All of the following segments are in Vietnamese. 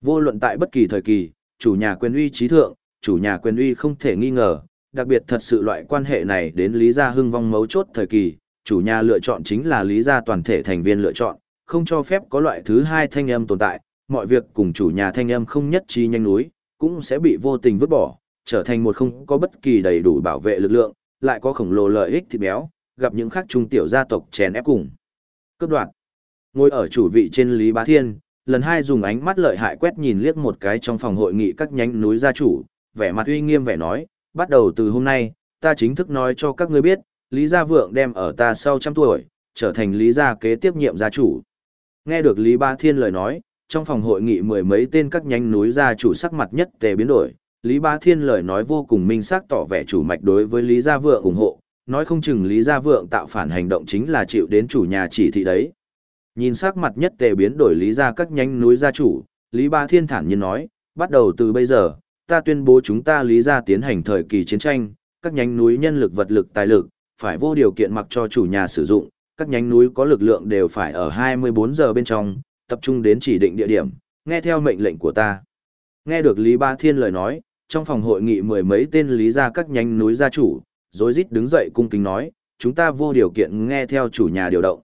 Vô luận tại bất kỳ thời kỳ, chủ nhà quyền uy trí thượng, chủ nhà quyền uy không thể nghi ngờ, đặc biệt thật sự loại quan hệ này đến lý gia hưng vong mấu chốt thời kỳ, chủ nhà lựa chọn chính là lý gia toàn thể thành viên lựa chọn, không cho phép có loại thứ hai thanh âm tồn tại, mọi việc cùng chủ nhà thanh âm không nhất trí nhanh núi, cũng sẽ bị vô tình vứt bỏ, trở thành một không có bất kỳ đầy đủ bảo vệ lực lượng, lại có khổng lồ lợi ích thịt béo, gặp những khác trung tiểu gia tộc chèn ép cùng. Cấp đoạn. Ngồi ở chủ vị trên Lý Bá Thiên, lần hai dùng ánh mắt lợi hại quét nhìn liếc một cái trong phòng hội nghị các nhánh núi gia chủ, vẻ mặt uy nghiêm vẻ nói, bắt đầu từ hôm nay, ta chính thức nói cho các ngươi biết, Lý Gia Vượng đem ở ta sau trăm tuổi, trở thành Lý Gia kế tiếp nhiệm gia chủ. Nghe được Lý Ba Thiên lời nói, trong phòng hội nghị mười mấy tên các nhánh núi gia chủ sắc mặt nhất tề biến đổi, Lý Ba Thiên lời nói vô cùng minh xác tỏ vẻ chủ mạch đối với Lý Gia Vượng ủng hộ, nói không chừng Lý Gia Vượng tạo phản hành động chính là chịu đến chủ nhà chỉ thị đấy. Nhìn sắc mặt nhất tề biến đổi Lý Gia các nhánh núi gia chủ, Lý Ba Thiên thản nhiên nói, bắt đầu từ bây giờ, ta tuyên bố chúng ta Lý Gia tiến hành thời kỳ chiến tranh, các nhánh núi nhân lực vật lực tài lực, phải vô điều kiện mặc cho chủ nhà sử dụng, các nhánh núi có lực lượng đều phải ở 24 giờ bên trong, tập trung đến chỉ định địa điểm, nghe theo mệnh lệnh của ta. Nghe được Lý Ba Thiên lời nói, trong phòng hội nghị mười mấy tên lý gia các nhánh núi gia chủ, rối rít đứng dậy cung kính nói, chúng ta vô điều kiện nghe theo chủ nhà điều động.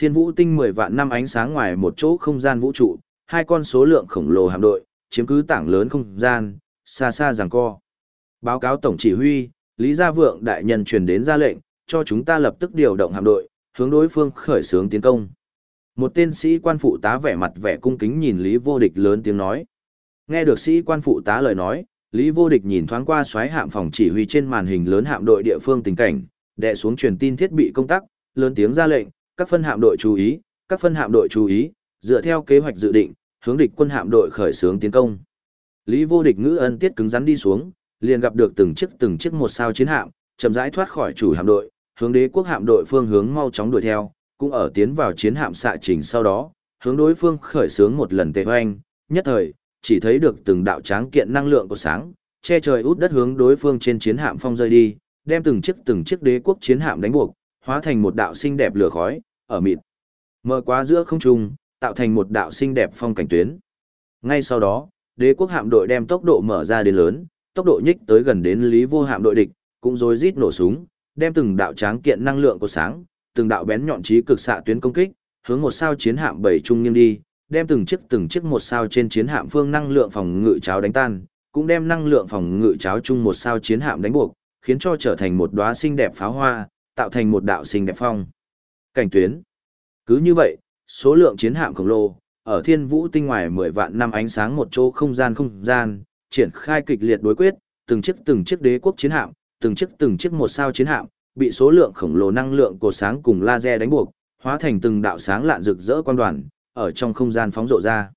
Thiên vũ tinh 10 vạn năm ánh sáng ngoài một chỗ không gian vũ trụ, hai con số lượng khổng lồ hạm đội, chiếm cứ tảng lớn không gian, xa xa giằng co. Báo cáo tổng chỉ huy, Lý Gia Vượng đại nhân truyền đến ra lệnh, cho chúng ta lập tức điều động hạm đội, hướng đối phương khởi xướng tiến công. Một tên sĩ quan phụ tá vẻ mặt vẻ cung kính nhìn Lý Vô Địch lớn tiếng nói. Nghe được sĩ quan phụ tá lời nói, Lý Vô Địch nhìn thoáng qua xoáy hạm phòng chỉ huy trên màn hình lớn hạm đội địa phương tình cảnh, đệ xuống truyền tin thiết bị công tác, lớn tiếng ra lệnh, các phân hạm đội chú ý, các phân hạm đội chú ý, dựa theo kế hoạch dự định, hướng địch quân hạm đội khởi xướng tiến công. Lý Vô Địch ngữ ân tiết cứng rắn đi xuống, liền gặp được từng chiếc từng chiếc một sao chiến hạm, chậm rãi thoát khỏi chủ hạm đội, hướng đế quốc hạm đội phương hướng mau chóng đuổi theo, cũng ở tiến vào chiến hạm xạ trình sau đó, hướng đối phương khởi xướng một lần tề hoanh, nhất thời, chỉ thấy được từng đạo tráng kiện năng lượng của sáng, che trời út đất hướng đối phương trên chiến hạm phong rơi đi, đem từng chiếc từng chiếc đế quốc chiến hạm đánh buộc, hóa thành một đạo xinh đẹp lửa khói, ở mịt. Mờ quá giữa không trung, tạo thành một đạo xinh đẹp phong cảnh tuyến. Ngay sau đó, đế quốc hạm đội đem tốc độ mở ra đến lớn, tốc độ nhích tới gần đến Lý Vô hạm đội địch, cũng rối rít nổ súng, đem từng đạo tráng kiện năng lượng của sáng, từng đạo bén nhọn trí cực xạ tuyến công kích, hướng một sao chiến hạm bảy trung nghiêng đi, đem từng chiếc từng chiếc một sao trên chiến hạm phương năng lượng phòng ngự cháo đánh tan, cũng đem năng lượng phòng ngự cháo chung một sao chiến hạm đánh buộc, khiến cho trở thành một đóa xinh đẹp pháo hoa, tạo thành một đạo xinh đẹp phong. Cảnh tuyến. Cứ như vậy, số lượng chiến hạm khổng lồ, ở thiên vũ tinh ngoài 10 vạn năm ánh sáng một chỗ không gian không gian, triển khai kịch liệt đối quyết, từng chiếc từng chiếc đế quốc chiến hạm, từng chiếc từng chiếc một sao chiến hạm, bị số lượng khổng lồ năng lượng của sáng cùng laser đánh buộc, hóa thành từng đạo sáng lạn rực rỡ quang đoàn, ở trong không gian phóng rộ ra.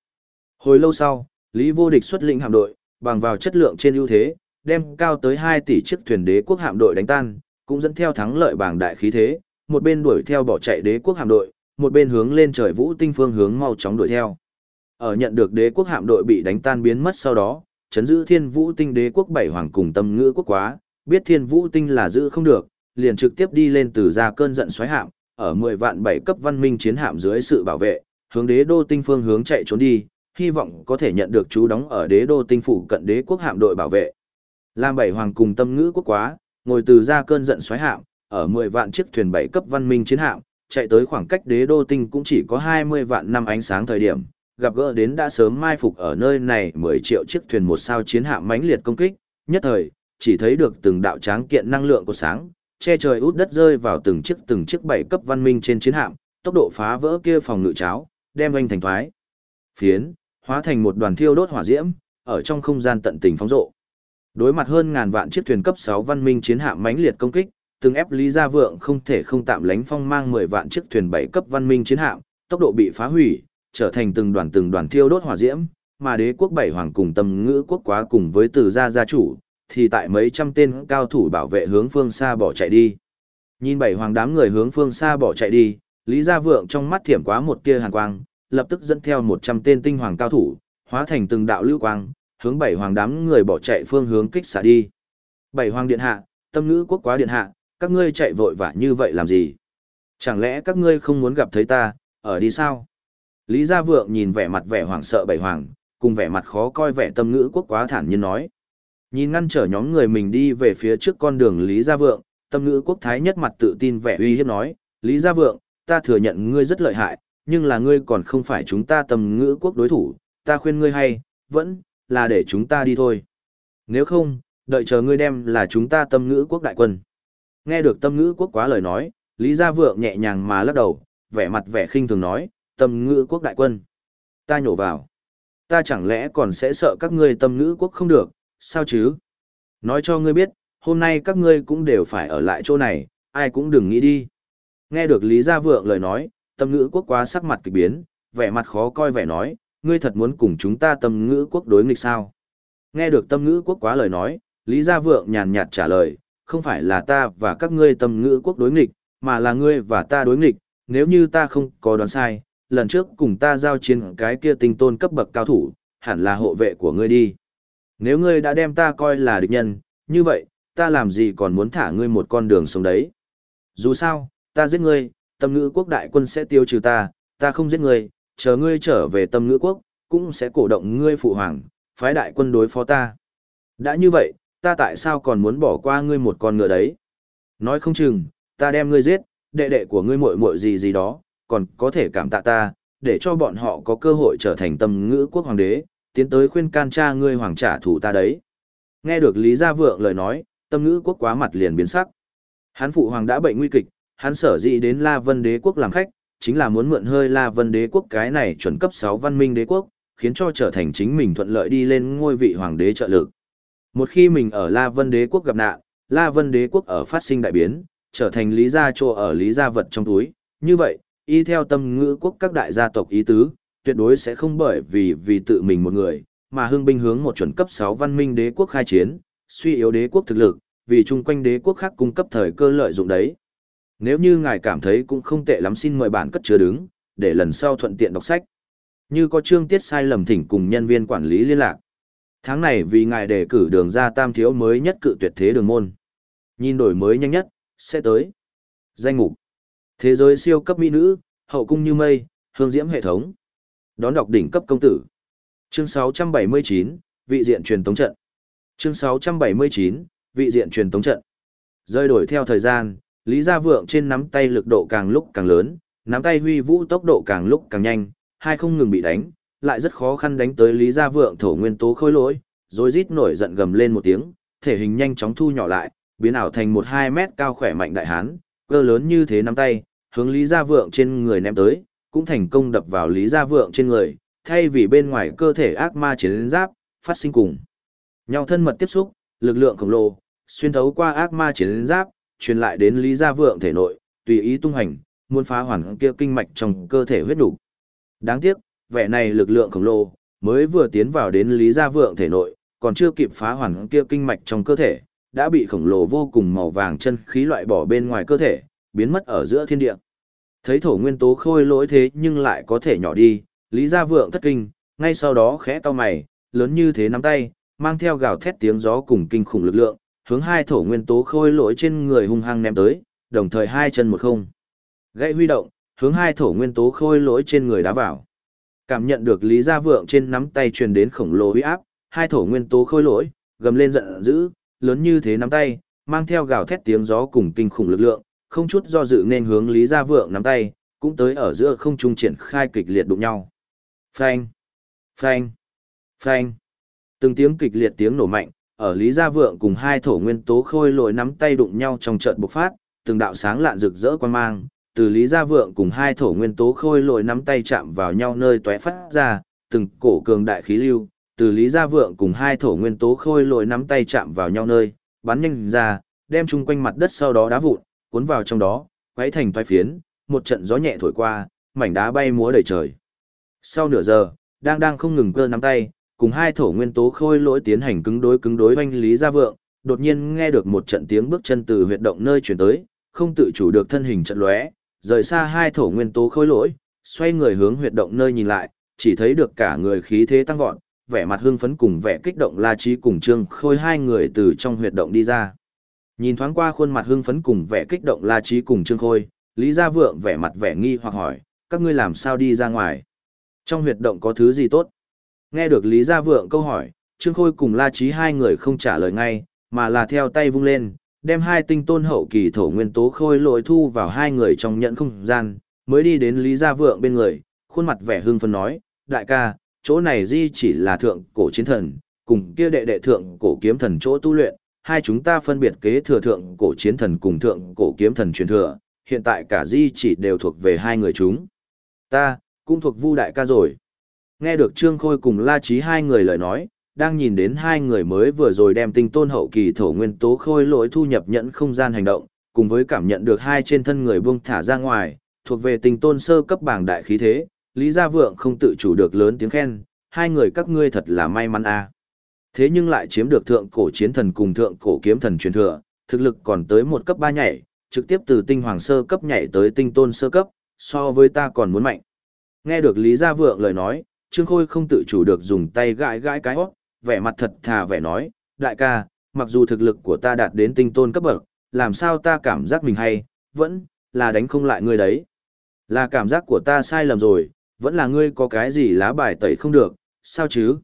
Hồi lâu sau, Lý Vô Địch xuất lĩnh hạm đội, bằng vào chất lượng trên ưu thế, đem cao tới 2 tỷ chiếc thuyền đế quốc hạm đội đánh tan, cũng dẫn theo thắng lợi bảng đại khí thế, một bên đuổi theo bỏ chạy đế quốc hạm đội, một bên hướng lên trời vũ tinh phương hướng mau chóng đuổi theo. Ở nhận được đế quốc hạm đội bị đánh tan biến mất sau đó, chấn giữ thiên vũ tinh đế quốc bảy hoàng cùng tâm ngữ quốc quá, biết thiên vũ tinh là giữ không được, liền trực tiếp đi lên từ ra cơn giận xoáy hạm, ở 10 vạn bảy cấp văn minh chiến hạm dưới sự bảo vệ, hướng đế đô tinh phương hướng chạy trốn đi, hy vọng có thể nhận được chú đóng ở đế đô tinh phủ cận đế quốc hạm đội bảo vệ. Lam bảy hoàng cùng tâm ngữ quốc quá, ngồi từ ra cơn giận xoáy hạm, ở 10 vạn chiếc thuyền bảy cấp văn minh chiến hạm, chạy tới khoảng cách đế đô tinh cũng chỉ có 20 vạn năm ánh sáng thời điểm, gặp gỡ đến đã sớm mai phục ở nơi này 10 triệu chiếc thuyền một sao chiến hạm mãnh liệt công kích, nhất thời, chỉ thấy được từng đạo tráng kiện năng lượng của sáng, che trời út đất rơi vào từng chiếc từng chiếc bảy cấp văn minh trên chiến hạm, tốc độ phá vỡ kia phòng ngự cháo, đem anh thành thoái. Phiến, hóa thành một đoàn thiêu đốt hỏa diễm, ở trong không gian tận tình phóng rộ. Đối mặt hơn ngàn vạn chiếc thuyền cấp 6 văn minh chiến hạm mãnh liệt công kích, từng ép Lý Gia Vượng không thể không tạm lánh phong mang 10 vạn chiếc thuyền bảy cấp văn minh chiến hạm, tốc độ bị phá hủy, trở thành từng đoàn từng đoàn thiêu đốt hỏa diễm, mà đế quốc bảy hoàng cùng tâm ngữ quốc quá cùng với từ gia gia chủ, thì tại mấy trăm tên cao thủ bảo vệ hướng phương xa bỏ chạy đi. Nhìn bảy hoàng đám người hướng phương xa bỏ chạy đi, Lý Gia Vượng trong mắt thiểm quá một tia hàn quang, lập tức dẫn theo 100 tên tinh hoàng cao thủ, hóa thành từng đạo lưu quang, hướng bảy hoàng đám người bỏ chạy phương hướng kích xả đi. Bảy hoàng điện hạ, tâm ngữ quốc quá điện hạ, các ngươi chạy vội vã như vậy làm gì? Chẳng lẽ các ngươi không muốn gặp thấy ta, ở đi sao? Lý Gia Vượng nhìn vẻ mặt vẻ hoảng sợ bảy hoàng, cùng vẻ mặt khó coi vẻ tâm ngữ quốc quá thản nhiên nói. Nhìn ngăn trở nhóm người mình đi về phía trước con đường Lý Gia Vượng, tâm ngữ quốc thái nhất mặt tự tin vẻ uy hiếp nói, Lý Gia Vượng, ta thừa nhận ngươi rất lợi hại, nhưng là ngươi còn không phải chúng ta tâm ngữ quốc đối thủ, ta khuyên ngươi hay, vẫn, là để chúng ta đi thôi. Nếu không, đợi chờ ngươi đem là chúng ta tâm ngữ quốc đại quân. Nghe được tâm ngữ quốc quá lời nói, Lý Gia Vượng nhẹ nhàng mà lắc đầu, vẻ mặt vẻ khinh thường nói, tâm ngữ quốc đại quân. Ta nhổ vào. Ta chẳng lẽ còn sẽ sợ các ngươi tâm ngữ quốc không được, sao chứ? Nói cho ngươi biết, hôm nay các ngươi cũng đều phải ở lại chỗ này, ai cũng đừng nghĩ đi. Nghe được Lý Gia Vượng lời nói, tâm ngữ quốc quá sắc mặt kỳ biến, vẻ mặt khó coi vẻ nói, ngươi thật muốn cùng chúng ta tâm ngữ quốc đối nghịch sao? Nghe được tâm ngữ quốc quá lời nói, Lý Gia Vượng nhàn nhạt trả lời, không phải là ta và các ngươi tâm ngữ quốc đối nghịch, mà là ngươi và ta đối nghịch, nếu như ta không có đoán sai, lần trước cùng ta giao chiến cái kia tinh tôn cấp bậc cao thủ, hẳn là hộ vệ của ngươi đi. Nếu ngươi đã đem ta coi là địch nhân, như vậy, ta làm gì còn muốn thả ngươi một con đường sống đấy. Dù sao, ta giết ngươi, tâm ngữ quốc đại quân sẽ tiêu trừ ta, ta không giết ngươi, chờ ngươi trở về tâm ngữ quốc, cũng sẽ cổ động ngươi phụ hoàng, phái đại quân đối phó ta. Đã như vậy, ta tại sao còn muốn bỏ qua ngươi một con ngựa đấy? Nói không chừng, ta đem ngươi giết, đệ đệ của ngươi muội muội gì gì đó, còn có thể cảm tạ ta, để cho bọn họ có cơ hội trở thành tâm ngữ quốc hoàng đế, tiến tới khuyên can cha ngươi hoàng trả thù ta đấy. Nghe được Lý Gia Vượng lời nói, tâm ngữ quốc quá mặt liền biến sắc. Hắn phụ hoàng đã bệnh nguy kịch, hắn sở dĩ đến La Vân đế quốc làm khách, chính là muốn mượn hơi La Vân đế quốc cái này chuẩn cấp 6 văn minh đế quốc, khiến cho trở thành chính mình thuận lợi đi lên ngôi vị hoàng đế trợ lực. Một khi mình ở La Vân đế quốc gặp nạn, La Vân đế quốc ở phát sinh đại biến, trở thành lý gia trô ở lý gia vật trong túi, như vậy, y theo tâm ngữ quốc các đại gia tộc ý tứ, tuyệt đối sẽ không bởi vì vì tự mình một người, mà hưng binh hướng một chuẩn cấp 6 văn minh đế quốc khai chiến, suy yếu đế quốc thực lực, vì chung quanh đế quốc khác cung cấp thời cơ lợi dụng đấy. Nếu như ngài cảm thấy cũng không tệ lắm xin mời bạn cất chứa đứng, để lần sau thuận tiện đọc sách. Như có chương tiết sai lầm thỉnh cùng nhân viên quản lý liên lạc. Tháng này vì ngài đề cử đường ra tam thiếu mới nhất cự tuyệt thế đường môn. Nhìn đổi mới nhanh nhất, sẽ tới. Danh mục Thế giới siêu cấp mỹ nữ, hậu cung như mây, hương diễm hệ thống. Đón đọc đỉnh cấp công tử. Chương 679, vị diện truyền tống trận. Chương 679, vị diện truyền tống trận. Rơi đổi theo thời gian, Lý Gia Vượng trên nắm tay lực độ càng lúc càng lớn, nắm tay huy vũ tốc độ càng lúc càng nhanh, hai không ngừng bị đánh, lại rất khó khăn đánh tới Lý Gia Vượng thổ nguyên tố khôi lỗi, rồi rít nổi giận gầm lên một tiếng, thể hình nhanh chóng thu nhỏ lại, biến ảo thành một hai mét cao khỏe mạnh đại hán, cơ lớn như thế nắm tay, hướng Lý Gia Vượng trên người ném tới, cũng thành công đập vào Lý Gia Vượng trên người, thay vì bên ngoài cơ thể ác ma chiến giáp, phát sinh cùng. Nhau thân mật tiếp xúc, lực lượng khổng lồ, xuyên thấu qua ác ma chiến giáp, truyền lại đến Lý Gia Vượng thể nội, tùy ý tung hành, muốn phá hoàn kia kinh mạch trong cơ thể huyết đủ. Đáng tiếc, vẻ này lực lượng khổng lồ, mới vừa tiến vào đến Lý Gia Vượng thể nội, còn chưa kịp phá hoàn kia kinh mạch trong cơ thể, đã bị khổng lồ vô cùng màu vàng chân khí loại bỏ bên ngoài cơ thể, biến mất ở giữa thiên địa. Thấy thổ nguyên tố khôi lỗi thế nhưng lại có thể nhỏ đi, Lý Gia Vượng thất kinh, ngay sau đó khẽ to mày, lớn như thế nắm tay, mang theo gào thét tiếng gió cùng kinh khủng lực lượng, hướng hai thổ nguyên tố khôi lỗi trên người hung hăng ném tới, đồng thời hai chân một không. Gãy huy động, hướng hai thổ nguyên tố khôi lỗi trên người đá vào. Cảm nhận được Lý Gia Vượng trên nắm tay truyền đến khổng lồ uy áp, hai thổ nguyên tố khôi lỗi, gầm lên giận dữ, lớn như thế nắm tay, mang theo gào thét tiếng gió cùng kinh khủng lực lượng, không chút do dự nên hướng Lý Gia Vượng nắm tay, cũng tới ở giữa không trung triển khai kịch liệt đụng nhau. Phanh, phanh, phanh. Từng tiếng kịch liệt tiếng nổ mạnh, ở Lý Gia Vượng cùng hai thổ nguyên tố khôi lỗi nắm tay đụng nhau trong trận bộc phát, từng đạo sáng lạn rực rỡ quan mang, từ Lý Gia Vượng cùng hai thổ nguyên tố khôi lội nắm tay chạm vào nhau nơi tóe phát ra, từng cổ cường đại khí lưu, từ Lý Gia Vượng cùng hai thổ nguyên tố khôi lội nắm tay chạm vào nhau nơi, bắn nhanh ra, đem chung quanh mặt đất sau đó đá vụn, cuốn vào trong đó, quấy thành toái phiến, một trận gió nhẹ thổi qua, mảnh đá bay múa đầy trời. Sau nửa giờ, đang đang không ngừng cơ nắm tay, cùng hai thổ nguyên tố khôi lỗi tiến hành cứng đối cứng đối oanh Lý Gia Vượng, đột nhiên nghe được một trận tiếng bước chân từ huyệt động nơi chuyển tới, không tự chủ được thân hình trận lóe, rời xa hai thổ nguyên tố khôi lỗi, xoay người hướng huyệt động nơi nhìn lại, chỉ thấy được cả người khí thế tăng vọt, vẻ mặt hưng phấn cùng vẻ kích động La Chí cùng Trương Khôi hai người từ trong huyệt động đi ra. Nhìn thoáng qua khuôn mặt hưng phấn cùng vẻ kích động La Chí cùng Trương Khôi, Lý Gia Vượng vẻ mặt vẻ nghi hoặc hỏi, các ngươi làm sao đi ra ngoài? Trong huyệt động có thứ gì tốt? Nghe được Lý Gia Vượng câu hỏi, Trương Khôi cùng La Chí hai người không trả lời ngay, mà là theo tay vung lên, đem hai tinh tôn hậu kỳ thổ nguyên tố khôi lội thu vào hai người trong nhận không gian, mới đi đến Lý Gia Vượng bên người, khuôn mặt vẻ hưng phấn nói, đại ca, chỗ này di chỉ là thượng cổ chiến thần, cùng kia đệ đệ thượng cổ kiếm thần chỗ tu luyện, hai chúng ta phân biệt kế thừa thượng cổ chiến thần cùng thượng cổ kiếm thần truyền thừa, hiện tại cả di chỉ đều thuộc về hai người chúng. Ta, cũng thuộc vu đại ca rồi. Nghe được Trương Khôi cùng La Chí hai người lời nói, đang nhìn đến hai người mới vừa rồi đem tinh tôn hậu kỳ thổ nguyên tố khôi lỗi thu nhập nhận không gian hành động, cùng với cảm nhận được hai trên thân người buông thả ra ngoài, thuộc về tinh tôn sơ cấp bảng đại khí thế, Lý Gia Vượng không tự chủ được lớn tiếng khen, hai người các ngươi thật là may mắn a. À. Thế nhưng lại chiếm được thượng cổ chiến thần cùng thượng cổ kiếm thần truyền thừa, thực lực còn tới một cấp ba nhảy, trực tiếp từ tinh hoàng sơ cấp nhảy tới tinh tôn sơ cấp, so với ta còn muốn mạnh. Nghe được Lý Gia Vượng lời nói, Trương Khôi không tự chủ được dùng tay gãi gãi cái hót, vẻ mặt thật thà vẻ nói, đại ca, mặc dù thực lực của ta đạt đến tinh tôn cấp bậc, làm sao ta cảm giác mình hay, vẫn là đánh không lại ngươi đấy. Là cảm giác của ta sai lầm rồi, vẫn là ngươi có cái gì lá bài tẩy không được, sao chứ?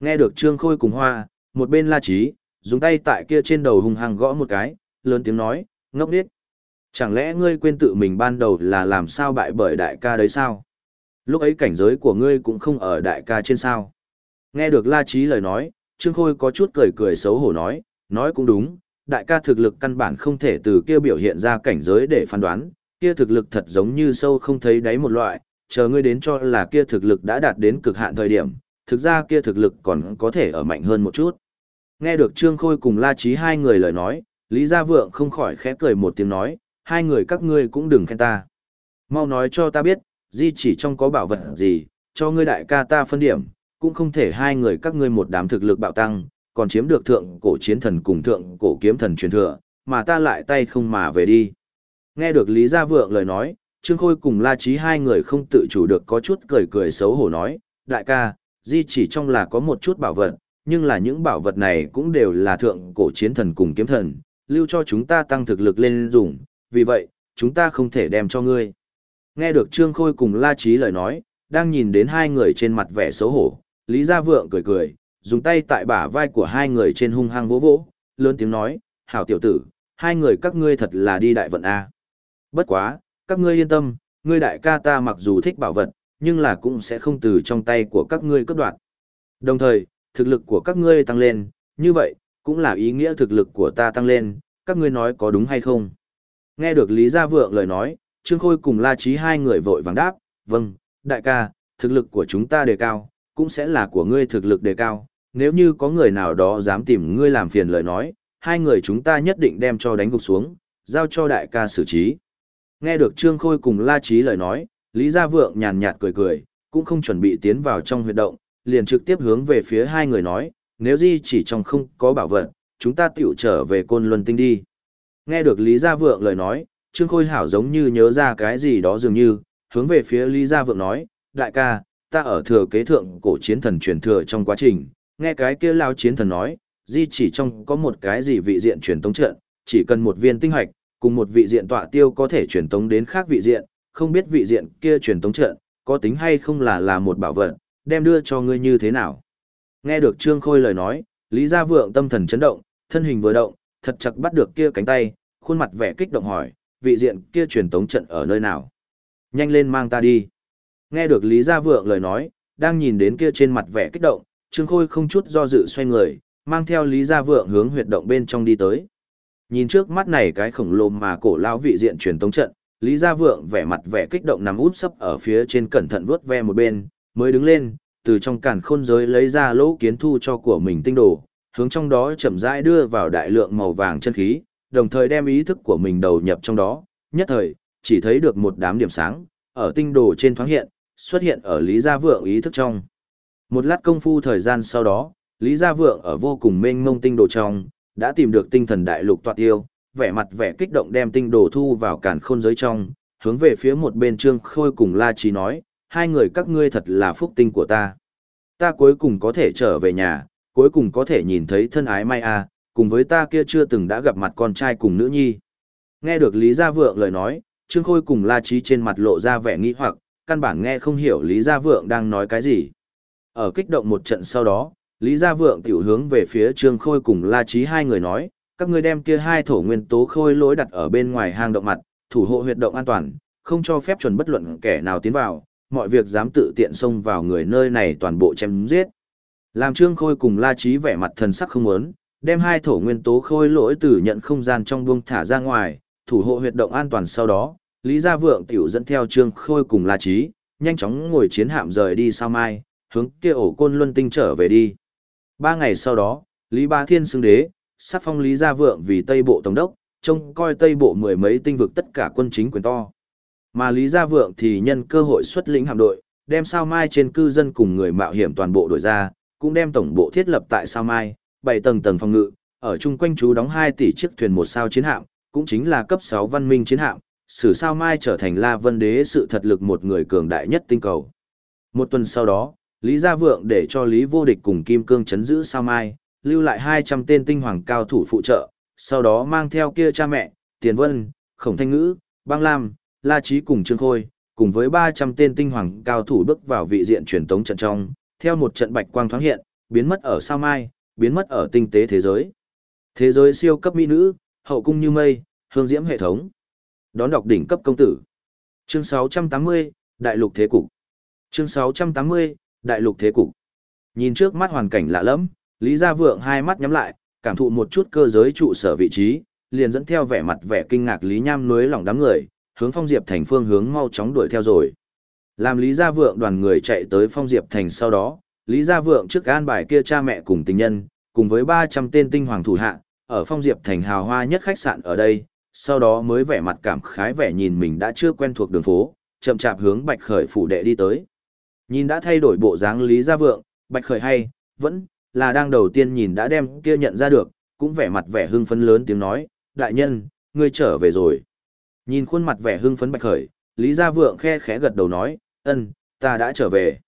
Nghe được Trương Khôi cùng Hoa, một bên la trí, dùng tay tại kia trên đầu hung hăng gõ một cái, lớn tiếng nói, ngốc điếc. Chẳng lẽ ngươi quên tự mình ban đầu là làm sao bại bởi đại ca đấy sao? Lúc ấy cảnh giới của ngươi cũng không ở đại ca trên sao. Nghe được la trí lời nói, Trương Khôi có chút cười cười xấu hổ nói, nói cũng đúng, đại ca thực lực căn bản không thể từ kia biểu hiện ra cảnh giới để phán đoán, kia thực lực thật giống như sâu không thấy đáy một loại, chờ ngươi đến cho là kia thực lực đã đạt đến cực hạn thời điểm, thực ra kia thực lực còn có thể ở mạnh hơn một chút. Nghe được Trương Khôi cùng La Chí hai người lời nói, Lý Gia Vượng không khỏi khẽ cười một tiếng nói, hai người các ngươi cũng đừng khen ta. Mau nói cho ta biết, di chỉ trong có bảo vật gì, cho ngươi đại ca ta phân điểm, cũng không thể hai người các ngươi một đám thực lực bạo tăng, còn chiếm được thượng cổ chiến thần cùng thượng cổ kiếm thần truyền thừa, mà ta lại tay không mà về đi. Nghe được Lý Gia Vượng lời nói, Trương Khôi cùng La Chí hai người không tự chủ được có chút cười cười xấu hổ nói, đại ca, di chỉ trong là có một chút bảo vật, nhưng là những bảo vật này cũng đều là thượng cổ chiến thần cùng kiếm thần, lưu cho chúng ta tăng thực lực lên dùng, vì vậy, chúng ta không thể đem cho ngươi. Nghe được Trương Khôi cùng La Chí lời nói, đang nhìn đến hai người trên mặt vẻ xấu hổ, Lý Gia Vượng cười cười, dùng tay tại bả vai của hai người trên hung hăng vỗ vỗ, lớn tiếng nói, hảo tiểu tử, hai người các ngươi thật là đi đại vận A. Bất quá, các ngươi yên tâm, ngươi đại ca ta mặc dù thích bảo vật, nhưng là cũng sẽ không từ trong tay của các ngươi cướp đoạt. Đồng thời, thực lực của các ngươi tăng lên, như vậy, cũng là ý nghĩa thực lực của ta tăng lên, các ngươi nói có đúng hay không? Nghe được Lý Gia Vượng lời nói, Trương Khôi cùng La Chí hai người vội vàng đáp, vâng, đại ca, thực lực của chúng ta đề cao, cũng sẽ là của ngươi thực lực đề cao, nếu như có người nào đó dám tìm ngươi làm phiền lời nói, hai người chúng ta nhất định đem cho đánh gục xuống, giao cho đại ca xử trí. Nghe được Trương Khôi cùng La trí lời nói, Lý Gia Vượng nhàn nhạt cười cười, cũng không chuẩn bị tiến vào trong huyệt động, liền trực tiếp hướng về phía hai người nói, nếu gì chỉ trong không có bảo vật, chúng ta tiểu trở về côn luân tinh đi. Nghe được Lý Gia Vượng lời nói, Trương Khôi Hảo giống như nhớ ra cái gì đó dường như, hướng về phía Lý Gia Vượng nói, đại ca, ta ở thừa kế thượng cổ chiến thần truyền thừa trong quá trình, nghe cái kia lao chiến thần nói, di chỉ trong có một cái gì vị diện truyền tống trận, chỉ cần một viên tinh hoạch, cùng một vị diện tọa tiêu có thể truyền tống đến khác vị diện, không biết vị diện kia truyền tống trận, có tính hay không là là một bảo vật, đem đưa cho ngươi như thế nào. Nghe được Trương Khôi lời nói, Lý Gia Vượng tâm thần chấn động, thân hình vừa động, thật chặt bắt được kia cánh tay, khuôn mặt vẻ kích động hỏi, vị diện kia truyền tống trận ở nơi nào? Nhanh lên mang ta đi. Nghe được Lý Gia Vượng lời nói, đang nhìn đến kia trên mặt vẻ kích động, Trương Khôi không chút do dự xoay người, mang theo Lý Gia Vượng hướng huyệt động bên trong đi tới. Nhìn trước mắt này cái khổng lồ mà cổ lão vị diện truyền tống trận, Lý Gia Vượng vẻ mặt vẻ kích động nằm út sấp ở phía trên cẩn thận vuốt ve một bên, mới đứng lên, từ trong càn khôn giới lấy ra lỗ kiến thu cho của mình tinh đồ, hướng trong đó chậm rãi đưa vào đại lượng màu vàng chân khí, đồng thời đem ý thức của mình đầu nhập trong đó, nhất thời, chỉ thấy được một đám điểm sáng, ở tinh đồ trên thoáng hiện, xuất hiện ở Lý Gia Vượng ý thức trong. Một lát công phu thời gian sau đó, Lý Gia Vượng ở vô cùng mênh mông tinh đồ trong, đã tìm được tinh thần đại lục tọa tiêu, vẻ mặt vẻ kích động đem tinh đồ thu vào cản khôn giới trong, hướng về phía một bên Trương Khôi cùng La Chí nói, hai người các ngươi thật là phúc tinh của ta. Ta cuối cùng có thể trở về nhà, cuối cùng có thể nhìn thấy thân ái Mai A, cùng với ta kia chưa từng đã gặp mặt con trai cùng nữ nhi. Nghe được Lý Gia Vượng lời nói, Trương Khôi cùng La Chí trên mặt lộ ra vẻ nghi hoặc, căn bản nghe không hiểu Lý Gia Vượng đang nói cái gì. Ở kích động một trận sau đó, Lý Gia Vượng tiểu hướng về phía Trương Khôi cùng La Chí hai người nói, các ngươi đem kia hai thổ nguyên tố khôi lối đặt ở bên ngoài hang động mặt, thủ hộ huyệt động an toàn, không cho phép chuẩn bất luận kẻ nào tiến vào, mọi việc dám tự tiện xông vào người nơi này toàn bộ chém giết. Làm Trương Khôi cùng La Chí vẻ mặt thần sắc không muốn, đem hai thổ nguyên tố khôi lỗi từ nhận không gian trong buông thả ra ngoài, thủ hộ huyệt động an toàn sau đó, Lý Gia Vượng tiểu dẫn theo Trương Khôi cùng La Chí, nhanh chóng ngồi chiến hạm rời đi sao mai, hướng kia ổ côn luân tinh trở về đi. Ba ngày sau đó, Lý Ba Thiên xưng đế, sắc phong Lý Gia Vượng vì Tây Bộ Tổng đốc, trông coi Tây Bộ mười mấy tinh vực tất cả quân chính quyền to. Mà Lý Gia Vượng thì nhân cơ hội xuất lĩnh hạm đội, đem sao mai trên cư dân cùng người mạo hiểm toàn bộ đổi ra, cũng đem tổng bộ thiết lập tại sao mai, bảy tầng tầng phòng ngự, ở chung quanh chú đóng 2 tỷ chiếc thuyền một sao chiến hạm, cũng chính là cấp 6 văn minh chiến hạm, sử sao mai trở thành La Vân Đế sự thật lực một người cường đại nhất tinh cầu. Một tuần sau đó, Lý Gia Vượng để cho Lý Vô Địch cùng Kim Cương chấn giữ sao mai, lưu lại 200 tên tinh hoàng cao thủ phụ trợ, sau đó mang theo kia cha mẹ, Tiền Vân, Khổng Thanh Ngữ, Bang Lam, La Trí cùng Trương Khôi, cùng với 300 tên tinh hoàng cao thủ bước vào vị diện truyền tống trận trong, theo một trận bạch quang thoáng hiện, biến mất ở sao mai, biến mất ở tinh tế thế giới. Thế giới siêu cấp mỹ nữ, hậu cung như mây, hương diễm hệ thống. Đón đọc đỉnh cấp công tử. Chương 680, Đại lục thế cục. Chương 680, Đại lục thế cục. Nhìn trước mắt hoàn cảnh lạ lẫm, Lý Gia Vượng hai mắt nhắm lại, cảm thụ một chút cơ giới trụ sở vị trí, liền dẫn theo vẻ mặt vẻ kinh ngạc Lý Nham nuối lòng đám người, hướng Phong Diệp Thành phương hướng mau chóng đuổi theo rồi. Làm Lý Gia Vượng đoàn người chạy tới Phong Diệp Thành sau đó, Lý Gia Vượng trước an bài kia cha mẹ cùng tình nhân, cùng với 300 tên tinh hoàng thủ hạ, ở Phong Diệp Thành hào hoa nhất khách sạn ở đây, sau đó mới vẻ mặt cảm khái vẻ nhìn mình đã chưa quen thuộc đường phố, chậm chạp hướng Bạch Khởi phủ đệ đi tới. Nhìn đã thay đổi bộ dáng Lý Gia Vượng, Bạch Khởi hay, vẫn là đang đầu tiên nhìn đã đem kia nhận ra được, cũng vẻ mặt vẻ hưng phấn lớn tiếng nói, đại nhân, ngươi trở về rồi. Nhìn khuôn mặt vẻ hưng phấn Bạch Khởi, Lý Gia Vượng khe khẽ gật đầu nói, ân, ta đã trở về.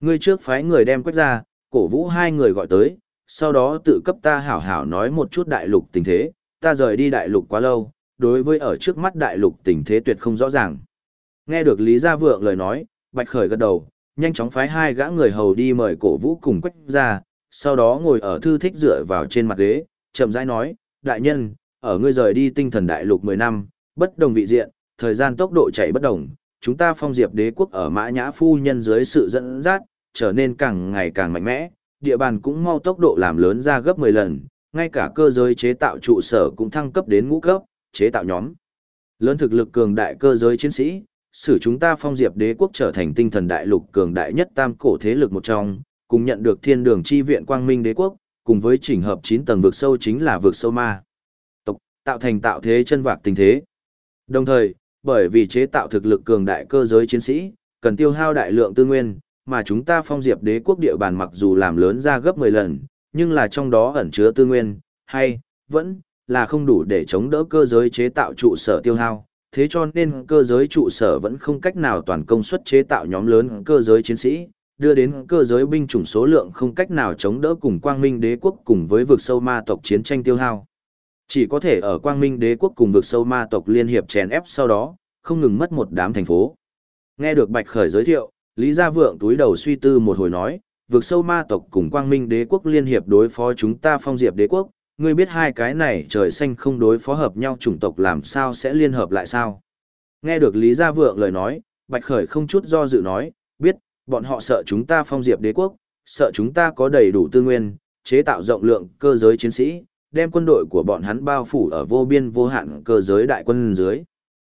Ngươi trước phái người đem quét ra, cổ vũ hai người gọi tới, sau đó tự cấp ta hảo hảo nói một chút đại lục tình thế, ta rời đi đại lục quá lâu, đối với ở trước mắt đại lục tình thế tuyệt không rõ ràng. Nghe được Lý Gia Vượng lời nói, Bạch Khởi gật đầu, nhanh chóng phái hai gã người hầu đi mời cổ vũ cùng quách ra, sau đó ngồi ở thư thích dựa vào trên mặt ghế, chậm rãi nói, đại nhân, ở ngươi rời đi tinh thần đại lục 10 năm, bất đồng vị diện, thời gian tốc độ chạy bất đồng, chúng ta phong diệp đế quốc ở mã nhã phu nhân dưới sự dẫn dắt, trở nên càng ngày càng mạnh mẽ, địa bàn cũng mau tốc độ làm lớn ra gấp 10 lần, ngay cả cơ giới chế tạo trụ sở cũng thăng cấp đến ngũ cấp, chế tạo nhóm. Lớn thực lực cường đại cơ giới chiến sĩ, xử chúng ta phong diệp đế quốc trở thành tinh thần đại lục cường đại nhất tam cổ thế lực một trong, cùng nhận được thiên đường chi viện quang minh đế quốc, cùng với chỉnh hợp 9 tầng vực sâu chính là vực sâu ma. Tộc, tạo thành tạo thế chân vạc tình thế. Đồng thời, bởi vì chế tạo thực lực cường đại cơ giới chiến sĩ, cần tiêu hao đại lượng tư nguyên, mà chúng ta phong diệp đế quốc địa bàn mặc dù làm lớn ra gấp 10 lần, nhưng là trong đó ẩn chứa tư nguyên, hay, vẫn, là không đủ để chống đỡ cơ giới chế tạo trụ sở tiêu hao. Thế cho nên cơ giới trụ sở vẫn không cách nào toàn công suất chế tạo nhóm lớn cơ giới chiến sĩ, đưa đến cơ giới binh chủng số lượng không cách nào chống đỡ cùng quang minh đế quốc cùng với vực sâu ma tộc chiến tranh tiêu hao. Chỉ có thể ở quang minh đế quốc cùng vực sâu ma tộc liên hiệp chèn ép sau đó, không ngừng mất một đám thành phố. Nghe được Bạch Khởi giới thiệu, Lý Gia Vượng túi đầu suy tư một hồi nói, vực sâu ma tộc cùng quang minh đế quốc liên hiệp đối phó chúng ta phong diệp đế quốc, ngươi biết hai cái này trời xanh không đối phó hợp nhau chủng tộc làm sao sẽ liên hợp lại sao? Nghe được Lý Gia Vượng lời nói, Bạch Khởi không chút do dự nói, biết, bọn họ sợ chúng ta phong diệp đế quốc, sợ chúng ta có đầy đủ tư nguyên, chế tạo rộng lượng cơ giới chiến sĩ, đem quân đội của bọn hắn bao phủ ở vô biên vô hạn cơ giới đại quân dưới.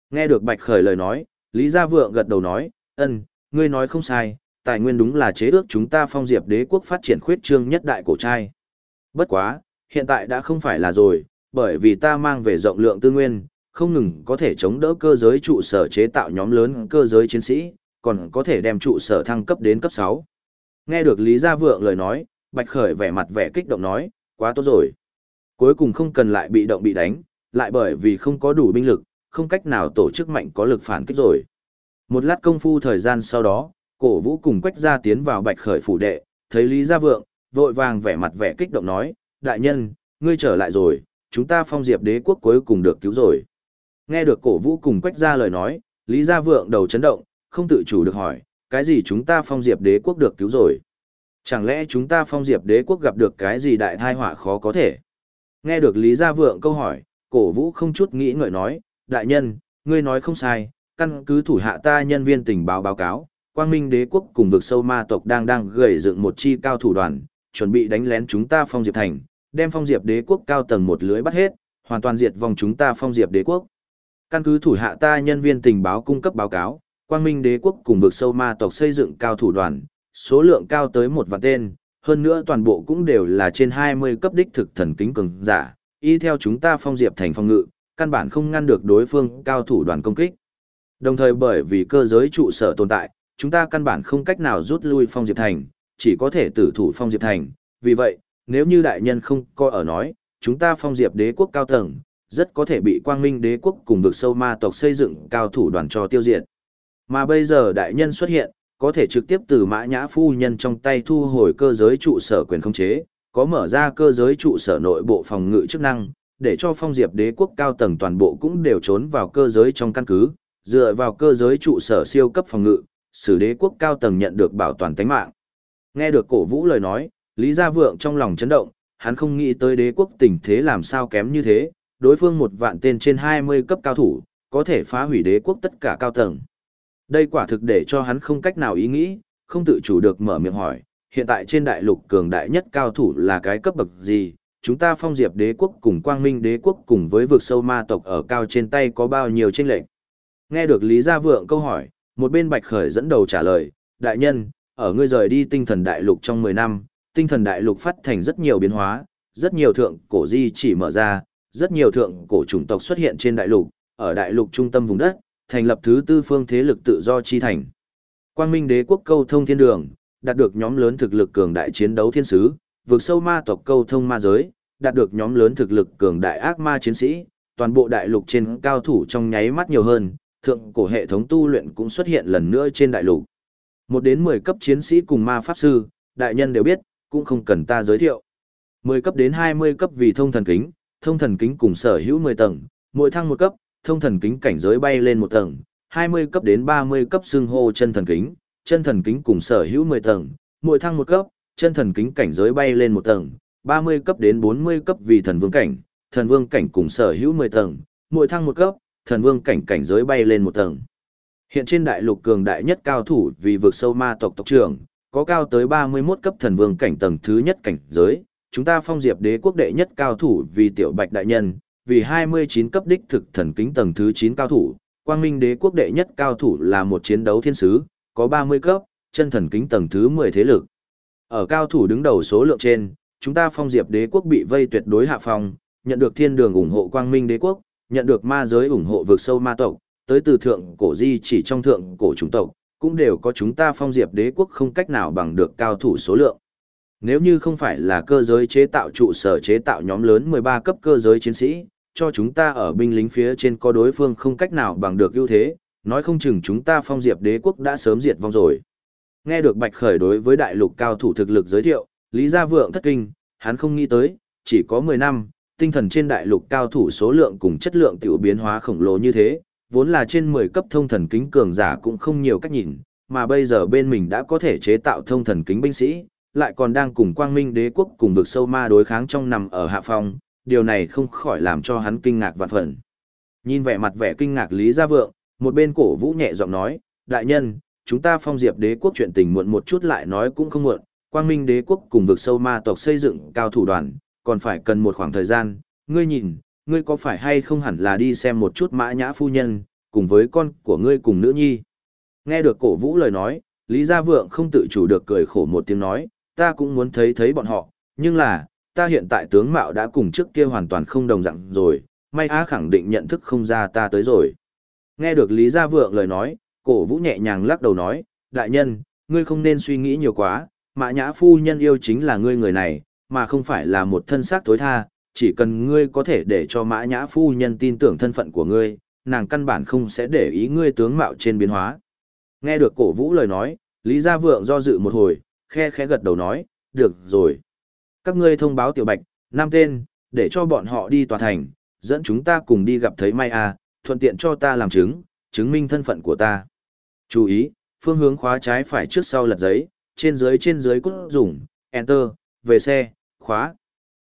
Nghe được Bạch Khởi lời nói, Lý Gia Vượng gật đầu nói, ân, ngươi nói không sai, tài nguyên đúng là chế ước chúng ta phong diệp đế quốc phát triển khuyết trương nhất đại cổ trai. Bất quá, hiện tại đã không phải là rồi, bởi vì ta mang về rộng lượng tư nguyên, không ngừng có thể chống đỡ cơ giới trụ sở chế tạo nhóm lớn cơ giới chiến sĩ, còn có thể đem trụ sở thăng cấp đến cấp 6. Nghe được Lý Gia Vượng lời nói, Bạch Khởi vẻ mặt vẻ kích động nói, quá tốt rồi. Cuối cùng không cần lại bị động bị đánh, lại bởi vì không có đủ binh lực, không cách nào tổ chức mạnh có lực phản kích rồi. Một lát công phu thời gian sau đó, cổ vũ cùng quách gia tiến vào Bạch Khởi phủ đệ, thấy Lý Gia Vượng, vội vàng vẻ mặt vẻ kích động nói, đại nhân, ngươi trở lại rồi, chúng ta phong diệp đế quốc cuối cùng được cứu rồi. Nghe được cổ vũ cùng quách ra lời nói, Lý Gia Vượng đầu chấn động, không tự chủ được hỏi, cái gì chúng ta phong diệp đế quốc được cứu rồi. Chẳng lẽ chúng ta phong diệp đế quốc gặp được cái gì đại thai họa khó có thể? Nghe được Lý Gia Vượng câu hỏi, cổ vũ không chút nghĩ ngợi nói, đại nhân, ngươi nói không sai, căn cứ thủ hạ ta nhân viên tình báo báo cáo, quang minh đế quốc cùng vực sâu ma tộc đang đang gầy dựng một chi cao thủ đoàn, chuẩn bị đánh lén chúng ta phong diệp thành, đem phong diệp đế quốc cao tầng một lưới bắt hết, hoàn toàn diệt vòng chúng ta phong diệp đế quốc. Căn cứ thủ hạ ta nhân viên tình báo cung cấp báo cáo, quang minh đế quốc cùng vực sâu ma tộc xây dựng cao thủ đoàn, số lượng cao tới một vạn tên, hơn nữa toàn bộ cũng đều là trên 20 cấp đích thực thần kính cường giả, y theo chúng ta phong diệp thành phong ngự, căn bản không ngăn được đối phương cao thủ đoàn công kích. Đồng thời bởi vì cơ giới trụ sở tồn tại, chúng ta căn bản không cách nào rút lui phong diệp thành, chỉ có thể tử thủ phong diệp thành. Vì vậy, nếu như đại nhân không coi ở nói, chúng ta phong diệp đế quốc cao tầng, rất có thể bị quang minh đế quốc cùng vực sâu ma tộc xây dựng cao thủ đoàn cho tiêu diệt. Mà bây giờ đại nhân xuất hiện, có thể trực tiếp từ mã nhã phu nhân trong tay thu hồi cơ giới trụ sở quyền khống chế, có mở ra cơ giới trụ sở nội bộ phòng ngự chức năng, để cho phong diệp đế quốc cao tầng toàn bộ cũng đều trốn vào cơ giới trong căn cứ, dựa vào cơ giới trụ sở siêu cấp phòng ngự, sử đế quốc cao tầng nhận được bảo toàn tính mạng. Nghe được cổ vũ lời nói, Lý Gia Vượng trong lòng chấn động, hắn không nghĩ tới đế quốc tình thế làm sao kém như thế, đối phương một vạn tên trên 20 cấp cao thủ, có thể phá hủy đế quốc tất cả cao tầng. Đây quả thực để cho hắn không cách nào ý nghĩ, không tự chủ được mở miệng hỏi, hiện tại trên đại lục cường đại nhất cao thủ là cái cấp bậc gì, chúng ta phong diệp đế quốc cùng quang minh đế quốc cùng với vực sâu ma tộc ở cao trên tay có bao nhiêu tranh lệch. Nghe được Lý Gia Vượng câu hỏi, một bên Bạch Khởi dẫn đầu trả lời, đại nhân, ở ngươi rời đi tinh thần đại lục trong 10 năm, tinh thần đại lục phát thành rất nhiều biến hóa, rất nhiều thượng cổ di chỉ mở ra, rất nhiều thượng cổ chủng tộc xuất hiện trên đại lục, ở đại lục trung tâm vùng đất, thành lập thứ tư phương thế lực tự do chi thành. Quang Minh Đế quốc câu thông thiên đường, đạt được nhóm lớn thực lực cường đại chiến đấu thiên sứ, vượt sâu ma tộc câu thông ma giới, đạt được nhóm lớn thực lực cường đại ác ma chiến sĩ, toàn bộ đại lục trên cao thủ trong nháy mắt nhiều hơn, thượng cổ hệ thống tu luyện cũng xuất hiện lần nữa trên đại lục. Một đến 10 cấp chiến sĩ cùng ma pháp sư, đại nhân đều biết, cũng không cần ta giới thiệu. 10 cấp đến 20 cấp vì thông thần kính, thông thần kính cùng sở hữu 10 tầng, mỗi thăng một cấp, thông thần kính cảnh giới bay lên một tầng, 20 cấp đến 30 cấp xưng hô chân thần kính, chân thần kính cùng sở hữu 10 tầng, mỗi thăng một cấp, chân thần kính cảnh giới bay lên một tầng, 30 cấp đến 40 cấp vì thần vương cảnh, thần vương cảnh cùng sở hữu 10 tầng, mỗi thăng một cấp, thần vương cảnh cảnh giới bay lên một tầng. Hiện trên đại lục cường đại nhất cao thủ vì vượt sâu ma tộc tộc trưởng, có cao tới 31 cấp thần vương cảnh tầng thứ nhất cảnh giới, chúng ta phong diệp đế quốc đệ nhất cao thủ vì tiểu bạch đại nhân, vì 29 cấp đích thực thần kính tầng thứ 9 cao thủ, quang minh đế quốc đệ nhất cao thủ là một chiến đấu thiên sứ, có 30 cấp, chân thần kính tầng thứ 10 thế lực. Ở cao thủ đứng đầu số lượng trên, chúng ta phong diệp đế quốc bị vây tuyệt đối hạ phong, nhận được thiên đường ủng hộ quang minh đế quốc, nhận được ma giới ủng hộ vượt sâu ma tộc, tới từ thượng cổ di chỉ trong thượng cổ chủng tộc, cũng đều có chúng ta phong diệp đế quốc không cách nào bằng được cao thủ số lượng. Nếu như không phải là cơ giới chế tạo trụ sở chế tạo nhóm lớn 13 cấp cơ giới chiến sĩ, cho chúng ta ở binh lính phía trên có đối phương không cách nào bằng được ưu thế, nói không chừng chúng ta phong diệp đế quốc đã sớm diệt vong rồi. Nghe được Bạch Khởi đối với đại lục cao thủ thực lực giới thiệu, Lý Gia Vượng thất kinh, hắn không nghĩ tới, chỉ có 10 năm, tinh thần trên đại lục cao thủ số lượng cùng chất lượng tiểu biến hóa khổng lồ như thế, vốn là trên 10 cấp thông thần kính cường giả cũng không nhiều cách nhìn, mà bây giờ bên mình đã có thể chế tạo thông thần kính binh sĩ, lại còn đang cùng quang minh đế quốc cùng vực sâu ma đối kháng trong nằm ở hạ phong, điều này không khỏi làm cho hắn kinh ngạc vạn phần. Nhìn vẻ mặt vẻ kinh ngạc Lý Gia Vượng, một bên cổ vũ nhẹ giọng nói, đại nhân, chúng ta phong diệp đế quốc chuyện tình muộn một chút lại nói cũng không muộn, quang minh đế quốc cùng vực sâu ma tộc xây dựng cao thủ đoàn, còn phải cần một khoảng thời gian, ngươi nhìn, ngươi có phải hay không hẳn là đi xem một chút mã nhã phu nhân, cùng với con của ngươi cùng nữ nhi. Nghe được cổ vũ lời nói, Lý Gia Vượng không tự chủ được cười khổ một tiếng nói, ta cũng muốn thấy thấy bọn họ, nhưng là, ta hiện tại tướng mạo đã cùng trước kia hoàn toàn không đồng dạng rồi, may á khẳng định nhận thức không ra ta tới rồi. Nghe được Lý Gia Vượng lời nói, cổ vũ nhẹ nhàng lắc đầu nói, đại nhân, ngươi không nên suy nghĩ nhiều quá, mã nhã phu nhân yêu chính là ngươi người này, mà không phải là một thân xác tối tha, chỉ cần ngươi có thể để cho mã nhã phu nhân tin tưởng thân phận của ngươi, nàng căn bản không sẽ để ý ngươi tướng mạo trên biến hóa. Nghe được cổ vũ lời nói, Lý Gia Vượng do dự một hồi, khe khẽ gật đầu nói, được rồi. Các ngươi thông báo tiểu bạch, năm tên, để cho bọn họ đi tòa thành, dẫn chúng ta cùng đi gặp thấy Mai A, thuận tiện cho ta làm chứng, chứng minh thân phận của ta. Chú ý, phương hướng khóa trái phải trước sau lật giấy, trên dưới trên dưới cút dùng, enter, về xe, khóa.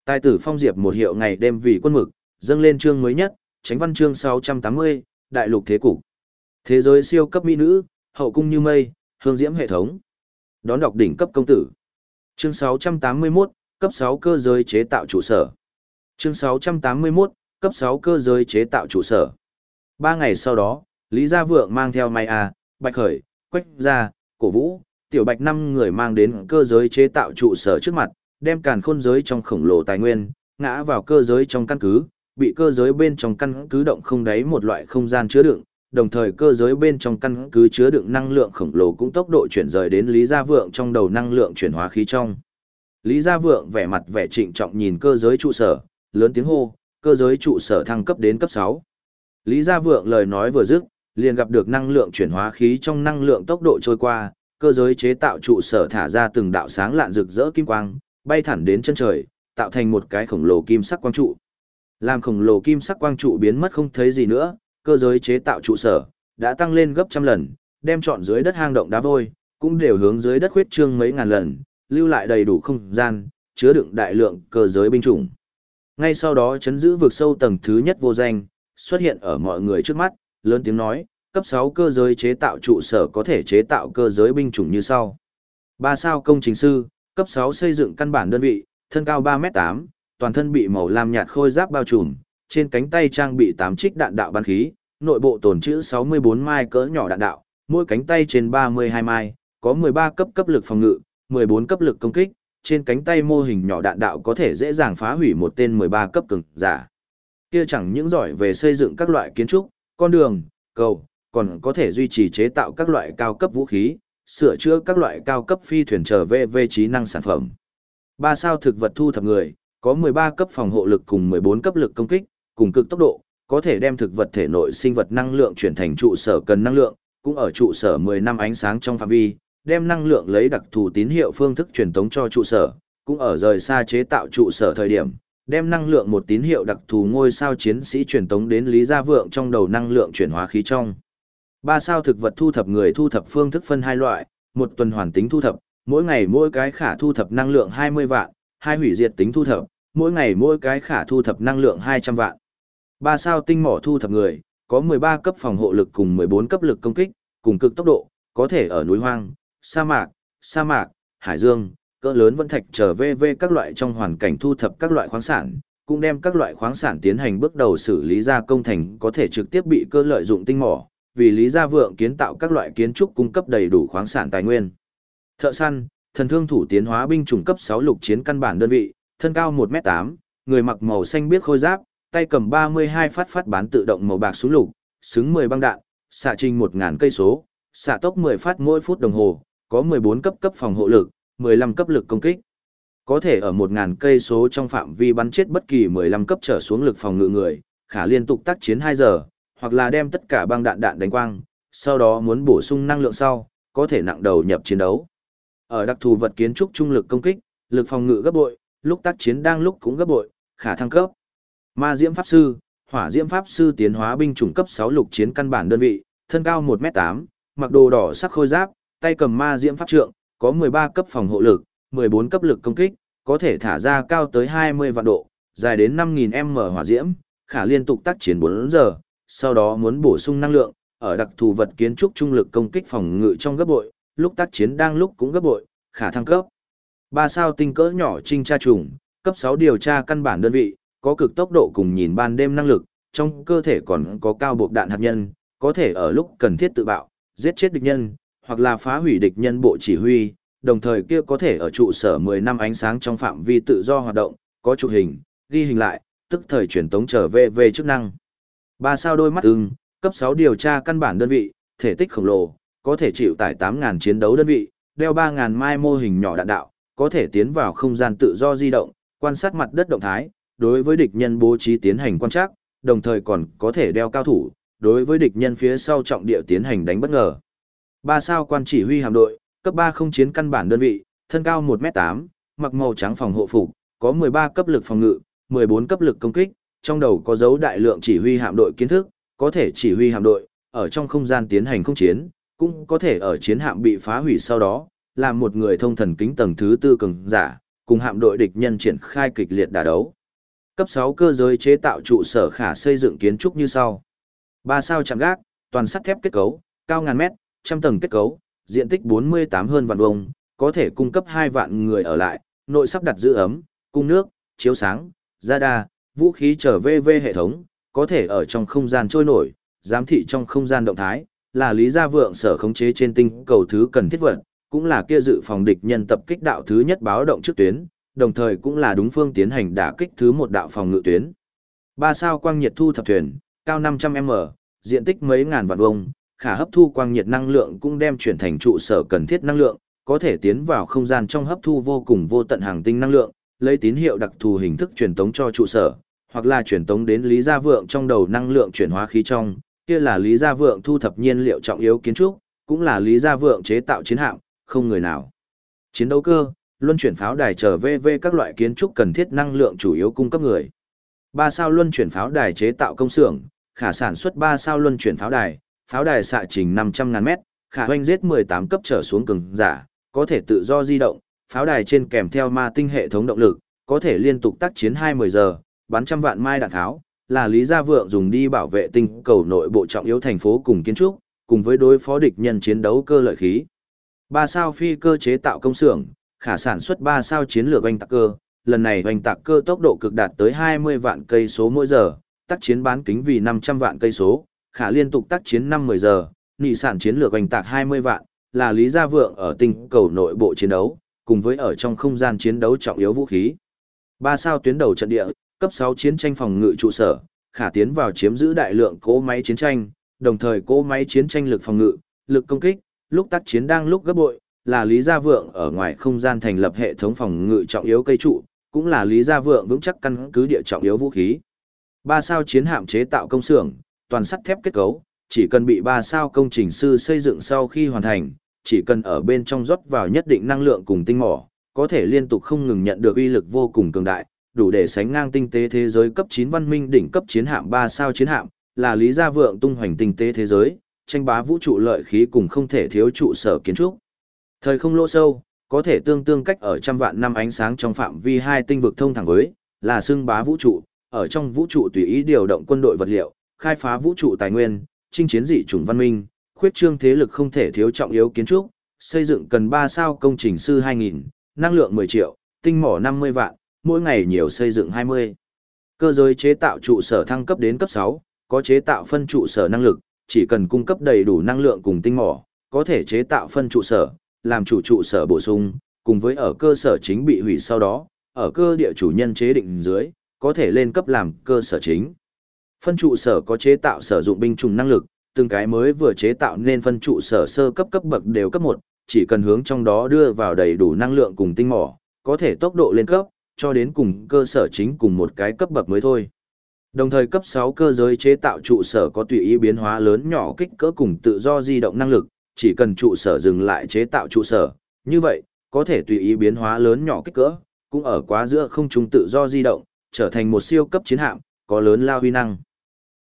Tài tử phong diệp một hiệu ngày đêm vì quân mực, dâng lên chương mới nhất, tránh văn chương 680, đại lục thế cục. Thế giới siêu cấp mỹ nữ, hậu cung như mây, hương diễm hệ thống. Đón đọc đỉnh cấp công tử. Chương 681, cấp 6 cơ giới chế tạo trụ sở. Chương 681, cấp 6 cơ giới chế tạo trụ sở. Ba ngày sau đó, Lý Gia Vượng mang theo Mai A, Bạch Khởi, Quách Gia, Cổ Vũ, Tiểu Bạch năm người mang đến cơ giới chế tạo trụ sở trước mặt, đem càn khôn giới trong khổng lồ tài nguyên, ngã vào cơ giới trong căn cứ, bị cơ giới bên trong căn cứ động không đáy một loại không gian chứa đựng, đồng thời cơ giới bên trong căn cứ chứa đựng năng lượng khổng lồ cũng tốc độ chuyển rời đến Lý Gia Vượng trong đầu năng lượng chuyển hóa khí trong. Lý Gia Vượng vẻ mặt vẻ trịnh trọng nhìn cơ giới trụ sở, lớn tiếng hô, cơ giới trụ sở thăng cấp đến cấp 6. Lý Gia Vượng lời nói vừa dứt, liền gặp được năng lượng chuyển hóa khí trong năng lượng tốc độ trôi qua, cơ giới chế tạo trụ sở thả ra từng đạo sáng lạn rực rỡ kim quang, bay thẳng đến chân trời, tạo thành một cái khổng lồ kim sắc quang trụ. Làm khổng lồ kim sắc quang trụ biến mất không thấy gì nữa, cơ giới chế tạo trụ sở đã tăng lên gấp trăm lần, đem trọn dưới đất hang động đá vôi, cũng đều hướng dưới đất huyết trương mấy ngàn lần, lưu lại đầy đủ không gian, chứa đựng đại lượng cơ giới binh chủng. Ngay sau đó chấn giữ vực sâu tầng thứ nhất vô danh, xuất hiện ở mọi người trước mắt, lớn tiếng nói, cấp 6 cơ giới chế tạo trụ sở có thể chế tạo cơ giới binh chủng như sau. Ba sao công trình sư, cấp 6 xây dựng căn bản đơn vị, thân cao 3m8, toàn thân bị màu lam nhạt khôi giáp bao trùm, trên cánh tay trang bị 8 trích đạn đạo bắn khí, nội bộ tồn trữ 64 mai cỡ nhỏ đạn đạo, mỗi cánh tay trên 32 mai, có 13 cấp cấp lực phòng ngự, 14 cấp lực công kích, trên cánh tay mô hình nhỏ đạn đạo có thể dễ dàng phá hủy một tên 13 cấp cường giả. Kia chẳng những giỏi về xây dựng các loại kiến trúc, con đường, cầu, còn có thể duy trì chế tạo các loại cao cấp vũ khí, sửa chữa các loại cao cấp phi thuyền trở về về trí năng sản phẩm. Ba sao thực vật thu thập người, có 13 cấp phòng hộ lực cùng 14 cấp lực công kích, cùng cực tốc độ, có thể đem thực vật thể nội sinh vật năng lượng chuyển thành trụ sở cần năng lượng, cũng ở trụ sở 10 năm ánh sáng trong phạm vi, đem năng lượng lấy đặc thù tín hiệu phương thức truyền tống cho trụ sở, cũng ở rời xa chế tạo trụ sở thời điểm, đem năng lượng một tín hiệu đặc thù ngôi sao chiến sĩ truyền tống đến Lý Gia Vượng trong đầu năng lượng chuyển hóa khí trong. Ba sao thực vật thu thập người thu thập phương thức phân hai loại, một tuần hoàn tính thu thập, mỗi ngày mỗi cái khả thu thập năng lượng 20 vạn, hai hủy diệt tính thu thập, mỗi ngày mỗi cái khả thu thập năng lượng 200 vạn. Ba sao tinh mỏ thu thập người, có 13 cấp phòng hộ lực cùng 14 cấp lực công kích, cùng cực tốc độ, có thể ở núi hoang, sa mạc, sa mạc, hải dương, cỡ lớn vẫn thạch trở về về các loại trong hoàn cảnh thu thập các loại khoáng sản, cũng đem các loại khoáng sản tiến hành bước đầu xử lý ra công thành có thể trực tiếp bị cơ lợi dụng tinh mỏ, vì lý gia vượng kiến tạo các loại kiến trúc cung cấp đầy đủ khoáng sản tài nguyên. Thợ săn, thần thương thủ tiến hóa binh chủng cấp 6 lục chiến căn bản đơn vị, thân cao 1m8, người mặc màu xanh biếc khôi giáp, tay cầm 32 phát phát bán tự động màu bạc súng lục, xứng 10 băng đạn, xạ trình 1000 cây số, xạ tốc 10 phát mỗi phút đồng hồ, có 14 cấp cấp phòng hộ lực, 15 cấp lực công kích. Có thể ở 1000 cây số trong phạm vi bắn chết bất kỳ 15 cấp trở xuống lực phòng ngự người, khả liên tục tác chiến 2 giờ, hoặc là đem tất cả băng đạn đạn đánh quang, sau đó muốn bổ sung năng lượng sau, có thể nặng đầu nhập chiến đấu. Ở đặc thù vật kiến trúc trung lực công kích, lực phòng ngự gấp bội, lúc tác chiến đang lúc cũng gấp bội, khả thăng cấp. Ma Diễm Pháp Sư, Hỏa Diễm Pháp Sư tiến hóa binh chủng cấp 6 lục chiến căn bản đơn vị, thân cao 1m8, mặc đồ đỏ sắc khôi giáp, tay cầm Ma Diễm Pháp Trượng, có 13 cấp phòng hộ lực, 14 cấp lực công kích, có thể thả ra cao tới 20 vạn độ, dài đến 5000m hỏa diễm, khả liên tục tác chiến 4 giờ, sau đó muốn bổ sung năng lượng, ở đặc thù vật kiến trúc trung lực công kích phòng ngự trong gấp bội, lúc tác chiến đang lúc cũng gấp bội, khả thăng cấp. Ba sao tinh cỡ nhỏ trinh tra trùng, cấp 6 điều tra căn bản đơn vị, có cực tốc độ cùng nhìn ban đêm năng lực, trong cơ thể còn có cao bộ đạn hạt nhân, có thể ở lúc cần thiết tự bạo, giết chết địch nhân, hoặc là phá hủy địch nhân bộ chỉ huy, đồng thời kia có thể ở trụ sở 10 năm ánh sáng trong phạm vi tự do hoạt động, có chụp hình, ghi hình lại, tức thời truyền tống trở về về chức năng. Ba sao đôi mắt ưng, cấp 6 điều tra căn bản đơn vị, thể tích khổng lồ, có thể chịu tải 8.000 chiến đấu đơn vị, đeo 3.000 mai mô hình nhỏ đạn đạo, có thể tiến vào không gian tự do di động, quan sát mặt đất động thái, đối với địch nhân bố trí tiến hành quan trắc, đồng thời còn có thể đeo cao thủ, đối với địch nhân phía sau trọng địa tiến hành đánh bất ngờ. Ba sao quan chỉ huy hạm đội, cấp 3 không chiến căn bản đơn vị, thân cao 1m8, mặc màu trắng phòng hộ phục, có 13 cấp lực phòng ngự, 14 cấp lực công kích, trong đầu có dấu đại lượng chỉ huy hạm đội kiến thức, có thể chỉ huy hạm đội, ở trong không gian tiến hành không chiến, cũng có thể ở chiến hạm bị phá hủy sau đó, làm một người thông thần kính tầng thứ tư cường giả, cùng hạm đội địch nhân triển khai kịch liệt đả đấu. Cấp 6 cơ giới chế tạo trụ sở khả xây dựng kiến trúc như sau. 3 sao chạm gác, toàn sắt thép kết cấu, cao ngàn mét, trăm tầng kết cấu, diện tích 48 hơn vạn vuông, có thể cung cấp 2 vạn người ở lại, nội sắp đặt giữ ấm, cung nước, chiếu sáng, radar, vũ khí trở VV hệ thống, có thể ở trong không gian trôi nổi, giám thị trong không gian động thái, là lý gia vượng sở khống chế trên tinh cầu thứ cần thiết vật, cũng là kia dự phòng địch nhân tập kích đạo thứ nhất báo động trước tuyến, đồng thời cũng là đúng phương tiến hành đả kích thứ một đạo phòng ngự tuyến. Ba sao quang nhiệt thu thập thuyền, cao 500m, diện tích mấy ngàn vạn vuông, khả hấp thu quang nhiệt năng lượng cũng đem chuyển thành trụ sở cần thiết năng lượng, có thể tiến vào không gian trong hấp thu vô cùng vô tận hàng tinh năng lượng, lấy tín hiệu đặc thù hình thức truyền tống cho trụ sở, hoặc là truyền tống đến Lý Gia Vượng trong đầu năng lượng chuyển hóa khí trong, kia là Lý Gia Vượng thu thập nhiên liệu trọng yếu kiến trúc, cũng là Lý Gia Vượng chế tạo chiến hạm, không người nào. Chiến đấu cơ, luân chuyển pháo đài trở VV các loại kiến trúc cần thiết năng lượng chủ yếu cung cấp người. Ba sao luân chuyển pháo đài chế tạo công xưởng, khả sản xuất ba sao luân chuyển pháo đài, pháo đài xạ trình 500.000 mét, khả hoanh giết 18 cấp trở xuống cường giả, có thể tự do di động, pháo đài trên kèm theo ma tinh hệ thống động lực, có thể liên tục tác chiến 20 giờ, bắn trăm vạn mai đạn tháo, là Lý Gia Vượng dùng đi bảo vệ tinh cầu nội bộ trọng yếu thành phố cùng kiến trúc, cùng với đối phó địch nhân chiến đấu cơ lợi khí. Ba sao phi cơ chế tạo công xưởng, khả sản xuất ba sao chiến lược oanh tạc cơ, lần này oanh tạc cơ tốc độ cực đạt tới 20 vạn cây số mỗi giờ, tác chiến bán kính vì 500 vạn cây số, khả liên tục tác chiến 5-10 giờ, nị sản chiến lược oanh tạc 20 vạn, là Lý Gia Vượng ở tinh cầu nội bộ chiến đấu, cùng với ở trong không gian chiến đấu trọng yếu vũ khí. Ba sao tuyến đầu trận địa, cấp 6 chiến tranh phòng ngự trụ sở, khả tiến vào chiếm giữ đại lượng cỗ máy chiến tranh, đồng thời cỗ máy chiến tranh lực phòng ngự, lực công kích, lúc tác chiến đang lúc gấp bội, là Lý Gia Vượng ở ngoài không gian thành lập hệ thống phòng ngự trọng yếu cây trụ, cũng là Lý Gia Vượng vững chắc căn cứ địa trọng yếu vũ khí. Ba sao chiến hạm chế tạo công xưởng, toàn sắt thép kết cấu, chỉ cần bị ba sao công trình sư xây dựng sau khi hoàn thành, chỉ cần ở bên trong rót vào nhất định năng lượng cùng tinh mỏ, có thể liên tục không ngừng nhận được uy lực vô cùng cường đại, đủ để sánh ngang tinh tế thế giới cấp 9 văn minh đỉnh cấp chiến hạm 3 sao chiến hạm, là lý gia vượng tung hoành tinh tế thế giới, tranh bá vũ trụ lợi khí cùng không thể thiếu trụ sở kiến trúc. Thời không lỗ sâu, có thể tương tương cách ở trăm vạn năm ánh sáng trong phạm vi hai tinh vực thông thẳng với, là xương bá vũ trụ, ở trong vũ trụ tùy ý điều động quân đội vật liệu, khai phá vũ trụ tài nguyên, chinh chiến dị chủng văn minh, khuyết trương thế lực không thể thiếu trọng yếu kiến trúc, xây dựng cần 3 sao công trình sư 2000, năng lượng 10 triệu, tinh mỏ 50 vạn, mỗi ngày nhiều xây dựng 20. Cơ giới chế tạo trụ sở thăng cấp đến cấp 6, có chế tạo phân trụ sở năng lực, chỉ cần cung cấp đầy đủ năng lượng cùng tinh mỏ, có thể chế tạo phân trụ sở, làm chủ trụ sở bổ sung, cùng với ở cơ sở chính bị hủy sau đó, ở cơ địa chủ nhân chế định dưới, có thể lên cấp làm cơ sở chính. Phân trụ sở có chế tạo sử dụng binh chủng năng lực, từng cái mới vừa chế tạo nên phân trụ sở sơ cấp cấp bậc đều cấp 1, chỉ cần hướng trong đó đưa vào đầy đủ năng lượng cùng tinh mỏ, có thể tốc độ lên cấp, cho đến cùng cơ sở chính cùng một cái cấp bậc mới thôi. Đồng thời cấp 6 cơ giới chế tạo trụ sở có tùy ý biến hóa lớn nhỏ kích cỡ cùng tự do di động năng lực, chỉ cần trụ sở dừng lại chế tạo trụ sở, như vậy, có thể tùy ý biến hóa lớn nhỏ kích cỡ, cũng ở quá giữa không trung tự do di động, trở thành một siêu cấp chiến hạm, có lớn lao huy năng.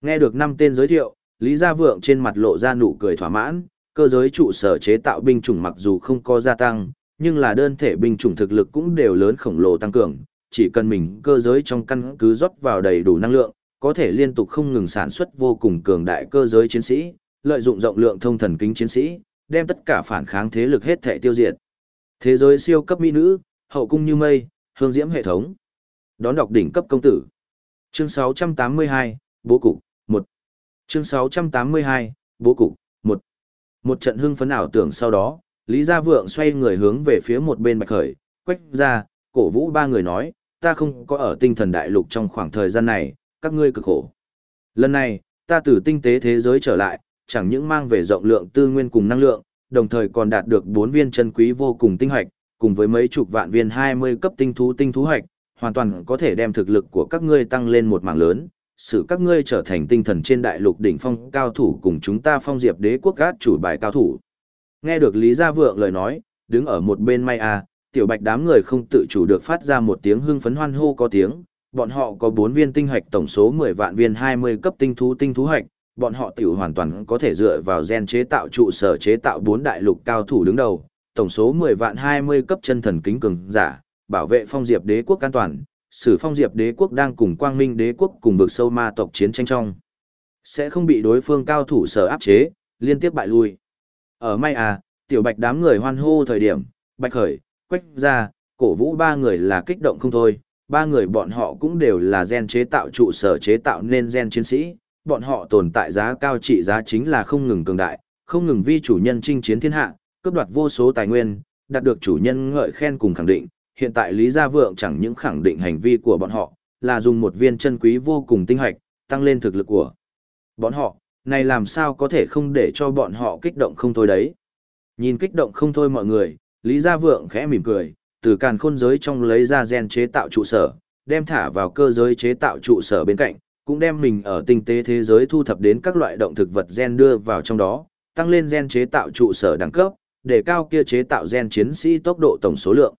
Nghe được năm tên giới thiệu, Lý Gia Vượng trên mặt lộ ra nụ cười thỏa mãn, cơ giới trụ sở chế tạo binh chủng mặc dù không có gia tăng, nhưng là đơn thể binh chủng thực lực cũng đều lớn khổng lồ tăng cường, chỉ cần mình cơ giới trong căn cứ rót vào đầy đủ năng lượng, có thể liên tục không ngừng sản xuất vô cùng cường đại cơ giới chiến sĩ, lợi dụng rộng lượng thông thần kính chiến sĩ, đem tất cả phản kháng thế lực hết thể tiêu diệt. Thế giới siêu cấp mỹ nữ, hậu cung như mây, hương diễm hệ thống. Đón đọc đỉnh cấp công tử. Chương 682, Bố cục, Chương 682, Bố cục, 1. Một trận hưng phấn ảo tưởng sau đó, Lý Gia Vượng xoay người hướng về phía một bên Bạch Khởi, quách ra, cổ vũ ba người nói, ta không có ở tinh thần đại lục trong khoảng thời gian này, các ngươi cực khổ. Lần này, ta từ tinh tế thế giới trở lại, chẳng những mang về rộng lượng tư nguyên cùng năng lượng, đồng thời còn đạt được bốn viên chân quý vô cùng tinh hoạch, cùng với mấy chục vạn viên 20 cấp tinh thú tinh thú hoạch, hoàn toàn có thể đem thực lực của các ngươi tăng lên một mảng lớn, sự các ngươi trở thành tinh thần trên đại lục đỉnh phong cao thủ cùng chúng ta phong diệp đế quốc gát chủ bài cao thủ. Nghe được Lý Gia Vượng lời nói, đứng ở một bên may à, tiểu bạch đám người không tự chủ được phát ra một tiếng hưng phấn hoan hô có tiếng, bọn họ có 4 viên tinh hạch tổng số 10 vạn viên 20 cấp tinh thú tinh thú hạch, bọn họ tiểu hoàn toàn có thể dựa vào gen chế tạo trụ sở chế tạo bốn đại lục cao thủ đứng đầu, tổng số 10 vạn 20 cấp chân thần kính cường giả, bảo vệ phong diệp đế quốc an toàn, sử phong diệp đế quốc đang cùng quang minh đế quốc cùng vực sâu ma tộc chiến tranh trong. Sẽ không bị đối phương cao thủ sở áp chế, liên tiếp bại lui. Ở may à, tiểu bạch đám người hoan hô thời điểm, bạch khởi, quách ra, cổ vũ ba người là kích động không thôi, ba người bọn họ cũng đều là gen chế tạo trụ sở chế tạo nên gen chiến sĩ, bọn họ tồn tại giá cao trị giá chính là không ngừng cường đại, không ngừng vi chủ nhân chinh chiến thiên hạ, cướp đoạt vô số tài nguyên, đạt được chủ nhân ngợi khen cùng khẳng định, hiện tại Lý Gia Vượng chẳng những khẳng định hành vi của bọn họ, là dùng một viên chân quý vô cùng tinh hoạch, tăng lên thực lực của bọn họ, này làm sao có thể không để cho bọn họ kích động không thôi đấy. Nhìn kích động không thôi mọi người, Lý Gia Vượng khẽ mỉm cười, từ càn khôn giới trong lấy ra gen chế tạo trụ sở, đem thả vào cơ giới chế tạo trụ sở bên cạnh, cũng đem mình ở tinh tế thế giới thu thập đến các loại động thực vật gen đưa vào trong đó, tăng lên gen chế tạo trụ sở đẳng cấp, để cao kia chế tạo gen chiến sĩ tốc độ tổng số lượng.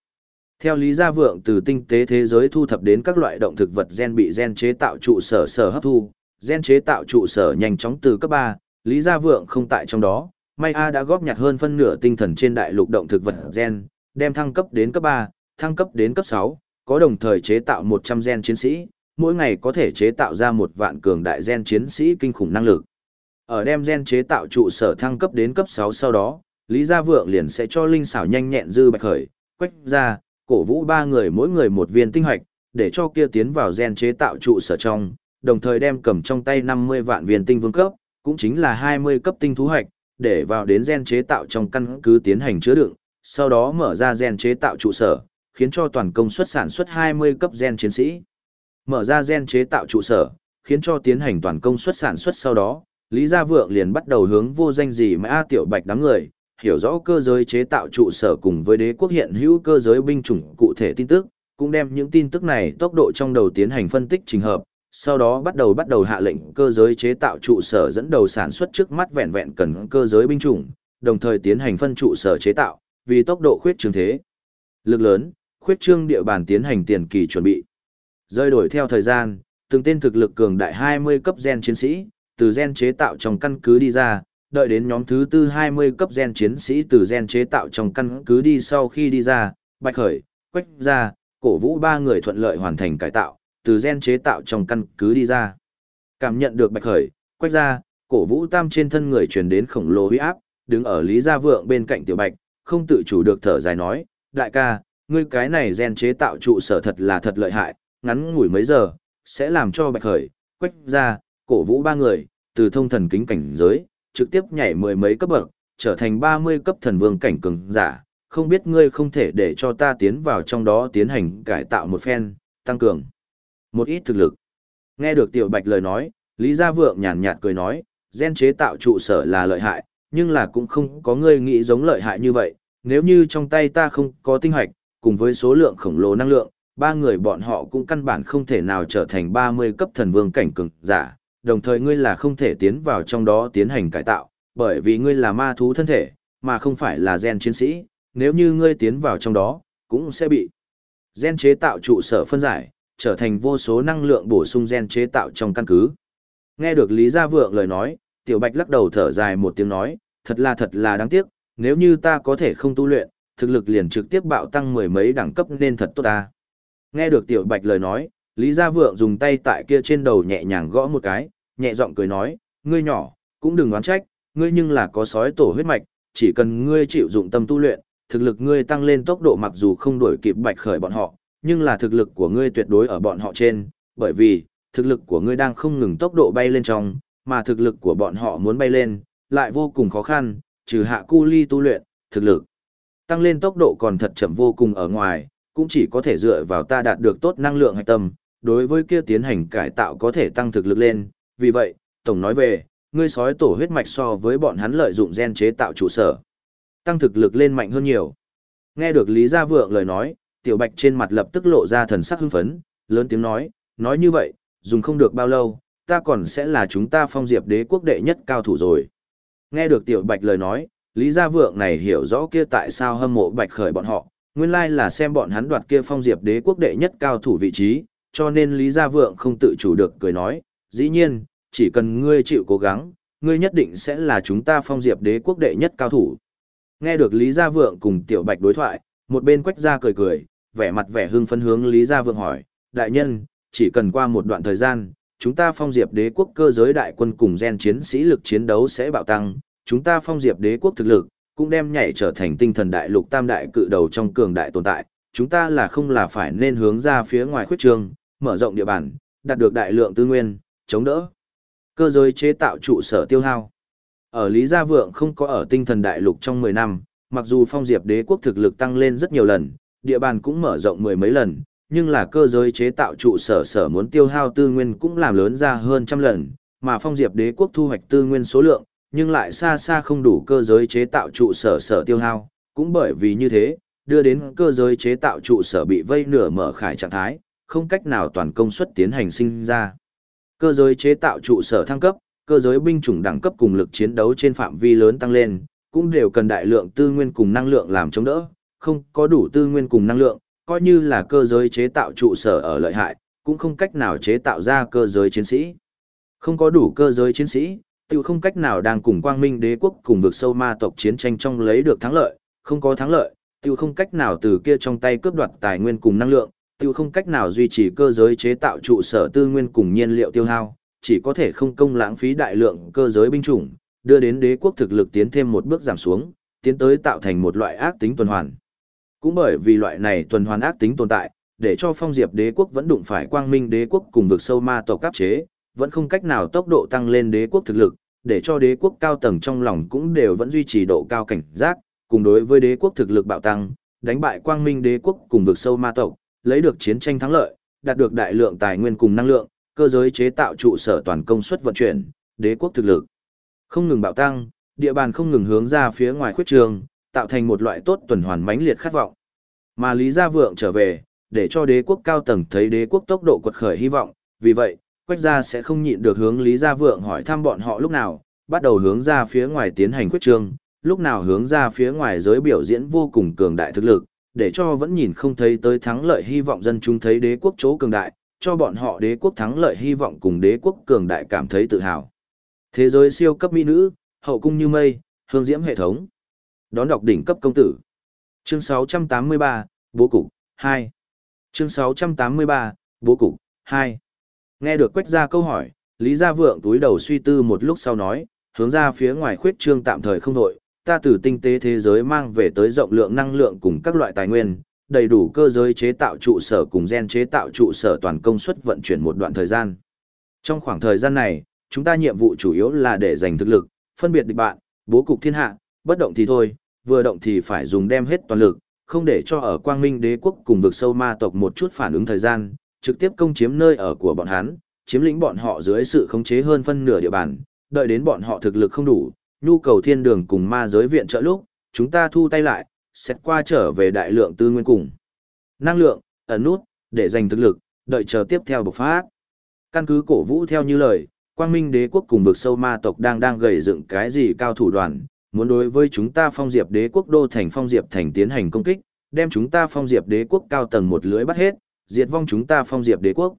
Theo Lý Gia Vượng từ tinh tế thế giới thu thập đến các loại động thực vật gen bị gen chế tạo trụ sở sở hấp thu, gen chế tạo trụ sở nhanh chóng từ cấp 3, Lý Gia Vượng không tại trong đó, May A đã góp nhặt hơn phân nửa tinh thần trên đại lục động thực vật gen, đem thăng cấp đến cấp 3, thăng cấp đến cấp 6, có đồng thời chế tạo 100 gen chiến sĩ, mỗi ngày có thể chế tạo ra một vạn cường đại gen chiến sĩ kinh khủng năng lực. Ở đem gen chế tạo trụ sở thăng cấp đến cấp 6 sau đó, Lý Gia Vượng liền sẽ cho Linh xảo nhanh nhẹn dư bạch khởi, quách ra, cổ vũ ba người mỗi người một viên tinh hoạch, để cho kia tiến vào gen chế tạo trụ sở trong, đồng thời đem cầm trong tay 50 vạn viên tinh vương cấp, cũng chính là 20 cấp tinh thú hoạch, để vào đến gen chế tạo trong căn cứ tiến hành chứa đựng, sau đó mở ra gen chế tạo trụ sở, khiến cho toàn công suất sản xuất 20 cấp gen chiến sĩ. Mở ra gen chế tạo trụ sở, khiến cho tiến hành toàn công suất sản xuất sau đó, Lý Gia Vượng liền bắt đầu hướng vô danh gì mà A Tiểu Bạch đám người, hiểu rõ cơ giới chế tạo trụ sở cùng với đế quốc hiện hữu cơ giới binh chủng cụ thể tin tức, cũng đem những tin tức này tốc độ trong đầu tiến hành phân tích trình hợp, sau đó bắt đầu bắt đầu hạ lệnh cơ giới chế tạo trụ sở dẫn đầu sản xuất trước mắt vẹn vẹn cần cơ giới binh chủng, đồng thời tiến hành phân trụ sở chế tạo, vì tốc độ khuyết trương thế. Lực lớn, khuyết trương địa bàn tiến hành tiền kỳ chuẩn bị. Rơi đổi theo thời gian, từng tên thực lực cường đại 20 cấp gen chiến sĩ, từ gen chế tạo trong căn cứ đi ra, đợi đến nhóm thứ tư 20 cấp gen chiến sĩ từ gen chế tạo trong căn cứ đi sau khi đi ra, Bạch Khởi, Quách ra, cổ vũ ba người thuận lợi hoàn thành cải tạo, từ gen chế tạo trong căn cứ đi ra. Cảm nhận được Bạch Khởi, Quách ra, cổ vũ tam trên thân người truyền đến khổng lồ huy áp, đứng ở Lý Gia Vượng bên cạnh Tiểu Bạch, không tự chủ được thở dài nói, đại ca, ngươi cái này gen chế tạo trụ sở thật là thật lợi hại, ngắn ngủi mấy giờ, sẽ làm cho Bạch Khởi, Quách ra, cổ vũ ba người, từ thông thần kính cảnh giới, trực tiếp nhảy mười mấy cấp bậc, trở thành 30 cấp thần vương cảnh cường giả, không biết ngươi không thể để cho ta tiến vào trong đó tiến hành cải tạo một phen, tăng cường một ít thực lực. Nghe được Tiểu Bạch lời nói, Lý Gia Vượng nhàn nhạt cười nói, gen chế tạo trụ sở là lợi hại, nhưng là cũng không có ngươi nghĩ giống lợi hại như vậy, nếu như trong tay ta không có tinh hoạch, cùng với số lượng khổng lồ năng lượng, ba người bọn họ cũng căn bản không thể nào trở thành 30 cấp thần vương cảnh cường giả, đồng thời ngươi là không thể tiến vào trong đó tiến hành cải tạo, bởi vì ngươi là ma thú thân thể, mà không phải là gen chiến sĩ, nếu như ngươi tiến vào trong đó, cũng sẽ bị gen chế tạo trụ sở phân giải, trở thành vô số năng lượng bổ sung gen chế tạo trong căn cứ. Nghe được Lý Gia Vượng lời nói, Tiểu Bạch lắc đầu thở dài một tiếng nói, thật là thật là đáng tiếc, nếu như ta có thể không tu luyện, thực lực liền trực tiếp bạo tăng mười mấy đẳng cấp nên thật tốt ta. Nghe được Tiểu Bạch lời nói, Lý Gia Vượng dùng tay tại kia trên đầu nhẹ nhàng gõ một cái, nhẹ giọng cười nói, ngươi nhỏ, cũng đừng oán trách, ngươi nhưng là có sói tổ huyết mạch, chỉ cần ngươi chịu dụng tâm tu luyện, thực lực ngươi tăng lên tốc độ mặc dù không đuổi kịp Bạch Khởi bọn họ, nhưng là thực lực của ngươi tuyệt đối ở bọn họ trên, bởi vì, thực lực của ngươi đang không ngừng tốc độ bay lên trong, mà thực lực của bọn họ muốn bay lên, lại vô cùng khó khăn, trừ hạ cu ly tu luyện, thực lực tăng lên tốc độ còn thật chậm vô cùng ở ngoài, cũng chỉ có thể dựa vào ta đạt được tốt năng lượng hạch tâm, đối với kia tiến hành cải tạo có thể tăng thực lực lên, vì vậy, tổng nói về, ngươi sói tổ huyết mạch so với bọn hắn lợi dụng gen chế tạo trụ sở, tăng thực lực lên mạnh hơn nhiều. Nghe được Lý Gia Vượng lời nói, Tiểu Bạch trên mặt lập tức lộ ra thần sắc hưng phấn, lớn tiếng nói, nói như vậy, dùng không được bao lâu, ta còn sẽ là chúng ta phong diệp đế quốc đệ nhất cao thủ rồi. Nghe được Tiểu Bạch lời nói, Lý Gia Vượng này hiểu rõ kia tại sao hâm mộ Bạch Khởi bọn họ, nguyên lai là xem bọn hắn đoạt kia phong diệp đế quốc đệ nhất cao thủ vị trí, cho nên Lý Gia Vượng không tự chủ được cười nói, dĩ nhiên, chỉ cần ngươi chịu cố gắng, ngươi nhất định sẽ là chúng ta phong diệp đế quốc đệ nhất cao thủ. Nghe được Lý Gia Vượng cùng Tiểu Bạch đối thoại, một bên quách gia cười cười, vẻ mặt vẻ hưng phấn hướng Lý Gia Vượng hỏi, đại nhân, chỉ cần qua một đoạn thời gian, chúng ta phong diệp đế quốc cơ giới đại quân cùng gen chiến sĩ lực chiến đấu sẽ bạo tăng, chúng ta phong diệp đế quốc thực lực, cũng đem nhảy trở thành tinh thần đại lục tam đại cự đầu trong cường đại tồn tại, chúng ta là không là phải nên hướng ra phía ngoài khuyết trường, mở rộng địa bàn, đạt được đại lượng tư nguyên, chống đỡ. Cơ giới chế tạo trụ sở tiêu hao. Ở Lý Gia Vượng không có ở tinh thần đại lục trong 10 năm, mặc dù phong diệp đế quốc thực lực tăng lên rất nhiều lần, địa bàn cũng mở rộng mười mấy lần, nhưng là cơ giới chế tạo trụ sở sở muốn tiêu hao tư nguyên cũng làm lớn ra hơn trăm lần, mà phong diệp đế quốc thu hoạch tư nguyên số lượng, nhưng lại xa xa không đủ cơ giới chế tạo trụ sở sở tiêu hao, cũng bởi vì như thế, đưa đến cơ giới chế tạo trụ sở bị vây nửa mở khải trạng thái, không cách nào toàn công suất tiến hành sinh ra. Cơ giới chế tạo trụ sở thăng cấp, cơ giới binh chủng đẳng cấp cùng lực chiến đấu trên phạm vi lớn tăng lên, cũng đều cần đại lượng tư nguyên cùng năng lượng làm chống đỡ, không có đủ tư nguyên cùng năng lượng, coi như là cơ giới chế tạo trụ sở ở lợi hại, cũng không cách nào chế tạo ra cơ giới chiến sĩ. Không có đủ cơ giới chiến sĩ, tự không cách nào đang cùng quang minh đế quốc cùng vực sâu ma tộc chiến tranh trong lấy được thắng lợi, không có thắng lợi, tự không cách nào từ kia trong tay cướp đoạt tài nguyên cùng năng lượng, tự không cách nào duy trì cơ giới chế tạo trụ sở tư nguyên cùng nhiên liệu tiêu hao, chỉ có thể không công lãng phí đại lượng cơ giới binh chủng, đưa đến đế quốc thực lực tiến thêm một bước giảm xuống, tiến tới tạo thành một loại ác tính tuần hoàn. Cũng bởi vì loại này tuần hoàn ác tính tồn tại, để cho phong diệp đế quốc vẫn đụng phải quang minh đế quốc cùng vực sâu ma tộc cấp chế, vẫn không cách nào tốc độ tăng lên đế quốc thực lực, để cho đế quốc cao tầng trong lòng cũng đều vẫn duy trì độ cao cảnh giác, cùng đối với đế quốc thực lực bạo tăng, đánh bại quang minh đế quốc cùng vực sâu ma tộc, lấy được chiến tranh thắng lợi, đạt được đại lượng tài nguyên cùng năng lượng, cơ giới chế tạo trụ sở toàn công suất vận chuyển, đế quốc thực lực không ngừng bạo tăng, địa bàn không ngừng hướng ra phía ngoài khuyết trường, tạo thành một loại tốt tuần hoàn mãnh liệt khát vọng. Mà Lý Gia Vượng trở về, để cho đế quốc cao tầng thấy đế quốc tốc độ quật khởi hy vọng, vì vậy, Quách gia sẽ không nhịn được hướng Lý Gia Vượng hỏi thăm bọn họ lúc nào, bắt đầu hướng ra phía ngoài tiến hành khuyết trương, lúc nào hướng ra phía ngoài giới biểu diễn vô cùng cường đại thực lực, để cho vẫn nhìn không thấy tới thắng lợi hy vọng dân chúng thấy đế quốc chỗ cường đại, cho bọn họ đế quốc thắng lợi hy vọng cùng đế quốc cường đại cảm thấy tự hào. Thế giới siêu cấp mỹ nữ, hậu cung như mây, hương diễm hệ thống. Đón đọc đỉnh cấp công tử. Chương 683, Bố Cục, 2. Chương 683, Bố Cục, 2. Nghe được quách ra câu hỏi, Lý Gia Vượng túi đầu suy tư một lúc sau nói, hướng ra phía ngoài khuyết trương tạm thời không đội, ta từ tinh tế thế giới mang về tới rộng lượng năng lượng cùng các loại tài nguyên, đầy đủ cơ giới chế tạo trụ sở cùng gen chế tạo trụ sở toàn công suất vận chuyển một đoạn thời gian. Trong khoảng thời gian này, chúng ta nhiệm vụ chủ yếu là để giành thực lực, phân biệt địch bạn, bố cục thiên hạ, bất động thì thôi, vừa động thì phải dùng đem hết toàn lực, không để cho ở quang minh đế quốc cùng vực sâu ma tộc một chút phản ứng thời gian, trực tiếp công chiếm nơi ở của bọn hắn, chiếm lĩnh bọn họ dưới sự khống chế hơn phân nửa địa bàn, đợi đến bọn họ thực lực không đủ, nhu cầu thiên đường cùng ma giới viện trợ lúc, chúng ta thu tay lại, xét qua trở về đại lượng tư nguyên cùng. Năng lượng, ẩn nút, để giành thực lực, đợi chờ tiếp theo bộc phát. Căn cứ cổ vũ theo như lời, quang minh đế quốc cùng vực sâu ma tộc đang đang gầy dựng cái gì cao thủ đoàn, muốn đối với chúng ta phong diệp đế quốc đô thành phong diệp thành tiến hành công kích, đem chúng ta phong diệp đế quốc cao tầng một lưới bắt hết, diệt vong chúng ta phong diệp đế quốc.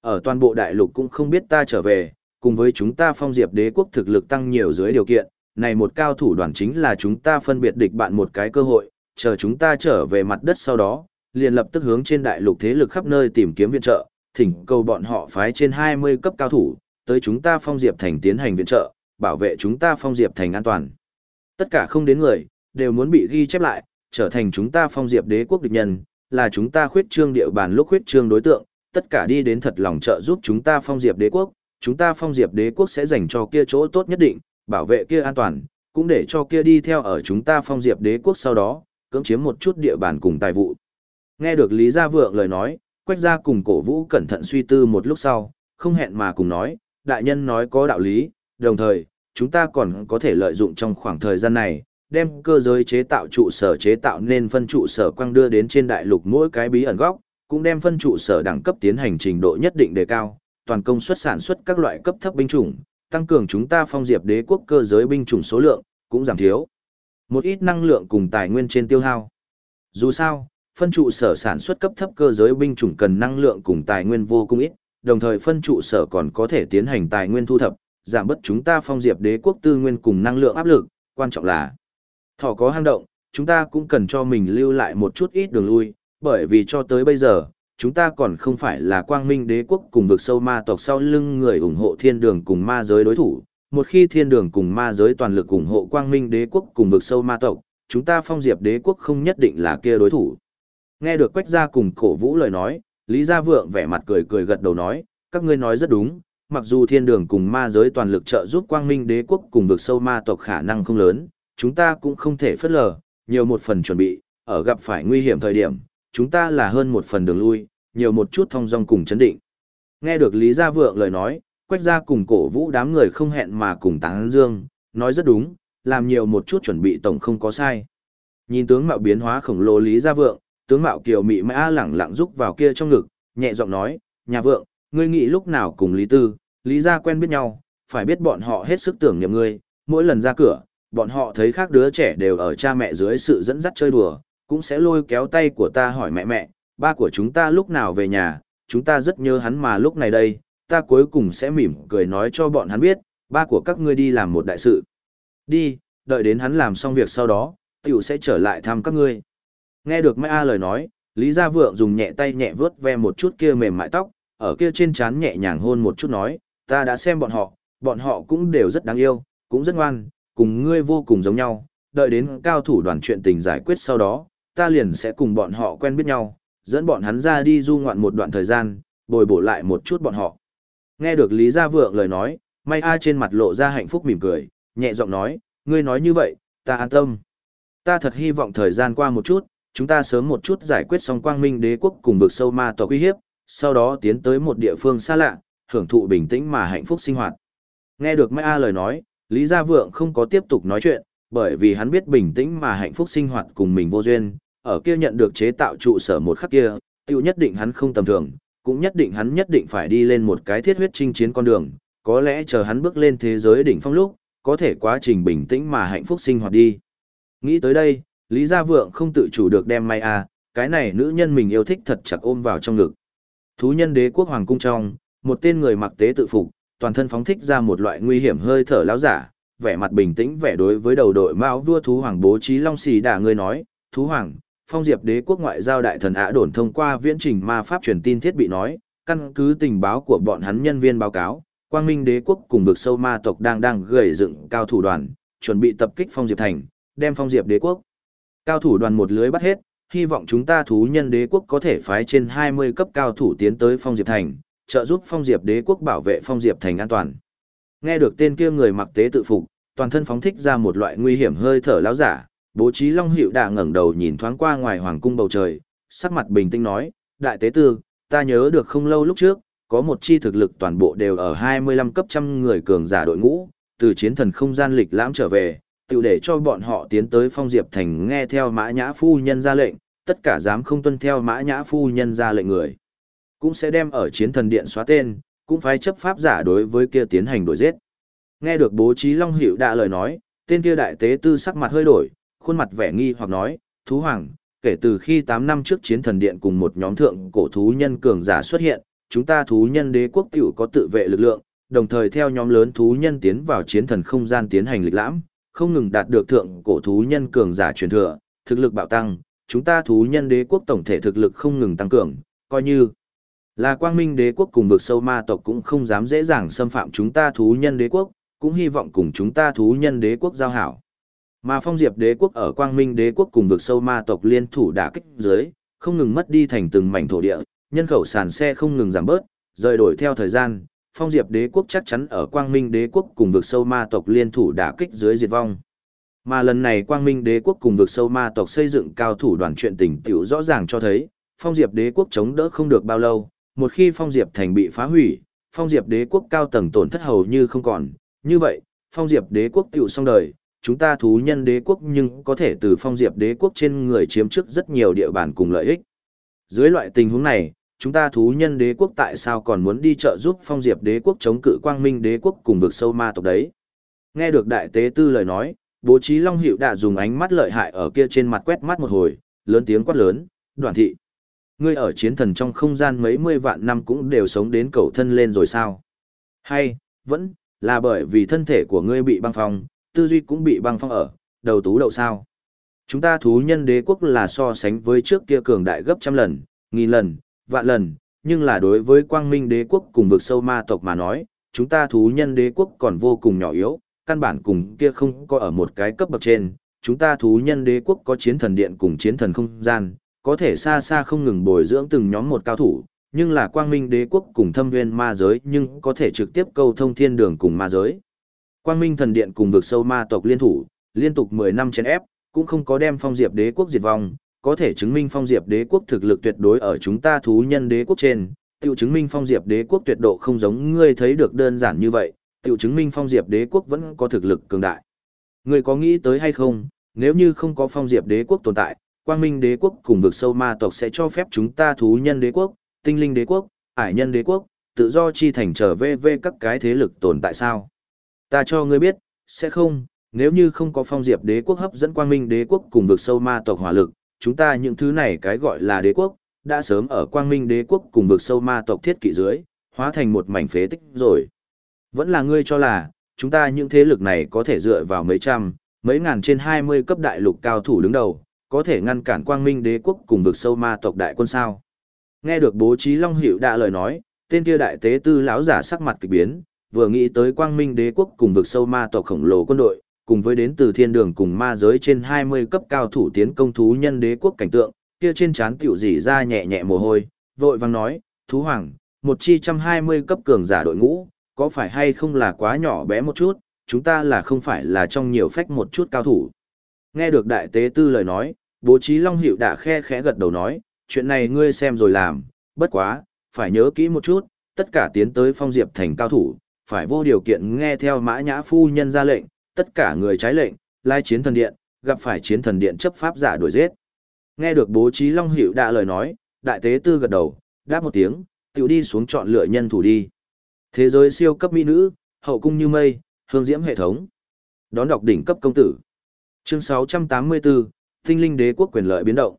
Ở toàn bộ đại lục cũng không biết ta trở về, cùng với chúng ta phong diệp đế quốc thực lực tăng nhiều dưới điều kiện, này một cao thủ đoàn chính là chúng ta phân biệt địch bạn một cái cơ hội, chờ chúng ta trở về mặt đất sau đó, liền lập tức hướng trên đại lục thế lực khắp nơi tìm kiếm viện trợ, thỉnh cầu bọn họ phái trên 20 cấp cao thủ, tới chúng ta phong diệp thành tiến hành viện trợ, bảo vệ chúng ta phong diệp thành an toàn. Tất cả không đến người, đều muốn bị ghi chép lại, trở thành chúng ta phong diệp đế quốc địch nhân, là chúng ta khuyết trương địa bàn lúc khuyết trương đối tượng, tất cả đi đến thật lòng trợ giúp chúng ta phong diệp đế quốc, chúng ta phong diệp đế quốc sẽ dành cho kia chỗ tốt nhất định, bảo vệ kia an toàn, cũng để cho kia đi theo ở chúng ta phong diệp đế quốc sau đó, cưỡng chiếm một chút địa bàn cùng tài vụ. Nghe được Lý Gia Vượng lời nói, Quách Gia cùng cổ vũ cẩn thận suy tư một lúc sau, không hẹn mà cùng nói, đại nhân nói có đạo lý, đồng thời, chúng ta còn có thể lợi dụng trong khoảng thời gian này, đem cơ giới chế tạo trụ sở chế tạo nên phân trụ sở quang đưa đến trên đại lục mỗi cái bí ẩn góc, cũng đem phân trụ sở đẳng cấp tiến hành trình độ nhất định đề cao, toàn công suất sản xuất các loại cấp thấp binh chủng, tăng cường chúng ta phong diệp đế quốc cơ giới binh chủng số lượng, cũng giảm thiếu. Một ít năng lượng cùng tài nguyên trên tiêu hao. Dù sao, phân trụ sở sản xuất cấp thấp cơ giới binh chủng cần năng lượng cùng tài nguyên vô cùng ít, đồng thời phân trụ sở còn có thể tiến hành tài nguyên thu thập, giảm bớt chúng ta phong diệp đế quốc tư nguyên cùng năng lượng áp lực, quan trọng là Thỏ có hang động, chúng ta cũng cần cho mình lưu lại một chút ít đường lui, bởi vì cho tới bây giờ, chúng ta còn không phải là quang minh đế quốc cùng vực sâu ma tộc sau lưng người ủng hộ thiên đường cùng ma giới đối thủ. Một khi thiên đường cùng ma giới toàn lực ủng hộ quang minh đế quốc cùng vực sâu ma tộc, chúng ta phong diệp đế quốc không nhất định là kia đối thủ. Nghe được quách gia cùng cổ vũ lời nói, Lý Gia Vượng vẻ mặt cười cười gật đầu nói, các ngươi nói rất đúng, mặc dù thiên đường cùng ma giới toàn lực trợ giúp quang minh đế quốc cùng vực sâu ma tộc khả năng không lớn, chúng ta cũng không thể phớt lờ, nhiều một phần chuẩn bị, ở gặp phải nguy hiểm thời điểm, chúng ta là hơn một phần đường lui, nhiều một chút thông dong cùng chấn định. Nghe được Lý Gia Vượng lời nói, quách gia cùng cổ vũ đám người không hẹn mà cùng tán dương, nói rất đúng, làm nhiều một chút chuẩn bị tổng không có sai. Nhìn tướng mạo biến hóa khổng lồ Lý Gia Vượng, tướng mạo kiều mị mã lẳng lặng rúc vào kia trong ngực, nhẹ giọng nói, nhà vượng, ngươi nghĩ lúc nào cùng Lý Tư, Lý Gia quen biết nhau, phải biết bọn họ hết sức tưởng niệm ngươi, mỗi lần ra cửa, bọn họ thấy khác đứa trẻ đều ở cha mẹ dưới sự dẫn dắt chơi đùa, cũng sẽ lôi kéo tay của ta hỏi mẹ mẹ, ba của chúng ta lúc nào về nhà, chúng ta rất nhớ hắn mà lúc này đây, ta cuối cùng sẽ mỉm cười nói cho bọn hắn biết, ba của các ngươi đi làm một đại sự. Đi, đợi đến hắn làm xong việc sau đó, tiểu sẽ trở lại thăm các ngươi. Nghe được Mai A lời nói, Lý Gia Vượng dùng nhẹ tay nhẹ vớt ve một chút kia mềm mại tóc, ở kia trên trán nhẹ nhàng hôn một chút nói, ta đã xem bọn họ, bọn họ cũng đều rất đáng yêu, cũng rất ngoan, cùng ngươi vô cùng giống nhau, đợi đến cao thủ đoàn chuyện tình giải quyết sau đó, ta liền sẽ cùng bọn họ quen biết nhau, dẫn bọn hắn ra đi du ngoạn một đoạn thời gian, bồi bổ lại một chút bọn họ. Nghe được Lý Gia Vượng lời nói, May A trên mặt lộ ra hạnh phúc mỉm cười, nhẹ giọng nói, ngươi nói như vậy, ta an tâm. Ta thật hy vọng thời gian qua một chút, chúng ta sớm một chút giải quyết xong quang minh đế quốc cùng vực sâu ma tộc uy hiếp, sau đó tiến tới một địa phương xa lạ, hưởng thụ bình tĩnh mà hạnh phúc sinh hoạt. Nghe được Mai A lời nói, Lý Gia Vượng không có tiếp tục nói chuyện, bởi vì hắn biết bình tĩnh mà hạnh phúc sinh hoạt cùng mình vô duyên, ở kia nhận được chế tạo trụ sở một khắc kia, tiêu nhất định hắn không tầm thường, cũng nhất định hắn nhất định phải đi lên một cái thiết huyết chinh chiến con đường, có lẽ chờ hắn bước lên thế giới đỉnh phong lúc, có thể quá trình bình tĩnh mà hạnh phúc sinh hoạt đi. Nghĩ tới đây, Lý Gia Vượng không tự chủ được đem may à, cái này nữ nhân mình yêu thích thật chặt ôm vào trong ngực. Thú nhân đế quốc hoàng cung trong, một tên người mặc tế tự phục, toàn thân phóng thích ra một loại nguy hiểm hơi thở lão giả, vẻ mặt bình tĩnh vẻ đối với đầu đội mao vua thú hoàng bố trí long xì đả người nói, thú hoàng, phong diệp đế quốc ngoại giao đại thần ả đồn thông qua viễn trình ma pháp truyền tin thiết bị nói, căn cứ tình báo của bọn hắn nhân viên báo cáo, quang minh đế quốc cùng vực sâu ma tộc đang đang gầy dựng cao thủ đoàn, chuẩn bị tập kích phong diệp thành, đem phong diệp đế quốc. Cao thủ đoàn một lưới bắt hết, hy vọng chúng ta thú nhân đế quốc có thể phái trên 20 cấp cao thủ tiến tới phong diệp thành, trợ giúp phong diệp đế quốc bảo vệ phong diệp thành an toàn. Nghe được tên kia người mặc tế tự phục, toàn thân phóng thích ra một loại nguy hiểm hơi thở láo giả, bố trí long hiệu đã ngẩng đầu nhìn thoáng qua ngoài hoàng cung bầu trời, sắc mặt bình tĩnh nói, đại tế tư, ta nhớ được không lâu lúc trước, có một chi thực lực toàn bộ đều ở 25 cấp trăm người cường giả đội ngũ, từ chiến thần không gian lịch lãm trở về, tự để cho bọn họ tiến tới phong diệp thành nghe theo mã nhã phu nhân ra lệnh, tất cả dám không tuân theo mã nhã phu nhân ra lệnh người. Cũng sẽ đem ở chiến thần điện xóa tên, cũng phải chấp pháp giả đối với kia tiến hành đổi giết. Nghe được bố trí Long Hiệu đã lời nói, tên kia đại tế tư sắc mặt hơi đổi, khuôn mặt vẻ nghi hoặc nói, thú hoàng, kể từ khi 8 năm trước chiến thần điện cùng một nhóm thượng cổ thú nhân cường giả xuất hiện, chúng ta thú nhân đế quốc tiểu có tự vệ lực lượng, đồng thời theo nhóm lớn thú nhân tiến vào chiến thần không gian tiến hành lịch lãm, không ngừng đạt được thượng cổ thú nhân cường giả truyền thừa, thực lực bạo tăng, chúng ta thú nhân đế quốc tổng thể thực lực không ngừng tăng cường, coi như là quang minh đế quốc cùng vực sâu ma tộc cũng không dám dễ dàng xâm phạm chúng ta thú nhân đế quốc, cũng hy vọng cùng chúng ta thú nhân đế quốc giao hảo. Mà phong diệp đế quốc ở quang minh đế quốc cùng vực sâu ma tộc liên thủ đả kích dưới, không ngừng mất đi thành từng mảnh thổ địa, nhân khẩu sàn xe không ngừng giảm bớt, rời đổi theo thời gian, phong diệp đế quốc chắc chắn ở quang minh đế quốc cùng vực sâu ma tộc liên thủ đả kích dưới diệt vong. Mà lần này quang minh đế quốc cùng vực sâu ma tộc xây dựng cao thủ đoàn chuyện tình tiểu rõ ràng cho thấy, phong diệp đế quốc chống đỡ không được bao lâu, một khi phong diệp thành bị phá hủy, phong diệp đế quốc cao tầng tổn thất hầu như không còn, như vậy, phong diệp đế quốc tiểu xong đời, chúng ta thú nhân đế quốc nhưng có thể từ phong diệp đế quốc trên người chiếm trước rất nhiều địa bàn cùng lợi ích. Dưới loại tình huống này, chúng ta thú nhân đế quốc tại sao còn muốn đi trợ giúp phong diệp đế quốc chống cự quang minh đế quốc cùng vực sâu ma tộc đấy. Nghe được đại tế tư lời nói, bố trí long hiệu đã dùng ánh mắt lợi hại ở kia trên mặt quét mắt một hồi, lớn tiếng quát lớn, đoàn thị. Ngươi ở chiến thần trong không gian mấy mươi vạn năm cũng đều sống đến cầu thân lên rồi sao? Hay, vẫn, là bởi vì thân thể của ngươi bị băng phong, tư duy cũng bị băng phong ở, đầu tú đầu sao? Chúng ta thú nhân đế quốc là so sánh với trước kia cường đại gấp trăm lần, nghìn lần, vạn lần, nhưng là đối với quang minh đế quốc cùng vực sâu ma tộc mà nói, chúng ta thú nhân đế quốc còn vô cùng nhỏ yếu, căn bản cùng kia không có ở một cái cấp bậc trên, chúng ta thú nhân đế quốc có chiến thần điện cùng chiến thần không gian, có thể xa xa không ngừng bồi dưỡng từng nhóm một cao thủ, nhưng là quang minh đế quốc cùng thâm viên ma giới nhưng có thể trực tiếp câu thông thiên đường cùng ma giới. Quang minh thần điện cùng vực sâu ma tộc liên thủ, liên tục 10 năm chén ép, cũng không có đem phong diệp đế quốc diệt vong, có thể chứng minh phong diệp đế quốc thực lực tuyệt đối ở chúng ta thú nhân đế quốc trên, Tiêu chứng minh phong diệp đế quốc tuyệt độ không giống ngươi thấy được đơn giản như vậy, Tiêu chứng minh phong diệp đế quốc vẫn có thực lực cường đại. Ngươi có nghĩ tới hay không, nếu như không có phong diệp đế quốc tồn tại, quang minh đế quốc cùng vực sâu ma tộc sẽ cho phép chúng ta thú nhân đế quốc, tinh linh đế quốc, ải nhân đế quốc, tự do chi thành trở về về các cái thế lực tồn tại sao? Ta cho ngươi biết, sẽ không, nếu như không có phong diệp đế quốc hấp dẫn quang minh đế quốc cùng vực sâu ma tộc hỏa lực, chúng ta những thứ này cái gọi là đế quốc, đã sớm ở quang minh đế quốc cùng vực sâu ma tộc thiết kỵ dưới, hóa thành một mảnh phế tích rồi. Vẫn là ngươi cho là, chúng ta những thế lực này có thể dựa vào mấy trăm, mấy ngàn trên 20 cấp đại lục cao thủ đứng đầu, có thể ngăn cản quang minh đế quốc cùng vực sâu ma tộc đại quân sao. Nghe được bố trí Long Hiệu đã lời nói, tên kia đại tế tư lão giả sắc mặt kỳ biến, vừa nghĩ tới quang minh đế quốc cùng vực sâu ma tộc khổng lồ quân đội, cùng với đến từ thiên đường cùng ma giới trên 20 cấp cao thủ tiến công thú nhân đế quốc cảnh tượng, kia trên trán tiểu dỉ ra nhẹ nhẹ mồ hôi, vội vang nói, thú hoàng, một chi trăm 20 cấp cường giả đội ngũ, có phải hay không là quá nhỏ bé một chút, chúng ta là không phải là trong nhiều phách một chút cao thủ. Nghe được đại tế tư lời nói, bố trí long hiệu đã khe khẽ gật đầu nói, chuyện này ngươi xem rồi làm, bất quá, phải nhớ kỹ một chút, tất cả tiến tới phong diệp thành cao thủ, phải vô điều kiện nghe theo mã nhã phu nhân ra lệnh, tất cả người trái lệnh, lai chiến thần điện, gặp phải chiến thần điện chấp pháp giả đuổi giết. Nghe được bố trí Long Hiệu đã lời nói, đại tế tư gật đầu, đáp một tiếng, tiểu đi xuống chọn lựa nhân thủ đi. Thế giới siêu cấp mỹ nữ, hậu cung như mây, hương diễm hệ thống. Đón đọc đỉnh cấp công tử. Chương 684, Tinh linh đế quốc quyền lợi biến động.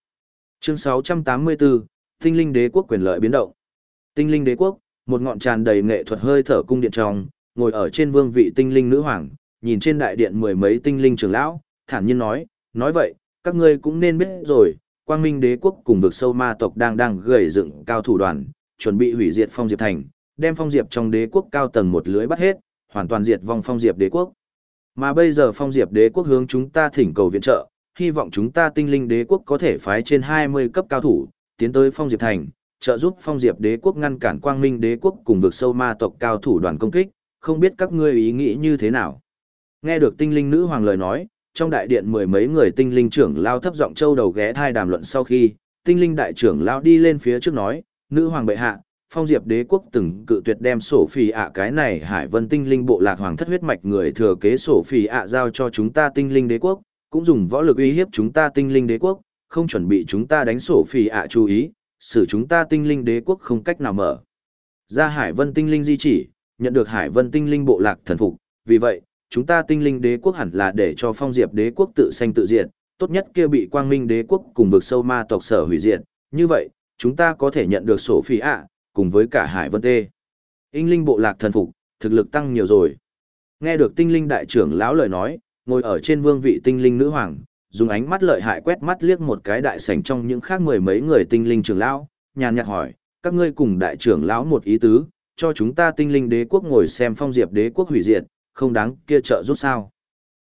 Chương 684, Tinh linh đế quốc quyền lợi biến động. Tinh linh đế quốc, một ngọn tràn đầy nghệ thuật hơi thở cung điện trong, ngồi ở trên vương vị tinh linh nữ hoàng, nhìn trên đại điện mười mấy tinh linh trưởng lão, thản nhiên nói, nói vậy, các ngươi cũng nên biết rồi, quang minh đế quốc cùng vực sâu ma tộc đang đang gầy dựng cao thủ đoàn, chuẩn bị hủy diệt phong diệp thành, đem phong diệp trong đế quốc cao tầng một lưới bắt hết, hoàn toàn diệt vong phong diệp đế quốc. Mà bây giờ phong diệp đế quốc hướng chúng ta thỉnh cầu viện trợ, hy vọng chúng ta tinh linh đế quốc có thể phái trên 20 cấp cao thủ, tiến tới phong diệp thành, trợ giúp phong diệp đế quốc ngăn cản quang minh đế quốc cùng vực sâu ma tộc cao thủ đoàn công kích, không biết các ngươi ý nghĩ như thế nào. Nghe được tinh linh nữ hoàng lời nói, trong đại điện mười mấy người tinh linh trưởng lao thấp giọng châu đầu ghé thai đàm luận sau khi, tinh linh đại trưởng lao đi lên phía trước nói, nữ hoàng bệ hạ, phong diệp đế quốc từng cự tuyệt đem sổ phì ạ cái này hải vân tinh linh bộ lạc hoàng thất huyết mạch người thừa kế sổ phì ạ giao cho chúng ta tinh linh đế quốc, cũng dùng võ lực uy hiếp chúng ta tinh linh đế quốc, không chuẩn bị chúng ta đánh sổ phì ạ chú ý, xử chúng ta tinh linh đế quốc không cách nào mở. Ra hải vân tinh linh di chỉ, nhận được hải vân tinh linh bộ lạc thần phục, vì vậy, chúng ta tinh linh đế quốc hẳn là để cho phong diệp đế quốc tự sanh tự diệt, tốt nhất kia bị quang minh đế quốc cùng vực sâu ma tộc sở hủy diệt, như vậy, chúng ta có thể nhận được sổ phi ạ, cùng với cả hải vân tê. Tinh linh bộ lạc thần phục, thực lực tăng nhiều rồi. Nghe được tinh linh đại trưởng lão lời nói, ngồi ở trên vương vị tinh linh nữ hoàng, dùng ánh mắt lợi hại quét mắt liếc một cái đại sảnh trong những khác mười mấy người tinh linh trưởng lão, nhàn nhạt hỏi, các ngươi cùng đại trưởng lão một ý tứ, cho chúng ta tinh linh đế quốc ngồi xem phong diệp đế quốc hủy diệt, không đáng kia trợ giúp sao.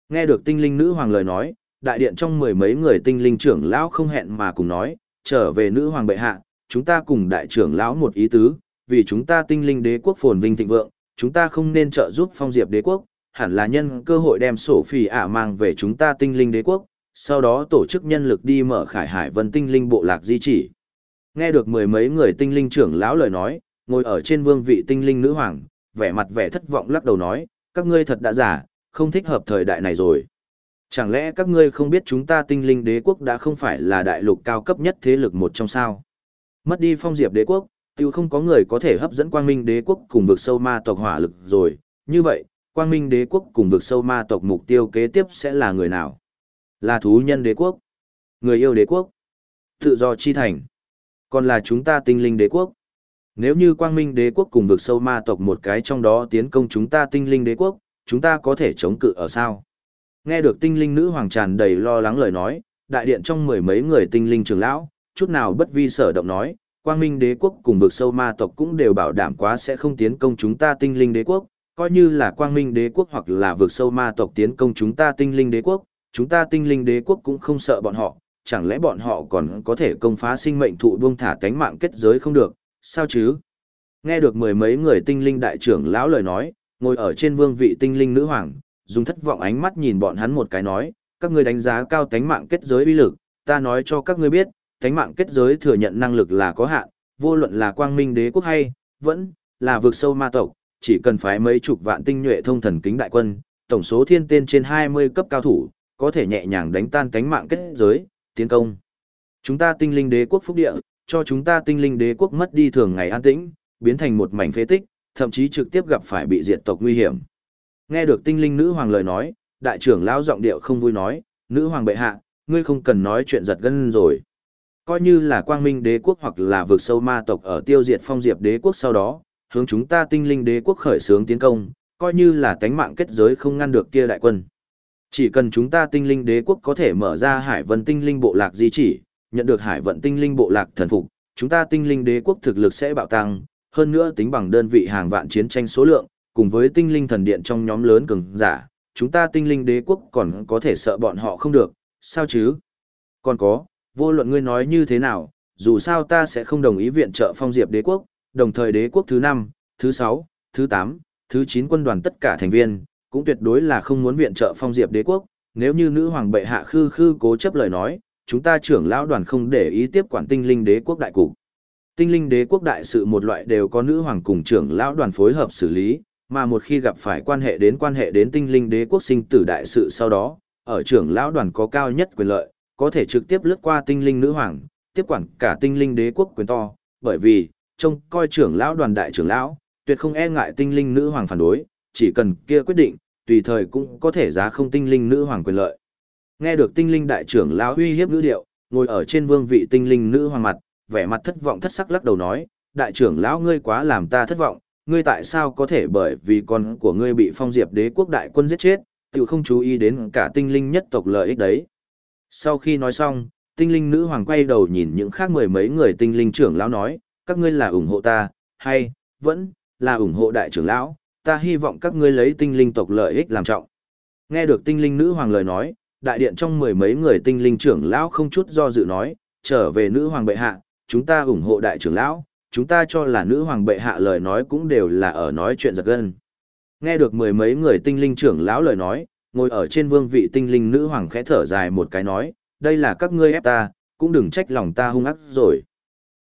Nghe được tinh linh nữ hoàng lời nói, đại điện trong mười mấy người tinh linh trưởng lão không hẹn mà cùng nói, trở về nữ hoàng bệ hạ, chúng ta cùng đại trưởng lão một ý tứ, vì chúng ta tinh linh đế quốc phồn vinh thịnh vượng, chúng ta không nên trợ giúp phong diệp đế quốc, hẳn là nhân cơ hội đem sổ phì ả mang về chúng ta tinh linh đế quốc, sau đó tổ chức nhân lực đi mở khải hải vân tinh linh bộ lạc di chỉ. Nghe được mười mấy người tinh linh trưởng lão lời nói, ngồi ở trên vương vị tinh linh nữ hoàng, vẻ mặt vẻ thất vọng lắc đầu nói, các ngươi thật đã giả, không thích hợp thời đại này rồi. Chẳng lẽ các ngươi không biết chúng ta tinh linh đế quốc đã không phải là đại lục cao cấp nhất thế lực một trong sao? Mất đi phong diệp đế quốc, tiêu không có người có thể hấp dẫn quang minh đế quốc cùng vực sâu ma tộc hỏa lực rồi. Như vậy, quang minh đế quốc cùng vực sâu ma tộc mục tiêu kế tiếp sẽ là người nào? Là thú nhân đế quốc, người yêu đế quốc, tự do chi thành, còn là chúng ta tinh linh đế quốc. Nếu như quang minh đế quốc cùng vực sâu ma tộc một cái trong đó tiến công chúng ta tinh linh đế quốc, chúng ta có thể chống cự ở sao? Nghe được tinh linh nữ hoàng tràn đầy lo lắng lời nói, đại điện trong mười mấy người tinh linh trưởng lão, chút nào bất vi sở động nói, quang minh đế quốc cùng vực sâu ma tộc cũng đều bảo đảm quá sẽ không tiến công chúng ta tinh linh đế quốc, coi như là quang minh đế quốc hoặc là vực sâu ma tộc tiến công chúng ta tinh linh đế quốc, chúng ta tinh linh đế quốc cũng không sợ bọn họ, chẳng lẽ bọn họ còn có thể công phá sinh mệnh thụ buông thả cánh mạng kết giới không được, sao chứ? Nghe được mười mấy người tinh linh đại trưởng lão lời nói, ngồi ở trên vương vị tinh linh nữ hoàng, dùng thất vọng ánh mắt nhìn bọn hắn một cái nói, các ngươi đánh giá cao tánh mạng kết giới uy lực, ta nói cho các ngươi biết, tánh mạng kết giới thừa nhận năng lực là có hạn, vô luận là quang minh đế quốc hay, vẫn là vực sâu ma tộc, chỉ cần phái mấy chục vạn tinh nhuệ thông thần kính đại quân, tổng số thiên tên trên 20 cấp cao thủ, có thể nhẹ nhàng đánh tan cánh mạng kết giới, tiến công. Chúng ta tinh linh đế quốc phúc địa, cho chúng ta tinh linh đế quốc mất đi thường ngày an tĩnh, biến thành một mảnh phế tích, thậm chí trực tiếp gặp phải bị diệt tộc nguy hiểm. Nghe được tinh linh nữ hoàng lời nói, đại trưởng lão giọng điệu không vui nói, nữ hoàng bệ hạ, ngươi không cần nói chuyện giật gân rồi. Coi như là quang minh đế quốc hoặc là vực sâu ma tộc ở tiêu diệt phong diệp đế quốc sau đó, hướng chúng ta tinh linh đế quốc khởi xướng tiến công, coi như là tánh mạng kết giới không ngăn được kia đại quân. Chỉ cần chúng ta tinh linh đế quốc có thể mở ra hải vận tinh linh bộ lạc di chỉ, nhận được hải vận tinh linh bộ lạc thần phục, chúng ta tinh linh đế quốc thực lực sẽ bạo tăng, hơn nữa tính bằng đơn vị hàng vạn chiến tranh số lượng, cùng với tinh linh thần điện trong nhóm lớn cường giả, chúng ta tinh linh đế quốc còn có thể sợ bọn họ không được, sao chứ? Còn có, vô luận ngươi nói như thế nào, dù sao ta sẽ không đồng ý viện trợ phong diệp đế quốc, đồng thời đế quốc thứ 5, thứ 6, thứ 8, thứ 9 quân đoàn tất cả thành viên, cũng tuyệt đối là không muốn viện trợ phong diệp đế quốc, nếu như nữ hoàng bệ hạ khư khư cố chấp lời nói, chúng ta trưởng lão đoàn không để ý tiếp quản tinh linh đế quốc đại cục. Tinh linh đế quốc đại sự một loại đều có nữ hoàng cùng trưởng lão đoàn phối hợp xử lý, mà một khi gặp phải quan hệ đến quan hệ đến tinh linh đế quốc sinh tử đại sự sau đó, ở trưởng lão đoàn có cao nhất quyền lợi, có thể trực tiếp lướt qua tinh linh nữ hoàng, tiếp quản cả tinh linh đế quốc quyền to, bởi vì, trông coi trưởng lão đoàn đại trưởng lão, tuyệt không e ngại tinh linh nữ hoàng phản đối, chỉ cần kia quyết định, tùy thời cũng có thể giá không tinh linh nữ hoàng quyền lợi. Nghe được tinh linh đại trưởng lão uy hiếp nữ điệu, ngồi ở trên vương vị tinh linh nữ hoàng mặt, vẻ mặt thất vọng thất sắc lắc đầu nói, đại trưởng lão ngươi quá làm ta thất vọng, ngươi tại sao có thể bởi vì con của ngươi bị phong diệp đế quốc đại quân giết chết, tự không chú ý đến cả tinh linh nhất tộc lợi ích đấy. Sau khi nói xong, tinh linh nữ hoàng quay đầu nhìn những khác mười mấy người tinh linh trưởng lão nói, các ngươi là ủng hộ ta, hay, vẫn, là ủng hộ đại trưởng lão, ta hy vọng các ngươi lấy tinh linh tộc lợi ích làm trọng. Nghe được tinh linh nữ hoàng lời nói, đại điện trong mười mấy người tinh linh trưởng lão không chút do dự nói, trở về nữ hoàng bệ hạ, chúng ta ủng hộ đại trưởng lão, chúng ta cho là nữ hoàng bệ hạ lời nói cũng đều là ở nói chuyện giật gân. Nghe được mười mấy người tinh linh trưởng lão lời nói, ngồi ở trên vương vị tinh linh nữ hoàng khẽ thở dài một cái nói, đây là các ngươi ép ta, cũng đừng trách lòng ta hung ác rồi.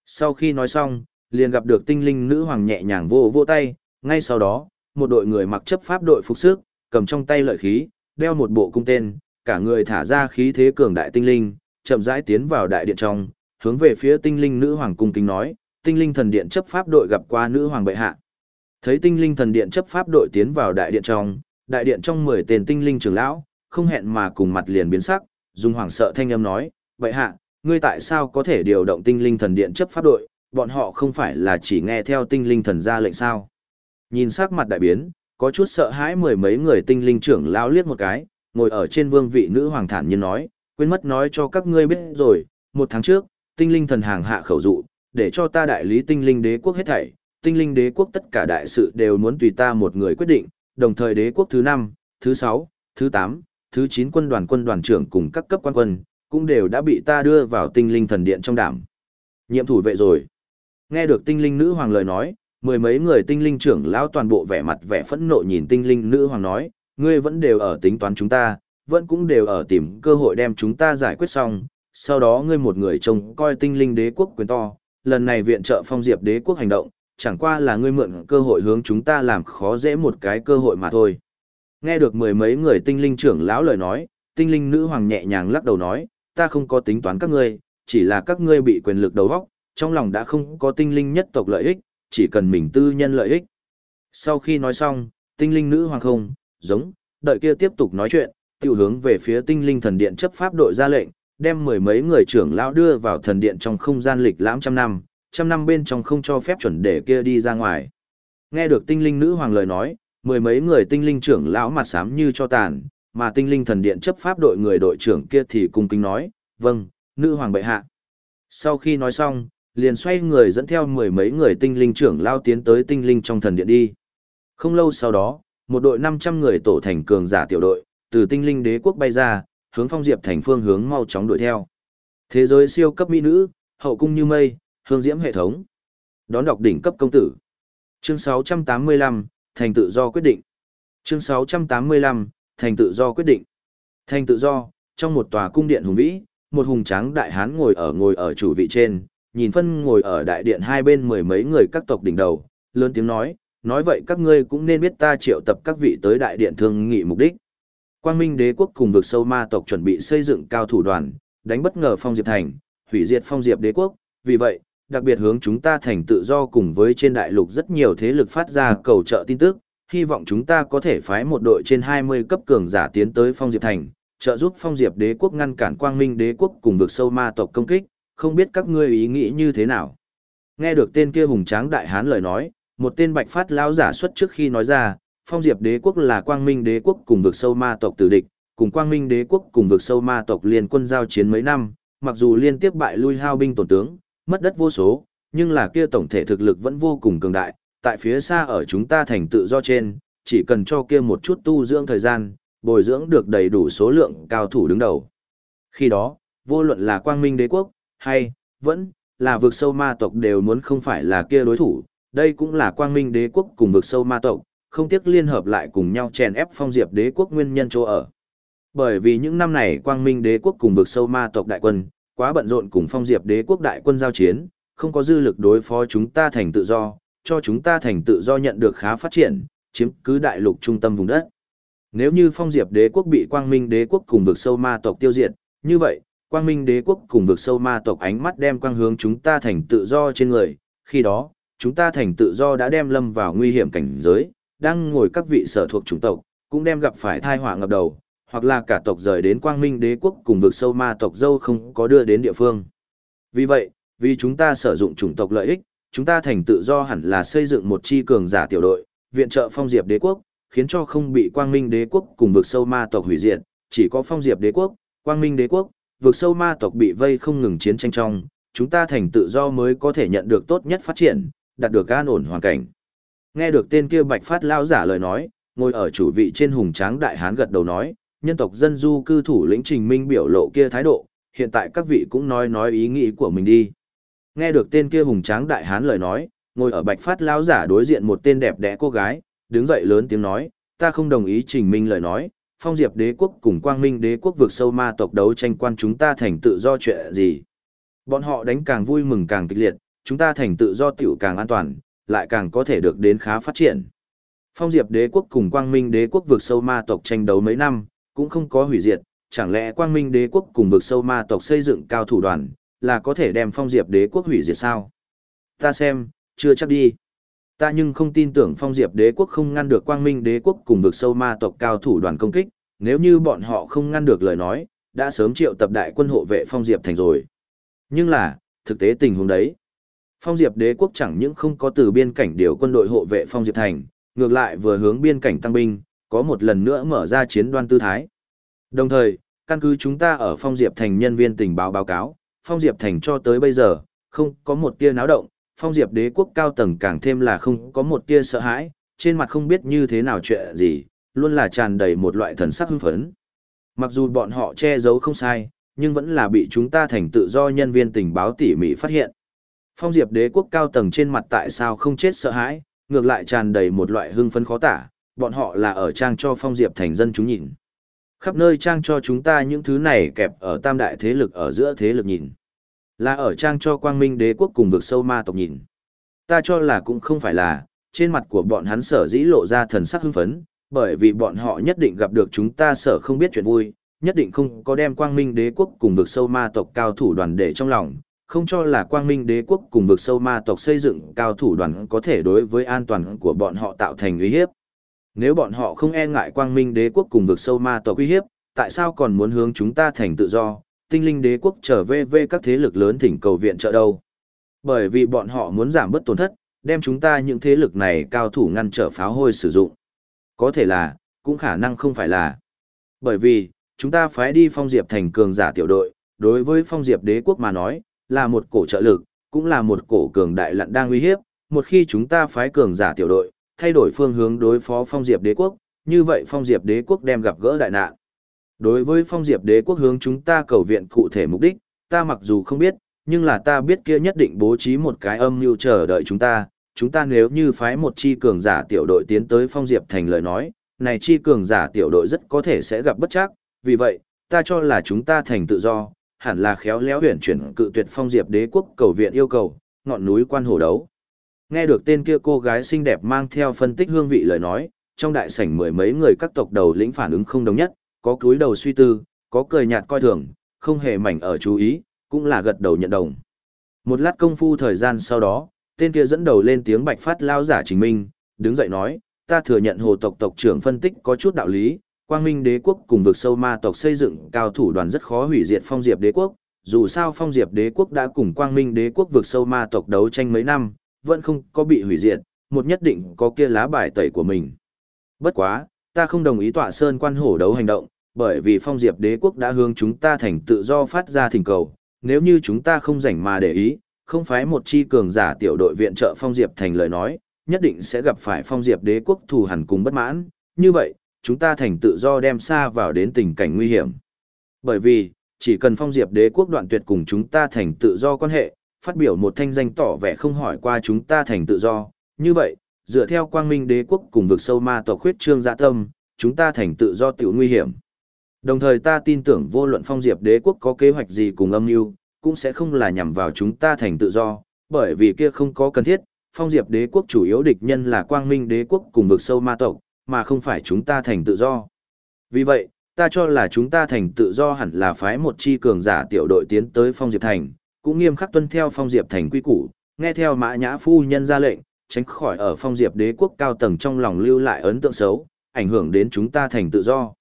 Sau khi nói xong, liền gặp được tinh linh nữ hoàng nhẹ nhàng vô vô tay, ngay sau đó, một đội người mặc chấp pháp đội phục sức, cầm trong tay lợi khí, đeo một bộ cung tên, cả người thả ra khí thế cường đại tinh linh, chậm rãi tiến vào đại điện trong, hướng về phía tinh linh nữ hoàng cung kính nói, tinh linh thần điện chấp pháp đội gặp qua nữ hoàng bệ hạ. Thấy tinh linh thần điện chấp pháp đội tiến vào đại điện trong, đại điện trong 10 tên tinh linh trưởng lão, không hẹn mà cùng mặt liền biến sắc, dùng hoàng sợ thanh âm nói, bệ hạ, ngươi tại sao có thể điều động tinh linh thần điện chấp pháp đội, bọn họ không phải là chỉ nghe theo tinh linh thần ra lệnh sao. Nhìn sắc mặt đại biến, có chút sợ hãi mười mấy người tinh linh trưởng lao liếc một cái, ngồi ở trên vương vị nữ hoàng thản nhiên nói, quên mất nói cho các ngươi biết rồi, một tháng trước, tinh linh thần hàng hạ khẩu dụ, để cho ta đại lý tinh linh đế quốc hết thảy, tinh linh đế quốc tất cả đại sự đều muốn tùy ta một người quyết định, đồng thời đế quốc thứ 5, thứ 6, thứ 8, thứ 9 quân đoàn quân đoàn trưởng cùng các cấp quan quân, cũng đều đã bị ta đưa vào tinh linh thần điện trong đảm. Nhiệm thủ vệ rồi. Nghe được tinh linh nữ hoàng lời nói, mười mấy người tinh linh trưởng lão toàn bộ vẻ mặt vẻ phẫn nộ nhìn tinh linh nữ hoàng nói, ngươi vẫn đều ở tính toán chúng ta, vẫn cũng đều ở tìm cơ hội đem chúng ta giải quyết xong, sau đó ngươi một người trông coi tinh linh đế quốc quyền to, lần này viện trợ phong diệp đế quốc hành động, chẳng qua là ngươi mượn cơ hội hướng chúng ta làm khó dễ một cái cơ hội mà thôi. Nghe được mười mấy người tinh linh trưởng lão lời nói, tinh linh nữ hoàng nhẹ nhàng lắc đầu nói, ta không có tính toán các ngươi, chỉ là các ngươi bị quyền lực đầu vóc, trong lòng đã không có tinh linh nhất tộc lợi ích, chỉ cần mình tư nhân lợi ích. Sau khi nói xong, tinh linh nữ hoàng không, giống, đợi kia tiếp tục nói chuyện, tiêu hướng về phía tinh linh thần điện chấp pháp đội ra lệnh, đem mười mấy người trưởng lão đưa vào thần điện trong không gian lịch lãm trăm năm, trăm năm bên trong không cho phép chuẩn để kia đi ra ngoài. Nghe được tinh linh nữ hoàng lời nói, mười mấy người tinh linh trưởng lão mặt xám như cho tàn, mà tinh linh thần điện chấp pháp đội người đội trưởng kia thì cung kính nói, vâng, nữ hoàng bệ hạ. Sau khi nói xong, liền xoay người dẫn theo mười mấy người tinh linh trưởng lao tiến tới tinh linh trong thần điện đi. Không lâu sau đó, một đội 500 người tổ thành cường giả tiểu đội, từ tinh linh đế quốc bay ra, hướng phong diệp thành phương hướng mau chóng đuổi theo. Thế giới siêu cấp mỹ nữ, hậu cung như mây, hương diễm hệ thống. Đón đọc đỉnh cấp công tử. Chương 685, thành tự do quyết định. Chương 685, thành tự do quyết định. Thành tự do, trong một tòa cung điện hùng vĩ, một hùng tráng đại hán ngồi ở ngồi ở chủ vị trên, nhìn phân ngồi ở đại điện hai bên mười mấy người các tộc đỉnh đầu, lớn tiếng nói, nói vậy các ngươi cũng nên biết ta triệu tập các vị tới đại điện thương nghị mục đích. Quang Minh đế quốc cùng vực sâu ma tộc chuẩn bị xây dựng cao thủ đoàn, đánh bất ngờ phong diệp thành, hủy diệt phong diệp đế quốc, vì vậy, đặc biệt hướng chúng ta thành tự do cùng với trên đại lục rất nhiều thế lực phát ra cầu trợ tin tức, hy vọng chúng ta có thể phái một đội trên 20 cấp cường giả tiến tới phong diệp thành, trợ giúp phong diệp đế quốc ngăn cản quang minh đế quốc cùng vực sâu ma tộc công kích, không biết các ngươi ý nghĩ như thế nào. Nghe được tên kia hùng tráng đại hán lời nói, một tên bạch phát lão giả xuất trước khi nói ra, phong diệp đế quốc là quang minh đế quốc cùng vực sâu ma tộc tử địch, cùng quang minh đế quốc cùng vực sâu ma tộc liên quân giao chiến mấy năm, mặc dù liên tiếp bại lui hao binh tổn tướng, mất đất vô số, nhưng là kia tổng thể thực lực vẫn vô cùng cường đại, tại phía xa ở chúng ta thành tự do trên, chỉ cần cho kia một chút tu dưỡng thời gian, bồi dưỡng được đầy đủ số lượng cao thủ đứng đầu. Khi đó, vô luận là quang minh đế quốc, hay, vẫn, là vực sâu ma tộc đều muốn không phải là kia đối thủ, đây cũng là quang minh đế quốc cùng vực sâu ma tộc, không tiếc liên hợp lại cùng nhau chèn ép phong diệp đế quốc nguyên nhân chỗ ở. Bởi vì những năm này quang minh đế quốc cùng vực sâu ma tộc đại quân, quá bận rộn cùng phong diệp đế quốc đại quân giao chiến, không có dư lực đối phó chúng ta thành tự do, cho chúng ta thành tự do nhận được khá phát triển, chiếm cứ đại lục trung tâm vùng đất. Nếu như phong diệp đế quốc bị quang minh đế quốc cùng vực sâu ma tộc tiêu diệt, như vậy, quang minh đế quốc cùng vực sâu ma tộc ánh mắt đem quang hướng chúng ta thành tự do trên người, khi đó, chúng ta thành tự do đã đem lâm vào nguy hiểm cảnh giới, đang ngồi các vị sở thuộc chủng tộc, cũng đem gặp phải thai họa ngập đầu, hoặc là cả tộc rời đến quang minh đế quốc cùng vực sâu ma tộc dâu không có đưa đến địa phương. Vì vậy, vì chúng ta sử dụng chủng tộc lợi ích, chúng ta thành tự do hẳn là xây dựng một chi cường giả tiểu đội, viện trợ phong diệp đế quốc, khiến cho không bị quang minh đế quốc cùng vực sâu ma tộc hủy diệt, chỉ có phong diệp đế quốc, quang minh đế quốc, Vượt sâu ma tộc bị vây không ngừng chiến tranh trong, chúng ta thành tự do mới có thể nhận được tốt nhất phát triển, đạt được an ổn hoàn cảnh. Nghe được tên kia bạch phát lao giả lời nói, ngồi ở chủ vị trên hùng tráng đại hán gật đầu nói, nhân tộc dân du cư thủ lĩnh trình minh biểu lộ kia thái độ, hiện tại các vị cũng nói nói ý nghĩ của mình đi. Nghe được tên kia hùng tráng đại hán lời nói, ngồi ở bạch phát lao giả đối diện một tên đẹp đẽ cô gái, đứng dậy lớn tiếng nói, ta không đồng ý trình minh lời nói, phong diệp đế quốc cùng quang minh đế quốc vượt sâu ma tộc đấu tranh quan chúng ta thành tự do chuyện gì. Bọn họ đánh càng vui mừng càng kịch liệt, chúng ta thành tự do tiểu càng an toàn, lại càng có thể được đến khá phát triển. Phong diệp đế quốc cùng quang minh đế quốc vượt sâu ma tộc tranh đấu mấy năm, cũng không có hủy diệt, chẳng lẽ quang minh đế quốc cùng vượt sâu ma tộc xây dựng cao thủ đoàn, là có thể đem phong diệp đế quốc hủy diệt sao? Ta xem, chưa chắc đi. Ta nhưng không tin tưởng phong diệp đế quốc không ngăn được quang minh đế quốc cùng vực sâu ma tộc cao thủ đoàn công kích, nếu như bọn họ không ngăn được lời nói, đã sớm triệu tập đại quân hộ vệ phong diệp thành rồi. Nhưng là, thực tế tình huống đấy. Phong diệp đế quốc chẳng những không có từ biên cảnh điều quân đội hộ vệ phong diệp thành, ngược lại vừa hướng biên cảnh tăng binh, có một lần nữa mở ra chiến đoan tư thái. Đồng thời, căn cứ chúng ta ở phong diệp thành nhân viên tình báo báo cáo, phong diệp thành cho tới bây giờ, không có một tia náo động, phong diệp đế quốc cao tầng càng thêm là không có một tia sợ hãi, trên mặt không biết như thế nào chuyện gì, luôn là tràn đầy một loại thần sắc hưng phấn. Mặc dù bọn họ che giấu không sai, nhưng vẫn là bị chúng ta thành tự do nhân viên tình báo tỉ mỉ phát hiện. Phong diệp đế quốc cao tầng trên mặt tại sao không chết sợ hãi, ngược lại tràn đầy một loại hưng phấn khó tả, bọn họ là ở trang cho phong diệp thành dân chúng nhìn. Khắp nơi trang cho chúng ta những thứ này kẹp ở tam đại thế lực ở giữa thế lực nhìn. Là ở trang cho quang minh đế quốc cùng vực sâu ma tộc nhìn. Ta cho là cũng không phải là, trên mặt của bọn hắn sở dĩ lộ ra thần sắc hưng phấn, bởi vì bọn họ nhất định gặp được chúng ta sở không biết chuyện vui, nhất định không có đem quang minh đế quốc cùng vực sâu ma tộc cao thủ đoàn để trong lòng, không cho là quang minh đế quốc cùng vực sâu ma tộc xây dựng cao thủ đoàn có thể đối với an toàn của bọn họ tạo thành uy hiếp. Nếu bọn họ không e ngại quang minh đế quốc cùng vực sâu ma tộc uy hiếp, tại sao còn muốn hướng chúng ta thành tự do, tinh linh đế quốc trở về về các thế lực lớn thỉnh cầu viện trợ đâu. Bởi vì bọn họ muốn giảm bớt tổn thất, đem chúng ta những thế lực này cao thủ ngăn trở pháo hôi sử dụng. Có thể là, cũng khả năng không phải là. Bởi vì, chúng ta phái đi phong diệp thành cường giả tiểu đội, đối với phong diệp đế quốc mà nói, là một cổ trợ lực, cũng là một cổ cường đại lặn đang uy hiếp, một khi chúng ta phái cường giả tiểu đội, thay đổi phương hướng đối phó phong diệp đế quốc, như vậy phong diệp đế quốc đem gặp gỡ đại nạn. Đối với phong diệp đế quốc hướng chúng ta cầu viện cụ thể mục đích, ta mặc dù không biết, nhưng là ta biết kia nhất định bố trí một cái âm mưu chờ đợi chúng ta, chúng ta nếu như phái một chi cường giả tiểu đội tiến tới phong diệp thành lời nói, này chi cường giả tiểu đội rất có thể sẽ gặp bất chắc, vì vậy, ta cho là chúng ta thành tự do, hẳn là khéo léo huyển chuyển cự tuyệt phong diệp đế quốc cầu viện yêu cầu, ngọn núi quan hổ đấu. Nghe được tên kia cô gái xinh đẹp mang theo phân tích hương vị lời nói, trong đại sảnh mười mấy người các tộc đầu lĩnh phản ứng không đồng nhất, có cúi đầu suy tư, có cười nhạt coi thường, không hề mảnh ở chú ý, cũng là gật đầu nhận đồng. Một lát công phu thời gian sau đó, tên kia dẫn đầu lên tiếng bạch phát lao giả chính minh, đứng dậy nói, ta thừa nhận hồ tộc tộc trưởng phân tích có chút đạo lý, quang minh đế quốc cùng vực sâu ma tộc xây dựng cao thủ đoàn rất khó hủy diệt phong diệp đế quốc, dù sao phong diệp đế quốc đã cùng quang minh đế quốc vực sâu ma tộc đấu tranh mấy năm, vẫn không có bị hủy diệt, một nhất định có kia lá bài tẩy của mình. Bất quá, ta không đồng ý tọa sơn quan hổ đấu hành động, bởi vì phong diệp đế quốc đã hướng chúng ta thành tự do phát ra thỉnh cầu, nếu như chúng ta không rảnh mà để ý, không phái một chi cường giả tiểu đội viện trợ phong diệp thành lời nói, nhất định sẽ gặp phải phong diệp đế quốc thù hẳn cùng bất mãn, như vậy, chúng ta thành tự do đem xa vào đến tình cảnh nguy hiểm. Bởi vì, chỉ cần phong diệp đế quốc đoạn tuyệt cùng chúng ta thành tự do quan hệ, phát biểu một thanh danh tỏ vẻ không hỏi qua chúng ta thành tự do, như vậy, dựa theo quang minh đế quốc cùng vực sâu ma tộc khuyết trương dạ tâm, chúng ta thành tự do tiểu nguy hiểm. Đồng thời ta tin tưởng vô luận phong diệp đế quốc có kế hoạch gì cùng âm mưu cũng sẽ không là nhằm vào chúng ta thành tự do, bởi vì kia không có cần thiết, phong diệp đế quốc chủ yếu địch nhân là quang minh đế quốc cùng vực sâu ma tộc, mà không phải chúng ta thành tự do. Vì vậy, ta cho là chúng ta thành tự do hẳn là phái một chi cường giả tiểu đội tiến tới phong diệp thành, cũng nghiêm khắc tuân theo phong diệp thành quy củ, nghe theo mã nhã phu nhân ra lệnh, tránh khỏi ở phong diệp đế quốc cao tầng trong lòng lưu lại ấn tượng xấu, ảnh hưởng đến chúng ta thành tự do.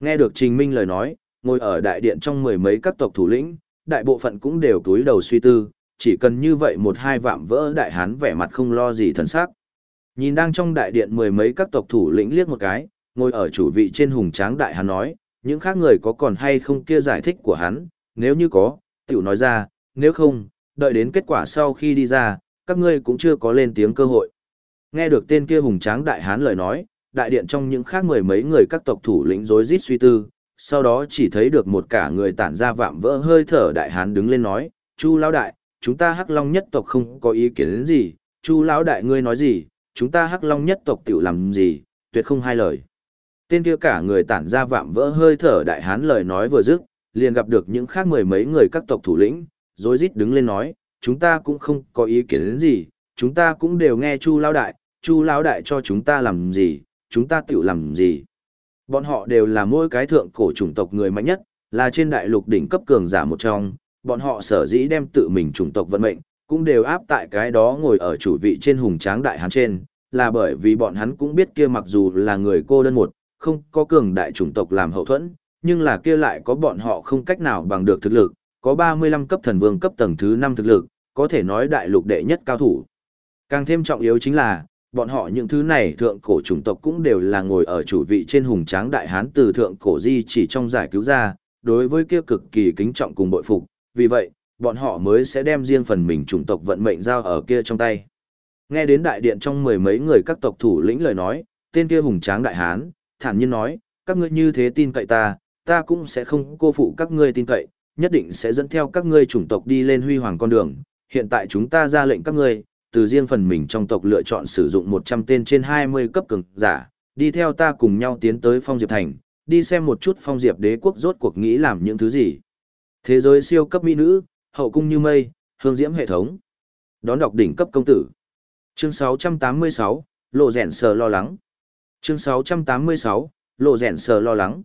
Nghe được Trình Minh lời nói, ngồi ở đại điện trong mười mấy các tộc thủ lĩnh, đại bộ phận cũng đều túi đầu suy tư, chỉ cần như vậy một hai vạm vỡ đại hán vẻ mặt không lo gì thần sắc. Nhìn đang trong đại điện mười mấy các tộc thủ lĩnh liếc một cái, ngồi ở chủ vị trên hùng tráng đại hán nói, những khác người có còn hay không kia giải thích của hắn, nếu như có, tiểu nói ra, nếu không, đợi đến kết quả sau khi đi ra, các ngươi cũng chưa có lên tiếng cơ hội. Nghe được tên kia hùng tráng đại hán lời nói, đại điện trong những khác mười mấy người các tộc thủ lĩnh rối rít suy tư, sau đó chỉ thấy được một cả người tản ra vạm vỡ hơi thở đại hán đứng lên nói, Chu lão đại, chúng ta Hắc Long nhất tộc không có ý kiến đến gì, Chu lão đại ngươi nói gì, chúng ta Hắc Long nhất tộc tiểu làm gì, tuyệt không hai lời. Tên kia cả người tản ra vạm vỡ hơi thở đại hán lời nói vừa dứt, liền gặp được những khác mười mấy người các tộc thủ lĩnh, rối rít đứng lên nói, chúng ta cũng không có ý kiến đến gì, chúng ta cũng đều nghe Chu lão đại, Chu lão đại cho chúng ta làm gì, chúng ta tiểu làm gì. Bọn họ đều là mỗi cái thượng cổ chủng tộc người mạnh nhất, là trên đại lục đỉnh cấp cường giả một trong, bọn họ sở dĩ đem tự mình chủng tộc vận mệnh, cũng đều áp tại cái đó ngồi ở chủ vị trên hùng tráng đại hán trên, là bởi vì bọn hắn cũng biết kia mặc dù là người cô đơn một, không có cường đại chủng tộc làm hậu thuẫn, nhưng là kia lại có bọn họ không cách nào bằng được thực lực, có 35 cấp thần vương cấp tầng thứ 5 thực lực, có thể nói đại lục đệ nhất cao thủ. Càng thêm trọng yếu chính là, bọn họ những thứ này thượng cổ chủng tộc cũng đều là ngồi ở chủ vị trên hùng tráng đại hán từ thượng cổ di chỉ trong giải cứu ra, đối với kia cực kỳ kính trọng cùng bội phục, vì vậy, bọn họ mới sẽ đem riêng phần mình chủng tộc vận mệnh giao ở kia trong tay. Nghe đến đại điện trong mười mấy người các tộc thủ lĩnh lời nói, tên kia hùng tráng đại hán, thản nhiên nói, các ngươi như thế tin cậy ta, ta cũng sẽ không cô phụ các ngươi tin cậy, nhất định sẽ dẫn theo các ngươi chủng tộc đi lên huy hoàng con đường. Hiện tại chúng ta ra lệnh các ngươi, từ riêng phần mình trong tộc lựa chọn sử dụng 100 tên trên 20 cấp cường giả, đi theo ta cùng nhau tiến tới Phong Diệp Thành, đi xem một chút Phong Diệp đế quốc rốt cuộc nghĩ làm những thứ gì. Thế giới siêu cấp mỹ nữ, hậu cung như mây, hương diễm hệ thống. Đón đọc đỉnh cấp công tử. Chương 686, lộ rèn sờ lo lắng. Chương 686, lộ rèn sờ lo lắng.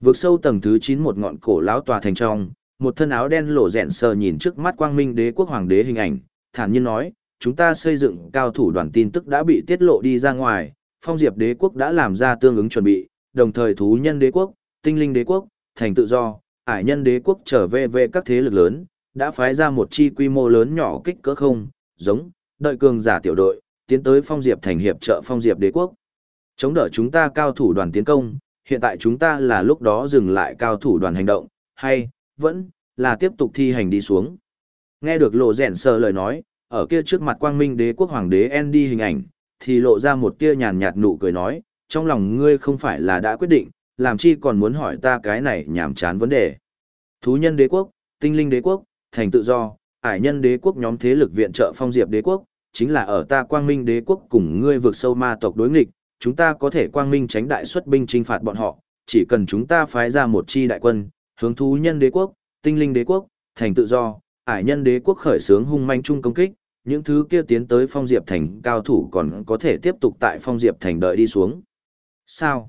Vượt sâu tầng thứ 9 một ngọn cổ lão tòa thành trong, một thân áo đen lộ rèn sờ nhìn trước mắt quang minh đế quốc hoàng đế hình ảnh, thản nhiên nói, chúng ta xây dựng cao thủ đoàn tin tức đã bị tiết lộ đi ra ngoài, phong diệp đế quốc đã làm ra tương ứng chuẩn bị, đồng thời thú nhân đế quốc, tinh linh đế quốc, thành tự do, ải nhân đế quốc trở về về các thế lực lớn, đã phái ra một chi quy mô lớn nhỏ kích cỡ không, giống, đợi cường giả tiểu đội, tiến tới phong diệp thành hiệp trợ phong diệp đế quốc. Chống đỡ chúng ta cao thủ đoàn tiến công, hiện tại chúng ta là lúc đó dừng lại cao thủ đoàn hành động, hay, vẫn, là tiếp tục thi hành đi xuống. Nghe được lộ rèn sờ lời nói, ở kia trước mặt quang minh đế quốc hoàng đế Andy hình ảnh, thì lộ ra một tia nhàn nhạt nụ cười nói, trong lòng ngươi không phải là đã quyết định, làm chi còn muốn hỏi ta cái này nhảm chán vấn đề. Thú nhân đế quốc, tinh linh đế quốc, thành tự do, ải nhân đế quốc nhóm thế lực viện trợ phong diệp đế quốc, chính là ở ta quang minh đế quốc cùng ngươi vượt sâu ma tộc đối nghịch, chúng ta có thể quang minh tránh đại xuất binh trinh phạt bọn họ, chỉ cần chúng ta phái ra một chi đại quân, hướng thú nhân đế quốc, tinh linh đế quốc, thành tự do, ải nhân đế quốc khởi xướng hung manh chung công kích, những thứ kia tiến tới phong diệp thành cao thủ còn có thể tiếp tục tại phong diệp thành đợi đi xuống. Sao?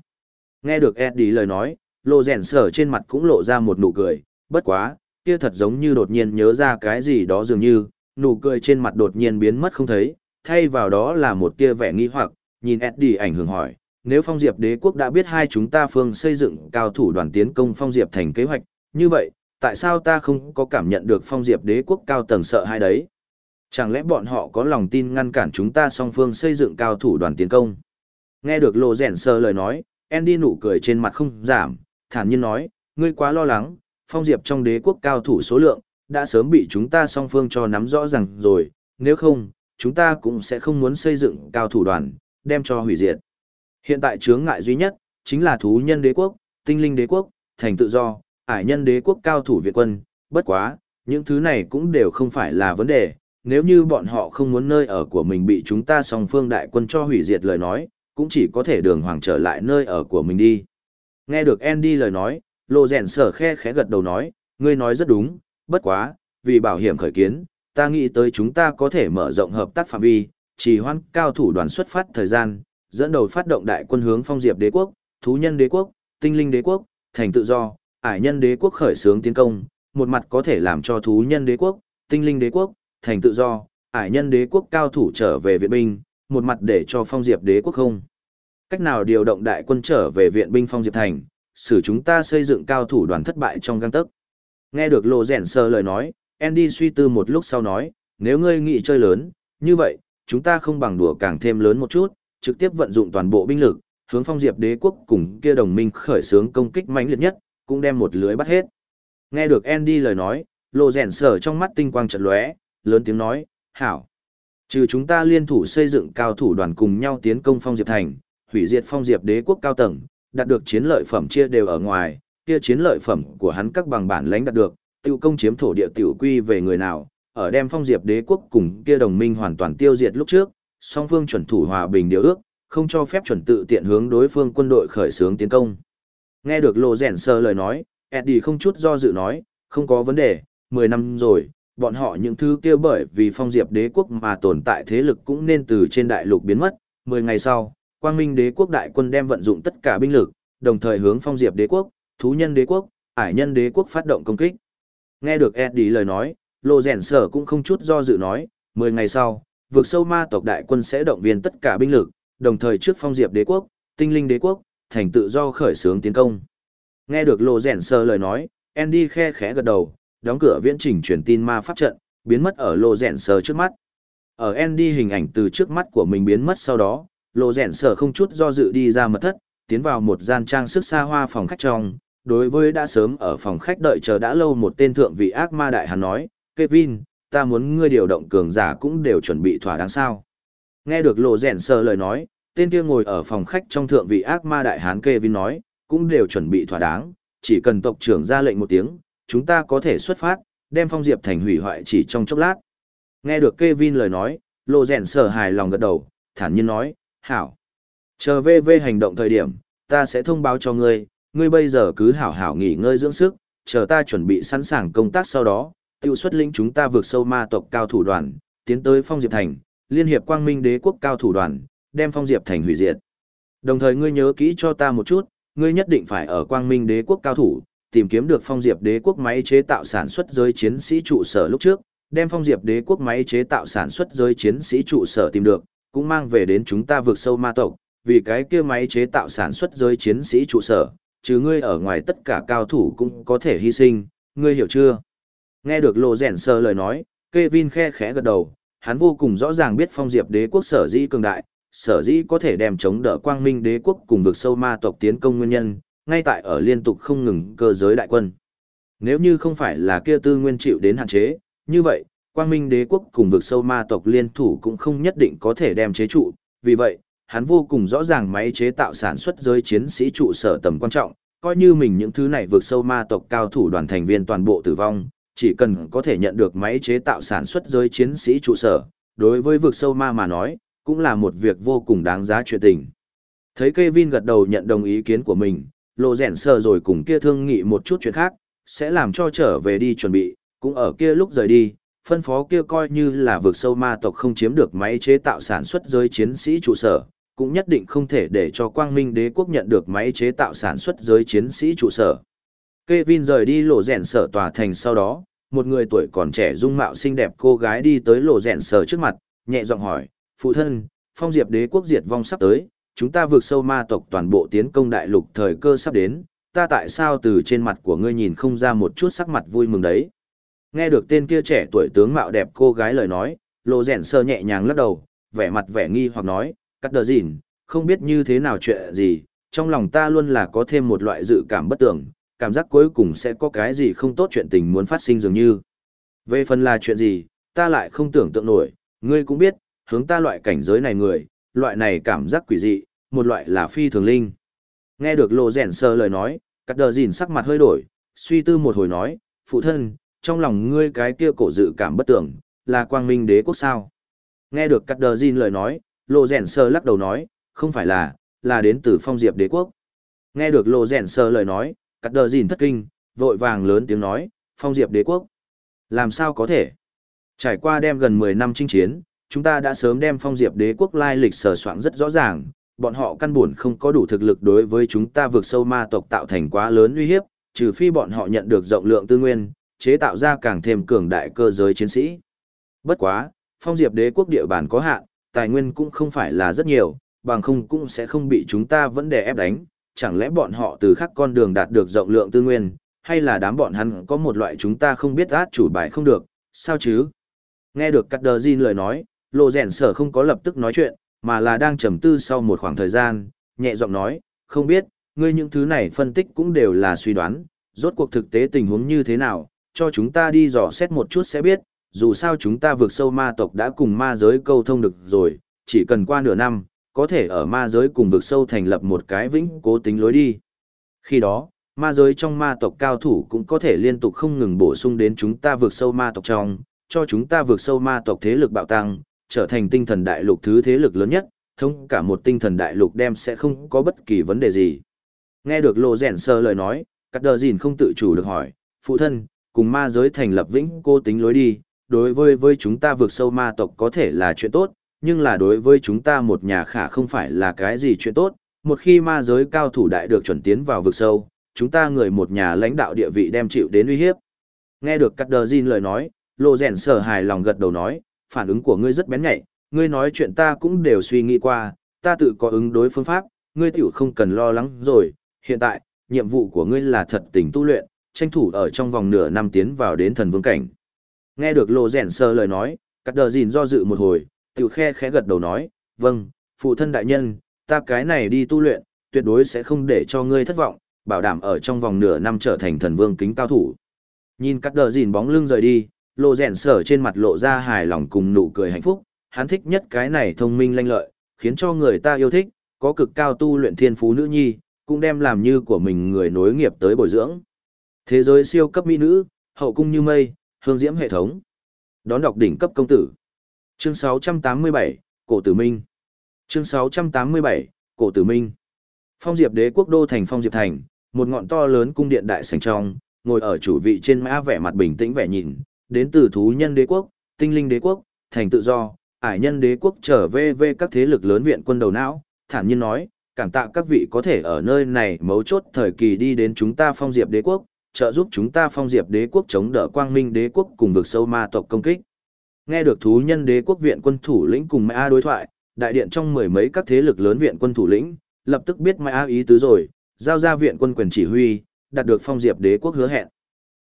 Nghe được Eddie lời nói, lộ rèn sở trên mặt cũng lộ ra một nụ cười, bất quá, kia thật giống như đột nhiên nhớ ra cái gì đó dường như, nụ cười trên mặt đột nhiên biến mất không thấy, thay vào đó là một tia vẻ nghi hoặc, nhìn Eddie ảnh hưởng hỏi, nếu phong diệp đế quốc đã biết hai chúng ta phương xây dựng cao thủ đoàn tiến công phong diệp thành kế hoạch, như vậy, tại sao ta không có cảm nhận được phong diệp đế quốc cao tầng sợ hai đấy? Chẳng lẽ bọn họ có lòng tin ngăn cản chúng ta song phương xây dựng cao thủ đoàn tiến công? Nghe được lộ rèn sơ lời nói, Andy nụ cười trên mặt không giảm, thản nhiên nói, ngươi quá lo lắng, phong diệp trong đế quốc cao thủ số lượng, đã sớm bị chúng ta song phương cho nắm rõ ràng rồi, nếu không, chúng ta cũng sẽ không muốn xây dựng cao thủ đoàn, đem cho hủy diệt. Hiện tại chướng ngại duy nhất, chính là thú nhân đế quốc, tinh linh đế quốc, thành tự do, ải nhân đế quốc cao thủ Việt quân, bất quá, những thứ này cũng đều không phải là vấn đề, nếu như bọn họ không muốn nơi ở của mình bị chúng ta song phương đại quân cho hủy diệt lời nói, cũng chỉ có thể đường hoàng trở lại nơi ở của mình đi. Nghe được Andy lời nói, lộ rèn sở khe khẽ gật đầu nói, ngươi nói rất đúng, bất quá, vì bảo hiểm khởi kiến, ta nghĩ tới chúng ta có thể mở rộng hợp tác phạm vi, chỉ hoãn cao thủ đoàn xuất phát thời gian, dẫn đầu phát động đại quân hướng phong diệp đế quốc, thú nhân đế quốc, tinh linh đế quốc, thành tự do, ải nhân đế quốc khởi xướng tiến công, một mặt có thể làm cho thú nhân đế quốc, tinh linh đế quốc, thành tự do, ải nhân đế quốc cao thủ trở về viện binh, một mặt để cho phong diệp đế quốc không. Cách nào điều động đại quân trở về viện binh phong diệp thành, xử chúng ta xây dựng cao thủ đoàn thất bại trong găng tấc. Nghe được lộ rèn sơ lời nói, Andy suy tư một lúc sau nói, nếu ngươi nghĩ chơi lớn, như vậy, chúng ta không bằng đùa càng thêm lớn một chút, trực tiếp vận dụng toàn bộ binh lực, hướng phong diệp đế quốc cùng kia đồng minh khởi xướng công kích mãnh liệt nhất, cũng đem một lưới bắt hết. Nghe được Andy lời nói, lộ rèn sở trong mắt tinh quang chợt lóe, lớn tiếng nói, hảo. Trừ chúng ta liên thủ xây dựng cao thủ đoàn cùng nhau tiến công phong diệp thành, hủy diệt phong diệp đế quốc cao tầng, đạt được chiến lợi phẩm chia đều ở ngoài, kia chiến lợi phẩm của hắn các bằng bản lãnh đạt được, tiêu công chiếm thổ địa tiểu quy về người nào, ở đem phong diệp đế quốc cùng kia đồng minh hoàn toàn tiêu diệt lúc trước, song phương chuẩn thủ hòa bình điều ước, không cho phép chuẩn tự tiện hướng đối phương quân đội khởi xướng tiến công. Nghe được Lô Rèn Sơ lời nói, Eddie không chút do dự nói, không có vấn đề, 10 năm rồi, bọn họ những thứ kia bởi vì phong diệp đế quốc mà tồn tại thế lực cũng nên từ trên đại lục biến mất. 10 ngày sau, Quang Minh đế quốc đại quân đem vận dụng tất cả binh lực, đồng thời hướng phong diệp đế quốc, thú nhân đế quốc, ải nhân đế quốc phát động công kích. Nghe được Eddie lời nói, Lô Rèn Sở cũng không chút do dự nói, 10 ngày sau, vượt sâu ma tộc đại quân sẽ động viên tất cả binh lực, đồng thời trước phong diệp đế quốc, tinh linh đế quốc, thành tự do khởi xướng tiến công. Nghe được Lô Rèn Sở lời nói, Andy khe khẽ gật đầu, đóng cửa viễn trình truyền tin ma pháp trận, biến mất ở Lô Rèn sờ trước mắt. Ở Andy hình ảnh từ trước mắt của mình biến mất sau đó, Lô Rèn sờ không chút do dự đi ra mật thất, tiến vào một gian trang sức xa hoa phòng khách trong. Đối với đã sớm ở phòng khách đợi chờ đã lâu một tên thượng vị ác ma đại hắn nói, Kevin, ta muốn ngươi điều động cường giả cũng đều chuẩn bị thỏa đáng sao. Nghe được Lô Rèn sờ lời nói, tên kia ngồi ở phòng khách trong thượng vị ác ma đại hán Kevin nói, cũng đều chuẩn bị thỏa đáng, chỉ cần tộc trưởng ra lệnh một tiếng, chúng ta có thể xuất phát, đem phong diệp thành hủy hoại chỉ trong chốc lát. Nghe được Kevin lời nói, lô rèn sở hài lòng gật đầu, thản nhiên nói, hảo. Chờ VV hành động thời điểm, ta sẽ thông báo cho ngươi, ngươi bây giờ cứ hảo hảo nghỉ ngơi dưỡng sức, chờ ta chuẩn bị sẵn sàng công tác sau đó, tiêu xuất lĩnh chúng ta vượt sâu ma tộc cao thủ đoàn, tiến tới phong diệp thành, liên hiệp quang minh đế quốc cao thủ đoàn, đem phong diệp thành hủy diệt. Đồng thời ngươi nhớ kỹ cho ta một chút, ngươi nhất định phải ở quang minh đế quốc cao thủ, tìm kiếm được phong diệp đế quốc máy chế tạo sản xuất giới chiến sĩ trụ sở lúc trước, đem phong diệp đế quốc máy chế tạo sản xuất giới chiến sĩ trụ sở tìm được, cũng mang về đến chúng ta vượt sâu ma tộc, vì cái kia máy chế tạo sản xuất giới chiến sĩ trụ sở, chứ ngươi ở ngoài tất cả cao thủ cũng có thể hy sinh, ngươi hiểu chưa? Nghe được lộ rèn sơ lời nói, Kevin khe khẽ gật đầu, hắn vô cùng rõ ràng biết phong diệp đế quốc sở dĩ cường đại, sở dĩ có thể đem chống đỡ quang minh đế quốc cùng vực sâu ma tộc tiến công nguyên nhân, ngay tại ở liên tục không ngừng cơ giới đại quân. Nếu như không phải là kia tư nguyên chịu đến hạn chế, như vậy, quang minh đế quốc cùng vực sâu ma tộc liên thủ cũng không nhất định có thể đem chế trụ, vì vậy, hắn vô cùng rõ ràng máy chế tạo sản xuất giới chiến sĩ trụ sở tầm quan trọng, coi như mình những thứ này vượt sâu ma tộc cao thủ đoàn thành viên toàn bộ tử vong, chỉ cần có thể nhận được máy chế tạo sản xuất giới chiến sĩ trụ sở, đối với vực sâu ma mà nói, cũng là một việc vô cùng đáng giá chuyện tình. Thấy Kevin gật đầu nhận đồng ý kiến của mình, lộ rèn sờ rồi cùng kia thương nghị một chút chuyện khác, sẽ làm cho trở về đi chuẩn bị, cũng ở kia lúc rời đi, phân phó kia coi như là vực sâu ma tộc không chiếm được máy chế tạo sản xuất giới chiến sĩ trụ sở, cũng nhất định không thể để cho quang minh đế quốc nhận được máy chế tạo sản xuất giới chiến sĩ trụ sở. Kevin rời đi lộ rèn sở tòa thành sau đó, một người tuổi còn trẻ dung mạo xinh đẹp cô gái đi tới lộ rèn sở trước mặt, nhẹ giọng hỏi, phụ thân, phong diệp đế quốc diệt vong sắp tới, chúng ta vượt sâu ma tộc toàn bộ tiến công đại lục thời cơ sắp đến, ta tại sao từ trên mặt của ngươi nhìn không ra một chút sắc mặt vui mừng đấy. Nghe được tên kia trẻ tuổi tướng mạo đẹp cô gái lời nói, lộ rèn sơ nhẹ nhàng lắc đầu, vẻ mặt vẻ nghi hoặc nói, cắt đờ dìn, không biết như thế nào chuyện gì, trong lòng ta luôn là có thêm một loại dự cảm bất tưởng, cảm giác cuối cùng sẽ có cái gì không tốt chuyện tình muốn phát sinh dường như. Về phần là chuyện gì, ta lại không tưởng tượng nổi, ngươi cũng biết, hướng ta loại cảnh giới này người, loại này cảm giác quỷ dị, một loại là phi thường linh. Nghe được lộ rèn sơ lời nói, cắt đờ dìn sắc mặt hơi đổi, suy tư một hồi nói, phụ thân, trong lòng ngươi cái kia cổ dự cảm bất tưởng, là quang minh đế quốc sao. Nghe được cắt đờ dìn lời nói, lộ rèn sơ lắc đầu nói, không phải là, là đến từ phong diệp đế quốc. Nghe được lộ rèn sơ lời nói, cắt đờ dìn thất kinh, vội vàng lớn tiếng nói, phong diệp đế quốc. Làm sao có thể? Trải qua đem gần 10 năm chinh chiến, chúng ta đã sớm đem phong diệp đế quốc lai lịch sờ soạn rất rõ ràng, bọn họ căn buồn không có đủ thực lực đối với chúng ta vượt sâu ma tộc tạo thành quá lớn uy hiếp, trừ phi bọn họ nhận được rộng lượng tư nguyên, chế tạo ra càng thêm cường đại cơ giới chiến sĩ. Bất quá, phong diệp đế quốc địa bàn có hạn, tài nguyên cũng không phải là rất nhiều, bằng không cũng sẽ không bị chúng ta vẫn đè ép đánh, chẳng lẽ bọn họ từ khắc con đường đạt được rộng lượng tư nguyên, hay là đám bọn hắn có một loại chúng ta không biết át chủ bài không được, sao chứ? Nghe được Cắt Đờ Jin lời nói, Lộ Rèn Sở không có lập tức nói chuyện, mà là đang trầm tư sau một khoảng thời gian, nhẹ giọng nói, không biết, ngươi những thứ này phân tích cũng đều là suy đoán, rốt cuộc thực tế tình huống như thế nào, cho chúng ta đi dò xét một chút sẽ biết, dù sao chúng ta vượt sâu ma tộc đã cùng ma giới câu thông được rồi, chỉ cần qua nửa năm, có thể ở ma giới cùng vượt sâu thành lập một cái vĩnh cố tính lối đi. Khi đó, ma giới trong ma tộc cao thủ cũng có thể liên tục không ngừng bổ sung đến chúng ta vượt sâu ma tộc trong, cho chúng ta vượt sâu ma tộc thế lực bạo tăng, trở thành tinh thần đại lục thứ thế lực lớn nhất, thống cả một tinh thần đại lục đem sẽ không có bất kỳ vấn đề gì. Nghe được Lô Rèn Sơ lời nói, các đờ Dìn không tự chủ được hỏi, phụ thân, cùng ma giới thành lập vĩnh cô tính lối đi, đối với với chúng ta vượt sâu ma tộc có thể là chuyện tốt, nhưng là đối với chúng ta một nhà khả không phải là cái gì chuyện tốt, một khi ma giới cao thủ đại được chuẩn tiến vào vực sâu, chúng ta người một nhà lãnh đạo địa vị đem chịu đến uy hiếp. Nghe được Cắt Đờ Jin lời nói, Lô Rèn sở hài lòng gật đầu nói, phản ứng của ngươi rất bén nhạy, ngươi nói chuyện ta cũng đều suy nghĩ qua, ta tự có ứng đối phương pháp, ngươi tiểu không cần lo lắng rồi, hiện tại, nhiệm vụ của ngươi là thật tình tu luyện, tranh thủ ở trong vòng nửa năm tiến vào đến thần vương cảnh. Nghe được Lô Rèn sơ lời nói, Cắt Đờ dìn do dự một hồi, tiểu khe khẽ gật đầu nói, vâng, phụ thân đại nhân, ta cái này đi tu luyện, tuyệt đối sẽ không để cho ngươi thất vọng, bảo đảm ở trong vòng nửa năm trở thành thần vương kính cao thủ. Nhìn cắt đờ dìn bóng lưng rời đi, lộ rèn sở trên mặt lộ ra hài lòng cùng nụ cười hạnh phúc, hắn thích nhất cái này thông minh lanh lợi, khiến cho người ta yêu thích, có cực cao tu luyện thiên phú nữ nhi, cũng đem làm như của mình người nối nghiệp tới bồi dưỡng. Thế giới siêu cấp mỹ nữ, hậu cung như mây, hương diễm hệ thống. Đón đọc đỉnh cấp công tử. Chương 687, Cổ Tử Minh. Chương 687, Cổ Tử Minh. Phong Diệp Đế quốc đô thành Phong Diệp thành, một ngọn to lớn cung điện đại sảnh trong, ngồi ở chủ vị trên mã vẻ mặt bình tĩnh vẻ nhìn, đến từ thú nhân đế quốc, tinh linh đế quốc, thành tự do, ải nhân đế quốc trở về về các thế lực lớn viện quân đầu não, thản nhiên nói, cảm tạ các vị có thể ở nơi này mấu chốt thời kỳ đi đến chúng ta Phong Diệp Đế quốc, trợ giúp chúng ta Phong Diệp Đế quốc chống đỡ Quang Minh Đế quốc cùng vực sâu ma tộc công kích. Nghe được thú nhân đế quốc viện quân thủ lĩnh cùng Mai A đối thoại, đại điện trong mười mấy các thế lực lớn viện quân thủ lĩnh, lập tức biết Mai A ý tứ rồi, giao ra viện quân quyền chỉ huy, đạt được phong diệp đế quốc hứa hẹn.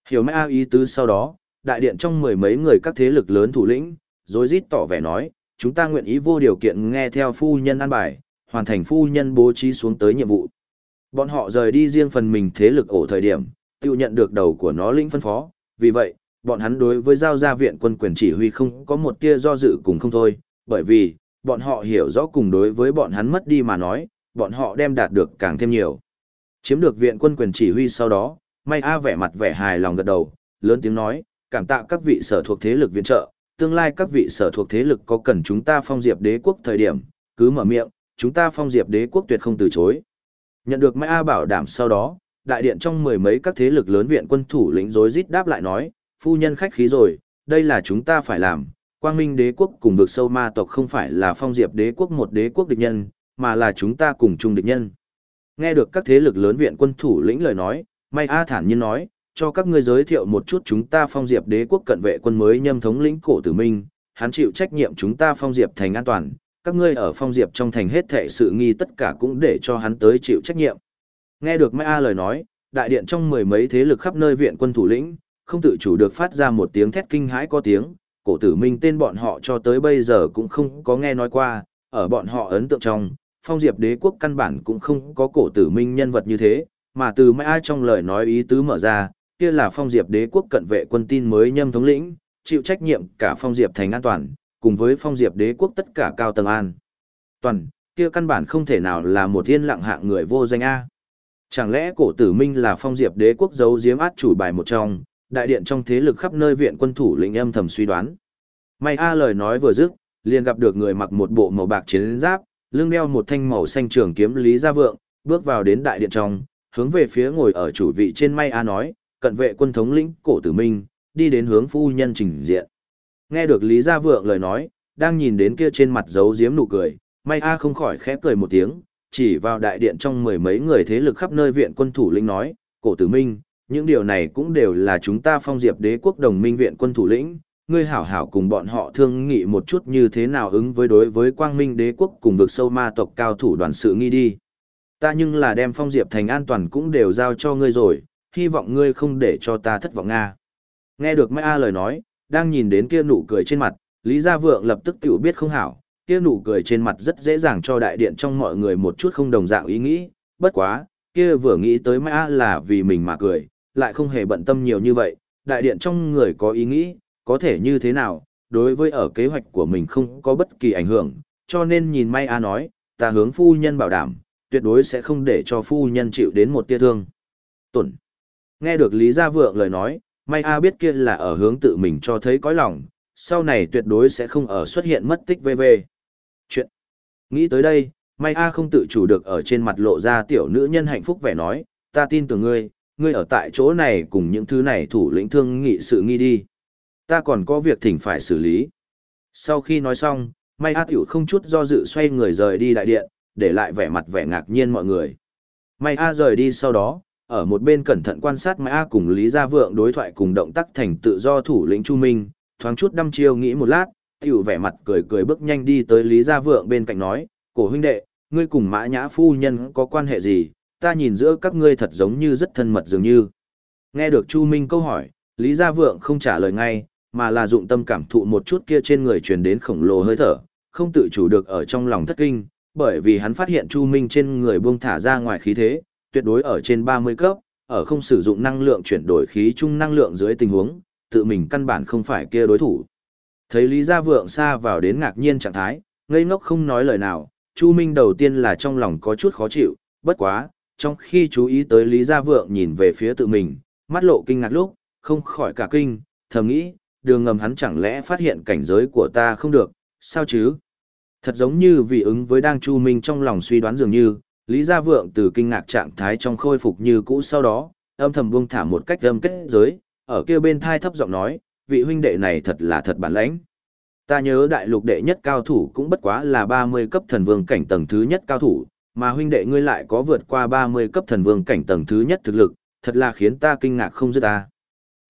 Hiểu Mai A ý tứ sau đó, đại điện trong mười mấy người các thế lực lớn thủ lĩnh, rối rít tỏ vẻ nói, chúng ta nguyện ý vô điều kiện nghe theo phu nhân an bài, hoàn thành phu nhân bố trí xuống tới nhiệm vụ. Bọn họ rời đi riêng phần mình thế lực ổ thời điểm, tự nhận được đầu của nó lĩnh phân phó, vì vậy, bọn hắn đối với giao gia viện quân quyền chỉ huy không có một tia do dự cùng không thôi, bởi vì, bọn họ hiểu rõ cùng đối với bọn hắn mất đi mà nói, bọn họ đem đạt được càng thêm nhiều. Chiếm được viện quân quyền chỉ huy sau đó, May A vẻ mặt vẻ hài lòng gật đầu, lớn tiếng nói, cảm tạ các vị sở thuộc thế lực viện trợ, tương lai các vị sở thuộc thế lực có cần chúng ta phong diệp đế quốc thời điểm, cứ mở miệng, chúng ta phong diệp đế quốc tuyệt không từ chối. Nhận được Mai A bảo đảm sau đó, đại điện trong mười mấy các thế lực lớn viện quân thủ lĩnh rối rít đáp lại nói, phu nhân khách khí rồi, đây là chúng ta phải làm. Quang Minh đế quốc cùng vực sâu ma tộc không phải là phong diệp đế quốc một đế quốc địch nhân, mà là chúng ta cùng chung địch nhân. Nghe được các thế lực lớn viện quân thủ lĩnh lời nói, mai A thản nhiên nói, cho các ngươi giới thiệu một chút chúng ta phong diệp đế quốc cận vệ quân mới nhâm thống lĩnh cổ tử minh, hắn chịu trách nhiệm chúng ta phong diệp thành an toàn, các ngươi ở phong diệp trong thành hết thệ sự nghi tất cả cũng để cho hắn tới chịu trách nhiệm. Nghe được Mai A lời nói, đại điện trong mười mấy thế lực khắp nơi viện quân thủ lĩnh, không tự chủ được phát ra một tiếng thét kinh hãi có tiếng, cổ tử minh tên bọn họ cho tới bây giờ cũng không có nghe nói qua, ở bọn họ ấn tượng trong, phong diệp đế quốc căn bản cũng không có cổ tử minh nhân vật như thế, mà từ Mai A trong lời nói ý tứ mở ra, kia là phong diệp đế quốc cận vệ quân tin mới nhâm thống lĩnh, chịu trách nhiệm cả phong diệp thành an toàn, cùng với phong diệp đế quốc tất cả cao tầng an. Toàn, kia căn bản không thể nào là một thiên lặng hạng người vô danh A. Chẳng lẽ cổ tử minh là phong diệp đế quốc giấu giếm át chủ bài một trong, đại điện trong thế lực khắp nơi viện quân thủ lĩnh âm thầm suy đoán. May A lời nói vừa dứt, liền gặp được người mặc một bộ màu bạc chiến giáp, lưng đeo một thanh màu xanh trường kiếm lý gia vượng, bước vào đến đại điện trong, hướng về phía ngồi ở chủ vị trên May A nói, cận vệ quân thống lĩnh cổ tử minh, đi đến hướng phu nhân trình diện. Nghe được Lý Gia Vượng lời nói, đang nhìn đến kia trên mặt giấu giếm nụ cười, May A không khỏi khẽ cười một tiếng, chỉ vào đại điện trong mười mấy người thế lực khắp nơi viện quân thủ lĩnh nói, cổ tử minh, những điều này cũng đều là chúng ta phong diệp đế quốc đồng minh viện quân thủ lĩnh, ngươi hảo hảo cùng bọn họ thương nghị một chút như thế nào ứng với đối với quang minh đế quốc cùng vực sâu ma tộc cao thủ đoàn sự nghi đi. Ta nhưng là đem phong diệp thành an toàn cũng đều giao cho ngươi rồi, hy vọng ngươi không để cho ta thất vọng Nga. Nghe được Mai A lời nói, đang nhìn đến kia nụ cười trên mặt, Lý Gia Vượng lập tức tiểu biết không hảo, kia nụ cười trên mặt rất dễ dàng cho đại điện trong mọi người một chút không đồng dạng ý nghĩ, bất quá, kia vừa nghĩ tới Mai A là vì mình mà cười, lại không hề bận tâm nhiều như vậy, đại điện trong người có ý nghĩ, có thể như thế nào, đối với ở kế hoạch của mình không có bất kỳ ảnh hưởng, cho nên nhìn Mai A nói, ta hướng phu nhân bảo đảm, tuyệt đối sẽ không để cho phu nhân chịu đến một tia thương. Tuần. Nghe được Lý Gia Vượng lời nói, May A biết kia là ở hướng tự mình cho thấy cõi lòng, sau này tuyệt đối sẽ không ở xuất hiện mất tích VV. Chuyện. Nghĩ tới đây, May A không tự chủ được ở trên mặt lộ ra tiểu nữ nhân hạnh phúc vẻ nói, ta tin tưởng ngươi, ngươi ở tại chỗ này cùng những thứ này thủ lĩnh thương nghị sự nghi đi. Ta còn có việc thỉnh phải xử lý. Sau khi nói xong, May A tiểu không chút do dự xoay người rời đi đại điện, để lại vẻ mặt vẻ ngạc nhiên mọi người. May A rời đi sau đó, ở một bên cẩn thận quan sát mã cùng Lý Gia Vượng đối thoại cùng động tác thành tự do thủ lĩnh Chu Minh, thoáng chút đăm chiêu nghĩ một lát, tiểu vẻ mặt cười cười bước nhanh đi tới Lý Gia Vượng bên cạnh nói, cổ huynh đệ, ngươi cùng mã nhã phu nhân có quan hệ gì, ta nhìn giữa các ngươi thật giống như rất thân mật dường như. Nghe được Chu Minh câu hỏi, Lý Gia Vượng không trả lời ngay, mà là dụng tâm cảm thụ một chút kia trên người truyền đến khổng lồ hơi thở, không tự chủ được ở trong lòng thất kinh, bởi vì hắn phát hiện Chu Minh trên người buông thả ra ngoài khí thế, tuyệt đối ở trên 30 cấp, ở không sử dụng năng lượng chuyển đổi khí chung năng lượng dưới tình huống, tự mình căn bản không phải kia đối thủ. Thấy Lý Gia Vượng xa vào đến ngạc nhiên trạng thái, ngây ngốc không nói lời nào, Chu Minh đầu tiên là trong lòng có chút khó chịu, bất quá, trong khi chú ý tới Lý Gia Vượng nhìn về phía tự mình, mắt lộ kinh ngạc lúc, không khỏi cả kinh, thầm nghĩ, đường ngầm hắn chẳng lẽ phát hiện cảnh giới của ta không được, sao chứ? Thật giống như vì ứng với đang Chu Minh trong lòng suy đoán dường như, Lý Gia Vượng từ kinh ngạc trạng thái trong khôi phục như cũ sau đó, âm thầm buông thả một cách âm kết giới, ở kia bên thai thấp giọng nói, vị huynh đệ này thật là thật bản lãnh. Ta nhớ đại lục đệ nhất cao thủ cũng bất quá là 30 cấp thần vương cảnh tầng thứ nhất cao thủ, mà huynh đệ ngươi lại có vượt qua 30 cấp thần vương cảnh tầng thứ nhất thực lực, thật là khiến ta kinh ngạc không dứt ta.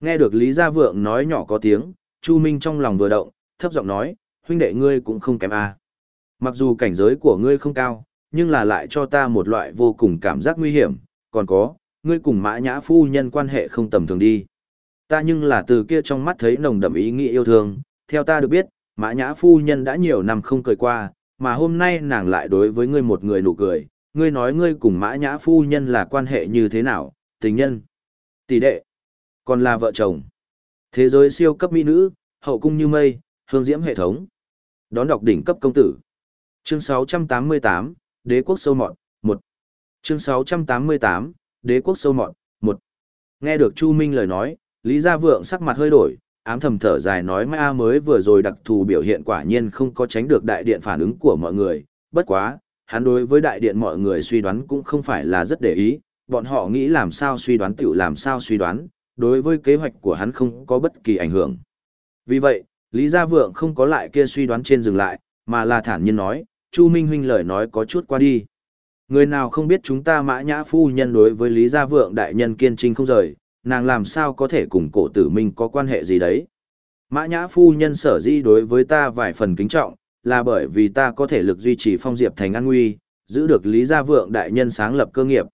Nghe được Lý Gia Vượng nói nhỏ có tiếng, Chu Minh trong lòng vừa động, thấp giọng nói, huynh đệ ngươi cũng không kém a. Mặc dù cảnh giới của ngươi không cao, nhưng là lại cho ta một loại vô cùng cảm giác nguy hiểm, còn có, ngươi cùng mã nhã phu nhân quan hệ không tầm thường đi. Ta nhưng là từ kia trong mắt thấy nồng đậm ý nghĩa yêu thương, theo ta được biết, mã nhã phu nhân đã nhiều năm không cười qua, mà hôm nay nàng lại đối với ngươi một người nụ cười, ngươi nói ngươi cùng mã nhã phu nhân là quan hệ như thế nào, tình nhân. Tỷ đệ, còn là vợ chồng. Thế giới siêu cấp mỹ nữ, hậu cung như mây, hương diễm hệ thống. Đón đọc đỉnh cấp công tử. Chương 688, Đế quốc sâu mọt, 1. Chương 688, Đế quốc sâu mọt, 1. Nghe được Chu Minh lời nói, Lý Gia Vượng sắc mặt hơi đổi, ám thầm thở dài nói mai A mới vừa rồi đặc thù biểu hiện quả nhiên không có tránh được đại điện phản ứng của mọi người, bất quá, hắn đối với đại điện mọi người suy đoán cũng không phải là rất để ý, bọn họ nghĩ làm sao suy đoán tiểu làm sao suy đoán, đối với kế hoạch của hắn không có bất kỳ ảnh hưởng. Vì vậy, Lý Gia Vượng không có lại kia suy đoán trên dừng lại, mà là thản nhiên nói, Chu Minh huynh lời nói có chút qua đi. Người nào không biết chúng ta mã nhã phu nhân đối với Lý Gia Vượng đại nhân kiên trinh không rời, nàng làm sao có thể cùng cổ tử minh có quan hệ gì đấy. Mã nhã phu nhân sở di đối với ta vài phần kính trọng, là bởi vì ta có thể lực duy trì phong diệp thành an nguy, giữ được Lý Gia Vượng đại nhân sáng lập cơ nghiệp.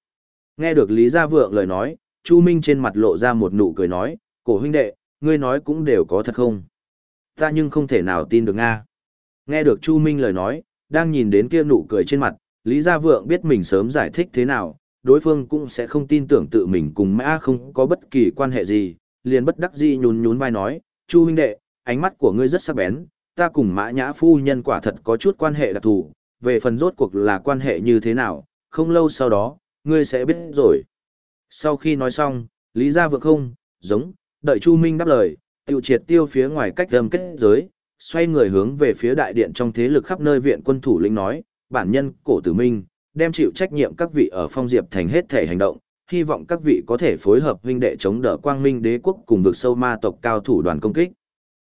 Nghe được Lý Gia Vượng lời nói, Chu Minh trên mặt lộ ra một nụ cười nói, cổ huynh đệ, ngươi nói cũng đều có thật không? Ta nhưng không thể nào tin được Nga. Nghe được Chu Minh lời nói, đang nhìn đến kia nụ cười trên mặt, Lý Gia Vượng biết mình sớm giải thích thế nào, đối phương cũng sẽ không tin tưởng tự mình cùng mã không có bất kỳ quan hệ gì, liền bất đắc dĩ nhún nhún vai nói, Chu huynh đệ, ánh mắt của ngươi rất sắc bén, ta cùng mã nhã phu nhân quả thật có chút quan hệ đặc thù, về phần rốt cuộc là quan hệ như thế nào, không lâu sau đó, ngươi sẽ biết rồi. Sau khi nói xong, Lý Gia Vượng không, giống, đợi Chu Minh đáp lời, tiêu triệt tiêu phía ngoài cách âm kết giới, xoay người hướng về phía đại điện trong thế lực khắp nơi viện quân thủ lĩnh nói, bản nhân, cổ tử minh, đem chịu trách nhiệm các vị ở phong diệp thành hết thể hành động, hy vọng các vị có thể phối hợp huynh đệ chống đỡ quang minh đế quốc cùng vực sâu ma tộc cao thủ đoàn công kích.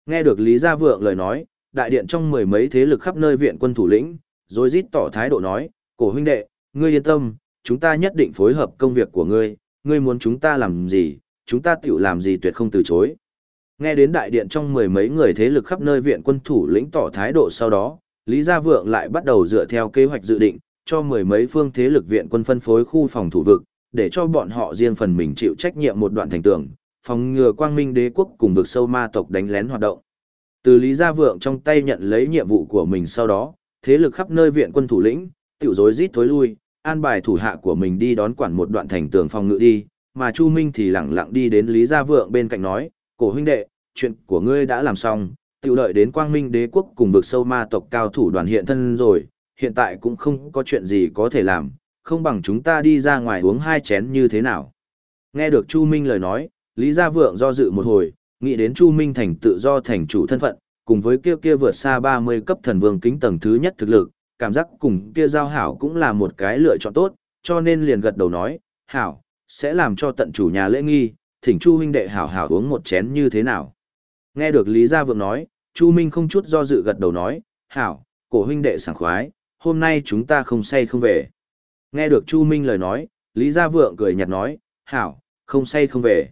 Nghe được Lý Gia Vượng lời nói, đại điện trong mười mấy thế lực khắp nơi viện quân thủ lĩnh, rồi rít tỏ thái độ nói, cổ huynh đệ, ngươi yên tâm, chúng ta nhất định phối hợp công việc của ngươi, ngươi muốn chúng ta làm gì, chúng ta tự làm gì tuyệt không từ chối. Nghe đến đại điện trong mười mấy người thế lực khắp nơi viện quân thủ lĩnh tỏ thái độ sau đó, Lý Gia Vượng lại bắt đầu dựa theo kế hoạch dự định, cho mười mấy phương thế lực viện quân phân phối khu phòng thủ vực, để cho bọn họ riêng phần mình chịu trách nhiệm một đoạn thành tường, phòng ngừa quang minh đế quốc cùng vực sâu ma tộc đánh lén hoạt động. Từ Lý Gia Vượng trong tay nhận lấy nhiệm vụ của mình sau đó, thế lực khắp nơi viện quân thủ lĩnh, tiểu rối rít thối lui, an bài thủ hạ của mình đi đón quản một đoạn thành tường phòng ngự đi, mà Chu Minh thì lặng lặng đi đến Lý Gia Vượng bên cạnh nói, cổ huynh đệ, chuyện của ngươi đã làm xong, tiểu lợi đến quang minh đế quốc cùng vực sâu ma tộc cao thủ đoàn hiện thân rồi, hiện tại cũng không có chuyện gì có thể làm, không bằng chúng ta đi ra ngoài uống hai chén như thế nào. Nghe được Chu Minh lời nói, Lý Gia Vượng do dự một hồi, nghĩ đến Chu Minh thành tự do thành chủ thân phận, cùng với kia kia vượt xa 30 cấp thần vương kính tầng thứ nhất thực lực, cảm giác cùng kia giao hảo cũng là một cái lựa chọn tốt, cho nên liền gật đầu nói, hảo, sẽ làm cho tận chủ nhà lễ nghi, thỉnh Chu huynh đệ hảo hảo uống một chén như thế nào. Nghe được Lý Gia Vượng nói, Chu Minh không chút do dự gật đầu nói, hảo, cổ huynh đệ sảng khoái, hôm nay chúng ta không say không về. Nghe được Chu Minh lời nói, Lý Gia Vượng cười nhạt nói, hảo, không say không về.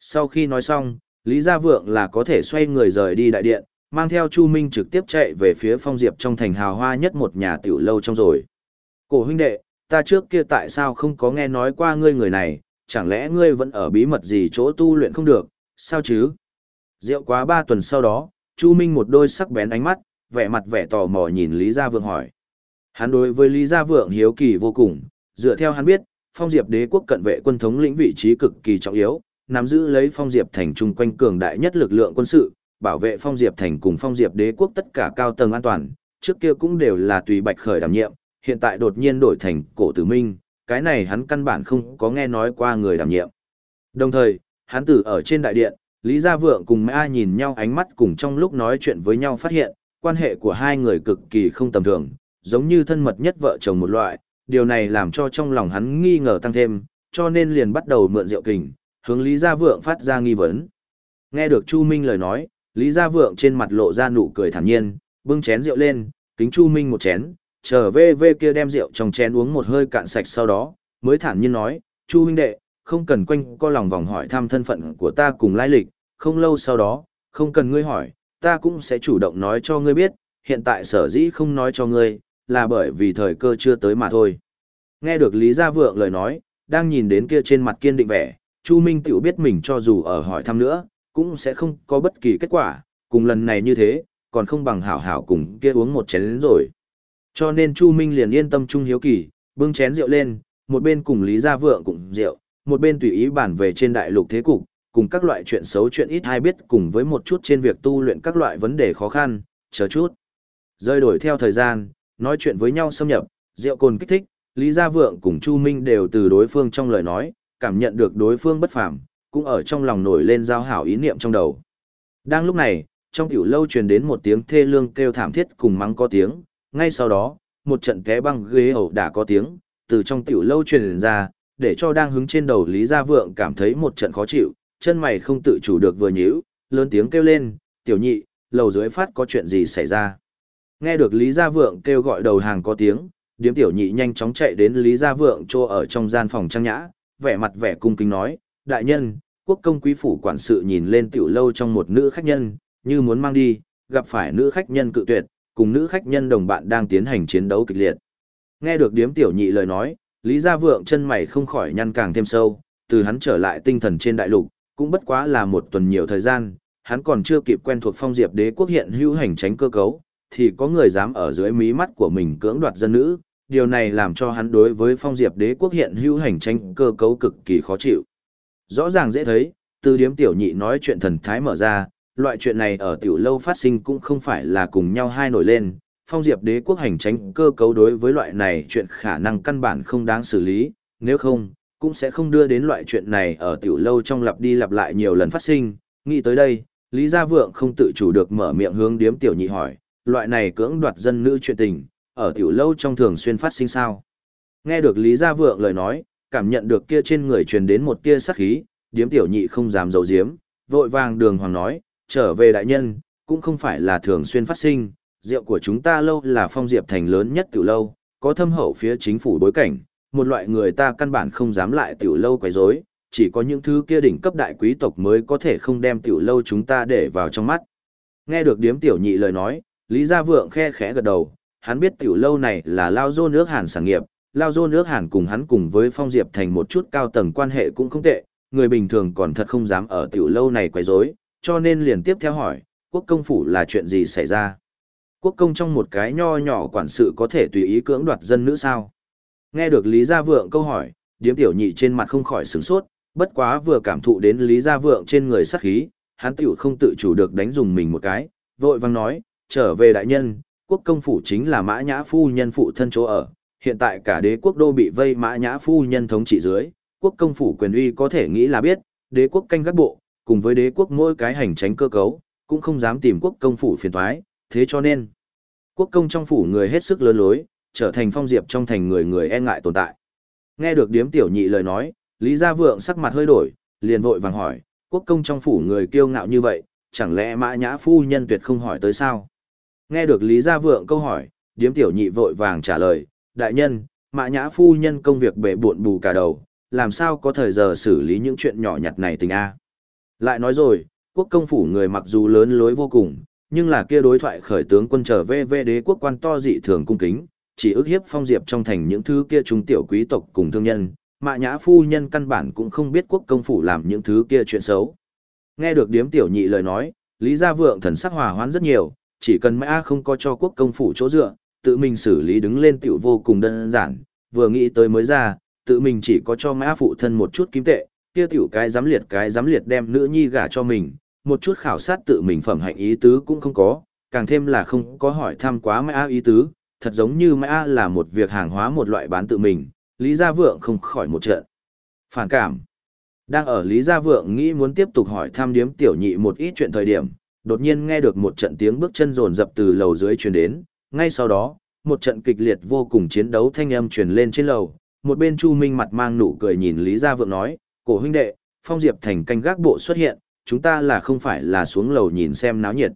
Sau khi nói xong, Lý Gia Vượng là có thể xoay người rời đi đại điện, mang theo Chu Minh trực tiếp chạy về phía phong diệp trong thành hào hoa nhất một nhà tiểu lâu trong rồi. Cổ huynh đệ, ta trước kia tại sao không có nghe nói qua ngươi người này, chẳng lẽ ngươi vẫn ở bí mật gì chỗ tu luyện không được, sao chứ? Rượu quá ba tuần sau đó, Chu Minh một đôi sắc bén ánh mắt, vẻ mặt vẻ tò mò nhìn Lý Gia Vượng hỏi. Hắn đối với Lý Gia Vượng hiếu kỳ vô cùng, dựa theo hắn biết, phong diệp đế quốc cận vệ quân thống lĩnh vị trí cực kỳ trọng yếu, nắm giữ lấy phong diệp thành trung quanh cường đại nhất lực lượng quân sự, bảo vệ phong diệp thành cùng phong diệp đế quốc tất cả cao tầng an toàn, trước kia cũng đều là tùy bạch khởi đảm nhiệm, hiện tại đột nhiên đổi thành cổ tử minh, cái này hắn căn bản không có nghe nói qua người đảm nhiệm. Đồng thời, hắn tử ở trên đại điện, Lý Gia Vượng cùng Mai nhìn nhau ánh mắt cùng trong lúc nói chuyện với nhau phát hiện, quan hệ của hai người cực kỳ không tầm thường, giống như thân mật nhất vợ chồng một loại, điều này làm cho trong lòng hắn nghi ngờ tăng thêm, cho nên liền bắt đầu mượn rượu kình, hướng Lý Gia Vượng phát ra nghi vấn. Nghe được Chu Minh lời nói, Lý Gia Vượng trên mặt lộ ra nụ cười thản nhiên, bưng chén rượu lên, kính Chu Minh một chén, trở về về kia đem rượu trong chén uống một hơi cạn sạch sau đó, mới thản nhiên nói, Chu huynh đệ, không cần quanh co lòng vòng hỏi thăm thân phận của ta cùng lai lịch, không lâu sau đó, không cần ngươi hỏi, ta cũng sẽ chủ động nói cho ngươi biết, hiện tại sở dĩ không nói cho ngươi, là bởi vì thời cơ chưa tới mà thôi. Nghe được Lý Gia Vượng lời nói, đang nhìn đến kia trên mặt kiên định vẻ, Chu Minh tiểu biết mình cho dù ở hỏi thăm nữa, cũng sẽ không có bất kỳ kết quả, cùng lần này như thế, còn không bằng hảo hảo cùng kia uống một chén đến rồi. Cho nên Chu Minh liền yên tâm trung hiếu kỳ, bưng chén rượu lên, một bên cùng Lý Gia Vượng cùng rượu, một bên tùy ý bản về trên đại lục thế cục, cùng các loại chuyện xấu chuyện ít hay biết cùng với một chút trên việc tu luyện các loại vấn đề khó khăn, chờ chút. Rơi đổi theo thời gian, nói chuyện với nhau xâm nhập, rượu cồn kích thích, Lý Gia Vượng cùng Chu Minh đều từ đối phương trong lời nói, cảm nhận được đối phương bất phàm, cũng ở trong lòng nổi lên giao hảo ý niệm trong đầu. Đang lúc này, trong tiểu lâu truyền đến một tiếng thê lương kêu thảm thiết cùng mắng có tiếng, ngay sau đó, một trận té băng ghế ẩu đả có tiếng, từ trong tiểu lâu truyền ra, để cho đang hứng trên đầu Lý Gia Vượng cảm thấy một trận khó chịu, chân mày không tự chủ được vừa nhíu, lớn tiếng kêu lên, tiểu nhị, lầu dưới phát có chuyện gì xảy ra. Nghe được Lý Gia Vượng kêu gọi đầu hàng có tiếng, điếm tiểu nhị nhanh chóng chạy đến Lý Gia Vượng trô ở trong gian phòng trang nhã, vẻ mặt vẻ cung kính nói, đại nhân, quốc công quý phủ quản sự nhìn lên tiểu lâu trong một nữ khách nhân, như muốn mang đi, gặp phải nữ khách nhân cự tuyệt, cùng nữ khách nhân đồng bạn đang tiến hành chiến đấu kịch liệt. Nghe được điếm tiểu nhị lời nói, Lý Gia Vượng chân mày không khỏi nhăn càng thêm sâu, từ hắn trở lại tinh thần trên đại lục, cũng bất quá là một tuần nhiều thời gian, hắn còn chưa kịp quen thuộc phong diệp đế quốc hiện hữu hành tránh cơ cấu, thì có người dám ở dưới mí mắt của mình cưỡng đoạt dân nữ, điều này làm cho hắn đối với phong diệp đế quốc hiện hữu hành tránh cơ cấu cực kỳ khó chịu. Rõ ràng dễ thấy, từ điếm tiểu nhị nói chuyện thần thái mở ra, loại chuyện này ở tiểu lâu phát sinh cũng không phải là cùng nhau hai nổi lên, phong diệp đế quốc hành tránh cơ cấu đối với loại này chuyện khả năng căn bản không đáng xử lý, nếu không, cũng sẽ không đưa đến loại chuyện này ở tiểu lâu trong lặp đi lặp lại nhiều lần phát sinh. Nghĩ tới đây, Lý Gia Vượng không tự chủ được mở miệng hướng điếm tiểu nhị hỏi, loại này cưỡng đoạt dân nữ chuyện tình, ở tiểu lâu trong thường xuyên phát sinh sao? Nghe được Lý Gia Vượng lời nói, cảm nhận được kia trên người truyền đến một tia sắc khí, điếm tiểu nhị không dám giấu giếm, vội vàng đường hoàng nói, trở về đại nhân, cũng không phải là thường xuyên phát sinh, rượu của chúng ta lâu là phong diệp thành lớn nhất tiểu lâu, có thâm hậu phía chính phủ bối cảnh, một loại người ta căn bản không dám lại tiểu lâu quấy rối, chỉ có những thứ kia đỉnh cấp đại quý tộc mới có thể không đem tiểu lâu chúng ta để vào trong mắt. Nghe được điếm tiểu nhị lời nói, Lý Gia Vượng khe khẽ gật đầu, hắn biết tiểu lâu này là Lao Dô nước Hàn sản nghiệp, Lao Dô nước Hàn cùng hắn cùng với Phong Diệp thành một chút cao tầng quan hệ cũng không tệ, người bình thường còn thật không dám ở tiểu lâu này quấy rối, cho nên liền tiếp theo hỏi, quốc công phủ là chuyện gì xảy ra? Quốc công trong một cái nho nhỏ quản sự có thể tùy ý cưỡng đoạt dân nữ sao? Nghe được Lý Gia Vượng câu hỏi, điếm tiểu nhị trên mặt không khỏi sửng sốt, bất quá vừa cảm thụ đến Lý Gia Vượng trên người sắc khí, hắn tiểu không tự chủ được đánh dùng mình một cái, vội vang nói, trở về đại nhân, quốc công phủ chính là mã nhã phu nhân phụ thân chỗ ở, hiện tại cả đế quốc đô bị vây mã nhã phu nhân thống trị dưới, quốc công phủ quyền uy có thể nghĩ là biết, đế quốc canh gác bộ, cùng với đế quốc mỗi cái hành tránh cơ cấu, cũng không dám tìm quốc công phủ phiền toái, thế cho nên, quốc công trong phủ người hết sức lớn lối, trở thành phong diệp trong thành người người e ngại tồn tại. Nghe được điếm tiểu nhị lời nói, Lý Gia Vượng sắc mặt hơi đổi, liền vội vàng hỏi, quốc công trong phủ người kiêu ngạo như vậy, chẳng lẽ mã nhã phu nhân tuyệt không hỏi tới sao? Nghe được Lý Gia Vượng câu hỏi, điếm tiểu nhị vội vàng trả lời, đại nhân, mã nhã phu nhân công việc bể buộn bù cả đầu, làm sao có thời giờ xử lý những chuyện nhỏ nhặt này tình a? Lại nói rồi, quốc công phủ người mặc dù lớn lối vô cùng, nhưng là kia đối thoại khởi tướng quân trở về về đế quốc quan to dị thường cung kính, chỉ ước hiếp phong diệp trong thành những thứ kia trung tiểu quý tộc cùng thương nhân, mạ nhã phu nhân căn bản cũng không biết quốc công phủ làm những thứ kia chuyện xấu. Nghe được điếm tiểu nhị lời nói, Lý Gia Vượng thần sắc hòa hoãn rất nhiều, chỉ cần mã không có cho quốc công phủ chỗ dựa, tự mình xử lý đứng lên tiểu vô cùng đơn giản, vừa nghĩ tới mới ra, tự mình chỉ có cho mã phụ thân một chút kim tệ, kia tiểu cái dám liệt cái dám liệt đem nữ nhi gả cho mình, một chút khảo sát tự mình phẩm hạnh ý tứ cũng không có, càng thêm là không có hỏi thăm quá mã ý tứ, thật giống như mã là một việc hàng hóa một loại bán tự mình, Lý Gia Vượng không khỏi một trận. Phản cảm. Đang ở Lý Gia Vượng nghĩ muốn tiếp tục hỏi thăm điếm tiểu nhị một ít chuyện thời điểm, đột nhiên nghe được một trận tiếng bước chân rồn rập từ lầu dưới truyền đến, ngay sau đó, một trận kịch liệt vô cùng chiến đấu thanh âm truyền lên trên lầu, một bên Chu Minh mặt mang nụ cười nhìn Lý Gia Vượng nói, cổ huynh đệ, phong diệp thành canh gác bộ xuất hiện, chúng ta là không phải là xuống lầu nhìn xem náo nhiệt.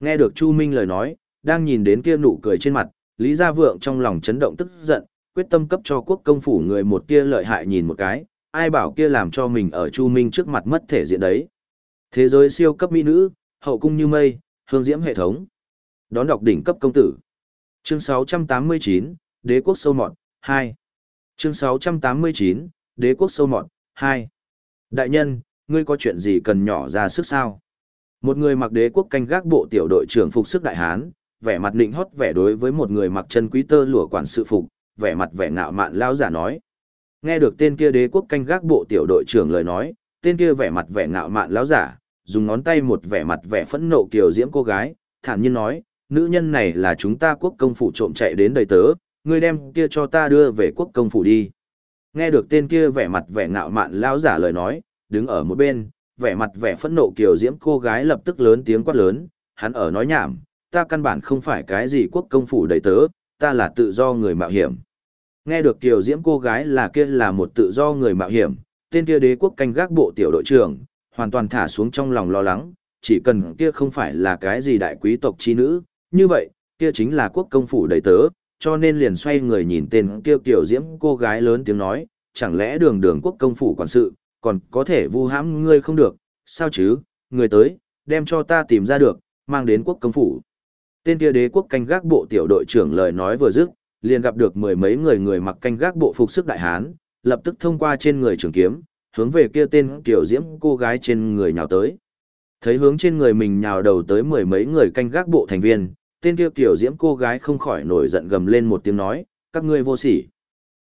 Nghe được Chu Minh lời nói, đang nhìn đến kia nụ cười trên mặt, Lý Gia Vượng trong lòng chấn động tức giận, quyết tâm cấp cho quốc công phủ người một kia lợi hại nhìn một cái, ai bảo kia làm cho mình ở Chu Minh trước mặt mất thể diện đấy. Thế giới siêu cấp mỹ nữ, hậu cung như mây, hương diễm hệ thống. Đón đọc đỉnh cấp công tử. Chương 689, Đế quốc sâu mọt, 2. Chương 689, Đế quốc sâu mọt, 2. Đại nhân, ngươi có chuyện gì cần nhỏ ra sức sao? Một người mặc đế quốc canh gác bộ tiểu đội trưởng phục sức đại hán, vẻ mặt định hót vẻ đối với một người mặc chân quý tơ lụa quản sự phục, vẻ mặt vẻ ngạo mạn lao giả nói. Nghe được tên kia đế quốc canh gác bộ tiểu đội trưởng lời nói, tên kia vẻ mặt vẻ ngạo mạn lao giả, dùng ngón tay một vẻ mặt vẻ phẫn nộ kiều diễm cô gái, thản nhiên nói, nữ nhân này là chúng ta quốc công phủ trộm chạy đến đầy tớ, ngươi đem kia cho ta đưa về quốc công phủ đi. Nghe được tên kia vẻ mặt vẻ ngạo mạn lão giả lời nói, đứng ở một bên, vẻ mặt vẻ phẫn nộ kiều diễm cô gái lập tức lớn tiếng quát lớn, hắn ở nói nhảm, ta căn bản không phải cái gì quốc công phủ đầy tớ, ta là tự do người mạo hiểm. Nghe được kiều diễm cô gái là kia là một tự do người mạo hiểm, tên kia đế quốc canh gác bộ tiểu đội trưởng, hoàn toàn thả xuống trong lòng lo lắng, chỉ cần kia không phải là cái gì đại quý tộc chi nữ, như vậy, kia chính là quốc công phủ đầy tớ, cho nên liền xoay người nhìn tên kia kiểu diễm cô gái lớn tiếng nói, chẳng lẽ đường đường quốc công phủ quản sự, còn có thể vu hãm ngươi không được, sao chứ, người tới, đem cho ta tìm ra được, mang đến quốc công phủ. Tên kia đế quốc canh gác bộ tiểu đội trưởng lời nói vừa dứt, liền gặp được mười mấy người người mặc canh gác bộ phục sức đại hán, lập tức thông qua trên người trường kiếm, hướng về kia tên kiểu diễm cô gái trên người nhào tới. Thấy hướng trên người mình nhào đầu tới mười mấy người canh gác bộ thành viên, tên kia kiểu diễm cô gái không khỏi nổi giận gầm lên một tiếng nói, các ngươi vô sỉ.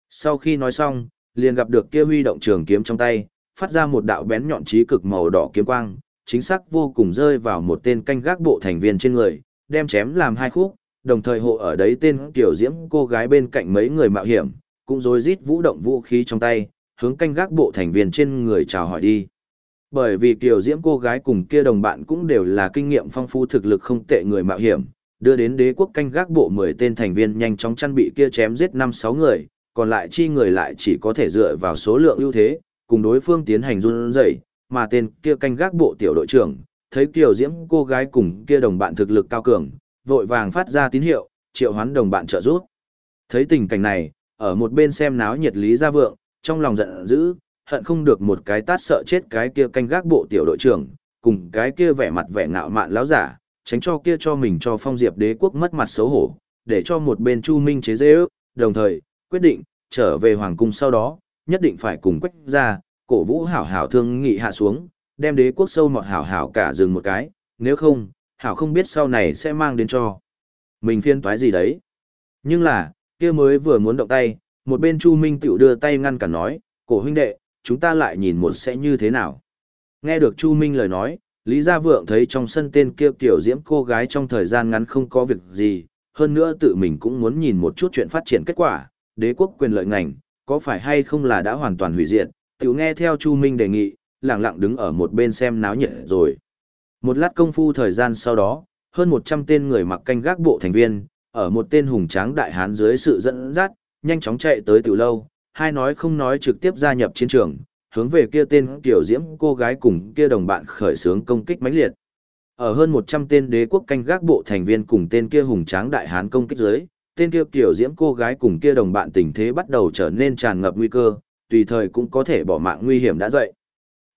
Sau khi nói xong, liền gặp được kia huy động trường kiếm trong tay, phát ra một đạo bén nhọn trí cực màu đỏ kiếm quang, chính xác vô cùng rơi vào một tên canh gác bộ thành viên trên người, đem chém làm hai khúc, đồng thời hộ ở đấy tên Tiểu diễm cô gái bên cạnh mấy người mạo hiểm, cũng rối rít vũ động vũ khí trong tay, hướng canh gác bộ thành viên trên người chào hỏi đi. Bởi vì Tiểu diễm cô gái cùng kia đồng bạn cũng đều là kinh nghiệm phong phú thực lực không tệ người mạo hiểm, đưa đến đế quốc canh gác bộ 10 tên thành viên nhanh chóng chăn bị kia chém giết 5-6 người, còn lại chi người lại chỉ có thể dựa vào số lượng ưu thế, cùng đối phương tiến hành run rẩy, mà tên kia canh gác bộ tiểu đội trưởng, thấy Kiều Diễm cô gái cùng kia đồng bạn thực lực cao cường, vội vàng phát ra tín hiệu, triệu hoán đồng bạn trợ giúp. Thấy tình cảnh này, ở một bên xem náo nhiệt lý gia vượng, trong lòng giận dữ, hận không được một cái tát sợ chết cái kia canh gác bộ tiểu đội trưởng, cùng cái kia vẻ mặt vẻ ngạo mạn láo giả, tránh cho kia cho mình cho phong diệp đế quốc mất mặt xấu hổ, để cho một bên Chu Minh chế dễ ước, đồng thời, quyết định, trở về Hoàng Cung sau đó, nhất định phải cùng quách ra, cổ vũ hảo hảo thương nghị hạ xuống, đem đế quốc sâu mọt hảo hảo cả rừng một cái, nếu không, hảo không biết sau này sẽ mang đến cho. Mình phiên toái gì đấy. Nhưng là, kia mới vừa muốn động tay, một bên Chu Minh tiểu đưa tay ngăn cản nói, cổ huynh đệ, chúng ta lại nhìn một sẽ như thế nào. Nghe được Chu Minh lời nói, Lý Gia Vượng thấy trong sân tên kia tiểu diễm cô gái trong thời gian ngắn không có việc gì, hơn nữa tự mình cũng muốn nhìn một chút chuyện phát triển kết quả, đế quốc quyền lợi ngành, có phải hay không là đã hoàn toàn hủy diệt, tiểu nghe theo Chu Minh đề nghị, lặng lặng đứng ở một bên xem náo nhiệt rồi. Một lát công phu thời gian sau đó, hơn 100 tên người mặc canh gác bộ thành viên, ở một tên hùng tráng đại hán dưới sự dẫn dắt, nhanh chóng chạy tới tiểu lâu, hai nói không nói trực tiếp gia nhập chiến trường, hướng về kia tên tiểu diễm cô gái cùng kia đồng bạn khởi xướng công kích mãnh liệt. Ở hơn 100 tên đế quốc canh gác bộ thành viên cùng tên kia hùng tráng đại hán công kích dưới, tên kia tiểu diễm cô gái cùng kia đồng bạn tình thế bắt đầu trở nên tràn ngập nguy cơ, tùy thời cũng có thể bỏ mạng nguy hiểm đã dậy.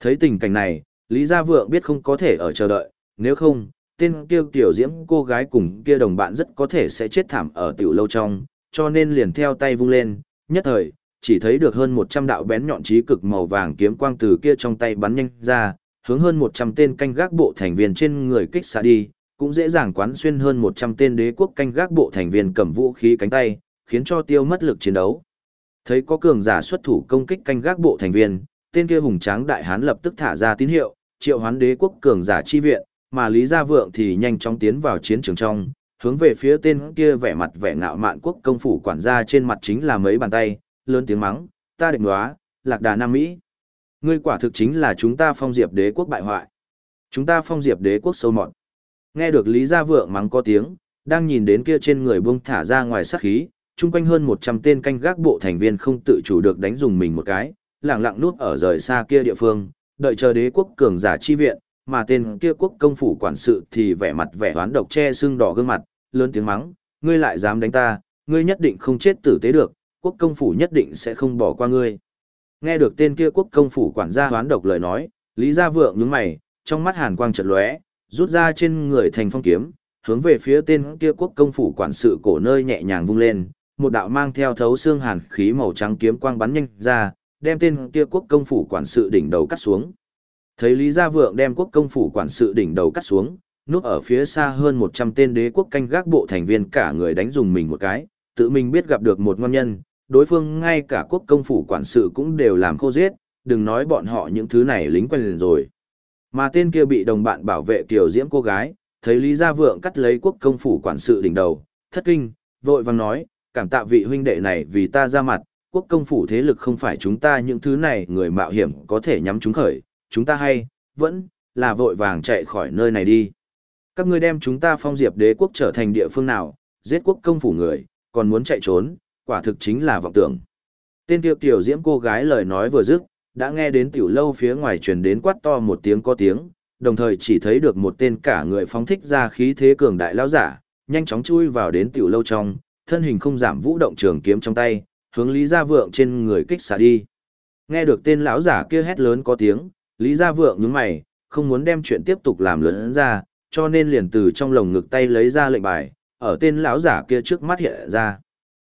Thấy tình cảnh này, Lý Gia Vượng biết không có thể ở chờ đợi, nếu không, tên kia tiểu diễm cô gái cùng kia đồng bạn rất có thể sẽ chết thảm ở tiểu lâu trong, cho nên liền theo tay vung lên, nhất thời, chỉ thấy được hơn 100 đạo bén nhọn trí cực màu vàng kiếm quang từ kia trong tay bắn nhanh ra, hướng hơn 100 tên canh gác bộ thành viên trên người kích xạ đi, cũng dễ dàng quán xuyên hơn 100 tên đế quốc canh gác bộ thành viên cầm vũ khí cánh tay, khiến cho tiêu mất lực chiến đấu. Thấy có cường giả xuất thủ công kích canh gác bộ thành viên, tên kia hùng tráng đại hán lập tức thả ra tín hiệu, triệu hoán đế quốc cường giả chi viện, mà Lý Gia Vượng thì nhanh chóng tiến vào chiến trường trong, hướng về phía tên kia vẻ mặt vẻ ngạo mạn quốc công phủ quản gia trên mặt chính là mấy bàn tay, lớn tiếng mắng, ta định hóa lạc đà Nam Mỹ. Ngươi quả thực chính là chúng ta phong diệp đế quốc bại hoại. Chúng ta phong diệp đế quốc sâu mọt. Nghe được Lý Gia Vượng mắng có tiếng, đang nhìn đến kia trên người buông thả ra ngoài sát khí, chung quanh hơn 100 tên canh gác bộ thành viên không tự chủ được đánh dùng mình một cái, lẳng lặng nuốt ở rời xa kia địa phương, đợi chờ đế quốc cường giả chi viện, mà tên kia quốc công phủ quản sự thì vẻ mặt vẻ hoán độc che xương đỏ gương mặt, lớn tiếng mắng, ngươi lại dám đánh ta, ngươi nhất định không chết tử tế được, quốc công phủ nhất định sẽ không bỏ qua ngươi. Nghe được tên kia quốc công phủ quản gia hoán độc lời nói, Lý Gia Vượng nhướng mày, trong mắt hàn quang chợt lóe, rút ra trên người thành phong kiếm, hướng về phía tên kia quốc công phủ quản sự cổ nơi nhẹ nhàng vung lên, một đạo mang theo thấu xương hàn khí màu trắng kiếm quang bắn nhanh ra, đem tên kia quốc công phủ quản sự đỉnh đầu cắt xuống. Thấy Lý Gia Vượng đem quốc công phủ quản sự đỉnh đầu cắt xuống, núp ở phía xa hơn 100 tên đế quốc canh gác bộ thành viên cả người đánh dùng mình một cái, tự mình biết gặp được một ngon nhân, đối phương ngay cả quốc công phủ quản sự cũng đều làm khô giết, đừng nói bọn họ những thứ này lính quen rồi. Mà tên kia bị đồng bạn bảo vệ tiểu diễm cô gái, thấy Lý Gia Vượng cắt lấy quốc công phủ quản sự đỉnh đầu, thất kinh, vội vàng nói, cảm tạ vị huynh đệ này vì ta ra mặt, quốc công phủ thế lực không phải chúng ta những thứ này người mạo hiểm có thể nhắm chúng khởi, chúng ta hay, vẫn, là vội vàng chạy khỏi nơi này đi. Các ngươi đem chúng ta phong diệp đế quốc trở thành địa phương nào, giết quốc công phủ người, còn muốn chạy trốn, quả thực chính là vọng tưởng. Tên tiêu tiểu diễm cô gái lời nói vừa dứt, đã nghe đến tiểu lâu phía ngoài truyền đến quát to một tiếng có tiếng, đồng thời chỉ thấy được một tên cả người phóng thích ra khí thế cường đại lão giả, nhanh chóng chui vào đến tiểu lâu trong, thân hình không giảm vũ động trường kiếm trong tay, hướng Lý Gia Vượng trên người kích xả đi. Nghe được tên lão giả kia hét lớn có tiếng, Lý Gia Vượng nhướng mày, không muốn đem chuyện tiếp tục làm lớn ra, cho nên liền từ trong lồng ngực tay lấy ra lệnh bài, ở tên lão giả kia trước mắt hiện ra.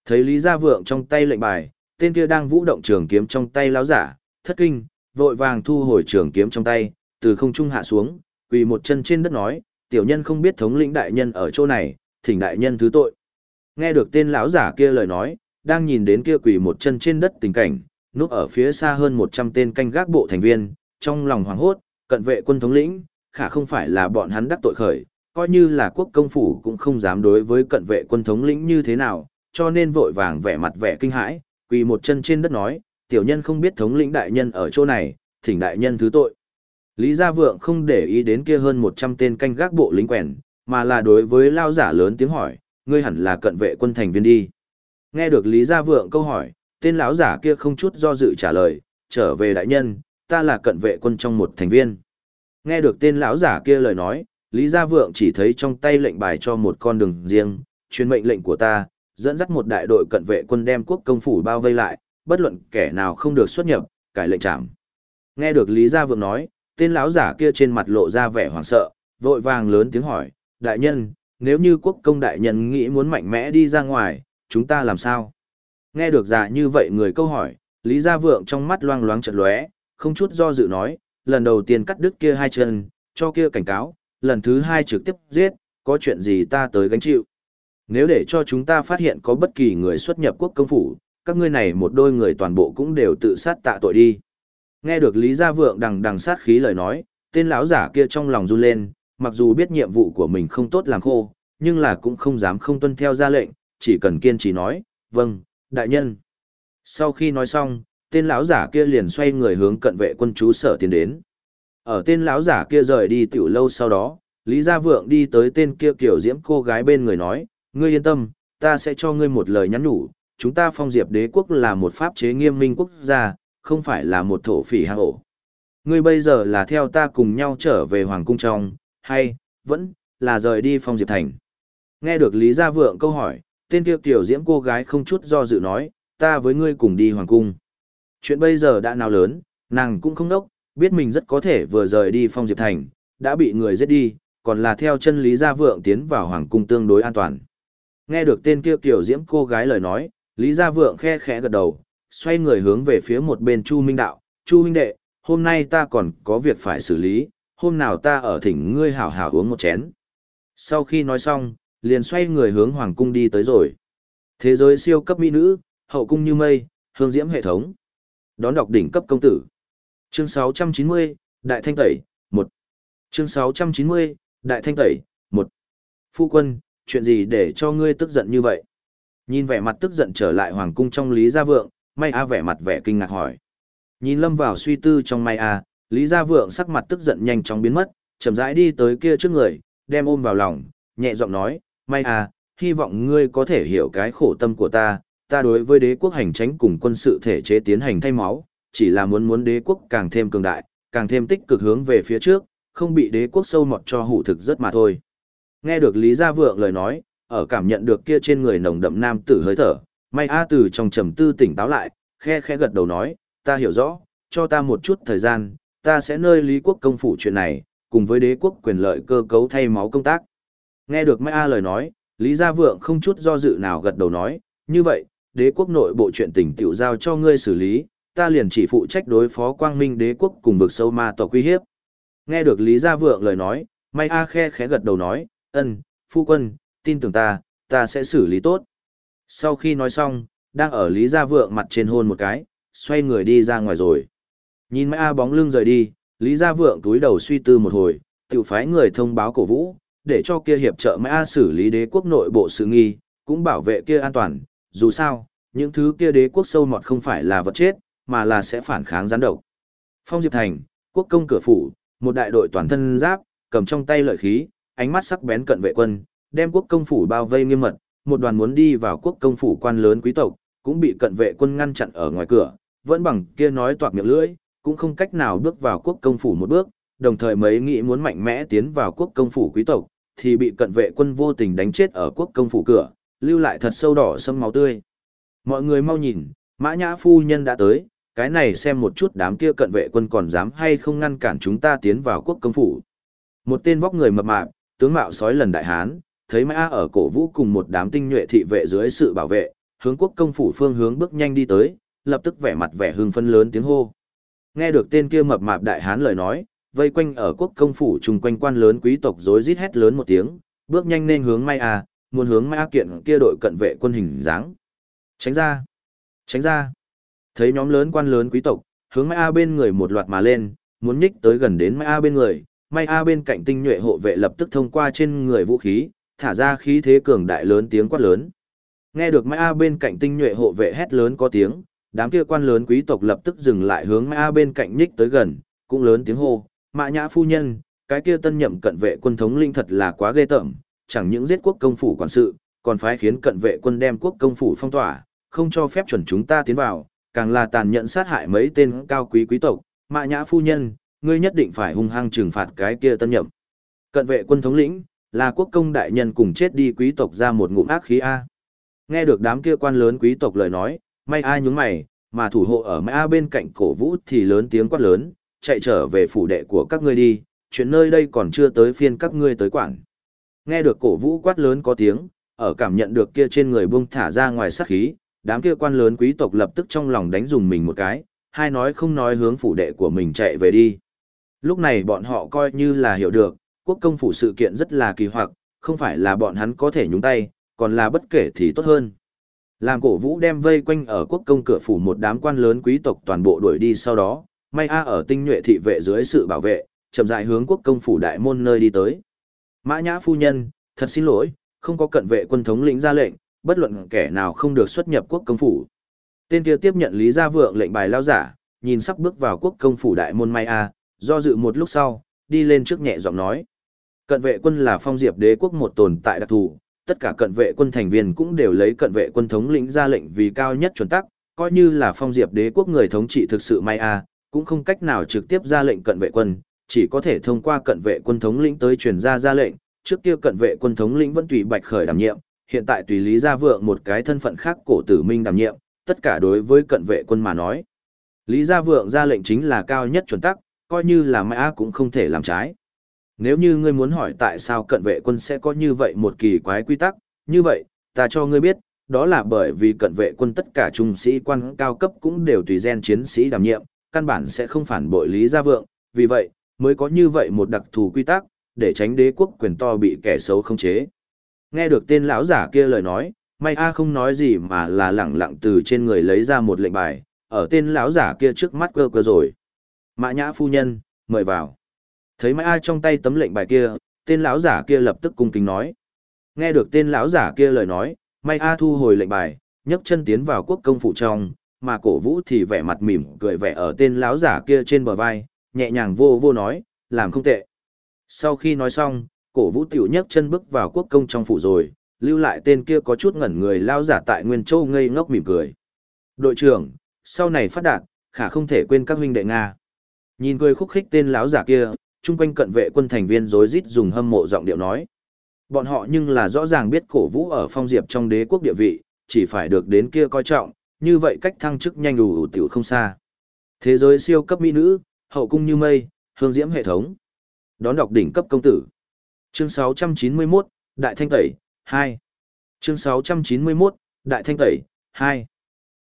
Thấy Lý Gia Vượng trong tay lệnh bài, tên kia đang vũ động trường kiếm trong tay lão giả, thất kinh, vội vàng thu hồi trường kiếm trong tay, từ không trung hạ xuống, quỳ một chân trên đất nói, tiểu nhân không biết thống lĩnh đại nhân ở chỗ này, thỉnh đại nhân thứ tội. Nghe được tên lão giả kia lời nói, đang nhìn đến kia quỳ một chân trên đất tình cảnh, núp ở phía xa hơn 100 tên canh gác bộ thành viên, trong lòng hoảng hốt, cận vệ quân thống lĩnh, khả không phải là bọn hắn đắc tội khởi, coi như là quốc công phủ cũng không dám đối với cận vệ quân thống lĩnh như thế nào, cho nên vội vàng vẻ mặt vẻ kinh hãi, quỳ một chân trên đất nói, tiểu nhân không biết thống lĩnh đại nhân ở chỗ này, thỉnh đại nhân thứ tội. Lý Gia Vượng không để ý đến kia hơn 100 tên canh gác bộ lính quèn, mà là đối với lao giả lớn tiếng hỏi, ngươi hẳn là cận vệ quân thành viên đi. Nghe được Lý Gia Vượng câu hỏi, tên lão giả kia không chút do dự trả lời, trở về đại nhân, ta là cận vệ quân trong một thành viên. Nghe được tên lão giả kia lời nói, Lý Gia Vượng chỉ thấy trong tay lệnh bài cho một con đường riêng, truyền mệnh lệnh của ta, dẫn dắt một đại đội cận vệ quân đem quốc công phủ bao vây lại, bất luận kẻ nào không được xuất nhập, cải lệnh trảm. Nghe được Lý Gia Vượng nói, tên lão giả kia trên mặt lộ ra vẻ hoảng sợ, vội vàng lớn tiếng hỏi, đại nhân, nếu như quốc công đại nhân nghĩ muốn mạnh mẽ đi ra ngoài, chúng ta làm sao? Nghe được giả như vậy người câu hỏi, Lý Gia Vượng trong mắt loang loáng chợt lóe, không chút do dự nói, lần đầu tiên cắt đứt kia hai chân, cho kia cảnh cáo, lần thứ hai trực tiếp giết, có chuyện gì ta tới gánh chịu. Nếu để cho chúng ta phát hiện có bất kỳ người xuất nhập quốc công phủ, các ngươi này một đôi người toàn bộ cũng đều tự sát tạ tội đi. Nghe được Lý Gia Vượng đằng đằng sát khí lời nói, tên lão giả kia trong lòng run lên, mặc dù biết nhiệm vụ của mình không tốt làm khô, nhưng là cũng không dám không tuân theo ra lệnh, chỉ cần kiên trì nói, vâng, đại nhân. Sau khi nói xong, tên lão giả kia liền xoay người hướng cận vệ quân chú sở tiến đến. Ở tên lão giả kia rời đi tiểu lâu sau đó, Lý Gia Vượng đi tới tên kia kiểu diễm cô gái bên người nói, ngươi yên tâm, ta sẽ cho ngươi một lời nhắn nhủ, chúng ta phong diệp đế quốc là một pháp chế nghiêm minh quốc gia, không phải là một thổ phỉ hạ ổ. Ngươi bây giờ là theo ta cùng nhau trở về Hoàng Cung trong, hay, vẫn, là rời đi phong diệp thành. Nghe được Lý Gia Vượng câu hỏi, tên kia tiểu diễm cô gái không chút do dự nói, ta với ngươi cùng đi Hoàng Cung. Chuyện bây giờ đã nào lớn, nàng cũng không đốc, biết mình rất có thể vừa rời đi phong diệp thành, đã bị người giết đi, còn là theo chân Lý Gia Vượng tiến vào Hoàng Cung tương đối an toàn. Nghe được tên kia tiểu diễm cô gái lời nói, Lý Gia Vượng khe khẽ gật đầu, xoay người hướng về phía một bên Chu Minh Đạo, Chu Minh Đệ, hôm nay ta còn có việc phải xử lý, hôm nào ta ở thỉnh ngươi hảo hảo uống một chén. Sau khi nói xong, liền xoay người hướng Hoàng Cung đi tới rồi. Thế giới siêu cấp mỹ nữ, hậu cung như mây, hương diễm hệ thống. Đón đọc đỉnh cấp công tử. Chương 690, Đại Thanh Tẩy, 1. Chương 690, Đại Thanh Tẩy, 1. Phu quân, chuyện gì để cho ngươi tức giận như vậy? Nhìn vẻ mặt tức giận trở lại hoàng cung trong Lý Gia Vượng, May A vẻ mặt vẻ kinh ngạc hỏi. Nhìn lâm vào suy tư trong May A, Lý Gia Vượng sắc mặt tức giận nhanh chóng biến mất, chậm rãi đi tới kia trước người, đem ôm vào lòng, nhẹ giọng nói, May à, hy vọng ngươi có thể hiểu cái khổ tâm của ta, ta đối với đế quốc hành tránh cùng quân sự thể chế tiến hành thay máu, chỉ là muốn muốn đế quốc càng thêm cường đại, càng thêm tích cực hướng về phía trước, không bị đế quốc sâu mọt cho hủ thực rất mà thôi. Nghe được Lý Gia Vượng lời nói, ở cảm nhận được kia trên người nồng đậm nam tử hơi thở, may A từ trong trầm tư tỉnh táo lại, khe khe gật đầu nói, ta hiểu rõ, cho ta một chút thời gian, ta sẽ nơi Lý quốc công phủ chuyện này, cùng với đế quốc quyền lợi cơ cấu thay máu công tác. Nghe được Mai A lời nói, Lý Gia Vượng không chút do dự nào gật đầu nói, như vậy, đế quốc nội bộ chuyện tình tiểu giao cho ngươi xử lý, ta liền chỉ phụ trách đối phó quang minh đế quốc cùng vực sâu ma tộc uy hiếp. Nghe được Lý Gia Vượng lời nói, Mai A khe khẽ gật đầu nói, ân, phu quân, tin tưởng ta, ta sẽ xử lý tốt. Sau khi nói xong, đang ở Lý Gia Vượng mặt trên hôn một cái, xoay người đi ra ngoài rồi. Nhìn Mai A bóng lưng rời đi, Lý Gia Vượng túi đầu suy tư một hồi, tiểu phái người thông báo cổ vũ, để cho kia hiệp trợ Mai xử lý đế quốc nội bộ sự nghi, cũng bảo vệ kia an toàn, dù sao, những thứ kia đế quốc sâu mọt không phải là vật chết, mà là sẽ phản kháng gián độc. Phong Diệp Thành, quốc công cửa phủ, một đại đội toàn thân giáp, cầm trong tay lợi khí, ánh mắt sắc bén cận vệ quân, đem quốc công phủ bao vây nghiêm mật, một đoàn muốn đi vào quốc công phủ quan lớn quý tộc, cũng bị cận vệ quân ngăn chặn ở ngoài cửa, vẫn bằng kia nói toạc miệng lưỡi, cũng không cách nào bước vào quốc công phủ một bước, đồng thời mấy nghĩ muốn mạnh mẽ tiến vào quốc công phủ quý tộc, thì bị cận vệ quân vô tình đánh chết ở quốc công phủ cửa, lưu lại thật sâu đỏ sâm máu tươi. Mọi người mau nhìn, mã nhã phu nhân đã tới, cái này xem một chút đám kia cận vệ quân còn dám hay không ngăn cản chúng ta tiến vào quốc công phủ. Một tên vóc người mập mạp, tướng mạo sói lần đại hán, thấy mã ở cổ vũ cùng một đám tinh nhuệ thị vệ dưới sự bảo vệ, hướng quốc công phủ phương hướng bước nhanh đi tới, lập tức vẻ mặt vẻ hưng phấn lớn tiếng hô. Nghe được tên kia mập mạp đại hán lời nói, vây quanh ở quốc công phủ chung quanh quan lớn quý tộc rối rít hét lớn một tiếng, bước nhanh nên hướng Mai A, muốn hướng Mai A kiện kia đội cận vệ quân hình dáng. Tránh ra! Tránh ra! Thấy nhóm lớn quan lớn quý tộc, hướng Mai A bên người một loạt mà lên, muốn nhích tới gần đến Mai A bên người, Mai A bên cạnh tinh nhuệ hộ vệ lập tức thông qua trên người vũ khí, thả ra khí thế cường đại lớn tiếng quát lớn. Nghe được Mai A bên cạnh tinh nhuệ hộ vệ hét lớn có tiếng, đám kia quan lớn quý tộc lập tức dừng lại hướng Mai A bên cạnh nhích tới gần, cũng lớn tiếng hô, Mã Nhã phu nhân, cái kia tân nhậm cận vệ quân thống linh thật là quá ghê tởm, chẳng những giết quốc công phủ quản sự, còn phải khiến cận vệ quân đem quốc công phủ phong tỏa, không cho phép chuẩn chúng ta tiến vào, càng là tàn nhẫn sát hại mấy tên cao quý quý tộc, Mã Nhã phu nhân, ngươi nhất định phải hung hăng trừng phạt cái kia tân nhậm. Cận vệ quân thống lĩnh, là quốc công đại nhân cùng chết đi quý tộc ra một ngụm ác khí a. Nghe được đám kia quan lớn quý tộc lời nói, may ai nhúng mày, mà thủ hộ ở mã bên cạnh cổ vũ thì lớn tiếng quát lớn, chạy trở về phủ đệ của các ngươi đi, chuyện nơi đây còn chưa tới phiên các ngươi tới quản. Nghe được cổ vũ quát lớn có tiếng, ở cảm nhận được kia trên người buông thả ra ngoài sát khí, đám kia quan lớn quý tộc lập tức trong lòng đánh dùng mình một cái, hai nói không nói hướng phủ đệ của mình chạy về đi. Lúc này bọn họ coi như là hiểu được, quốc công phủ sự kiện rất là kỳ hoặc, không phải là bọn hắn có thể nhúng tay, còn là bất kể thì tốt hơn. Làm cổ vũ đem vây quanh ở quốc công cửa phủ một đám quan lớn quý tộc toàn bộ đuổi đi sau đó, may a ở tinh nhuệ thị vệ dưới sự bảo vệ, chậm rãi hướng quốc công phủ đại môn nơi đi tới. Mã nhã phu nhân, thật xin lỗi, không có cận vệ quân thống lĩnh ra lệnh, bất luận kẻ nào không được xuất nhập quốc công phủ. Tên kia tiếp nhận Lý Gia Vượng lệnh bài lao giả, nhìn sắp bước vào quốc công phủ đại môn may a, do dự một lúc sau, đi lên trước nhẹ giọng nói. Cận vệ quân là phong diệp đế quốc một tồn tại đặc thù, tất cả cận vệ quân thành viên cũng đều lấy cận vệ quân thống lĩnh ra lệnh vì cao nhất chuẩn tắc, coi như là phong diệp đế quốc người thống trị thực sự may a, cũng không cách nào trực tiếp ra lệnh cận vệ quân, chỉ có thể thông qua cận vệ quân thống lĩnh tới truyền ra ra lệnh, trước kia cận vệ quân thống lĩnh vẫn tùy Bạch Khởi đảm nhiệm, hiện tại tùy Lý Gia Vượng một cái thân phận khác cổ tử minh đảm nhiệm, tất cả đối với cận vệ quân mà nói. Lý Gia Vượng ra lệnh chính là cao nhất chuẩn tắc, coi như là Mai A cũng không thể làm trái. Nếu như ngươi muốn hỏi tại sao cận vệ quân sẽ có như vậy một kỳ quái quy tắc, như vậy, ta cho ngươi biết, đó là bởi vì cận vệ quân tất cả trung sĩ quan cao cấp cũng đều tùy gen chiến sĩ đảm nhiệm, căn bản sẽ không phản bội Lý Gia Vượng, vì vậy, mới có như vậy một đặc thù quy tắc, để tránh đế quốc quyền to bị kẻ xấu không chế. Nghe được tên lão giả kia lời nói, May A không nói gì mà là lẳng lặng từ trên người lấy ra một lệnh bài, ở tên lão giả kia trước mắt cơ cơ rồi. Mã nhã phu nhân, mời vào. Thấy Mai A trong tay tấm lệnh bài kia, tên lão giả kia lập tức cung kính nói. Nghe được tên lão giả kia lời nói, Mai A thu hồi lệnh bài, nhấc chân tiến vào quốc công phủ trong, mà cổ vũ thì vẻ mặt mỉm cười vẻ ở tên lão giả kia trên bờ vai, nhẹ nhàng vô vô nói, làm không tệ. Sau khi nói xong, cổ vũ tiểu nhấc chân bước vào quốc công trong phủ rồi, lưu lại tên kia có chút ngẩn người lao giả tại Nguyên Châu ngây ngốc mỉm cười. Đội trưởng, sau này phát đạt, khả không thể quên các huynh đệ Nga. Nhìn cười khúc khích tên lão giả kia, chung quanh cận vệ quân thành viên rối rít dùng hâm mộ giọng điệu nói. Bọn họ nhưng là rõ ràng biết cổ vũ ở phong diệp trong đế quốc địa vị, chỉ phải được đến kia coi trọng, như vậy cách thăng chức nhanh đủ ủ tiểu không xa. Thế giới siêu cấp mỹ nữ, hậu cung như mây, hương diễm hệ thống. Đón đọc đỉnh cấp công tử. Chương 691, Đại Thanh Tẩy, 2. Chương 691, Đại Thanh Tẩy, 2.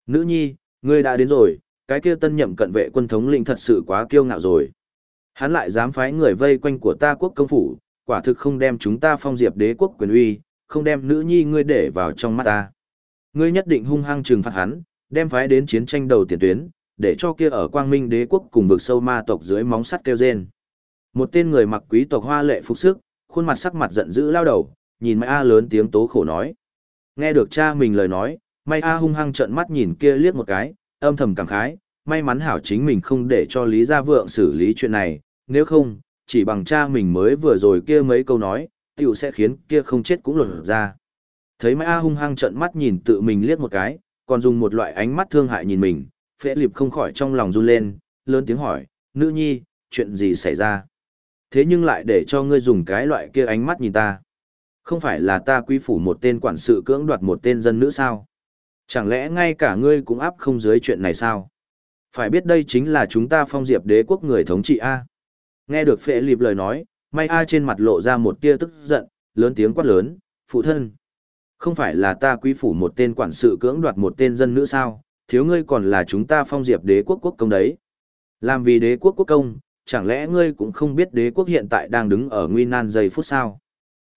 Nữ nhi, ngươi đã đến rồi, cái kia tân nhậm cận vệ quân thống lĩnh thật sự quá kiêu ngạo rồi. Hắn lại dám phái người vây quanh của ta quốc công phủ, quả thực không đem chúng ta phong diệp đế quốc quyền uy, không đem nữ nhi ngươi để vào trong mắt ta. Ngươi nhất định hung hăng trừng phạt hắn, đem phái đến chiến tranh đầu tiền tuyến, để cho kia ở quang minh đế quốc cùng vực sâu ma tộc dưới móng sắt kêu rên. Một tên người mặc quý tộc hoa lệ phục sức, khuôn mặt sắc mặt giận dữ lao đầu, nhìn Mai A lớn tiếng tố khổ nói. Nghe được cha mình lời nói, Mai A hung hăng trợn mắt nhìn kia liếc một cái, âm thầm cảm khái, may mắn hảo chính mình không để cho Lý Gia Vượng xử lý chuyện này, nếu không, chỉ bằng cha mình mới vừa rồi kia mấy câu nói, tiểu sẽ khiến kia không chết cũng lột ra. Thấy Mai A hung hăng trợn mắt nhìn tự mình liếc một cái, còn dùng một loại ánh mắt thương hại nhìn mình, phễ liệp không khỏi trong lòng run lên, lớn tiếng hỏi, nữ nhi, chuyện gì xảy ra? Thế nhưng lại để cho ngươi dùng cái loại kia ánh mắt nhìn ta. Không phải là ta quý phủ một tên quản sự cưỡng đoạt một tên dân nữ sao? Chẳng lẽ ngay cả ngươi cũng áp không dưới chuyện này sao? Phải biết đây chính là chúng ta phong diệp đế quốc người thống trị A. Nghe được phệ liệp lời nói, may A trên mặt lộ ra một tia tức giận, lớn tiếng quát lớn, phụ thân. Không phải là ta quý phủ một tên quản sự cưỡng đoạt một tên dân nữ sao, thiếu ngươi còn là chúng ta phong diệp đế quốc quốc công đấy. Làm vì đế quốc quốc công, chẳng lẽ ngươi cũng không biết đế quốc hiện tại đang đứng ở nguy nan giây phút sao?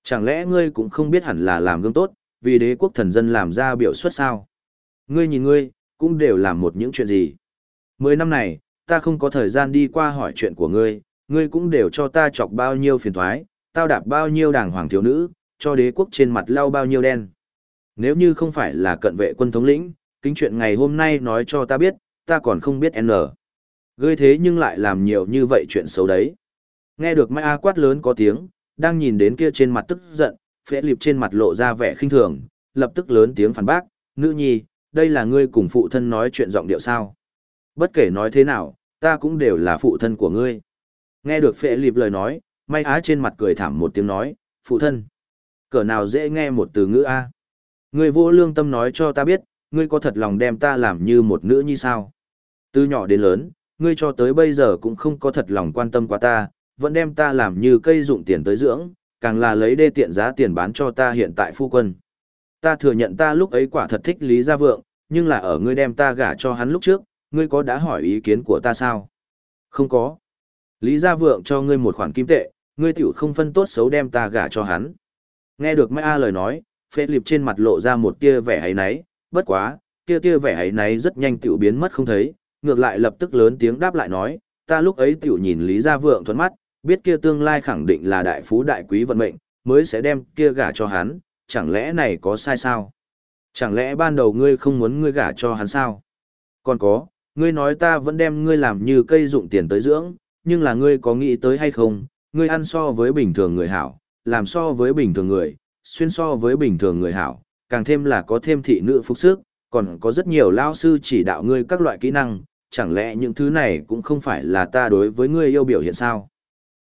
Chẳng lẽ ngươi cũng không biết hẳn là làm gương tốt, vì đế quốc thần dân làm ra biểu xuất sao? Ngươi nhìn ngươi, cũng đều làm một những chuyện gì? Mười năm này, ta không có thời gian đi qua hỏi chuyện của ngươi, ngươi cũng đều cho ta chọc bao nhiêu phiền thoái, tao đạp bao nhiêu đàng hoàng thiếu nữ, cho đế quốc trên mặt lau bao nhiêu đen. Nếu như không phải là cận vệ quân thống lĩnh, kính chuyện ngày hôm nay nói cho ta biết, ta còn không biết N. Ngươi thế nhưng lại làm nhiều như vậy chuyện xấu đấy. Nghe được Mai A quát lớn có tiếng, đang nhìn đến kia trên mặt tức giận, phễ liệp trên mặt lộ ra vẻ khinh thường, lập tức lớn tiếng phản bác, nữ nhi, đây là ngươi cùng phụ thân nói chuyện giọng điệu sao. Bất kể nói thế nào, ta cũng đều là phụ thân của ngươi. Nghe được phễ liệp lời nói, Mai Á trên mặt cười thảm một tiếng nói, phụ thân. Cỡ nào dễ nghe một từ ngữ A. Ngươi vô lương tâm nói cho ta biết, ngươi có thật lòng đem ta làm như một nữ như sao? Từ nhỏ đến lớn, ngươi cho tới bây giờ cũng không có thật lòng quan tâm qua ta, vẫn đem ta làm như cây dụng tiền tới dưỡng, càng là lấy đê tiện giá tiền bán cho ta hiện tại phu quân. Ta thừa nhận ta lúc ấy quả thật thích Lý Gia Vượng, nhưng là ở ngươi đem ta gả cho hắn lúc trước, ngươi có đã hỏi ý kiến của ta sao? Không có. Lý Gia Vượng cho ngươi một khoản kim tệ, ngươi tiểu không phân tốt xấu đem ta gả cho hắn. Nghe được Mai A lời nói, phê liệp trên mặt lộ ra một tia vẻ ấy náy, bất quá, tia tia vẻ ấy náy rất nhanh tiểu biến mất không thấy, ngược lại lập tức lớn tiếng đáp lại nói, ta lúc ấy tiểu nhìn Lý Gia Vượng thuẫn mắt, biết kia tương lai khẳng định là đại phú đại quý vận mệnh, mới sẽ đem kia gả cho hắn, chẳng lẽ này có sai sao? Chẳng lẽ ban đầu ngươi không muốn ngươi gả cho hắn sao? Còn có, ngươi nói ta vẫn đem ngươi làm như cây dụng tiền tới dưỡng, nhưng là ngươi có nghĩ tới hay không, ngươi ăn so với bình thường người hảo, làm so với bình thường người, xuyên so với bình thường người hảo, càng thêm là có thêm thị nữ phục sức, còn có rất nhiều lao sư chỉ đạo ngươi các loại kỹ năng, chẳng lẽ những thứ này cũng không phải là ta đối với ngươi yêu biểu hiện sao?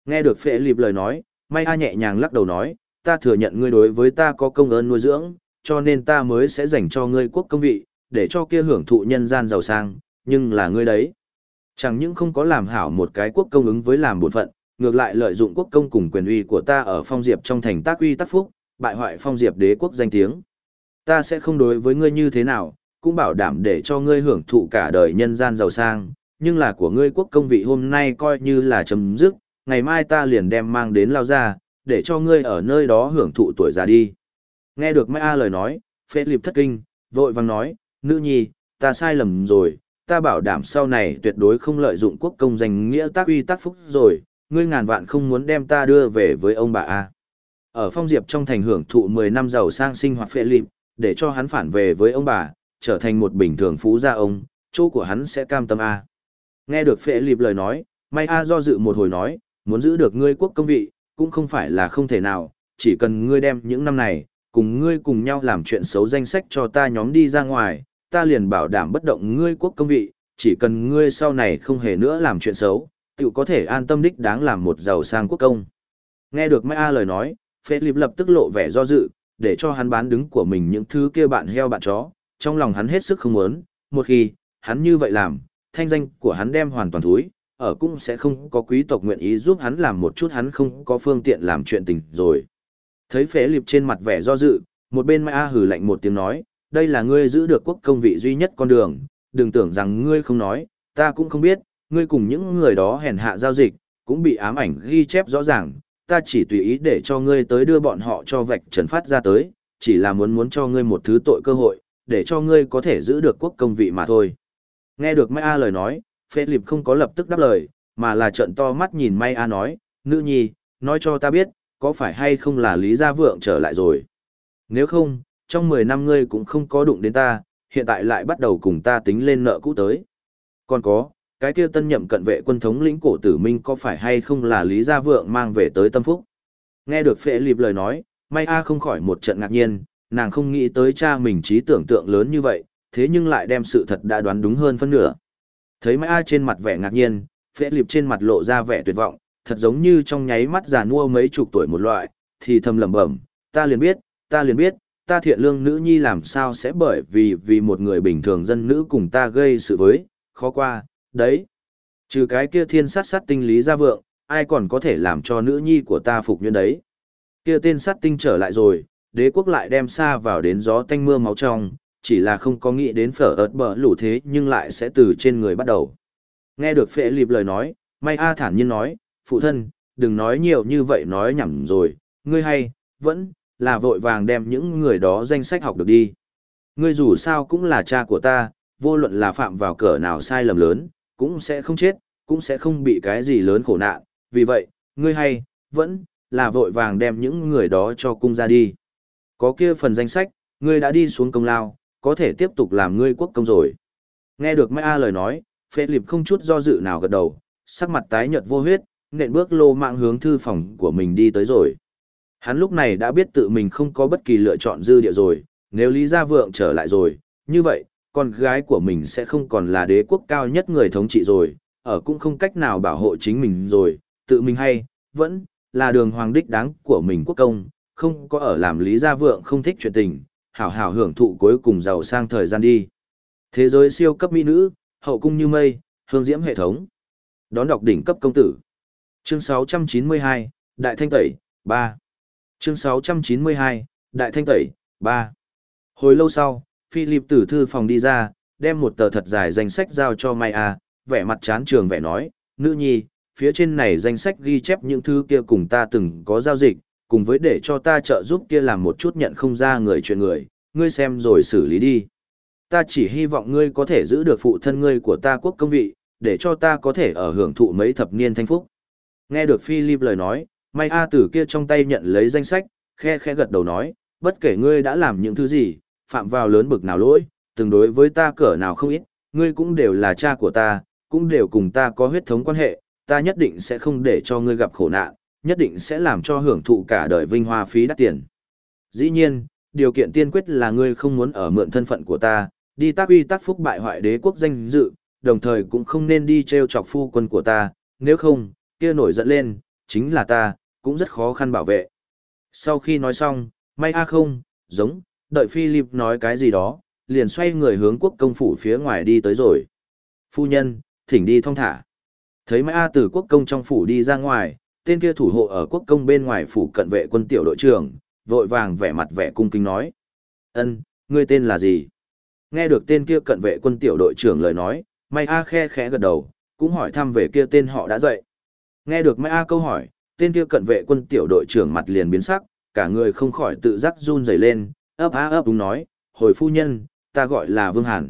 Nghe được phệ lịp lời nói, May A nhẹ nhàng lắc đầu nói, ta thừa nhận ngươi đối với ta có công ơn nuôi dưỡng, cho nên ta mới sẽ dành cho ngươi quốc công vị, để cho kia hưởng thụ nhân gian giàu sang, nhưng là ngươi đấy. Chẳng những không có làm hảo một cái quốc công ứng với làm bổn phận, ngược lại lợi dụng quốc công cùng quyền uy của ta ở phong diệp trong thành tác uy tác phúc, bại hoại phong diệp đế quốc danh tiếng. Ta sẽ không đối với ngươi như thế nào, cũng bảo đảm để cho ngươi hưởng thụ cả đời nhân gian giàu sang, nhưng là của ngươi quốc công vị hôm nay coi như là chấm dứt, ngày mai ta liền đem mang đến lao ra, để cho ngươi ở nơi đó hưởng thụ tuổi già đi. Nghe được Mai A lời nói, phê liệp thất kinh, vội vàng nói, nữ nhi, ta sai lầm rồi, ta bảo đảm sau này tuyệt đối không lợi dụng quốc công danh nghĩa tác uy tác phúc rồi, ngươi ngàn vạn không muốn đem ta đưa về với ông bà A. Ở phong diệp trong thành hưởng thụ 10 năm giàu sang sinh hoạt phê lịp để cho hắn phản về với ông bà, trở thành một bình thường phú gia ông, chỗ của hắn sẽ cam tâm A. Nghe được phệ lịp lời nói, may A do dự một hồi nói, muốn giữ được ngươi quốc công vị, cũng không phải là không thể nào, chỉ cần ngươi đem những năm này, cùng ngươi cùng nhau làm chuyện xấu danh sách cho ta nhóm đi ra ngoài, ta liền bảo đảm bất động ngươi quốc công vị, chỉ cần ngươi sau này không hề nữa làm chuyện xấu, tự có thể an tâm đích đáng làm một giàu sang quốc công. Nghe được Mai A lời nói, Phê Lịp lập tức lộ vẻ do dự, để cho hắn bán đứng của mình những thứ kia bạn heo bạn chó, trong lòng hắn hết sức không muốn, một khi, hắn như vậy làm, thanh danh của hắn đem hoàn toàn thúi, ở cũng sẽ không có quý tộc nguyện ý giúp hắn làm một chút hắn không có phương tiện làm chuyện tình rồi. Thấy phế trên mặt vẻ do dự, một bên Mai A hử lạnh một tiếng nói, đây là ngươi giữ được quốc công vị duy nhất con đường, đừng tưởng rằng ngươi không nói, ta cũng không biết, ngươi cùng những người đó hèn hạ giao dịch, cũng bị ám ảnh ghi chép rõ ràng, ta chỉ tùy ý để cho ngươi tới đưa bọn họ cho vạch trần phát ra tới, chỉ là muốn muốn cho ngươi một thứ tội cơ hội, để cho ngươi có thể giữ được quốc công vị mà thôi. Nghe được Mai A lời nói, Phê Lịp không có lập tức đáp lời, mà là trận to mắt nhìn Mai A nói, nữ nhi, nói cho ta biết, có phải hay không là Lý Gia Vượng trở lại rồi. Nếu không, trong 10 năm ngươi cũng không có đụng đến ta, hiện tại lại bắt đầu cùng ta tính lên nợ cũ tới. Còn có, cái kia tân nhậm cận vệ quân thống lĩnh cổ tử minh có phải hay không là Lý Gia Vượng mang về tới tâm phúc. Nghe được phệ lịp lời nói, May A không khỏi một trận ngạc nhiên, nàng không nghĩ tới cha mình trí tưởng tượng lớn như vậy, thế nhưng lại đem sự thật đã đoán đúng hơn phân nửa. Thấy May A trên mặt vẻ ngạc nhiên, phệ lịp trên mặt lộ ra vẻ tuyệt vọng, thật giống như trong nháy mắt già nua mấy chục tuổi một loại, thì thầm lẩm bẩm, ta liền biết, ta liền biết, ta thiện lương nữ nhi làm sao sẽ bởi vì vì một người bình thường dân nữ cùng ta gây sự với, khó qua, đấy. Trừ cái kia thiên sát sát tinh lý gia vượng, ai còn có thể làm cho nữ nhi của ta phục như đấy. Kia tên sát tinh trở lại rồi, đế quốc lại đem xa vào đến gió tanh mưa máu trong, chỉ là không có nghĩ đến phở ớt bở lũ thế nhưng lại sẽ từ trên người bắt đầu. Nghe được phệ lịp lời nói, may A thản nhiên nói, phụ thân, đừng nói nhiều như vậy nói nhảm rồi, ngươi hay, vẫn, là vội vàng đem những người đó danh sách học được đi. Ngươi dù sao cũng là cha của ta, vô luận là phạm vào cỡ nào sai lầm lớn, cũng sẽ không chết, cũng sẽ không bị cái gì lớn khổ nạn, vì vậy, ngươi hay, vẫn, là vội vàng đem những người đó cho cung ra đi. Có kia phần danh sách, ngươi đã đi xuống công lao, có thể tiếp tục làm ngươi quốc công rồi. Nghe được Mai A lời nói, phê lịp không chút do dự nào gật đầu, sắc mặt tái nhợt vô huyết, nện bước lô mạng hướng thư phòng của mình đi tới rồi. Hắn lúc này đã biết tự mình không có bất kỳ lựa chọn dư địa rồi, nếu Lý Gia Vượng trở lại rồi, như vậy, con gái của mình sẽ không còn là đế quốc cao nhất người thống trị rồi, ở cũng không cách nào bảo hộ chính mình rồi, tự mình hay, vẫn là đường hoàng đích đáng của mình quốc công, không có ở làm Lý Gia Vượng không thích chuyện tình, hảo hảo hưởng thụ cuối cùng giàu sang thời gian đi. Thế giới siêu cấp mỹ nữ, hậu cung như mây, hương diễm hệ thống. Đón đọc đỉnh cấp công tử. Chương 692, Đại Thanh Tẩy, 3. Chương 692, Đại Thanh Tẩy, 3. Hồi lâu sau, Philip từ thư phòng đi ra, đem một tờ thật dài danh sách giao cho Maya, vẻ mặt chán trường vẻ nói, nữ nhi, phía trên này danh sách ghi chép những thứ kia cùng ta từng có giao dịch, cùng với để cho ta trợ giúp kia làm một chút nhận không ra người chuyện người, ngươi xem rồi xử lý đi. Ta chỉ hy vọng ngươi có thể giữ được phụ thân ngươi của ta quốc công vị, để cho ta có thể ở hưởng thụ mấy thập niên thanh phúc. Nghe được Philip lời nói, May A tử kia trong tay nhận lấy danh sách, khe khe gật đầu nói, bất kể ngươi đã làm những thứ gì, phạm vào lớn bực nào lỗi, từng đối với ta cỡ nào không ít, ngươi cũng đều là cha của ta, cũng đều cùng ta có huyết thống quan hệ, ta nhất định sẽ không để cho ngươi gặp khổ nạn, nhất định sẽ làm cho hưởng thụ cả đời vinh hoa phí đắt tiền. Dĩ nhiên, điều kiện tiên quyết là ngươi không muốn ở mượn thân phận của ta, đi tác uy tác phúc bại hoại đế quốc danh dự, đồng thời cũng không nên đi treo chọc phu quân của ta, nếu không, kia nổi giận lên, chính là ta, cũng rất khó khăn bảo vệ. Sau khi nói xong, may a không, giống, đợi Philip nói cái gì đó, liền xoay người hướng quốc công phủ phía ngoài đi tới rồi. Phu nhân, thỉnh đi thong thả. Thấy Mai A từ quốc công trong phủ đi ra ngoài, tên kia thủ hộ ở quốc công bên ngoài phủ cận vệ quân tiểu đội trưởng, vội vàng vẻ mặt vẻ cung kính nói. ân ngươi tên là gì? Nghe được tên kia cận vệ quân tiểu đội trưởng lời nói, Mai A khe khẽ gật đầu, cũng hỏi thăm về kia tên họ đã dậy. Nghe được Mai A câu hỏi, tên kia cận vệ quân tiểu đội trưởng mặt liền biến sắc, cả người không khỏi tự giác run rẩy lên, ấp á ấp đúng nói, hồi phu nhân, ta gọi là Vương Hàn.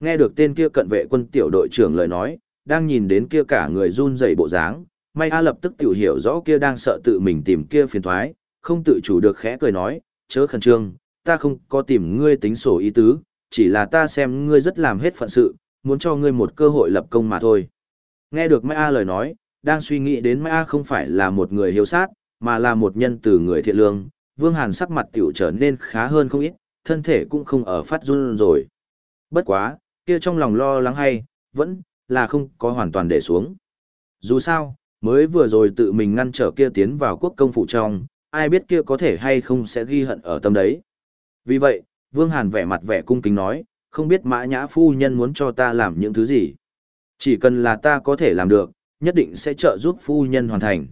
Nghe được tên kia cận vệ quân tiểu đội trưởng lời nói, đang nhìn đến kia cả người run rẩy bộ dáng, May A lập tức tiểu hiểu rõ kia đang sợ tự mình tìm kia phiền thoái, không tự chủ được khẽ cười nói, chớ khẩn trương, ta không có tìm ngươi tính sổ ý tứ, chỉ là ta xem ngươi rất làm hết phận sự, muốn cho ngươi một cơ hội lập công mà thôi. Nghe được Mai A lời nói, đang suy nghĩ đến Mai A không phải là một người hiếu sát, mà là một nhân từ người thiện lương, Vương Hàn sắc mặt tiểu trở nên khá hơn không ít, thân thể cũng không ở phát run rồi. Bất quá, kia trong lòng lo lắng hay, vẫn là không có hoàn toàn để xuống. Dù sao, mới vừa rồi tự mình ngăn trở kia tiến vào quốc công phủ trong, ai biết kia có thể hay không sẽ ghi hận ở tâm đấy. Vì vậy, Vương Hàn vẻ mặt vẻ cung kính nói, không biết mã nhã phu nhân muốn cho ta làm những thứ gì. Chỉ cần là ta có thể làm được, nhất định sẽ trợ giúp phu nhân hoàn thành.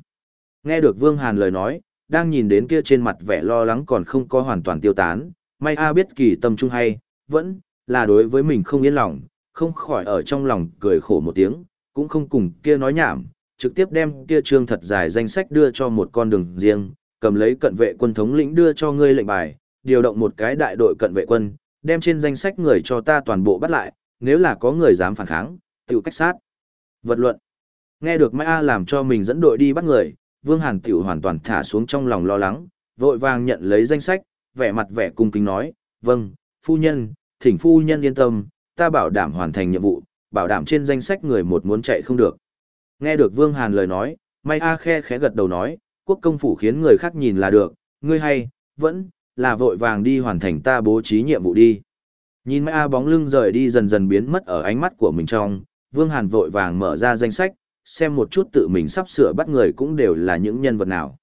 Nghe được Vương Hàn lời nói, đang nhìn đến kia trên mặt vẻ lo lắng còn không có hoàn toàn tiêu tán, may a biết kỳ tâm trung hay, vẫn là đối với mình không yên lòng, không khỏi ở trong lòng cười khổ một tiếng, cũng không cùng kia nói nhảm, trực tiếp đem kia trương thật dài danh sách đưa cho một con đường riêng, cầm lấy cận vệ quân thống lĩnh đưa cho ngươi lệnh bài, điều động một cái đại đội cận vệ quân, đem trên danh sách người cho ta toàn bộ bắt lại, nếu là có người dám phản kháng, tự cách sát. Vật luận. Nghe được Mai A làm cho mình dẫn đội đi bắt người, Vương Hàn tiểu hoàn toàn thả xuống trong lòng lo lắng, vội vàng nhận lấy danh sách, vẻ mặt vẻ cung kính nói, vâng, phu nhân, thỉnh phu nhân yên tâm, ta bảo đảm hoàn thành nhiệm vụ, bảo đảm trên danh sách người một muốn chạy không được. Nghe được Vương Hàn lời nói, May A khe khẽ gật đầu nói, quốc công phủ khiến người khác nhìn là được, ngươi hay, vẫn, là vội vàng đi hoàn thành ta bố trí nhiệm vụ đi. Nhìn Mai A bóng lưng rời đi dần dần biến mất ở ánh mắt của mình trong, Vương Hàn vội vàng mở ra danh sách, xem một chút tự mình sắp sửa bắt người cũng đều là những nhân vật nào.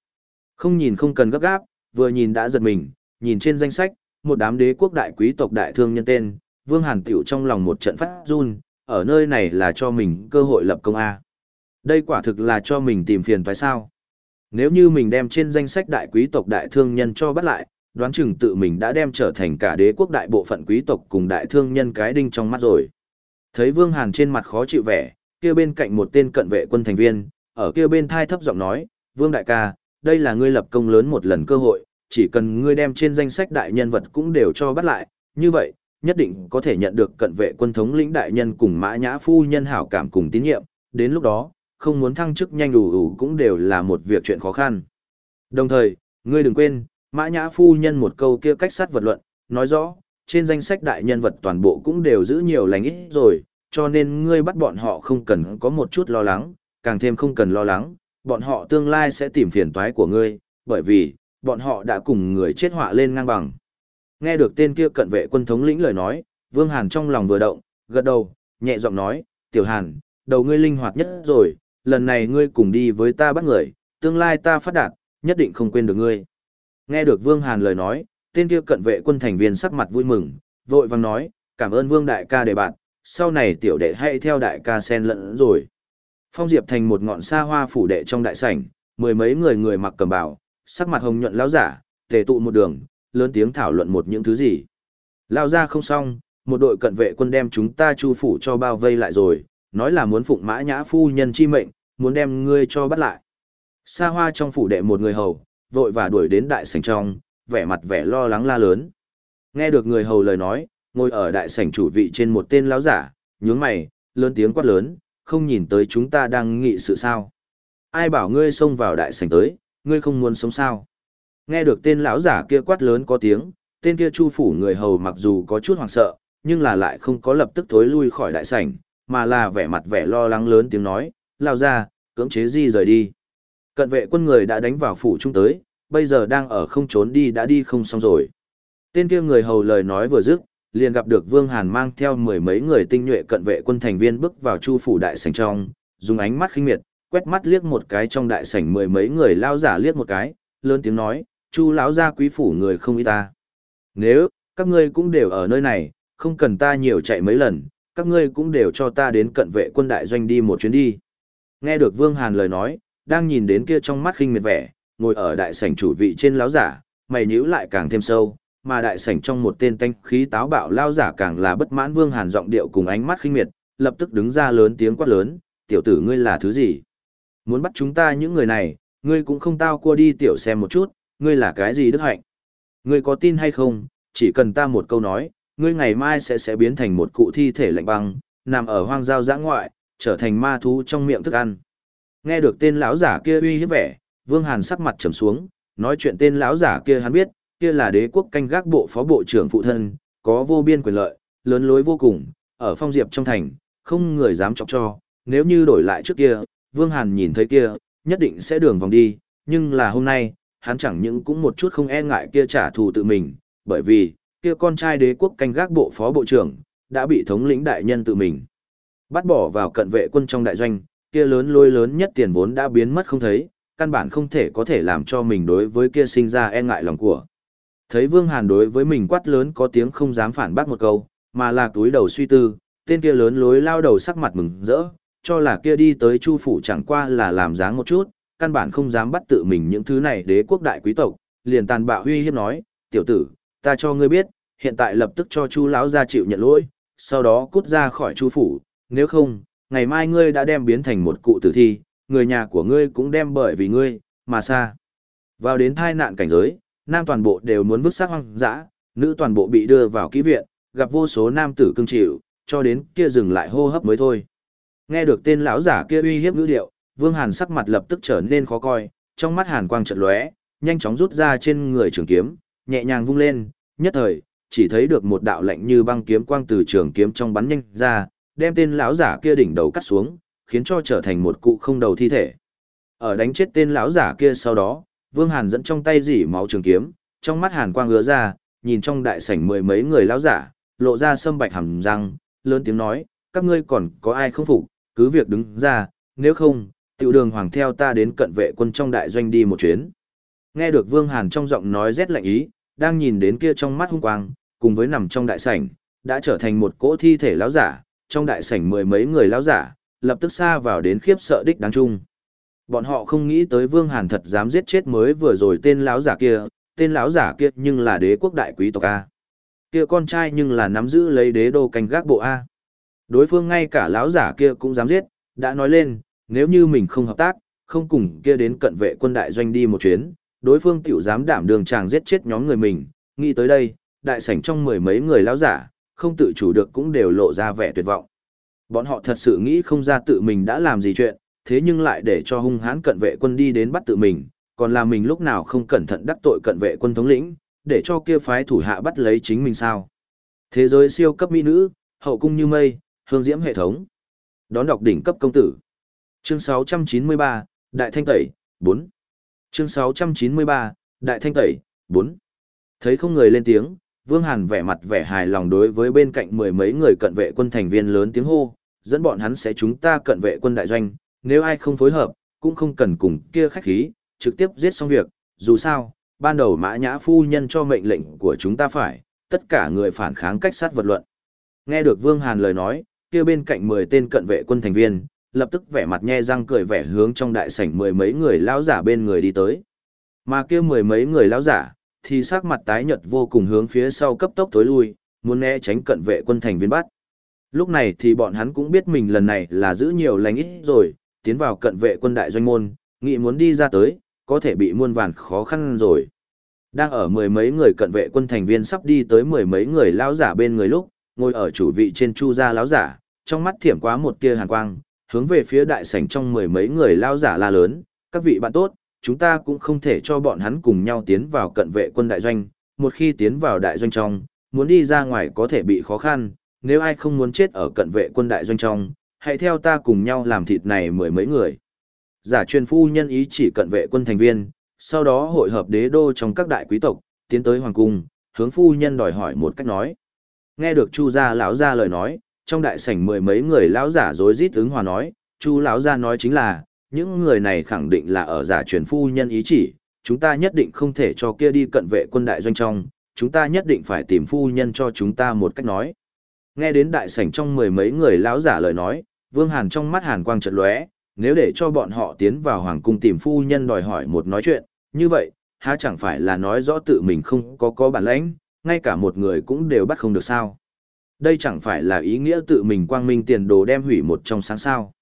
Không nhìn không cần gấp gáp, vừa nhìn đã giật mình, nhìn trên danh sách, một đám đế quốc đại quý tộc đại thương nhân tên, Vương Hàn tiểu trong lòng một trận phát run, ở nơi này là cho mình cơ hội lập công A. Đây quả thực là cho mình tìm phiền phải sao. Nếu như mình đem trên danh sách đại quý tộc đại thương nhân cho bắt lại, đoán chừng tự mình đã đem trở thành cả đế quốc đại bộ phận quý tộc cùng đại thương nhân cái đinh trong mắt rồi. Thấy Vương Hàn trên mặt khó chịu vẻ, kia bên cạnh một tên cận vệ quân thành viên, ở kia bên thai thấp giọng nói, Vương Đại ca, đây là ngươi lập công lớn một lần cơ hội, chỉ cần ngươi đem trên danh sách đại nhân vật cũng đều cho bắt lại, như vậy, nhất định có thể nhận được cận vệ quân thống lĩnh đại nhân cùng mã nhã phu nhân hảo cảm cùng tín nhiệm, đến lúc đó, không muốn thăng chức nhanh đủ đủ cũng đều là một việc chuyện khó khăn. Đồng thời, ngươi đừng quên, mã nhã phu nhân một câu kia cách sát vật luận, nói rõ, trên danh sách đại nhân vật toàn bộ cũng đều giữ nhiều lành ít rồi, cho nên ngươi bắt bọn họ không cần có một chút lo lắng, càng thêm không cần lo lắng, bọn họ tương lai sẽ tìm phiền toái của ngươi, bởi vì, bọn họ đã cùng người chết họa lên ngang bằng. Nghe được tên kia cận vệ quân thống lĩnh lời nói, Vương Hàn trong lòng vừa động, gật đầu, nhẹ giọng nói, Tiểu Hàn, đầu ngươi linh hoạt nhất rồi, lần này ngươi cùng đi với ta bắt người, tương lai ta phát đạt, nhất định không quên được ngươi. Nghe được Vương Hàn lời nói, tên kia cận vệ quân thành viên sắc mặt vui mừng, vội vàng nói, cảm ơn Vương Đại ca đề bạn, sau này tiểu đệ hãy theo đại ca sen lẫn rồi. Phong Diệp thành một ngọn xa hoa phủ đệ trong đại sảnh, mười mấy người người mặc cầm bào, sắc mặt hồng nhuận lão giả, tề tụ một đường, lớn tiếng thảo luận một những thứ gì. Lao ra không xong, một đội cận vệ quân đem chúng ta chu phủ cho bao vây lại rồi, nói là muốn phụng mã nhã phu nhân chi mệnh, muốn đem ngươi cho bắt lại. Xa hoa trong phủ đệ một người hầu, vội và đuổi đến đại sảnh trong, vẻ mặt vẻ lo lắng la lớn. Nghe được người hầu lời nói, ngồi ở đại sảnh chủ vị trên một tên lão giả, nhướng mày, lớn tiếng quát lớn, không nhìn tới chúng ta đang nghị sự sao. Ai bảo ngươi xông vào đại sảnh tới, ngươi không muốn sống sao. Nghe được tên lão giả kia quát lớn có tiếng, tên kia chu phủ người hầu mặc dù có chút hoảng sợ, nhưng là lại không có lập tức thối lui khỏi đại sảnh, mà là vẻ mặt vẻ lo lắng lớn tiếng nói, lao ra, cưỡng chế di rời đi. Cận vệ quân người đã đánh vào phủ trung tới, bây giờ đang ở không trốn đi đã đi không xong rồi. Tên kia người hầu lời nói vừa dứt, liền gặp được Vương Hàn mang theo mười mấy người tinh nhuệ cận vệ quân thành viên bước vào chu phủ đại sảnh trong, dùng ánh mắt khinh miệt, quét mắt liếc một cái trong đại sảnh mười mấy người lao giả liếc một cái, lớn tiếng nói, chu lão gia quý phủ người không ý ta. Nếu, các ngươi cũng đều ở nơi này, không cần ta nhiều chạy mấy lần, các ngươi cũng đều cho ta đến cận vệ quân đại doanh đi một chuyến đi. Nghe được Vương Hàn lời nói, đang nhìn đến kia trong mắt khinh miệt vẻ, ngồi ở đại sảnh chủ vị trên lão giả, mày nhíu lại càng thêm sâu, mà đại sảnh trong một tên tanh khí táo bạo lao giả càng là bất mãn Vương Hàn giọng điệu cùng ánh mắt khinh miệt, lập tức đứng ra lớn tiếng quát lớn, "Tiểu tử ngươi là thứ gì? Muốn bắt chúng ta những người này, ngươi cũng không tao cua đi tiểu xem một chút, ngươi là cái gì đức hạnh? Ngươi có tin hay không, chỉ cần ta một câu nói, ngươi ngày mai sẽ sẽ biến thành một cụ thi thể lạnh băng, nằm ở hoang giao giã ngoại, trở thành ma thú trong miệng thức ăn." Nghe được tên lão giả kia uy hiếp vẻ, Vương Hàn sắc mặt trầm xuống, nói chuyện tên lão giả kia hắn biết, kia là đế quốc canh gác bộ phó bộ trưởng phụ thân, có vô biên quyền lợi, lớn lối vô cùng, ở phong diệp trong thành, không người dám chọc cho, nếu như đổi lại trước kia, Vương Hàn nhìn thấy kia, nhất định sẽ đường vòng đi, nhưng là hôm nay, hắn chẳng những cũng một chút không e ngại kia trả thù tự mình, bởi vì, kia con trai đế quốc canh gác bộ phó bộ trưởng, đã bị thống lĩnh đại nhân tự mình bắt bỏ vào cận vệ quân trong đại doanh, kia lớn lôi lớn nhất tiền vốn đã biến mất không thấy, căn bản không thể có thể làm cho mình đối với kia sinh ra e ngại lòng của. Thấy Vương Hàn đối với mình quát lớn có tiếng không dám phản bác một câu, mà là túi đầu suy tư, tên kia lớn lối lao đầu sắc mặt mừng rỡ, cho là kia đi tới Chu phủ chẳng qua là làm dáng một chút, căn bản không dám bắt tự mình những thứ này đế quốc đại quý tộc, liền tàn bạo huy hiếp nói, "Tiểu tử, ta cho ngươi biết, hiện tại lập tức cho Chu lão gia chịu nhận lỗi, sau đó cút ra khỏi Chu phủ, nếu không, ngày mai ngươi đã đem biến thành một cụ tử thi, người nhà của ngươi cũng đem bởi vì ngươi, mà xa. Vào đến thai nạn cảnh giới, nam toàn bộ đều muốn vứt xác hoang dã, nữ toàn bộ bị đưa vào kỹ viện, gặp vô số nam tử cưng chịu, cho đến kia dừng lại hô hấp mới thôi. Nghe được tên lão giả kia uy hiếp ngữ điệu, Vương Hàn sắc mặt lập tức trở nên khó coi, trong mắt Hàn quang chợt lóe, nhanh chóng rút ra trên người trường kiếm, nhẹ nhàng vung lên, nhất thời, chỉ thấy được một đạo lạnh như băng kiếm quang từ trường kiếm trong bắn nhanh ra, đem tên lão giả kia đỉnh đầu cắt xuống, khiến cho trở thành một cụ không đầu thi thể. Ở đánh chết tên lão giả kia sau đó, Vương Hàn dẫn trong tay dỉ máu trường kiếm, trong mắt Hàn quang ngứa ra, nhìn trong đại sảnh mười mấy người lão giả, lộ ra sâm bạch hàm răng, lớn tiếng nói, các ngươi còn có ai không phục, cứ việc đứng ra, nếu không, tiểu đường hoàng theo ta đến cận vệ quân trong đại doanh đi một chuyến. Nghe được Vương Hàn trong giọng nói rét lạnh ý, đang nhìn đến kia trong mắt hung quang, cùng với nằm trong đại sảnh, đã trở thành một cỗ thi thể lão giả, trong đại sảnh mười mấy người lão giả, lập tức xa vào đến khiếp sợ đích đáng chung. Bọn họ không nghĩ tới Vương Hàn thật dám giết chết mới vừa rồi tên lão giả kia, tên lão giả kia nhưng là đế quốc đại quý tộc a. Kia con trai nhưng là nắm giữ lấy đế đô canh gác bộ a. Đối phương ngay cả lão giả kia cũng dám giết, đã nói lên, nếu như mình không hợp tác, không cùng kia đến cận vệ quân đại doanh đi một chuyến, đối phương tiểu dám đảm đường chàng giết chết nhóm người mình, nghĩ tới đây, đại sảnh trong mười mấy người lão giả, không tự chủ được cũng đều lộ ra vẻ tuyệt vọng. Bọn họ thật sự nghĩ không ra tự mình đã làm gì chuyện, thế nhưng lại để cho hung hãn cận vệ quân đi đến bắt tự mình, còn là mình lúc nào không cẩn thận đắc tội cận vệ quân thống lĩnh, để cho kia phái thủ hạ bắt lấy chính mình sao. Thế giới siêu cấp mỹ nữ, hậu cung như mây, hương diễm hệ thống. Đón đọc đỉnh cấp công tử. Chương 693, Đại Thanh Tẩy, 4. Chương 693, Đại Thanh Tẩy, 4. Thấy không người lên tiếng, Vương Hàn vẻ mặt vẻ hài lòng đối với bên cạnh mười mấy người cận vệ quân thành viên lớn tiếng hô, dẫn bọn hắn sẽ chúng ta cận vệ quân đại doanh, nếu ai không phối hợp, cũng không cần cùng kia khách khí, trực tiếp giết xong việc, dù sao, ban đầu mã nhã phu nhân cho mệnh lệnh của chúng ta phải, tất cả người phản kháng cách sát vật luận. Nghe được Vương Hàn lời nói, kia bên cạnh 10 tên cận vệ quân thành viên, lập tức vẻ mặt nhe răng cười vẻ hướng trong đại sảnh mười mấy người lão giả bên người đi tới. Mà kia mười mấy người lão giả, thì sắc mặt tái nhợt vô cùng hướng phía sau cấp tốc tối lui, muốn né tránh cận vệ quân thành viên bắt. Lúc này thì bọn hắn cũng biết mình lần này là giữ nhiều lành ít rồi, tiến vào cận vệ quân đại doanh môn, nghĩ muốn đi ra tới, có thể bị muôn vàn khó khăn rồi. Đang ở mười mấy người cận vệ quân thành viên sắp đi tới mười mấy người lão giả bên người lúc, ngồi ở chủ vị trên chu gia lão giả, trong mắt thiểm quá một tia hàn quang, hướng về phía đại sảnh trong mười mấy người lão giả la lớn, các vị bạn tốt, chúng ta cũng không thể cho bọn hắn cùng nhau tiến vào cận vệ quân đại doanh, một khi tiến vào đại doanh trong, muốn đi ra ngoài có thể bị khó khăn, nếu ai không muốn chết ở cận vệ quân đại doanh trong, hãy theo ta cùng nhau làm thịt này mười mấy người. Giả truyền phu nhân ý chỉ cận vệ quân thành viên, sau đó hội hợp đế đô trong các đại quý tộc, tiến tới hoàng cung, hướng phu nhân đòi hỏi một cách nói. Nghe được Chu gia lão gia lời nói, trong đại sảnh mười mấy người lão giả rối rít ứng hòa nói, Chu lão gia nói chính là, những người này khẳng định là ở giả truyền phu nhân ý chỉ, chúng ta nhất định không thể cho kia đi cận vệ quân đại doanh trong, chúng ta nhất định phải tìm phu nhân cho chúng ta một cách nói. Nghe đến đại sảnh trong mười mấy người lão giả lời nói, Vương Hàn trong mắt Hàn quang chợt lóe, nếu để cho bọn họ tiến vào hoàng cung tìm phu nhân đòi hỏi một nói chuyện, như vậy, há chẳng phải là nói rõ tự mình không có có bản lãnh, ngay cả một người cũng đều bắt không được sao. Đây chẳng phải là ý nghĩa tự mình quang minh tiền đồ đem hủy một trong sáng sao.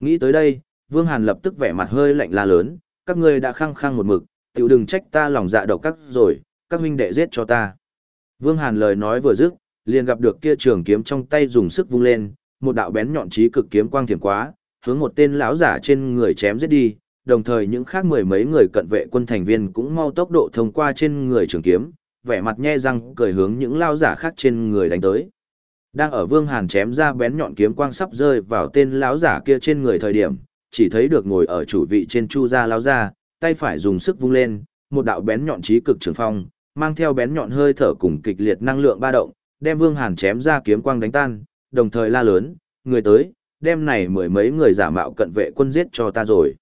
Nghĩ tới đây, Vương Hàn lập tức vẻ mặt hơi lạnh la lớn, các ngươi đã khăng khăng một mực, tiểu đừng trách ta lòng dạ độc các rồi, các huynh đệ giết cho ta. Vương Hàn lời nói vừa dứt, liền gặp được kia trường kiếm trong tay dùng sức vung lên, một đạo bén nhọn chí cực kiếm quang thiểm quá, hướng một tên lão giả trên người chém giết đi, đồng thời những khác mười mấy người cận vệ quân thành viên cũng mau tốc độ thông qua trên người trường kiếm, vẻ mặt nhe răng cười hướng những lão giả khác trên người đánh tới. Đang ở Vương Hàn chém ra bén nhọn kiếm quang sắp rơi vào tên lão giả kia trên người thời điểm, chỉ thấy được ngồi ở chủ vị trên chu gia lão giả, tay phải dùng sức vung lên, một đạo bén nhọn chí cực trường phong, mang theo bén nhọn hơi thở cùng kịch liệt năng lượng ba động, đem Vương Hàn chém ra kiếm quang đánh tan, đồng thời la lớn, người tới, đem này mười mấy người giả mạo cận vệ quân giết cho ta rồi.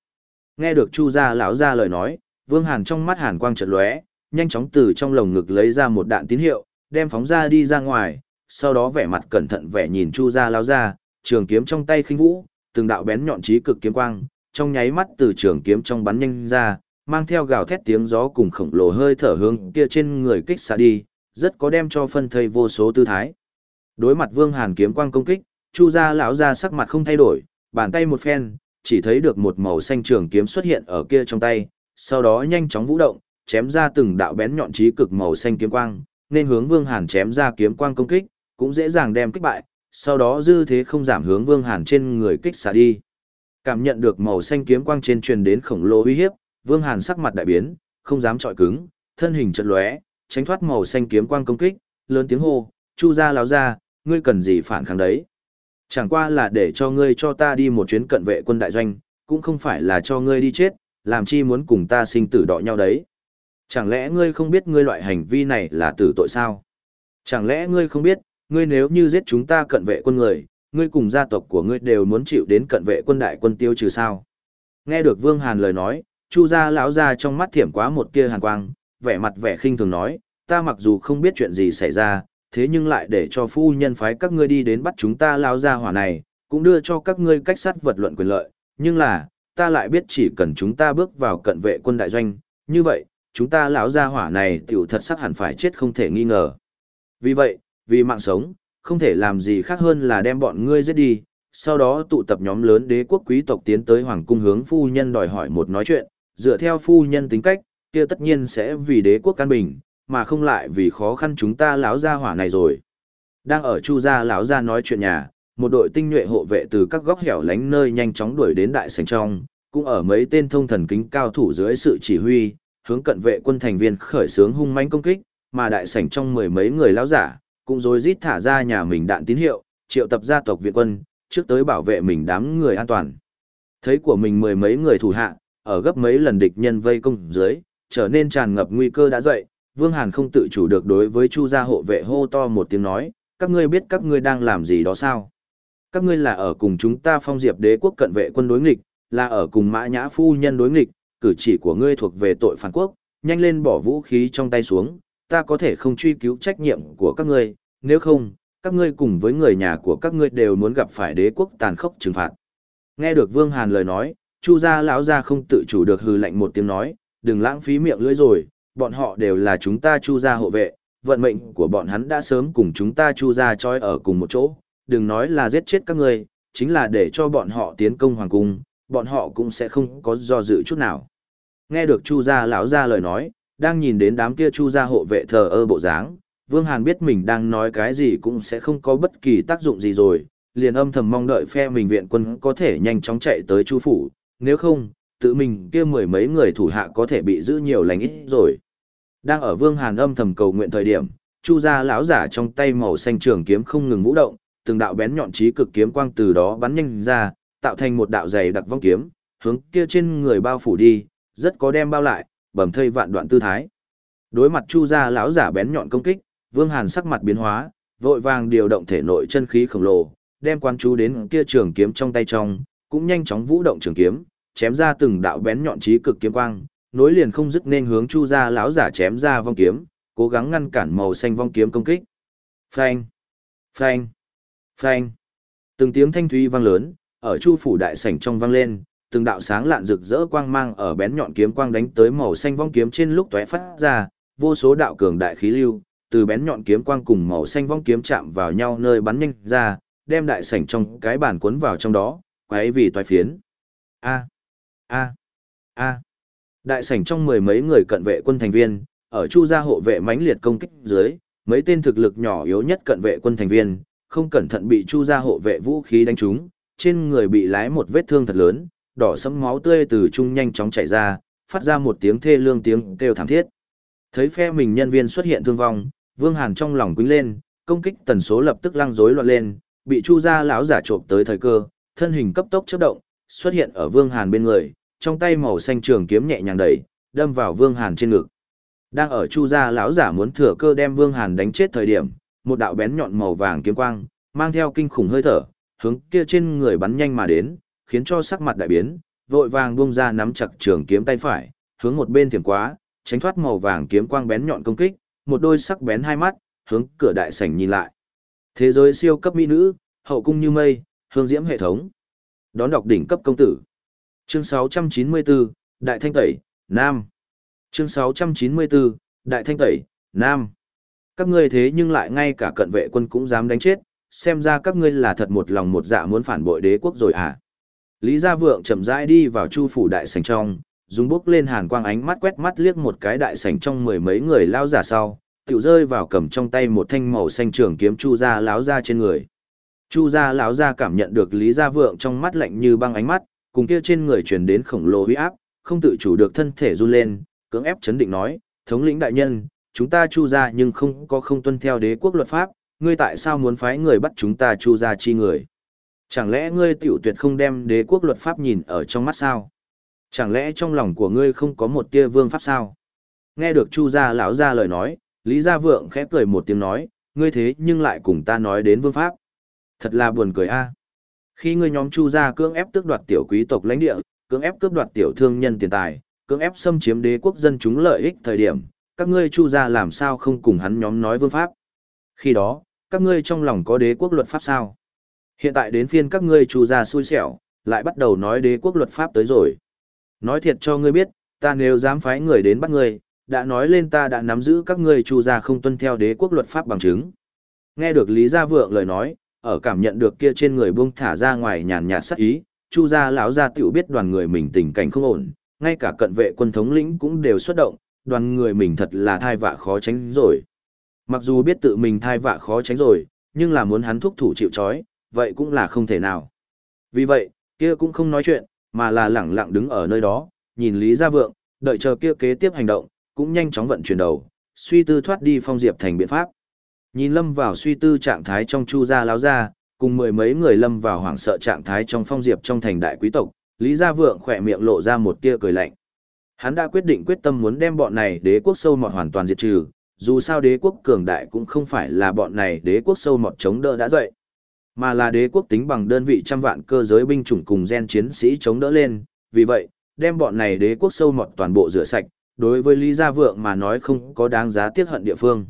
Nghe được Chu gia lão gia lời nói, Vương Hàn trong mắt hàn quang chợt lóe, nhanh chóng từ trong lồng ngực lấy ra một đạn tín hiệu, đem phóng ra đi ra ngoài, sau đó vẻ mặt cẩn thận vẻ nhìn Chu gia lão gia, trường kiếm trong tay khinh vũ, từng đạo bén nhọn chí cực kiếm quang, trong nháy mắt từ trường kiếm trong bắn nhanh ra, mang theo gào thét tiếng gió cùng khổng lồ hơi thở hướng kia trên người kích xạ đi, rất có đem cho phân thây vô số tư thái. Đối mặt Vương Hàn kiếm quang công kích, Chu gia lão gia sắc mặt không thay đổi, bàn tay một phen, chỉ thấy được một màu xanh trường kiếm xuất hiện ở kia trong tay, sau đó nhanh chóng vũ động, chém ra từng đạo bén nhọn trí cực màu xanh kiếm quang, nên hướng Vương Hàn chém ra kiếm quang công kích, cũng dễ dàng đem kích bại, sau đó dư thế không giảm hướng Vương Hàn trên người kích xả đi. Cảm nhận được màu xanh kiếm quang trên truyền đến khổng lồ uy hiếp, Vương Hàn sắc mặt đại biến, không dám chọi cứng, thân hình chật lóe, tránh thoát màu xanh kiếm quang công kích, lớn tiếng hô, "Chu gia lão gia, ngươi cần gì phản kháng đấy? Chẳng qua là để cho ngươi cho ta đi một chuyến cận vệ quân đại doanh, cũng không phải là cho ngươi đi chết, làm chi muốn cùng ta sinh tử đọ nhau đấy. Chẳng lẽ ngươi không biết ngươi loại hành vi này là tử tội sao? Chẳng lẽ ngươi không biết, ngươi nếu như giết chúng ta cận vệ quân người, ngươi cùng gia tộc của ngươi đều muốn chịu đến cận vệ quân đại quân tiêu trừ sao? Nghe được Vương Hàn lời nói, Chu gia lão gia trong mắt thiểm quá một tia hàn quang, vẻ mặt vẻ khinh thường nói, ta mặc dù không biết chuyện gì xảy ra, thế nhưng lại để cho phu nhân phái các ngươi đi đến bắt chúng ta lão gia hỏa này, cũng đưa cho các ngươi cách sát vật luận quyền lợi, nhưng là, ta lại biết chỉ cần chúng ta bước vào cận vệ quân đại doanh, như vậy, chúng ta lão gia hỏa này tiểu thật sắc hẳn phải chết không thể nghi ngờ. Vì vậy, vì mạng sống, không thể làm gì khác hơn là đem bọn ngươi giết đi, sau đó tụ tập nhóm lớn đế quốc quý tộc tiến tới hoàng cung hướng phu nhân đòi hỏi một nói chuyện, dựa theo phu nhân tính cách, kia tất nhiên sẽ vì đế quốc can bình, mà không lại vì khó khăn chúng ta lão gia hỏa này rồi. Đang ở chu gia lão gia nói chuyện nhà, một đội tinh nhuệ hộ vệ từ các góc hẻo lánh nơi nhanh chóng đuổi đến đại sảnh trong, cũng ở mấy tên thông thần kính cao thủ dưới sự chỉ huy, hướng cận vệ quân thành viên khởi xướng hung mãnh công kích, mà đại sảnh trong mười mấy người lão giả, cũng rối rít thả ra nhà mình đạn tín hiệu, triệu tập gia tộc viện quân, trước tới bảo vệ mình đám người an toàn. Thấy của mình mười mấy người thủ hạ, ở gấp mấy lần địch nhân vây công dưới, trở nên tràn ngập nguy cơ đã dậy, Vương Hàn không tự chủ được đối với Chu gia hộ vệ hô to một tiếng nói, các ngươi biết các ngươi đang làm gì đó sao? Các ngươi là ở cùng chúng ta phong diệp đế quốc cận vệ quân đối nghịch, là ở cùng mã nhã phu nhân đối nghịch, cử chỉ của ngươi thuộc về tội phản quốc, nhanh lên bỏ vũ khí trong tay xuống, ta có thể không truy cứu trách nhiệm của các ngươi, nếu không, các ngươi cùng với người nhà của các ngươi đều muốn gặp phải đế quốc tàn khốc trừng phạt. Nghe được Vương Hàn lời nói, Chu gia lão gia không tự chủ được hừ lạnh một tiếng nói, đừng lãng phí miệng lưỡi rồi, bọn họ đều là chúng ta Chu gia hộ vệ, vận mệnh của bọn hắn đã sớm cùng chúng ta Chu gia trói ở cùng một chỗ, đừng nói là giết chết các ngươi, chính là để cho bọn họ tiến công hoàng cung, bọn họ cũng sẽ không có do dự chút nào. Nghe được Chu gia lão gia lời nói, đang nhìn đến đám kia Chu gia hộ vệ thờ ơ bộ dáng, Vương Hàn biết mình đang nói cái gì cũng sẽ không có bất kỳ tác dụng gì rồi, liền âm thầm mong đợi phe mình viện quân có thể nhanh chóng chạy tới Chu phủ, nếu không, tự mình kia mười mấy người thủ hạ có thể bị giữ nhiều lành ít rồi. Đang ở Vương Hàn âm thầm cầu nguyện thời điểm, Chu gia lão giả trong tay màu xanh trường kiếm không ngừng vũ động, từng đạo bén nhọn chí cực kiếm quang từ đó bắn nhanh ra, tạo thành một đạo dày đặc vong kiếm, hướng kia trên người bao phủ đi, rất có đem bao lại, bầm thây vạn đoạn tư thái. Đối mặt Chu gia lão giả bén nhọn công kích, Vương Hàn sắc mặt biến hóa, vội vàng điều động thể nội chân khí khổng lồ, đem quan chú đến kia trường kiếm trong tay trong, cũng nhanh chóng vũ động trường kiếm, chém ra từng đạo bén nhọn chí cực kiếm quang, nối liền không dứt nên hướng Chu gia lão giả chém ra vong kiếm, cố gắng ngăn cản màu xanh vong kiếm công kích. Phanh, phanh, phanh. Từng tiếng thanh thúy vang lớn, ở Chu phủ đại sảnh trong vang lên, từng đạo sáng lạn rực rỡ quang mang ở bén nhọn kiếm quang đánh tới màu xanh vong kiếm trên lúc tóe phát ra, vô số đạo cường đại khí lưu, từ bén nhọn kiếm quang cùng màu xanh vong kiếm chạm vào nhau nơi bắn nhanh ra, đem đại sảnh trong cái bàn cuốn vào trong đó, quấy vì toái phiến. A a a Đại sảnh trong mười mấy người cận vệ quân thành viên, ở chu gia hộ vệ mãnh liệt công kích dưới, mấy tên thực lực nhỏ yếu nhất cận vệ quân thành viên, không cẩn thận bị chu gia hộ vệ vũ khí đánh trúng, trên người bị lái một vết thương thật lớn, đỏ sẫm máu tươi từ trung nhanh chóng chảy ra, phát ra một tiếng thê lương tiếng kêu thảm thiết. Thấy phe mình nhân viên xuất hiện thương vong, Vương Hàn trong lòng quýnh lên, công kích tần số lập tức lăng rối loạn lên, bị Chu gia lão giả trộm tới thời cơ, thân hình cấp tốc chớp động, xuất hiện ở Vương Hàn bên người, trong tay màu xanh trường kiếm nhẹ nhàng đẩy, đâm vào Vương Hàn trên ngực. Đang ở Chu gia lão giả muốn thừa cơ đem Vương Hàn đánh chết thời điểm, một đạo bén nhọn màu vàng kiếm quang, mang theo kinh khủng hơi thở, hướng kia trên người bắn nhanh mà đến, khiến cho sắc mặt đại biến, vội vàng buông ra nắm chặt trường kiếm tay phải, hướng một bên thiểm quá, tránh thoát màu vàng kiếm quang bén nhọn công kích, một đôi sắc bén hai mắt, hướng cửa đại sảnh nhìn lại. Thế giới siêu cấp mỹ nữ, hậu cung như mây, hương diễm hệ thống. Đón đọc đỉnh cấp công tử. Chương 694, Đại Thanh Tẩy, Nam. Chương 694, Đại Thanh Tẩy, Nam. Các ngươi thế nhưng lại ngay cả cận vệ quân cũng dám đánh chết, xem ra các ngươi là thật một lòng một dạ muốn phản bội đế quốc rồi à. Lý Gia Vượng chậm rãi đi vào chu phủ đại sảnh trong, dùng bước lên hàn quang ánh mắt quét mắt liếc một cái đại sảnh trong mười mấy người lao giả sau, tiểu rơi vào cầm trong tay một thanh màu xanh trường kiếm chu gia láo ra trên người. Chu gia láo ra cảm nhận được Lý Gia Vượng trong mắt lạnh như băng ánh mắt, cùng kia trên người truyền đến khổng lồ huy áp, không tự chủ được thân thể run lên, cưỡng ép chấn định nói, thống lĩnh đại nhân, chúng ta chu gia nhưng không có không tuân theo đế quốc luật pháp, ngươi tại sao muốn phái người bắt chúng ta chu gia chi người? Chẳng lẽ ngươi tiểu tuyệt không đem đế quốc luật pháp nhìn ở trong mắt sao? Chẳng lẽ trong lòng của ngươi không có một tia vương pháp sao? Nghe được chu gia lão gia lời nói, Lý Gia Vượng khẽ cười một tiếng nói, ngươi thế nhưng lại cùng ta nói đến vương pháp. Thật là buồn cười a. Khi ngươi nhóm chu gia cưỡng ép tước đoạt tiểu quý tộc lãnh địa, cưỡng ép cướp đoạt tiểu thương nhân tiền tài, cưỡng ép xâm chiếm đế quốc dân chúng lợi ích thời điểm, các ngươi chu gia làm sao không cùng hắn nhóm nói vương pháp. Khi đó, các ngươi trong lòng có đế quốc luật pháp sao? Hiện tại đến phiên các ngươi chu gia xui xẻo, lại bắt đầu nói đế quốc luật pháp tới rồi. Nói thiệt cho ngươi biết, ta nếu dám phái người đến bắt ngươi, đã nói lên ta đã nắm giữ các ngươi chu gia không tuân theo đế quốc luật pháp bằng chứng. Nghe được Lý Gia Vượng lời nói, ở cảm nhận được kia trên người buông thả ra ngoài nhàn nhạt sắc ý, chu gia lão gia tiểu biết đoàn người mình tình cảnh không ổn, ngay cả cận vệ quân thống lĩnh cũng đều xuất động, đoàn người mình thật là thai vạ khó tránh rồi. Mặc dù biết tự mình thai vạ khó tránh rồi, nhưng là muốn hắn thúc thủ chịu trói, vậy cũng là không thể nào. Vì vậy, kia cũng không nói chuyện, mà là lẳng lặng đứng ở nơi đó, nhìn Lý Gia Vượng, đợi chờ kia kế tiếp hành động, cũng nhanh chóng vận chuyển đầu, suy tư thoát đi phong diệp thành biện pháp. Nhìn lâm vào suy tư trạng thái trong chu gia láo gia cùng mười mấy người lâm vào hoảng sợ trạng thái trong phong diệp trong thành đại quý tộc, Lý Gia Vượng khỏe miệng lộ ra một tia cười lạnh. Hắn đã quyết định quyết tâm muốn đem bọn này đế quốc sâu mọt hoàn toàn diệt trừ, dù sao đế quốc cường đại cũng không phải là bọn này đế quốc sâu mọt chống đỡ đã dậy, mà là đế quốc tính bằng đơn vị trăm vạn cơ giới binh chủng cùng gen chiến sĩ chống đỡ lên, vì vậy, đem bọn này đế quốc sâu mọt toàn bộ rửa sạch, đối với Lý Gia Vượng mà nói không có đáng giá tiếc hận địa phương.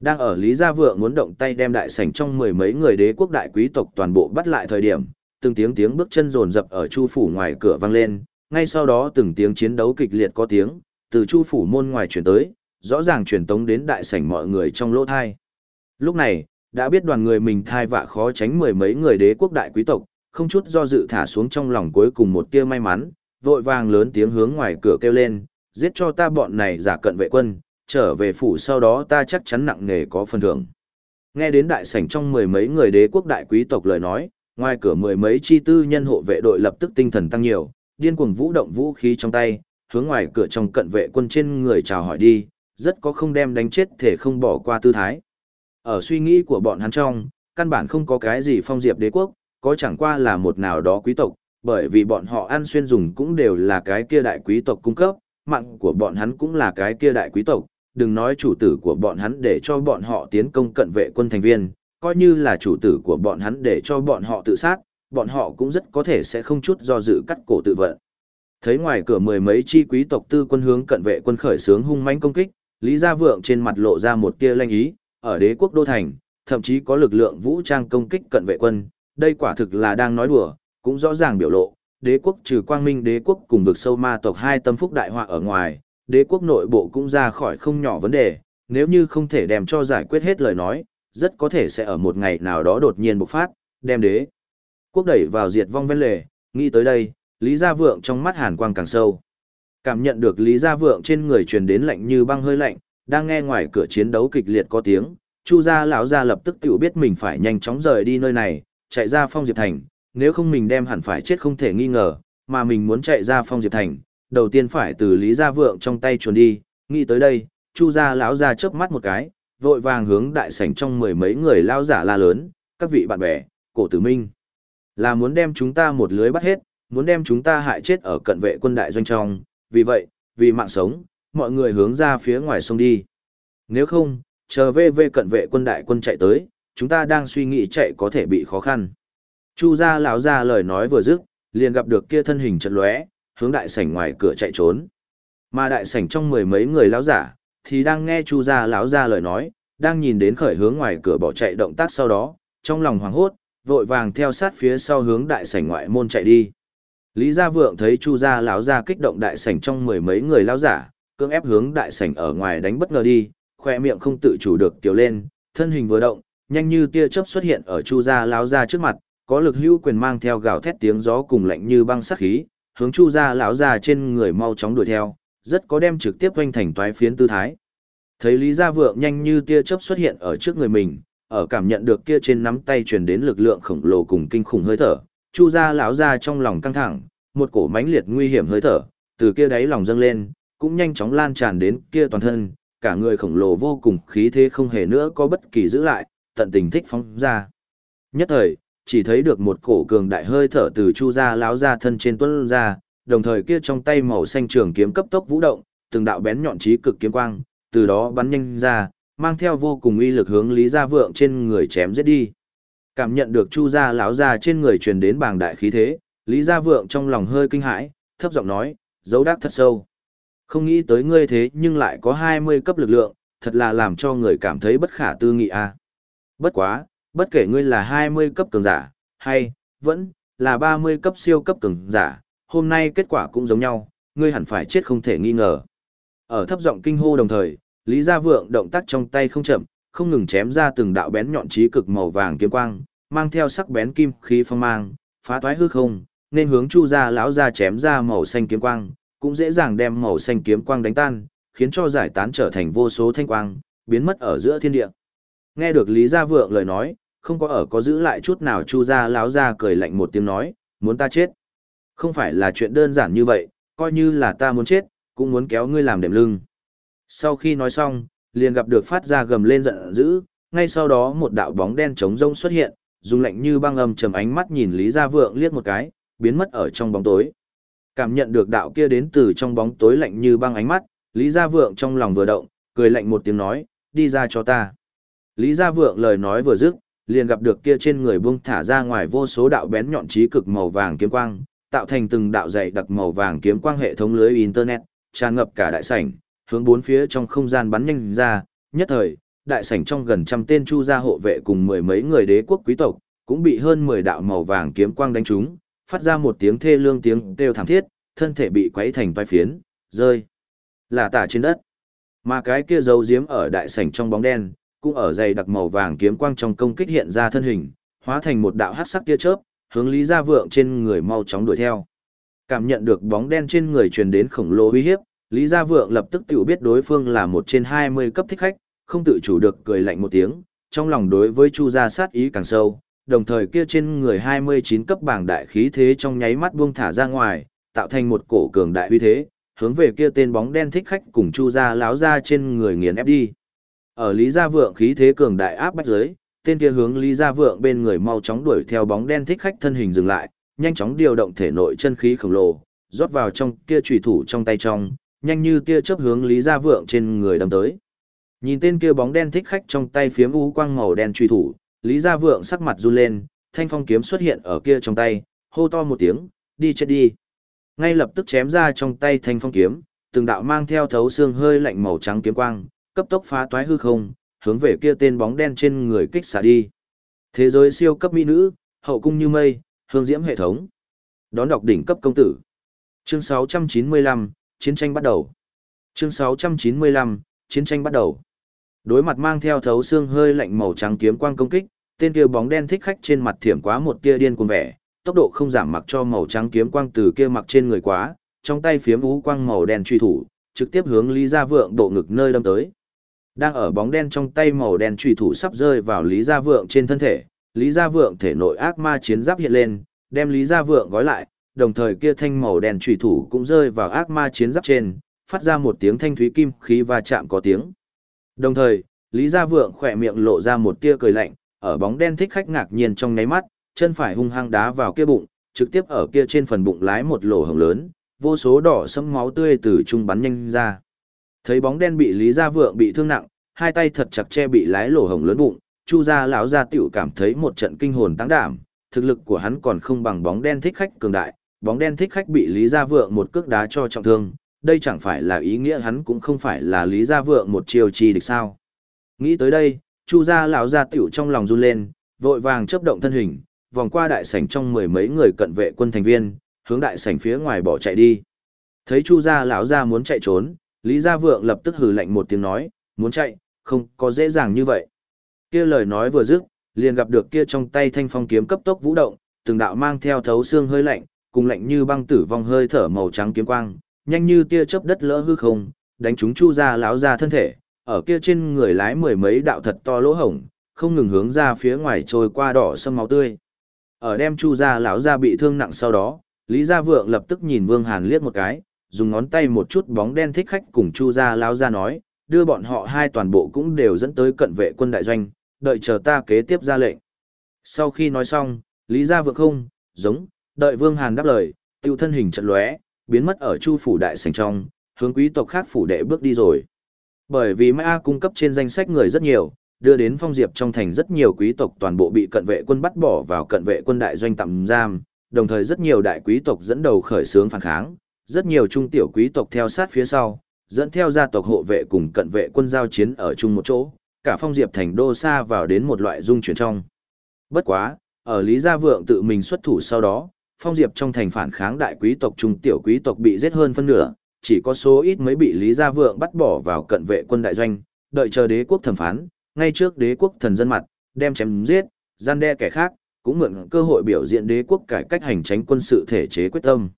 Đang ở Lý Gia Vượng muốn động tay đem đại sảnh trong mười mấy người đế quốc đại quý tộc toàn bộ bắt lại thời điểm, từng tiếng tiếng bước chân rồn rập ở chu phủ ngoài cửa vang lên, ngay sau đó từng tiếng chiến đấu kịch liệt có tiếng, từ chu phủ môn ngoài chuyển tới, rõ ràng truyền tống đến đại sảnh mọi người trong lỗ thai. Lúc này, đã biết đoàn người mình thai vạ khó tránh mười mấy người đế quốc đại quý tộc, không chút do dự thả xuống trong lòng cuối cùng một tia may mắn, vội vàng lớn tiếng hướng ngoài cửa kêu lên, giết cho ta bọn này giả cận vệ quân, trở về phủ sau đó ta chắc chắn nặng nề có phần thưởng. Nghe đến đại sảnh trong mười mấy người đế quốc đại quý tộc lời nói, ngoài cửa mười mấy chi tư nhân hộ vệ đội lập tức tinh thần tăng nhiều, điên cuồng vũ động vũ khí trong tay, hướng ngoài cửa trong cận vệ quân trên người chào hỏi đi, rất có không đem đánh chết thể không bỏ qua tư thái. Ở suy nghĩ của bọn hắn trong, căn bản không có cái gì phong diệp đế quốc, có chẳng qua là một nào đó quý tộc, bởi vì bọn họ ăn xuyên dùng cũng đều là cái kia đại quý tộc cung cấp, mạng của bọn hắn cũng là cái kia đại quý tộc, đừng nói chủ tử của bọn hắn để cho bọn họ tiến công cận vệ quân thành viên, coi như là chủ tử của bọn hắn để cho bọn họ tự sát, bọn họ cũng rất có thể sẽ không chút do dự cắt cổ tự vận. Thấy ngoài cửa mười mấy chi quý tộc tư quân hướng cận vệ quân khởi sướng hung mãnh công kích, Lý Gia Vượng trên mặt lộ ra một tia lanh ý, ở đế quốc đô thành, thậm chí có lực lượng vũ trang công kích cận vệ quân, đây quả thực là đang nói đùa, cũng rõ ràng biểu lộ, đế quốc trừ quang minh đế quốc cùng vực sâu ma tộc hai tâm phúc đại họa ở ngoài, đế quốc nội bộ cũng ra khỏi không nhỏ vấn đề, nếu như không thể đem cho giải quyết hết lời nói, rất có thể sẽ ở một ngày nào đó đột nhiên bộc phát, đem đế quốc đẩy vào diệt vong ven lề, nghĩ tới đây, Lý Gia Vượng trong mắt hàn quang càng sâu. Cảm nhận được Lý Gia Vượng trên người truyền đến lạnh như băng hơi lạnh, đang nghe ngoài cửa chiến đấu kịch liệt có tiếng, Chu gia lão gia lập tức tự biết mình phải nhanh chóng rời đi nơi này, chạy ra Phong Diệp Thành, nếu không mình đem hẳn phải chết không thể nghi ngờ, mà mình muốn chạy ra Phong Diệp Thành, đầu tiên phải từ Lý Gia Vượng trong tay chuồn đi, nghĩ tới đây, Chu gia lão gia chớp mắt một cái, vội vàng hướng đại sảnh trong mười mấy người lao giả la lớn, các vị bạn bè, cổ tử minh, là muốn đem chúng ta một lưới bắt hết, muốn đem chúng ta hại chết ở cận vệ quân đại doanh trong, vì vậy, vì mạng sống, mọi người hướng ra phía ngoài sông đi. Nếu không, chờ về về cận vệ quân đại quân chạy tới, chúng ta đang suy nghĩ chạy có thể bị khó khăn. Chu gia lão gia lời nói vừa dứt, liền gặp được kia thân hình chật lóe, hướng đại sảnh ngoài cửa chạy trốn. Mà đại sảnh trong mười mấy người lão giả, thì đang nghe Chu gia lão gia lời nói, đang nhìn đến khởi hướng ngoài cửa bỏ chạy động tác sau đó, trong lòng hoảng hốt, vội vàng theo sát phía sau hướng đại sảnh ngoại môn chạy đi. Lý Gia Vượng thấy Chu gia lão gia kích động đại sảnh trong mười mấy người lão giả, cưỡng ép hướng đại sảnh ở ngoài đánh bất ngờ đi, khoe miệng không tự chủ được tiểu lên, thân hình vừa động, nhanh như tia chớp xuất hiện ở Chu gia lão gia trước mặt, có lực hữu quyền mang theo gào thét tiếng gió cùng lạnh như băng sát khí, hướng Chu gia lão gia trên người mau chóng đuổi theo, rất có đem trực tiếp quanh thành toái phiến tư thái. Thấy Lý Gia Vượng nhanh như tia chớp xuất hiện ở trước người mình, ở cảm nhận được kia trên nắm tay truyền đến lực lượng khổng lồ cùng kinh khủng hơi thở, Chu gia lão gia trong lòng căng thẳng, một cổ mãnh liệt nguy hiểm hơi thở, từ kia đáy lòng dâng lên, cũng nhanh chóng lan tràn đến kia toàn thân, cả người khổng lồ vô cùng khí thế không hề nữa có bất kỳ giữ lại, tận tình thích phóng ra. Nhất thời, chỉ thấy được một cổ cường đại hơi thở từ chu gia Láo gia thân trên tuấn ra, đồng thời kia trong tay màu xanh trường kiếm cấp tốc vũ động, từng đạo bén nhọn trí cực kiếm quang, từ đó bắn nhanh ra, mang theo vô cùng uy lực hướng Lý Gia Vượng trên người chém giết đi. Cảm nhận được Chu gia Láo gia trên người truyền đến bàng đại khí thế, Lý Gia Vượng trong lòng hơi kinh hãi, thấp giọng nói, dấu đắc thật sâu. Không nghĩ tới ngươi thế nhưng lại có 20 cấp lực lượng, thật là làm cho người cảm thấy bất khả tư nghị a. Bất quá, bất kể ngươi là 20 cấp cường giả, hay, vẫn, là 30 cấp siêu cấp cường giả, hôm nay kết quả cũng giống nhau, ngươi hẳn phải chết không thể nghi ngờ. Ở thấp giọng kinh hô đồng thời, Lý Gia Vượng động tác trong tay không chậm, không ngừng chém ra từng đạo bén nhọn trí cực màu vàng kiếm quang, mang theo sắc bén kim khí phong mang, phá toái hư không, nên hướng Chu gia lão gia chém ra màu xanh kiếm quang, cũng dễ dàng đem màu xanh kiếm quang đánh tan, khiến cho giải tán trở thành vô số thanh quang, biến mất ở giữa thiên địa. Nghe được Lý Gia Vượng lời nói, không có ở có giữ lại chút nào Chu ra láo ra cười lạnh một tiếng nói, muốn ta chết. Không phải là chuyện đơn giản như vậy, coi như là ta muốn chết, cũng muốn kéo ngươi làm đệm lưng. Sau khi nói xong, liền gặp được phát ra gầm lên giận dữ, ngay sau đó một đạo bóng đen trống rông xuất hiện, dùng lạnh như băng âm trầm ánh mắt nhìn Lý Gia Vượng liếc một cái, biến mất ở trong bóng tối. Cảm nhận được đạo kia đến từ trong bóng tối lạnh như băng ánh mắt, Lý Gia Vượng trong lòng vừa động, cười lạnh một tiếng nói, đi ra cho ta. Lý Gia Vượng lời nói vừa dứt, liền gặp được kia trên người buông thả ra ngoài vô số đạo bén nhọn trí cực màu vàng kiếm quang, tạo thành từng đạo dày đặc màu vàng kiếm quang hệ thống lưới internet, tràn ngập cả đại sảnh, hướng bốn phía trong không gian bắn nhanh ra, nhất thời, đại sảnh trong gần trăm tên chu gia hộ vệ cùng mười mấy người đế quốc quý tộc, cũng bị hơn mười đạo màu vàng kiếm quang đánh trúng, phát ra một tiếng thê lương tiếng kêu thảm thiết, thân thể bị quấy thành toái phiến, rơi là tả trên đất. Mà cái kia dấu giếm ở đại sảnh trong bóng đen, cũng ở dày đặc màu vàng kiếm quang trong công kích hiện ra thân hình, hóa thành một đạo hắc sắc tia chớp, hướng Lý Gia Vượng trên người mau chóng đuổi theo. Cảm nhận được bóng đen trên người truyền đến khổng lồ uy hiếp, Lý Gia Vượng lập tức tự biết đối phương là một trên 20 cấp thích khách, không tự chủ được cười lạnh một tiếng, trong lòng đối với Chu gia sát ý càng sâu, đồng thời kia trên người 29 cấp bảng đại khí thế trong nháy mắt buông thả ra ngoài, tạo thành một cổ cường đại uy thế, hướng về kia tên bóng đen thích khách cùng Chu gia láo ra trên người nghiền ép đi. Ở Lý Gia Vượng khí thế cường đại áp bách dưới, tên kia hướng Lý Gia Vượng bên người mau chóng đuổi theo bóng đen thích khách thân hình dừng lại, nhanh chóng điều động thể nội chân khí khổng lồ, rót vào trong kia chủy thủ trong tay trong, nhanh như tia chớp hướng Lý Gia Vượng trên người đâm tới. Nhìn tên kia bóng đen thích khách trong tay phiếm u quang màu đen truy thủ, Lý Gia Vượng sắc mặt run lên, thanh phong kiếm xuất hiện ở kia trong tay, hô to một tiếng, đi chết đi. Ngay lập tức chém ra trong tay thanh phong kiếm, từng đạo mang theo thấu xương hơi lạnh màu trắng kiếm quang, cấp tốc phá toái hư không, hướng về kia tên bóng đen trên người kích xả đi. Thế giới siêu cấp mỹ nữ, hậu cung như mây, hương diễm hệ thống. Đón đọc đỉnh cấp công tử. Chương 695, chiến tranh bắt đầu. Chương 695, chiến tranh bắt đầu. Đối mặt mang theo thấu xương hơi lạnh màu trắng kiếm quang công kích, tên kia bóng đen thích khách trên mặt thiểm quá một tia điên cuồng vẻ, tốc độ không giảm mặc cho màu trắng kiếm quang từ kia mặc trên người quá, trong tay phiếm ú quang màu đen truy thủ, trực tiếp hướng Lý Gia Vượng độ ngực nơi đâm tới. Đang ở bóng đen trong tay màu đen truy thủ sắp rơi vào Lý Gia Vượng trên thân thể, Lý Gia Vượng thể nội ác ma chiến giáp hiện lên, đem Lý Gia Vượng gói lại, đồng thời kia thanh màu đen truy thủ cũng rơi vào ác ma chiến giáp trên, phát ra một tiếng thanh thúy kim khí va chạm có tiếng. Đồng thời, Lý Gia Vượng khỏe miệng lộ ra một tia cười lạnh, ở bóng đen thích khách ngạc nhiên trong nháy mắt, chân phải hung hăng đá vào kia bụng, trực tiếp ở kia trên phần bụng lái một lỗ hổng lớn, vô số đỏ sẫm máu tươi từ trung bắn nhanh ra. Thấy bóng đen bị Lý Gia Vượng bị thương nặng, hai tay thật chặt che bị lái lổ hồng lớn bụng, Chu gia lão gia tựu cảm thấy một trận kinh hồn tăng đảm, thực lực của hắn còn không bằng bóng đen thích khách cường đại, bóng đen thích khách bị Lý Gia Vượng một cước đá cho trọng thương, đây chẳng phải là ý nghĩa hắn cũng không phải là Lý Gia Vượng một chiều chi địch sao. Nghĩ tới đây, Chu gia lão gia tựu trong lòng run lên, vội vàng chấp động thân hình, vòng qua đại sảnh trong mười mấy người cận vệ quân thành viên, hướng đại sảnh phía ngoài bỏ chạy đi. Thấy Chu gia lão gia muốn chạy trốn, Lý Gia Vượng lập tức hừ lạnh một tiếng nói, muốn chạy, không có dễ dàng như vậy. Kia lời nói vừa dứt, liền gặp được kia trong tay thanh phong kiếm cấp tốc vũ động, từng đạo mang theo thấu xương hơi lạnh, cùng lạnh như băng tử vong hơi thở màu trắng kiếm quang, nhanh như tia chớp đất lỡ hư không, đánh chúng Chu gia lão gia thân thể, ở kia trên người lái mười mấy đạo thật to lỗ hổng, không ngừng hướng ra phía ngoài trôi qua đỏ sâm máu tươi. Ở đem Chu gia lão gia bị thương nặng sau đó, Lý Gia Vượng lập tức nhìn Vương Hàn liếc một cái, dùng ngón tay một chút bóng đen thích khách cùng Chu gia lao ra nói, đưa bọn họ hai toàn bộ cũng đều dẫn tới cận vệ quân đại doanh, đợi chờ ta kế tiếp ra lệnh. Sau khi nói xong, Lý Gia Vượng không, giống, đợi Vương Hàn đáp lời, tiêu thân hình trận lóe, biến mất ở Chu phủ đại sảnh trong, hướng quý tộc khác phủ đệ bước đi rồi. Bởi vì Mã A cung cấp trên danh sách người rất nhiều, đưa đến phong diệp trong thành rất nhiều quý tộc toàn bộ bị cận vệ quân bắt bỏ vào cận vệ quân đại doanh tạm giam, đồng thời rất nhiều đại quý tộc dẫn đầu khởi xướng phản kháng, rất nhiều trung tiểu quý tộc theo sát phía sau, dẫn theo gia tộc hộ vệ cùng cận vệ quân giao chiến ở chung một chỗ, cả phong diệp thành đô xa vào đến một loại dung chuyển trong. Bất quá, ở Lý Gia Vượng tự mình xuất thủ sau đó, phong diệp trong thành phản kháng đại quý tộc trung tiểu quý tộc bị giết hơn phân nửa, chỉ có số ít mới bị Lý Gia Vượng bắt bỏ vào cận vệ quân đại doanh, đợi chờ đế quốc thẩm phán, ngay trước đế quốc thần dân mặt, đem chém giết, gian đe kẻ khác, cũng mượn cơ hội biểu diễn đế quốc cải cách hành tránh quân sự thể chế quyết tâm.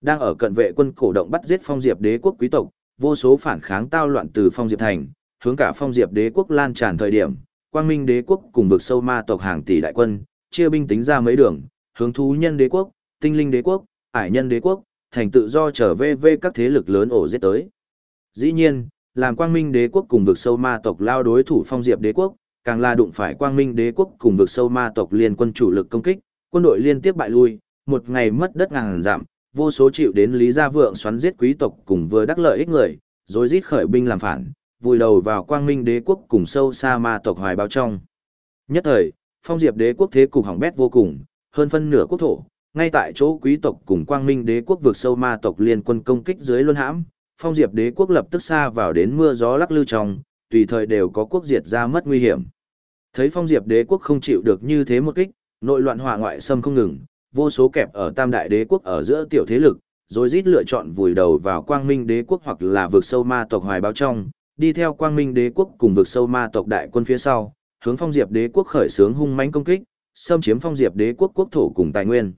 Đang ở cận vệ quân cổ động bắt giết phong diệp đế quốc quý tộc, vô số phản kháng tao loạn từ phong diệp thành, hướng cả phong diệp đế quốc lan tràn thời điểm, quang minh đế quốc cùng vực sâu ma tộc hàng tỷ đại quân, chia binh tính ra mấy đường, hướng thú nhân đế quốc, tinh linh đế quốc, ải nhân đế quốc, thành tự do trở về về các thế lực lớn ổ giết tới. Dĩ nhiên, làm quang minh đế quốc cùng vực sâu ma tộc lao đối thủ phong diệp đế quốc, càng là đụng phải quang minh đế quốc cùng vực sâu ma tộc liên quân chủ lực công kích, quân đội liên tiếp bại lui, một ngày mất đất ngàn giảm, vô số chịu đến lý gia vượng xoắn giết quý tộc cùng vừa đắc lợi ích người, rồi giết khởi binh làm phản, vùi đầu vào quang minh đế quốc cùng sâu xa ma tộc hoài bao trong. Nhất thời, phong diệp đế quốc thế cục hỏng bét vô cùng, hơn phân nửa quốc thổ, ngay tại chỗ quý tộc cùng quang minh đế quốc vượt sâu ma tộc liên quân công kích dưới luân hãm, phong diệp đế quốc lập tức xa vào đến mưa gió lắc lư trong, tùy thời đều có quốc diệt ra mất nguy hiểm. Thấy phong diệp đế quốc không chịu được như thế một kích, nội loạn hỏa ngoại xâm không ngừng, vô số kẹp ở tam đại đế quốc ở giữa tiểu thế lực, rồi rít lựa chọn vùi đầu vào quang minh đế quốc hoặc là vượt sâu ma tộc hoài báo trong, đi theo quang minh đế quốc cùng vượt sâu ma tộc đại quân phía sau, hướng phong diệp đế quốc khởi xướng hung mãnh công kích, xâm chiếm phong diệp đế quốc quốc thổ cùng tài nguyên.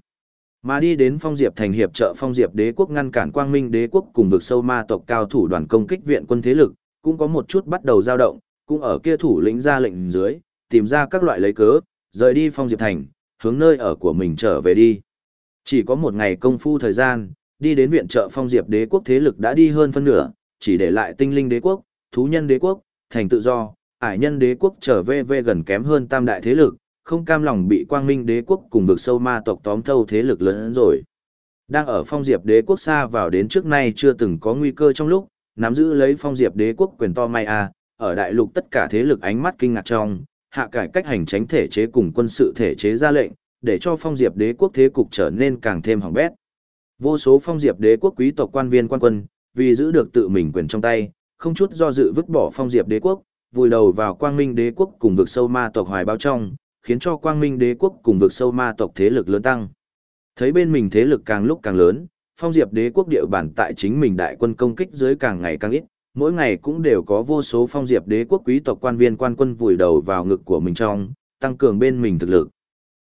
Mà đi đến phong diệp thành hiệp trợ phong diệp đế quốc ngăn cản quang minh đế quốc cùng vực sâu ma tộc cao thủ đoàn công kích viện quân thế lực, cũng có một chút bắt đầu dao động, cũng ở kia thủ lĩnh ra lệnh dưới, tìm ra các loại lấy cớ, rời đi phong diệp thành, hướng nơi ở của mình trở về đi. Chỉ có một ngày công phu thời gian, đi đến viện trợ phong diệp đế quốc thế lực đã đi hơn phân nửa, chỉ để lại tinh linh đế quốc, thú nhân đế quốc, thành tự do, ải nhân đế quốc trở về về gần kém hơn tam đại thế lực, không cam lòng bị quang minh đế quốc cùng vực sâu ma tộc tóm thâu thế lực lớn hơn rồi. Đang ở phong diệp đế quốc xa vào đến trước nay chưa từng có nguy cơ trong lúc, nắm giữ lấy phong diệp đế quốc quyền to may a ở đại lục tất cả thế lực ánh mắt kinh ngạc trong, hạ cải cách hành tránh thể chế cùng quân sự thể chế ra lệnh, để cho phong diệp đế quốc thế cục trở nên càng thêm hỏng bét. Vô số phong diệp đế quốc quý tộc quan viên quan quân, vì giữ được tự mình quyền trong tay, không chút do dự vứt bỏ phong diệp đế quốc, vùi đầu vào quang minh đế quốc cùng vực sâu ma tộc hoài bao trong, khiến cho quang minh đế quốc cùng vực sâu ma tộc thế lực lớn tăng. Thấy bên mình thế lực càng lúc càng lớn, phong diệp đế quốc địa bản tại chính mình đại quân công kích dưới càng ngày càng ít, mỗi ngày cũng đều có vô số phong diệp đế quốc quý tộc quan viên quan quân vùi đầu vào ngực của mình trong, tăng cường bên mình thực lực.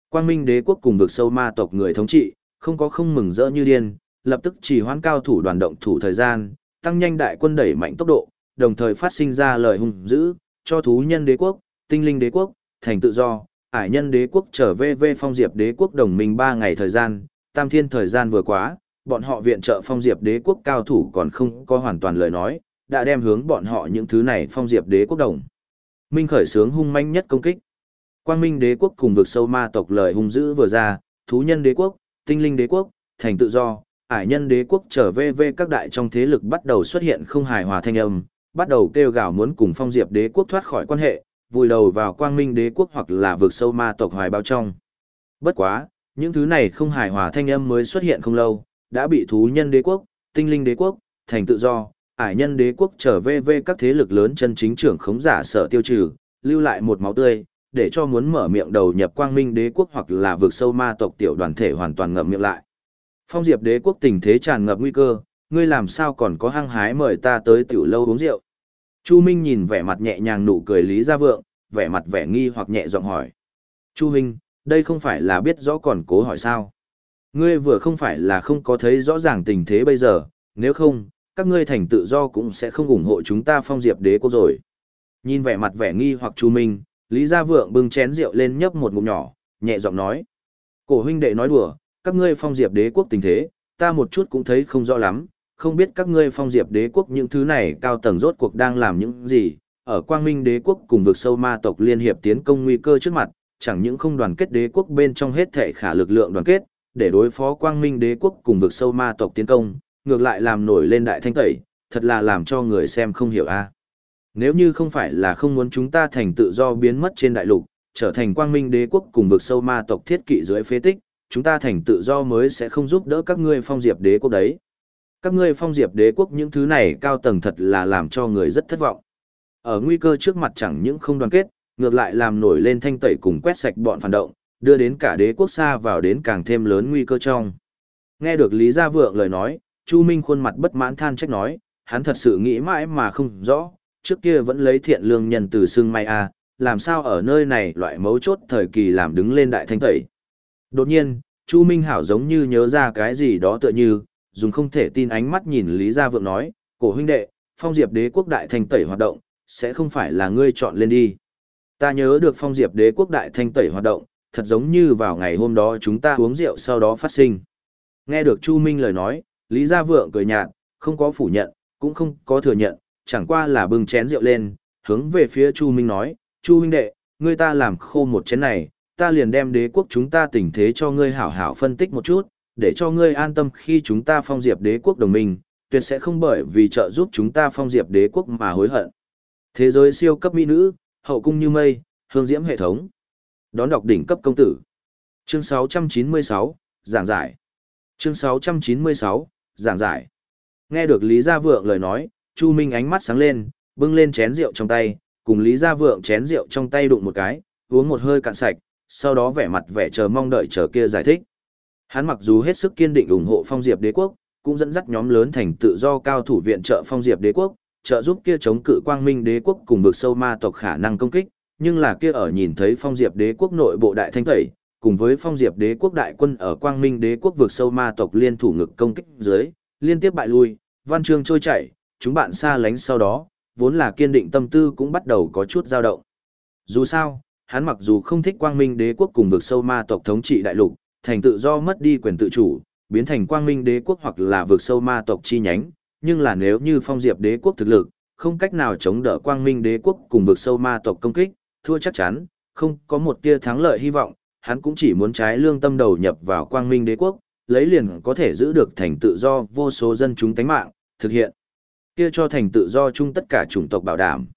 Quang minh đế quốc cùng vực sâu ma tộc người thống trị, không có không mừng rỡ như điên, lập tức chỉ hoãn cao thủ đoàn động thủ thời gian, tăng nhanh đại quân đẩy mạnh tốc độ, đồng thời phát sinh ra lời hung dữ, cho thú nhân đế quốc, tinh linh đế quốc, thành tự do, ải nhân đế quốc trở về về phong diệp đế quốc đồng minh ba ngày thời gian, tam thiên thời gian vừa quá, bọn họ viện trợ phong diệp đế quốc cao thủ còn không có hoàn toàn lời nói, đã đem hướng bọn họ những thứ này phong diệp đế quốc đồng. Minh khởi sướng hung manh nhất công kích. Quang Minh đế quốc cùng vực sâu ma tộc lời hung dữ vừa ra, thú nhân đế quốc, tinh linh đế quốc, thành tự do, ải nhân đế quốc trở về về các đại trong thế lực bắt đầu xuất hiện không hài hòa thanh âm, bắt đầu kêu gào muốn cùng phong diệp đế quốc thoát khỏi quan hệ, vùi đầu vào quang minh đế quốc hoặc là vượt sâu ma tộc hoài bao trong. Bất quá, những thứ này không hài hòa thanh âm mới xuất hiện không lâu, đã bị thú nhân đế quốc, tinh linh đế quốc, thành tự do, ải nhân đế quốc trở về về các thế lực lớn chân chính trưởng khống giả sở tiêu trừ, lưu lại một máu tươi, để cho muốn mở miệng đầu nhập quang minh đế quốc hoặc là vượt sâu ma tộc tiểu đoàn thể hoàn toàn ngậm miệng lại. Phong diệp đế quốc tình thế tràn ngập nguy cơ, ngươi làm sao còn có hăng hái mời ta tới tiểu lâu uống rượu. Chu Minh nhìn vẻ mặt nhẹ nhàng nụ cười Lý Gia Vượng, vẻ mặt vẻ nghi hoặc nhẹ giọng hỏi. Chu Minh, đây không phải là biết rõ còn cố hỏi sao. Ngươi vừa không phải là không có thấy rõ ràng tình thế bây giờ, nếu không, các ngươi thành tự do cũng sẽ không ủng hộ chúng ta phong diệp đế quốc rồi. Nhìn vẻ mặt vẻ nghi hoặc Chu Minh, Lý Gia Vượng bưng chén rượu lên nhấp một ngụm nhỏ, nhẹ giọng nói. Cổ huynh đệ nói đùa, các ngươi phong diệp đế quốc tình thế, ta một chút cũng thấy không rõ lắm, không biết các ngươi phong diệp đế quốc những thứ này cao tầng rốt cuộc đang làm những gì, ở quang minh đế quốc cùng vực sâu ma tộc liên hiệp tiến công nguy cơ trước mặt, chẳng những không đoàn kết đế quốc bên trong hết thể khả lực lượng đoàn kết, để đối phó quang minh đế quốc cùng vực sâu ma tộc tiến công, ngược lại làm nổi lên đại thanh tẩy, thật là làm cho người xem không hiểu a. À. Nếu như không phải là không muốn chúng ta thành tự do biến mất trên đại lục, trở thành quang minh đế quốc cùng vực sâu ma tộc thiết kỵ dưới phế tích, chúng ta thành tự do mới sẽ không giúp đỡ các ngươi phong diệp đế quốc đấy. Các ngươi phong diệp đế quốc những thứ này cao tầng thật là làm cho người rất thất vọng. Ở nguy cơ trước mặt chẳng những không đoàn kết, ngược lại làm nổi lên thanh tẩy cùng quét sạch bọn phản động, đưa đến cả đế quốc xa vào đến càng thêm lớn nguy cơ trong. Nghe được Lý Gia Vượng lời nói, Chu Minh khuôn mặt bất mãn than trách nói, hắn thật sự nghĩ mãi mà không rõ, trước kia vẫn lấy thiện lương nhân từ xương may a, làm sao ở nơi này loại mấu chốt thời kỳ làm đứng lên đại thanh tẩy. Đột nhiên, Chu Minh Hảo giống như nhớ ra cái gì đó tựa như, dùng không thể tin ánh mắt nhìn Lý Gia Vượng nói, cổ huynh đệ, phong diệp đế quốc đại thanh tẩy hoạt động, sẽ không phải là ngươi chọn lên đi. Ta nhớ được phong diệp đế quốc đại thanh tẩy hoạt động, thật giống như vào ngày hôm đó chúng ta uống rượu sau đó phát sinh. Nghe được Chu Minh lời nói, Lý Gia Vượng cười nhạt, không có phủ nhận, cũng không có thừa nhận, chẳng qua là bưng chén rượu lên, hướng về phía Chu Minh nói, Chu huynh đệ, ngươi ta làm khô một chén này, ta liền đem đế quốc chúng ta tình thế cho ngươi hảo hảo phân tích một chút, để cho ngươi an tâm khi chúng ta phong diệp đế quốc đồng minh, tuyệt sẽ không bởi vì trợ giúp chúng ta phong diệp đế quốc mà hối hận. Thế giới siêu cấp mỹ nữ, hậu cung như mây, hương diễm hệ thống. Đón đọc đỉnh cấp công tử. Chương 696, giảng giải. Chương 696, giảng giải. Nghe được Lý Gia Vượng lời nói, Chu Minh ánh mắt sáng lên, bưng lên chén rượu trong tay, cùng Lý Gia Vượng chén rượu trong tay đụng một cái, uống một hơi cạn sạch, sau đó vẻ mặt vẻ chờ mong đợi chờ kia giải thích. Hắn mặc dù hết sức kiên định ủng hộ Phong Diệp Đế quốc, cũng dẫn dắt nhóm lớn thành tự do cao thủ viện trợ Phong Diệp Đế quốc, trợ giúp kia chống cự Quang Minh Đế quốc cùng vực sâu ma tộc khả năng công kích, nhưng là kia ở nhìn thấy Phong Diệp Đế quốc nội bộ đại thanh tẩy, cùng với Phong Diệp Đế quốc đại quân ở Quang Minh Đế quốc vượt sâu ma tộc liên thủ ngực công kích dưới, liên tiếp bại lui, văn chương trôi chảy, chúng bạn xa lánh sau đó, vốn là kiên định tâm tư cũng bắt đầu có chút dao động. Dù sao, hắn mặc dù không thích quang minh đế quốc cùng vượt sâu ma tộc thống trị đại lục, thành tự do mất đi quyền tự chủ, biến thành quang minh đế quốc hoặc là vượt sâu ma tộc chi nhánh, nhưng là nếu như phong diệp đế quốc thực lực, không cách nào chống đỡ quang minh đế quốc cùng vượt sâu ma tộc công kích, thua chắc chắn, không có một tia thắng lợi hy vọng, hắn cũng chỉ muốn trái lương tâm đầu nhập vào quang minh đế quốc, lấy liền có thể giữ được thành tự do vô số dân chúng tánh mạng, thực hiện. Kia cho thành tự do chung tất cả chủng tộc bảo đảm.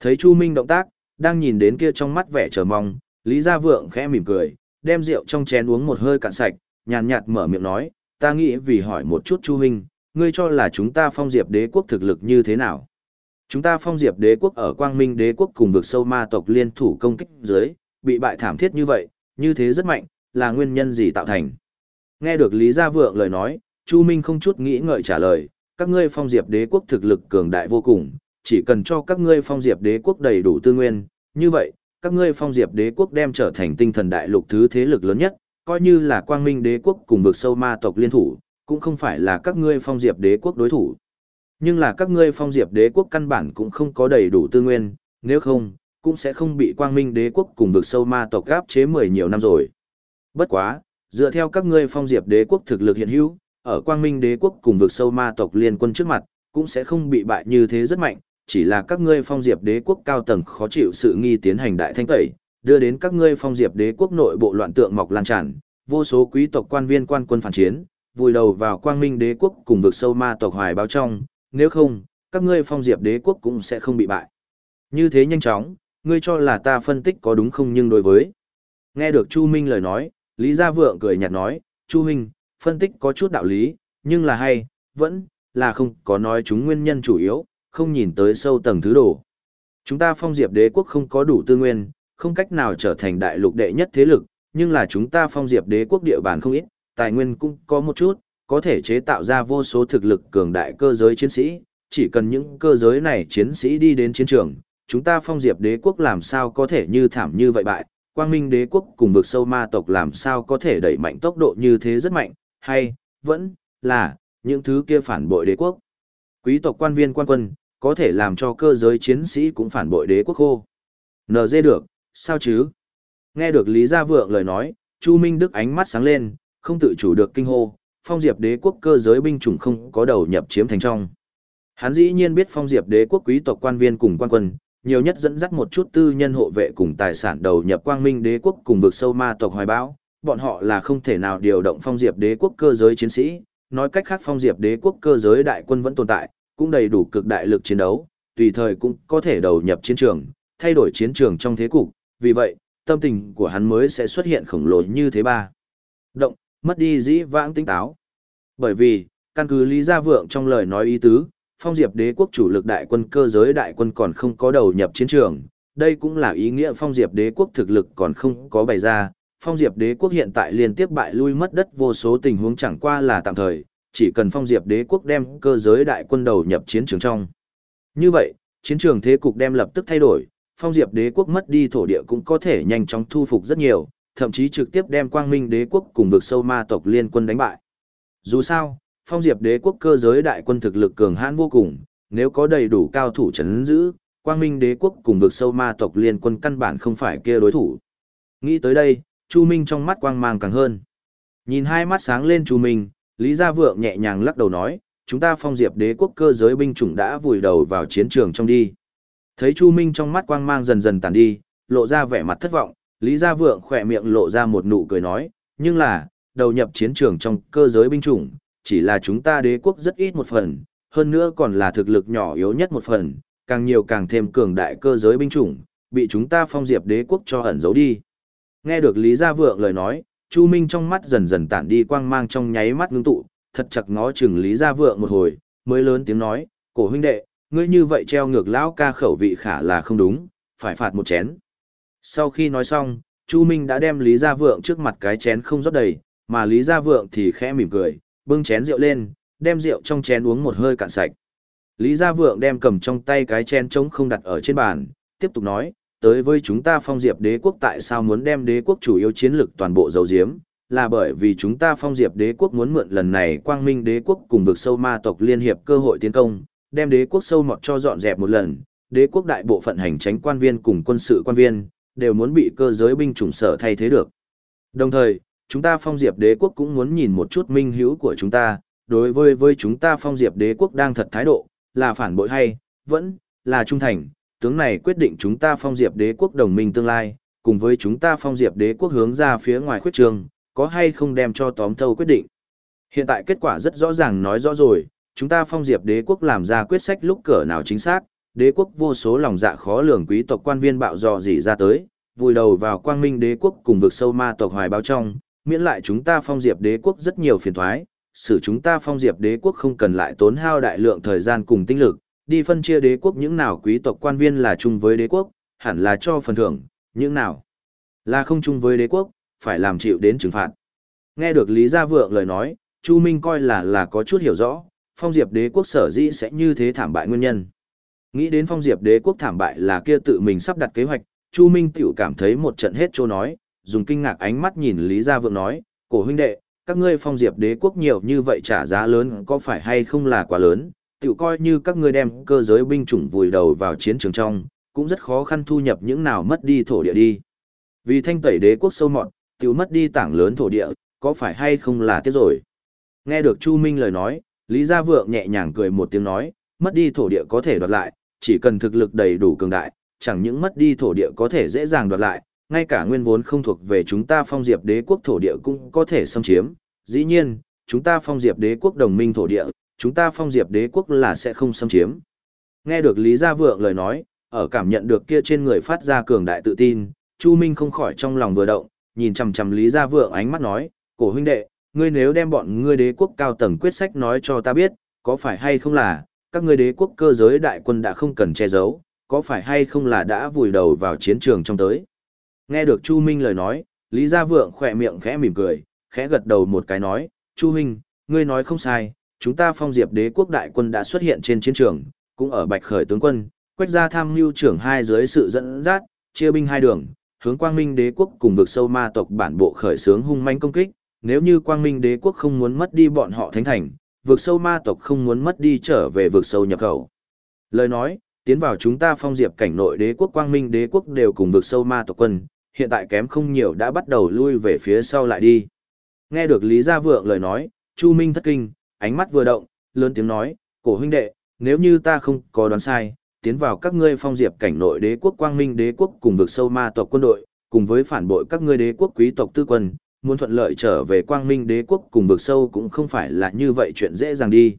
Thấy Chu Minh động tác, đang nhìn đến kia trong mắt vẻ chờ mong, Lý Gia Vượng khẽ mỉm cười, đem rượu trong chén uống một hơi cạn sạch, nhàn nhạt mở miệng nói, ta nghĩ vì hỏi một chút Chu Minh, ngươi cho là chúng ta phong diệp đế quốc thực lực như thế nào? Chúng ta phong diệp đế quốc ở quang minh đế quốc cùng vực sâu ma tộc liên thủ công kích dưới, bị bại thảm thiết như vậy, như thế rất mạnh, là nguyên nhân gì tạo thành? Nghe được Lý Gia Vượng lời nói, Chu Minh không chút nghĩ ngợi trả lời, các ngươi phong diệp đế quốc thực lực cường đại vô cùng, chỉ cần cho các ngươi phong diệp đế quốc đầy đủ tư nguyên, như vậy, các ngươi phong diệp đế quốc đem trở thành tinh thần đại lục thứ thế lực lớn nhất, coi như là quang minh đế quốc cùng vực sâu ma tộc liên thủ, cũng không phải là các ngươi phong diệp đế quốc đối thủ. Nhưng là các ngươi phong diệp đế quốc căn bản cũng không có đầy đủ tư nguyên, nếu không, cũng sẽ không bị quang minh đế quốc cùng vực sâu ma tộc gáp chế mười nhiều năm rồi. Bất quá, dựa theo các ngươi phong diệp đế quốc thực lực hiện hữu, ở quang minh đế quốc cùng vực sâu ma tộc liên quân trước mặt, cũng sẽ không bị bại như thế rất mạnh, chỉ là các ngươi phong diệp đế quốc cao tầng khó chịu sự nghi tiến hành đại thanh tẩy, đưa đến các ngươi phong diệp đế quốc nội bộ loạn tượng mọc lan tràn, vô số quý tộc quan viên quan quân phản chiến, vùi đầu vào quang minh đế quốc cùng vực sâu ma tộc hoài báo trong, nếu không, các ngươi phong diệp đế quốc cũng sẽ không bị bại. Như thế nhanh chóng, ngươi cho là ta phân tích có đúng không nhưng đối với. Nghe được Chu Minh lời nói, Lý Gia Vượng cười nhạt nói, Chu Minh, phân tích có chút đạo lý, nhưng là hay, vẫn là không có nói chúng nguyên nhân chủ yếu, không nhìn tới sâu tầng thứ đồ. Chúng ta phong diệp đế quốc không có đủ tư nguyên, không cách nào trở thành đại lục đệ nhất thế lực, nhưng là chúng ta phong diệp đế quốc địa bàn không ít, tài nguyên cũng có một chút, có thể chế tạo ra vô số thực lực cường đại cơ giới chiến sĩ, chỉ cần những cơ giới này chiến sĩ đi đến chiến trường, chúng ta phong diệp đế quốc làm sao có thể như thảm như vậy bại, quang minh đế quốc cùng vực sâu ma tộc làm sao có thể đẩy mạnh tốc độ như thế rất mạnh, hay, vẫn, là, những thứ kia phản bội đế quốc. Quý tộc quan viên quan quân, có thể làm cho cơ giới chiến sĩ cũng phản bội đế quốc khô. NG được, sao chứ? Nghe được Lý Gia Vượng lời nói, Chu Minh Đức ánh mắt sáng lên, không tự chủ được kinh hô, phong diệp đế quốc cơ giới binh chủng không có đầu nhập chiếm thành trong. Hắn dĩ nhiên biết phong diệp đế quốc quý tộc quan viên cùng quan quân, nhiều nhất dẫn dắt một chút tư nhân hộ vệ cùng tài sản đầu nhập quang minh đế quốc cùng vực sâu ma tộc hoài bão, bọn họ là không thể nào điều động phong diệp đế quốc cơ giới chiến sĩ, nói cách khác phong diệp đế quốc cơ giới đại quân vẫn tồn tại, cũng đầy đủ cực đại lực chiến đấu, tùy thời cũng có thể đầu nhập chiến trường, thay đổi chiến trường trong thế cục, vì vậy, tâm tình của hắn mới sẽ xuất hiện khổng lồ như thế ba. Động, mất đi dĩ vãng tinh táo. Bởi vì, căn cứ Lý Gia Vượng trong lời nói ý tứ, phong diệp đế quốc chủ lực đại quân cơ giới đại quân còn không có đầu nhập chiến trường, đây cũng là ý nghĩa phong diệp đế quốc thực lực còn không có bày ra. Phong diệp đế quốc hiện tại liên tiếp bại lui mất đất vô số tình huống chẳng qua là tạm thời, chỉ cần phong diệp đế quốc đem cơ giới đại quân đầu nhập chiến trường trong. Như vậy, chiến trường thế cục đem lập tức thay đổi, phong diệp đế quốc mất đi thổ địa cũng có thể nhanh chóng thu phục rất nhiều, thậm chí trực tiếp đem quang minh đế quốc cùng vực sâu ma tộc liên quân đánh bại. Dù sao, phong diệp đế quốc cơ giới đại quân thực lực cường hãn vô cùng, nếu có đầy đủ cao thủ chấn giữ, quang minh đế quốc cùng vực sâu ma tộc liên quân căn bản không phải kia đối thủ. Nghĩ tới đây, Chu Minh trong mắt quang mang càng hơn. Nhìn hai mắt sáng lên Chu Minh, Lý Gia Vượng nhẹ nhàng lắc đầu nói, chúng ta phong diệp đế quốc cơ giới binh chủng đã vùi đầu vào chiến trường trong đi. Thấy Chu Minh trong mắt quang mang dần dần tàn đi, lộ ra vẻ mặt thất vọng, Lý Gia Vượng khỏe miệng lộ ra một nụ cười nói, nhưng là, đầu nhập chiến trường trong cơ giới binh chủng, chỉ là chúng ta đế quốc rất ít một phần, hơn nữa còn là thực lực nhỏ yếu nhất một phần, càng nhiều càng thêm cường đại cơ giới binh chủng, bị chúng ta phong diệp đế quốc cho ẩn giấu đi. Nghe được Lý Gia Vượng lời nói, Chu Minh trong mắt dần dần tản đi quang mang trong nháy mắt ngưng tụ, thật chặt ngó chừng Lý Gia Vượng một hồi, mới lớn tiếng nói, cổ huynh đệ, ngươi như vậy treo ngược lão ca khẩu vị khả là không đúng, phải phạt một chén. Sau khi nói xong, Chu Minh đã đem Lý Gia Vượng trước mặt cái chén không rót đầy, mà Lý Gia Vượng thì khẽ mỉm cười, bưng chén rượu lên, đem rượu trong chén uống một hơi cạn sạch. Lý Gia Vượng đem cầm trong tay cái chén trống không đặt ở trên bàn, tiếp tục nói, tới với chúng ta phong diệp đế quốc tại sao muốn đem đế quốc chủ yếu chiến lực toàn bộ dấu diếm, là bởi vì chúng ta phong diệp đế quốc muốn mượn lần này quang minh đế quốc cùng vực sâu ma tộc liên hiệp cơ hội tiến công, đem đế quốc sâu mọt cho dọn dẹp một lần, đế quốc đại bộ phận hành tránh quan viên cùng quân sự quan viên, đều muốn bị cơ giới binh chủng sở thay thế được. Đồng thời, chúng ta phong diệp đế quốc cũng muốn nhìn một chút minh hữu của chúng ta, đối với với chúng ta phong diệp đế quốc đang thật thái độ, là phản bội hay, vẫn, là trung thành, tướng này quyết định chúng ta phong diệp đế quốc đồng minh tương lai, cùng với chúng ta phong diệp đế quốc hướng ra phía ngoài khuyết trường, có hay không đem cho tóm thâu quyết định. Hiện tại kết quả rất rõ ràng nói rõ rồi, chúng ta phong diệp đế quốc làm ra quyết sách lúc cỡ nào chính xác, đế quốc vô số lòng dạ khó lường quý tộc quan viên bạo dò gì ra tới, vùi đầu vào quang minh đế quốc cùng vực sâu ma tộc hoài báo trong, miễn lại chúng ta phong diệp đế quốc rất nhiều phiền thoái, xử chúng ta phong diệp đế quốc không cần lại tốn hao đại lượng thời gian cùng tinh lực, đi phân chia đế quốc những nào quý tộc quan viên là chung với đế quốc, hẳn là cho phần thưởng, những nào là không chung với đế quốc, phải làm chịu đến trừng phạt. Nghe được Lý Gia Vượng lời nói, Chu Minh coi là là có chút hiểu rõ, phong diệp đế quốc sở dĩ sẽ như thế thảm bại nguyên nhân. Nghĩ đến phong diệp đế quốc thảm bại là kia tự mình sắp đặt kế hoạch, Chu Minh tiểu cảm thấy một trận hết trô nói, dùng kinh ngạc ánh mắt nhìn Lý Gia Vượng nói, cổ huynh đệ, các ngươi phong diệp đế quốc nhiều như vậy trả giá lớn có phải hay không là quá lớn, Tự coi như các ngươi đem cơ giới binh chủng vùi đầu vào chiến trường trong, cũng rất khó khăn thu nhập những nào mất đi thổ địa đi. Vì thanh tẩy đế quốc sâu mọt, tự mất đi tảng lớn thổ địa, có phải hay không là tiếc rồi. Nghe được Chu Minh lời nói, Lý Gia Vượng nhẹ nhàng cười một tiếng nói, mất đi thổ địa có thể đoạt lại, chỉ cần thực lực đầy đủ cường đại, chẳng những mất đi thổ địa có thể dễ dàng đoạt lại, ngay cả nguyên vốn không thuộc về chúng ta phong diệp đế quốc thổ địa cũng có thể xâm chiếm. Dĩ nhiên, chúng ta phong diệp đế quốc đồng minh thổ địa, chúng ta phong diệp đế quốc là sẽ không xâm chiếm. Nghe được Lý Gia Vượng lời nói, ở cảm nhận được kia trên người phát ra cường đại tự tin, Chu Minh không khỏi trong lòng vừa động, nhìn chằm chằm Lý Gia Vượng ánh mắt nói, cổ huynh đệ, ngươi nếu đem bọn ngươi đế quốc cao tầng quyết sách nói cho ta biết, có phải hay không là, các ngươi đế quốc cơ giới đại quân đã không cần che giấu, có phải hay không là đã vùi đầu vào chiến trường trong tới. Nghe được Chu Minh lời nói, Lý Gia Vượng khỏe miệng khẽ mỉm cười, khẽ gật đầu một cái nói, Chu Minh, ngươi nói không sai, chúng ta phong diệp đế quốc đại quân đã xuất hiện trên chiến trường, cũng ở bạch khởi tướng quân, quách gia tham mưu trưởng hai dưới sự dẫn dắt, chia binh hai đường, hướng quang minh đế quốc cùng vực sâu ma tộc bản bộ khởi sướng hung manh công kích, nếu như quang minh đế quốc không muốn mất đi bọn họ thánh thành, vực sâu ma tộc không muốn mất đi trở về vực sâu nhập khẩu. Lời nói, tiến vào chúng ta phong diệp cảnh nội đế quốc quang minh đế quốc đều cùng vực sâu ma tộc quân, hiện tại kém không nhiều đã bắt đầu lui về phía sau lại đi. Nghe được Lý Gia Vượng lời nói, Chu Minh thất kinh, ánh mắt vừa động, lớn tiếng nói, cổ huynh đệ, nếu như ta không có đoán sai, tiến vào các ngươi phong diệp cảnh nội đế quốc quang minh đế quốc cùng vực sâu ma tộc quân đội, cùng với phản bội các ngươi đế quốc quý tộc tư quân, muốn thuận lợi trở về quang minh đế quốc cùng vực sâu cũng không phải là như vậy chuyện dễ dàng đi.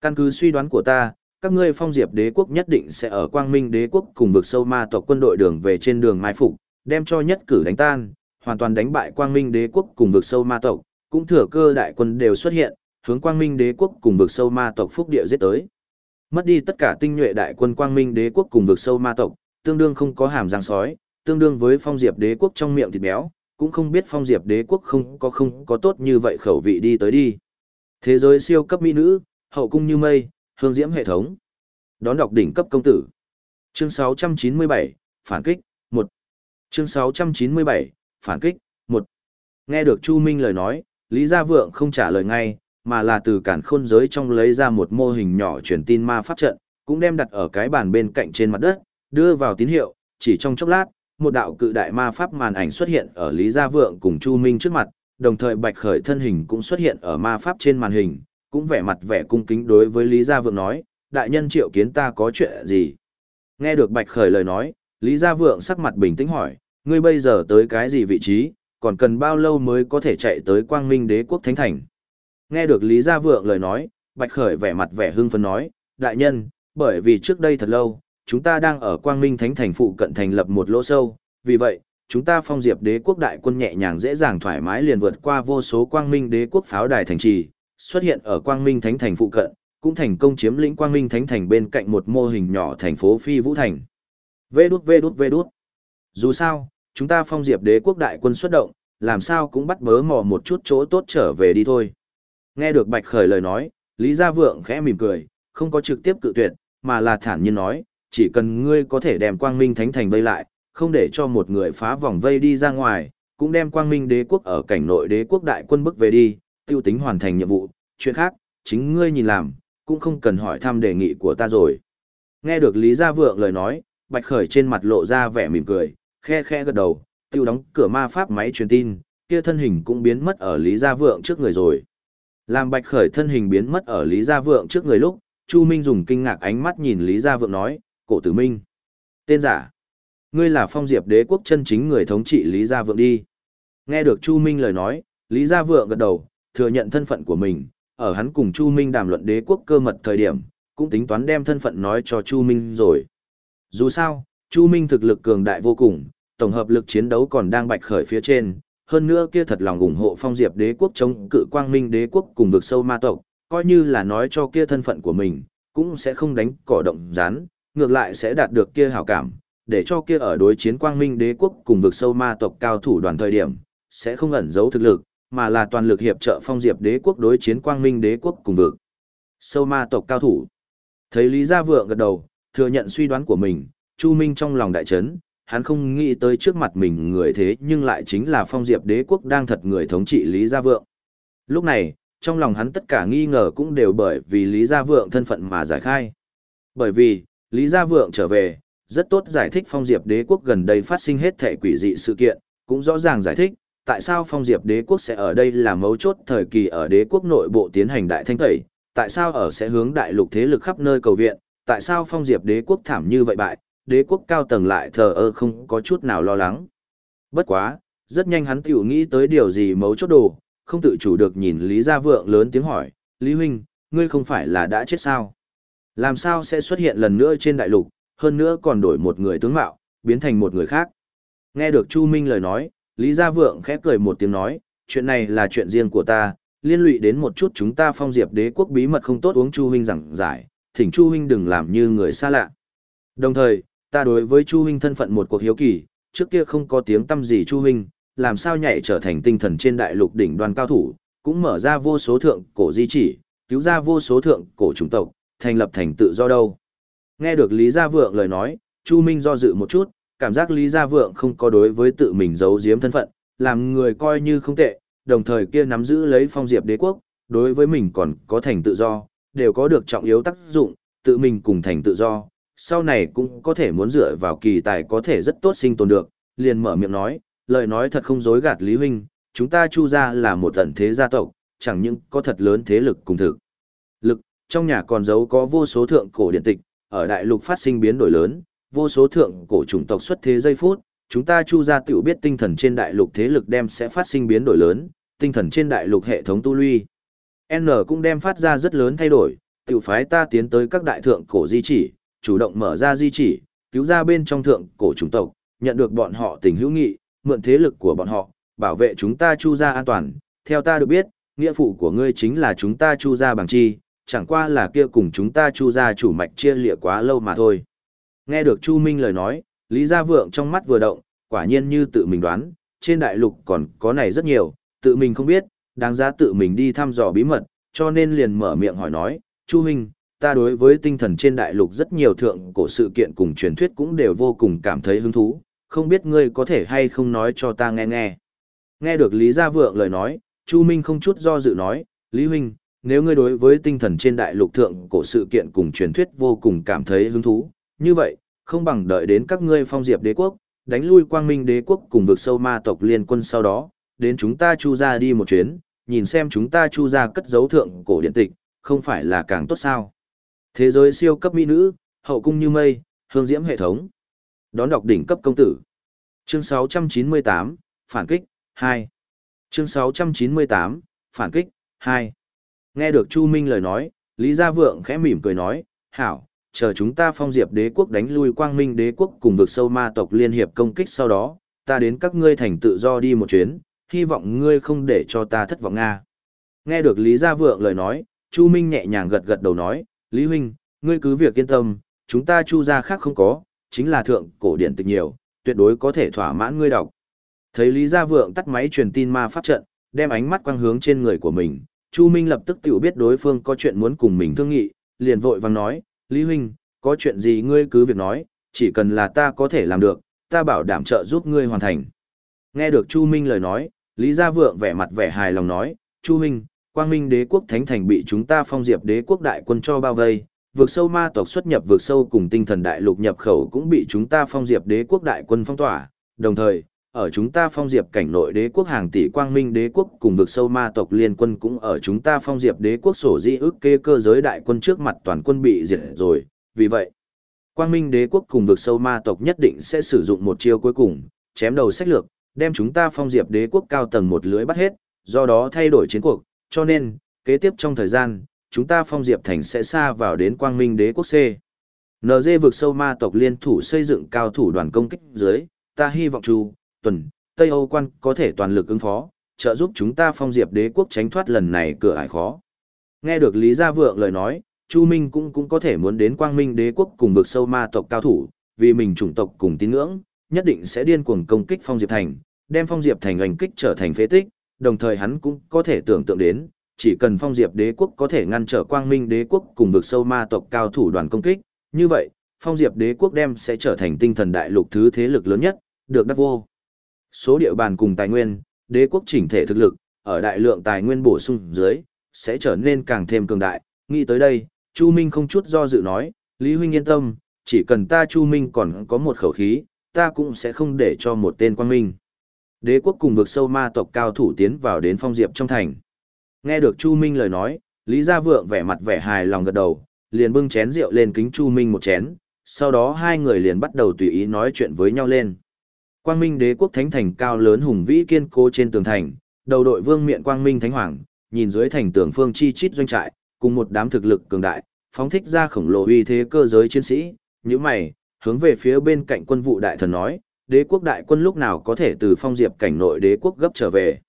Căn cứ suy đoán của ta, các ngươi phong diệp đế quốc nhất định sẽ ở quang minh đế quốc cùng vực sâu ma tộc quân đội đường về trên đường mai phục, đem cho nhất cử đánh tan, hoàn toàn đánh bại quang minh đế quốc cùng vực sâu ma tộc, cũng thừa cơ đại quân đều xuất hiện, hướng quang minh đế quốc cùng vực sâu ma tộc phúc địa giết tới. Mất đi tất cả tinh nhuệ đại quân quang minh đế quốc cùng vực sâu ma tộc, tương đương không có hàm răng sói, tương đương với phong diệp đế quốc trong miệng thịt béo, cũng không biết phong diệp đế quốc không có không có tốt như vậy khẩu vị đi tới đi. Thế giới siêu cấp mỹ nữ, hậu cung như mây, hương diễm hệ thống. Đón đọc đỉnh cấp công tử. Chương 697, phản kích, Chương 697, phản kích, 1. Nghe được Chu Minh lời nói, Lý Gia Vượng không trả lời ngay, mà là từ cản khôn giới trong lấy ra một mô hình nhỏ truyền tin ma pháp trận, cũng đem đặt ở cái bàn bên cạnh trên mặt đất, đưa vào tín hiệu, chỉ trong chốc lát, một đạo cự đại ma pháp màn ảnh xuất hiện ở Lý Gia Vượng cùng Chu Minh trước mặt, đồng thời Bạch Khởi thân hình cũng xuất hiện ở ma pháp trên màn hình, cũng vẻ mặt vẻ cung kính đối với Lý Gia Vượng nói, đại nhân triệu kiến ta có chuyện gì? Nghe được Bạch Khởi lời nói, Lý Gia Vượng sắc mặt bình tĩnh hỏi, ngươi bây giờ tới cái gì vị trí, còn cần bao lâu mới có thể chạy tới Quang Minh Đế quốc Thánh Thành? Nghe được Lý Gia Vượng lời nói, Bạch Khởi vẻ mặt vẻ hưng phấn nói, đại nhân, bởi vì trước đây thật lâu, chúng ta đang ở Quang Minh Thánh Thành phụ cận thành lập một lỗ sâu, vì vậy, chúng ta phong diệp đế quốc đại quân nhẹ nhàng dễ dàng thoải mái liền vượt qua vô số Quang Minh đế quốc pháo đài thành trì, xuất hiện ở Quang Minh Thánh Thành phụ cận, cũng thành công chiếm lĩnh Quang Minh Thánh Thành bên cạnh một mô hình nhỏ thành phố Phi Vũ Thành. Vê đút vê đút vê đút. Dù sao, chúng ta phong diệp đế quốc đại quân xuất động, làm sao cũng bắt bớ mò một chút chỗ tốt trở về đi thôi. Nghe được Bạch Khởi lời nói, Lý Gia Vượng khẽ mỉm cười, không có trực tiếp cự tuyệt, mà là thản nhiên nói, chỉ cần ngươi có thể đem Quang Minh Thánh Thành vây lại, không để cho một người phá vòng vây đi ra ngoài, cũng đem Quang Minh Đế quốc ở cảnh nội Đế quốc đại quân bức về đi, tiêu tính hoàn thành nhiệm vụ, chuyện khác, chính ngươi nhìn làm, cũng không cần hỏi thăm đề nghị của ta rồi. Nghe được Lý Gia Vượng lời nói, Bạch Khởi trên mặt lộ ra vẻ mỉm cười, khe khe gật đầu, tiêu đóng cửa ma pháp máy truyền tin, kia thân hình cũng biến mất ở Lý Gia Vượng trước người rồi. Làm Bạch Khởi thân hình biến mất ở Lý Gia Vượng trước người lúc, Chu Minh dùng kinh ngạc ánh mắt nhìn Lý Gia Vượng nói, cổ tử Minh. Tên giả. Ngươi là phong diệp đế quốc chân chính người thống trị Lý Gia Vượng đi. Nghe được Chu Minh lời nói, Lý Gia Vượng gật đầu, thừa nhận thân phận của mình, ở hắn cùng Chu Minh đàm luận đế quốc cơ mật thời điểm, cũng tính toán đem thân phận nói cho Chu Minh rồi. Dù sao, Chu Minh thực lực cường đại vô cùng, tổng hợp lực chiến đấu còn đang bạch khởi phía trên, hơn nữa kia thật lòng ủng hộ phong diệp đế quốc chống cự quang minh đế quốc cùng vực sâu ma tộc, coi như là nói cho kia thân phận của mình, cũng sẽ không đánh cỏ động rán, ngược lại sẽ đạt được kia hảo cảm, để cho kia ở đối chiến quang minh đế quốc cùng vực sâu ma tộc cao thủ đoàn thời điểm, sẽ không ẩn giấu thực lực, mà là toàn lực hiệp trợ phong diệp đế quốc đối chiến quang minh đế quốc cùng vực sâu ma tộc cao thủ. Thấy Lý Gia Vượng gật đầu, thừa nhận suy đoán của mình, Chu Minh trong lòng đại chấn, hắn không nghĩ tới trước mặt mình người thế nhưng lại chính là phong diệp đế quốc đang thật người thống trị Lý Gia Vượng. Lúc này, trong lòng hắn tất cả nghi ngờ cũng đều bởi vì Lý Gia Vượng thân phận mà giải khai. Bởi vì, Lý Gia Vượng trở về, rất tốt giải thích phong diệp đế quốc gần đây phát sinh hết thể quỷ dị sự kiện, cũng rõ ràng giải thích, tại sao phong diệp đế quốc sẽ ở đây là mấu chốt thời kỳ ở đế quốc nội bộ tiến hành đại thanh tẩy, tại sao ở sẽ hướng đại lục thế lực khắp nơi cầu viện, tại sao phong diệp đế quốc thảm như vậy bại, đế quốc cao tầng lại thờ ơ không có chút nào lo lắng. Bất quá, rất nhanh hắn tiểu nghĩ tới điều gì mấu chốt đồ, không tự chủ được nhìn Lý Gia Vượng lớn tiếng hỏi, Lý Huynh, ngươi không phải là đã chết sao? Làm sao sẽ xuất hiện lần nữa trên đại lục, hơn nữa còn đổi một người tướng mạo, biến thành một người khác? Nghe được Chu Minh lời nói, Lý Gia Vượng khẽ cười một tiếng nói, chuyện này là chuyện riêng của ta, liên lụy đến một chút chúng ta phong diệp đế quốc bí mật không tốt uống Chu Huynh giảng giải, thỉnh Chu Huynh đừng làm như người xa lạ. Đồng thời, ta đối với Chu Huynh thân phận một cuộc hiếu kỳ, trước kia không có tiếng tâm gì Chu Huynh, làm sao nhảy trở thành tinh thần trên đại lục đỉnh đoàn cao thủ, cũng mở ra vô số thượng cổ di chỉ, cứu ra vô số thượng cổ chủng tộc, thành lập thành tự do đâu. Nghe được Lý Gia Vượng lời nói, Chu Minh do dự một chút, cảm giác Lý Gia Vượng không có đối với tự mình giấu giếm thân phận, làm người coi như không tệ, đồng thời kia nắm giữ lấy phong diệp đế quốc, đối với mình còn có thành tự do, đều có được trọng yếu tác dụng, tự mình cùng thành tự do, sau này cũng có thể muốn dựa vào kỳ tài có thể rất tốt sinh tồn được, liền mở miệng nói, lời nói thật không dối gạt Lý Huynh, chúng ta chu ra là một tận thế gia tộc, chẳng những có thật lớn thế lực cùng thực. Lực, trong nhà còn giấu có vô số thượng cổ điện tịch, ở đại lục phát sinh biến đổi lớn, vô số thượng cổ chủng tộc xuất thế giây phút, chúng ta chu ra tiểu biết tinh thần trên đại lục thế lực đem sẽ phát sinh biến đổi lớn, tinh thần trên đại lục hệ thống tu luy. N cũng đem phát ra rất lớn thay đổi, tiểu phái ta tiến tới các đại thượng cổ di chỉ, chủ động mở ra di chỉ, cứu ra bên trong thượng cổ chủng tộc, nhận được bọn họ tình hữu nghị, mượn thế lực của bọn họ, bảo vệ chúng ta chu ra an toàn. Theo ta được biết, nghĩa phụ của ngươi chính là chúng ta chu ra bằng chi, chẳng qua là kia cùng chúng ta chu ra chủ mạch chia lịa quá lâu mà thôi. Nghe được Chu Minh lời nói, Lý Gia Vượng trong mắt vừa động, quả nhiên như tự mình đoán, trên đại lục còn có này rất nhiều, tự mình không biết, đáng giá tự mình đi thăm dò bí mật, cho nên liền mở miệng hỏi nói, Chu Minh, ta đối với tinh thần trên đại lục rất nhiều thượng cổ sự kiện cùng truyền thuyết cũng đều vô cùng cảm thấy hứng thú, không biết ngươi có thể hay không nói cho ta nghe nghe. Nghe được Lý Gia Vượng lời nói, Chu Minh không chút do dự nói, Lý Huynh, nếu ngươi đối với tinh thần trên đại lục thượng cổ sự kiện cùng truyền thuyết vô cùng cảm thấy hứng thú, như vậy, không bằng đợi đến các ngươi phong diệp đế quốc, đánh lui quang minh đế quốc cùng vực sâu ma tộc liên quân sau đó, đến chúng ta chu ra đi một chuyến, nhìn xem chúng ta chu ra cất dấu thượng cổ điện tịch, không phải là càng tốt sao. Thế giới siêu cấp mỹ nữ, hậu cung như mây, hương diễm hệ thống. Đón đọc đỉnh cấp công tử. Chương 698, phản kích, 2. Chương 698, phản kích, 2. Nghe được Chu Minh lời nói, Lý Gia Vượng khẽ mỉm cười nói, hảo, chờ chúng ta phong diệp đế quốc đánh lui quang minh đế quốc cùng vực sâu ma tộc liên hiệp công kích sau đó, ta đến các ngươi thành tự do đi một chuyến, hy vọng ngươi không để cho ta thất vọng Nga. Nghe được Lý Gia Vượng lời nói, Chu Minh nhẹ nhàng gật gật đầu nói, Lý Huynh, ngươi cứ việc yên tâm, chúng ta chu gia khác không có, chính là thượng cổ điển tịch nhiều, tuyệt đối có thể thỏa mãn ngươi đọc. Thấy Lý Gia Vượng tắt máy truyền tin ma pháp trận, đem ánh mắt quang hướng trên người của mình, Chu Minh lập tức tiểu biết đối phương có chuyện muốn cùng mình thương nghị, liền vội vàng nói, Lý Huynh, có chuyện gì ngươi cứ việc nói, chỉ cần là ta có thể làm được, ta bảo đảm trợ giúp ngươi hoàn thành. Nghe được Chu Minh lời nói, Lý Gia Vượng vẻ mặt vẻ hài lòng nói, Chu Minh, Quang Minh đế quốc Thánh Thành bị chúng ta phong diệp đế quốc đại quân cho bao vây, vượt sâu ma tộc xuất nhập vượt sâu cùng tinh thần đại lục nhập khẩu cũng bị chúng ta phong diệp đế quốc đại quân phong tỏa, đồng thời, ở chúng ta phong diệp cảnh nội đế quốc hàng tỷ quang minh đế quốc cùng vượt sâu ma tộc liên quân cũng ở chúng ta phong diệp đế quốc sổ di ước kê cơ giới đại quân trước mặt toàn quân bị diệt rồi, vì vậy, quang minh đế quốc cùng vượt sâu ma tộc nhất định sẽ sử dụng một chiêu cuối cùng, chém đầu sách lược, đem chúng ta phong diệp đế quốc cao tầng một lưới bắt hết, do đó thay đổi chiến cuộc, cho nên, kế tiếp trong thời gian, chúng ta phong diệp thành sẽ xa vào đến quang minh đế quốc C. NG vực sâu ma tộc liên thủ xây dựng cao thủ đoàn công kích dưới, ta hy vọng chu, tuần, Tây Âu quan có thể toàn lực ứng phó, trợ giúp chúng ta phong diệp đế quốc tránh thoát lần này cửa ải khó. Nghe được Lý Gia Vượng lời nói, Chu Minh cũng cũng có thể muốn đến quang minh đế quốc cùng vực sâu ma tộc cao thủ, vì mình chủng tộc cùng tín ngưỡng, nhất định sẽ điên cuồng công kích phong diệp thành, đem phong diệp thành hành kích trở thành phế tích, đồng thời hắn cũng có thể tưởng tượng đến, chỉ cần phong diệp đế quốc có thể ngăn trở quang minh đế quốc cùng vực sâu ma tộc cao thủ đoàn công kích, như vậy, phong diệp đế quốc đem sẽ trở thành tinh thần đại lục thứ thế lực lớn nhất, được đắc vô. Số địa bàn cùng tài nguyên, đế quốc chỉnh thể thực lực, ở đại lượng tài nguyên bổ sung dưới, sẽ trở nên càng thêm cường đại. Nghĩ tới đây, Chu Minh không chút do dự nói, Lý Huynh yên tâm, chỉ cần ta Chu Minh còn có một khẩu khí, ta cũng sẽ không để cho một tên quan minh. Đế quốc cùng vực sâu ma tộc cao thủ tiến vào đến phong diệp trong thành. Nghe được Chu Minh lời nói, Lý Gia Vượng vẻ mặt vẻ hài lòng gật đầu, liền bưng chén rượu lên kính Chu Minh một chén, sau đó hai người liền bắt đầu tùy ý nói chuyện với nhau lên. Quang Minh đế quốc thánh thành cao lớn hùng vĩ kiên cố trên tường thành, đầu đội vương miện Quang Minh thánh hoàng, nhìn dưới thành tường phương chi chít doanh trại, cùng một đám thực lực cường đại, phóng thích ra khổng lồ uy thế cơ giới chiến sĩ, như mày, hướng về phía bên cạnh quân vụ đại thần nói, đế quốc đại quân lúc nào có thể từ phong diệp cảnh nội đế quốc gấp trở về.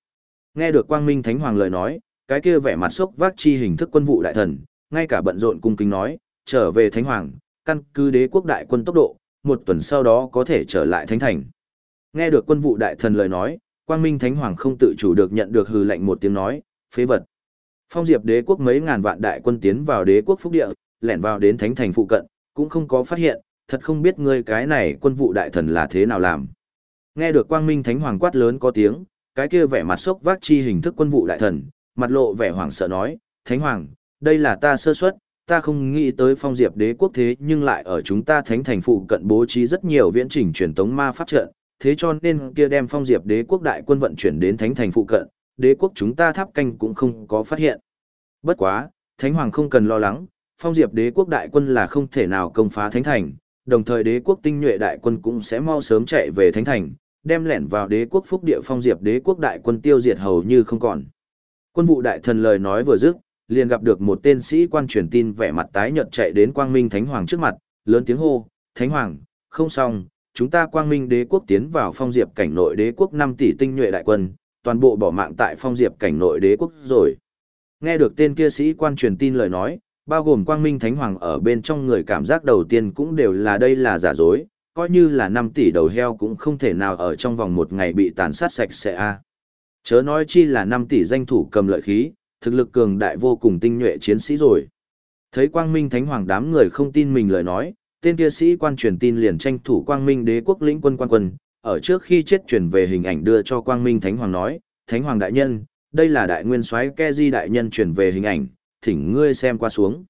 Nghe được Quang Minh thánh hoàng lời nói, cái kia vẻ mặt sốc vác chi hình thức quân vụ đại thần, ngay cả bận rộn cung kính nói, trở về thánh hoàng, căn cứ đế quốc đại quân tốc độ, một tuần sau đó có thể trở lại thánh thành. Nghe được quân vụ đại thần lời nói, quang minh thánh hoàng không tự chủ được nhận được hừ lệnh một tiếng nói, phế vật. Phong diệp đế quốc mấy ngàn vạn đại quân tiến vào đế quốc phúc địa, lẻn vào đến thánh thành phụ cận, cũng không có phát hiện, thật không biết ngươi cái này quân vụ đại thần là thế nào làm. Nghe được quang minh thánh hoàng quát lớn có tiếng, cái kia vẻ mặt sốc vác chi hình thức quân vụ đại thần, mặt lộ vẻ hoảng sợ nói, Thánh Hoàng, đây là ta sơ suất, ta không nghĩ tới phong diệp đế quốc thế nhưng lại ở chúng ta thánh thành phụ cận bố trí rất nhiều viễn trình truyền tống ma pháp trận, thế cho nên kia đem phong diệp đế quốc đại quân vận chuyển đến thánh thành phụ cận, đế quốc chúng ta tháp canh cũng không có phát hiện. Bất quá, thánh hoàng không cần lo lắng, phong diệp đế quốc đại quân là không thể nào công phá thánh thành, đồng thời đế quốc tinh nhuệ đại quân cũng sẽ mau sớm chạy về thánh thành, đem lẻn vào đế quốc phúc địa phong diệp đế quốc đại quân tiêu diệt hầu như không còn. Quân vụ đại thần lời nói vừa dứt, liền gặp được một tên sĩ quan truyền tin vẻ mặt tái nhợt chạy đến Quang Minh Thánh Hoàng trước mặt, lớn tiếng hô, "Thánh Hoàng, không xong, chúng ta Quang Minh Đế quốc tiến vào phong diệp cảnh nội đế quốc 5 tỷ tinh nhuệ đại quân, toàn bộ bỏ mạng tại phong diệp cảnh nội đế quốc rồi." Nghe được tên kia sĩ quan truyền tin lời nói, bao gồm Quang Minh Thánh Hoàng ở bên trong người cảm giác đầu tiên cũng đều là đây là giả dối, coi như là 5 tỷ đầu heo cũng không thể nào ở trong vòng một ngày bị tàn sát sạch sẽ a. Chớ nói chi là 5 tỷ danh thủ cầm lợi khí, thực lực cường đại vô cùng tinh nhuệ chiến sĩ rồi. Thấy Quang Minh Thánh Hoàng đám người không tin mình lời nói, tên kia sĩ quan truyền tin liền tranh thủ Quang Minh Đế quốc lĩnh quân quan quân, ở trước khi chết truyền về hình ảnh đưa cho Quang Minh Thánh Hoàng nói, Thánh Hoàng đại nhân, đây là đại nguyên soái keji đại nhân truyền về hình ảnh, thỉnh ngươi xem qua xuống.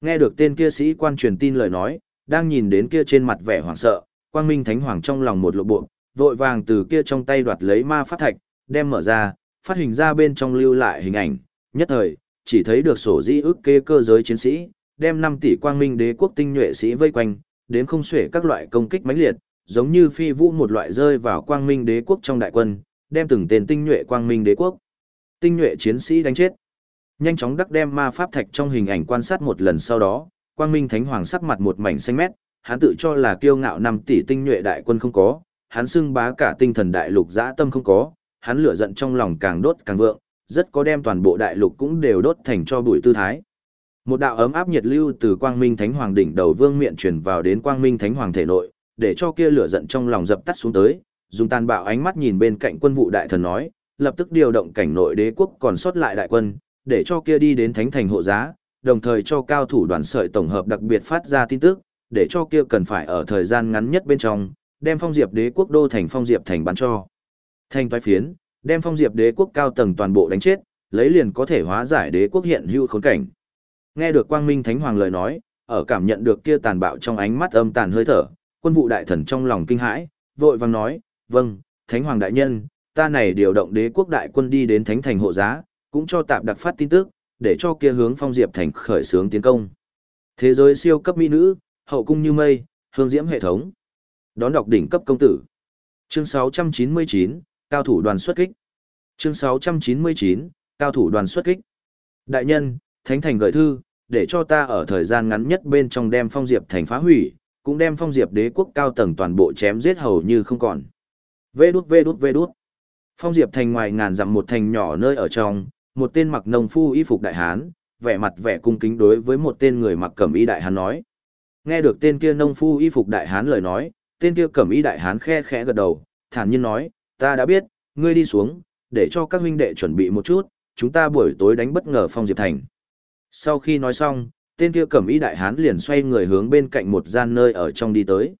Nghe được tên kia sĩ quan truyền tin lời nói, đang nhìn đến kia trên mặt vẻ hoảng sợ, Quang Minh Thánh Hoàng trong lòng một lộ bộ, vội vàng từ kia trong tay đoạt lấy ma pháp thạch, đem mở ra, phát hình ra bên trong lưu lại hình ảnh, nhất thời, chỉ thấy được sổ di ức kê cơ giới chiến sĩ, đem 5 tỷ quang minh đế quốc tinh nhuệ sĩ vây quanh, đến không xuể các loại công kích mãnh liệt, giống như phi vũ một loại rơi vào quang minh đế quốc trong đại quân, đem từng tên tinh nhuệ quang minh đế quốc. Tinh nhuệ chiến sĩ đánh chết. Nhanh chóng đắc đem ma pháp thạch trong hình ảnh quan sát một lần sau đó, quang minh thánh hoàng sắc mặt một mảnh xanh mét, hắn tự cho là kiêu ngạo 5 tỷ tinh nhuệ đại quân không có, hắn xưng bá cả tinh thần đại lục dã tâm không có, hắn lửa giận trong lòng càng đốt càng vượng, rất có đem toàn bộ đại lục cũng đều đốt thành cho bụi tư thái. Một đạo ấm áp nhiệt lưu từ Quang Minh Thánh Hoàng đỉnh đầu vương miện truyền vào đến Quang Minh Thánh Hoàng thể nội, để cho kia lửa giận trong lòng dập tắt xuống tới, dùng tàn bạo ánh mắt nhìn bên cạnh quân vụ đại thần nói, lập tức điều động cảnh nội đế quốc còn sót lại đại quân, để cho kia đi đến thánh thành hộ giá, đồng thời cho cao thủ đoàn sợi tổng hợp đặc biệt phát ra tin tức, để cho kia cần phải ở thời gian ngắn nhất bên trong, đem phong diệp đế quốc đô thành phong diệp thành bán cho. Thành toái phiến, đem phong diệp đế quốc cao tầng toàn bộ đánh chết, lấy liền có thể hóa giải đế quốc hiện hữu khốn cảnh. Nghe được Quang Minh Thánh Hoàng lời nói, ở cảm nhận được kia tàn bạo trong ánh mắt âm tàn hơi thở, quân vụ đại thần trong lòng kinh hãi, vội vàng nói, vâng, Thánh Hoàng đại nhân, ta này điều động đế quốc đại quân đi đến Thánh Thành hộ giá, cũng cho tạm đặc phát tin tức, để cho kia hướng phong diệp thành khởi xướng tiến công. Thế giới siêu cấp mỹ nữ, hậu cung như mây, hương diễm hệ thống. Đón đọc đỉnh cấp công tử. Chương 699, cao thủ đoàn xuất kích. Chương 699, cao thủ đoàn xuất kích. Đại nhân, Thánh Thành gửi thư, để cho ta ở thời gian ngắn nhất bên trong đem phong diệp thành phá hủy, cũng đem phong diệp đế quốc cao tầng toàn bộ chém giết hầu như không còn. Vê đút vê đút vê đút. Phong diệp thành ngoài ngàn dặm một thành nhỏ nơi ở trong, một tên mặc nông phu y phục đại hán, vẻ mặt vẻ cung kính đối với một tên người mặc cẩm y đại hán nói. Nghe được tên kia nông phu y phục đại hán lời nói, tên kia cẩm y đại hán khe khẽ gật đầu, thản nhiên nói, ta đã biết, ngươi đi xuống, để cho các huynh đệ chuẩn bị một chút, chúng ta buổi tối đánh bất ngờ phong diệp thành. Sau khi nói xong, tên kia cẩm y đại hán liền xoay người hướng bên cạnh một gian nơi ở trong đi tới.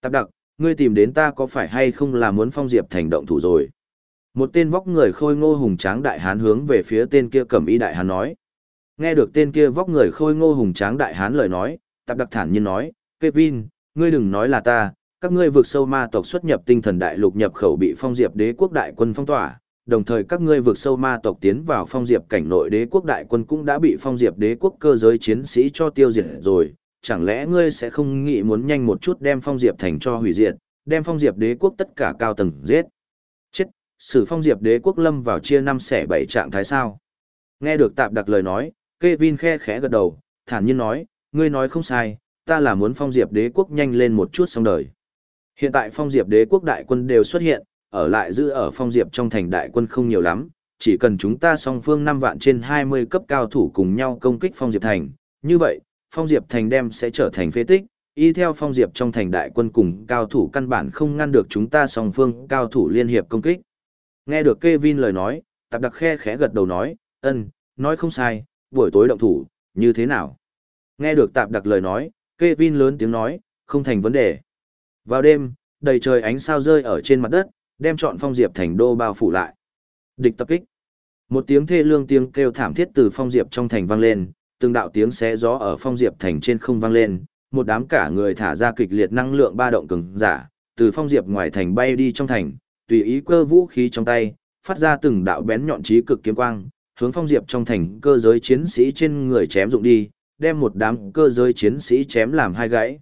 Tạp đặc, ngươi tìm đến ta có phải hay không là muốn phong diệp thành động thủ rồi? Một tên vóc người khôi ngô hùng tráng đại hán hướng về phía tên kia cầm y đại hán nói. Nghe được tên kia vóc người khôi ngô hùng tráng đại hán lời nói, tạp đặc thản nhiên nói, Kevin, ngươi đừng nói là ta, các ngươi vượt sâu ma tộc xuất nhập tinh thần đại lục nhập khẩu bị phong diệp đế quốc đại quân phong tỏa, đồng thời các ngươi vượt sâu ma tộc tiến vào phong diệp cảnh nội đế quốc đại quân cũng đã bị phong diệp đế quốc cơ giới chiến sĩ cho tiêu diệt rồi, chẳng lẽ ngươi sẽ không nghĩ muốn nhanh một chút đem phong diệp thành cho hủy diệt, đem phong diệp đế quốc tất cả cao tầng giết. Sử phong diệp đế quốc lâm vào chia năm xẻ bảy trạng thái sao. Nghe được tạp đặc lời nói, Kevin khe khẽ gật đầu, thản nhiên nói, ngươi nói không sai, ta là muốn phong diệp đế quốc nhanh lên một chút xong đời. Hiện tại phong diệp đế quốc đại quân đều xuất hiện, ở lại giữ ở phong diệp trong thành đại quân không nhiều lắm, chỉ cần chúng ta song phương năm vạn trên 20 cấp cao thủ cùng nhau công kích phong diệp thành, như vậy, phong diệp thành đem sẽ trở thành phế tích, y theo phong diệp trong thành đại quân cùng cao thủ căn bản không ngăn được chúng ta song phương cao thủ liên hiệp công kích. Nghe được Kevin lời nói, tạp đặc khe khẽ gật đầu nói, ân, nói không sai, buổi tối động thủ, như thế nào? Nghe được tạp đặc lời nói, Kevin lớn tiếng nói, không thành vấn đề. Vào đêm, đầy trời ánh sao rơi ở trên mặt đất, đem trọn phong diệp thành đô bao phủ lại. Địch tập kích. Một tiếng thê lương tiếng kêu thảm thiết từ phong diệp trong thành vang lên, từng đạo tiếng xé gió ở phong diệp thành trên không vang lên, một đám cả người thả ra kịch liệt năng lượng ba động cường giả, từ phong diệp ngoài thành bay đi trong thành, tùy ý cơ vũ khí trong tay, phát ra từng đạo bén nhọn trí cực kiếm quang, hướng phong diệp trong thành cơ giới chiến sĩ trên người chém dụng đi, đem một đám cơ giới chiến sĩ chém làm hai gãy.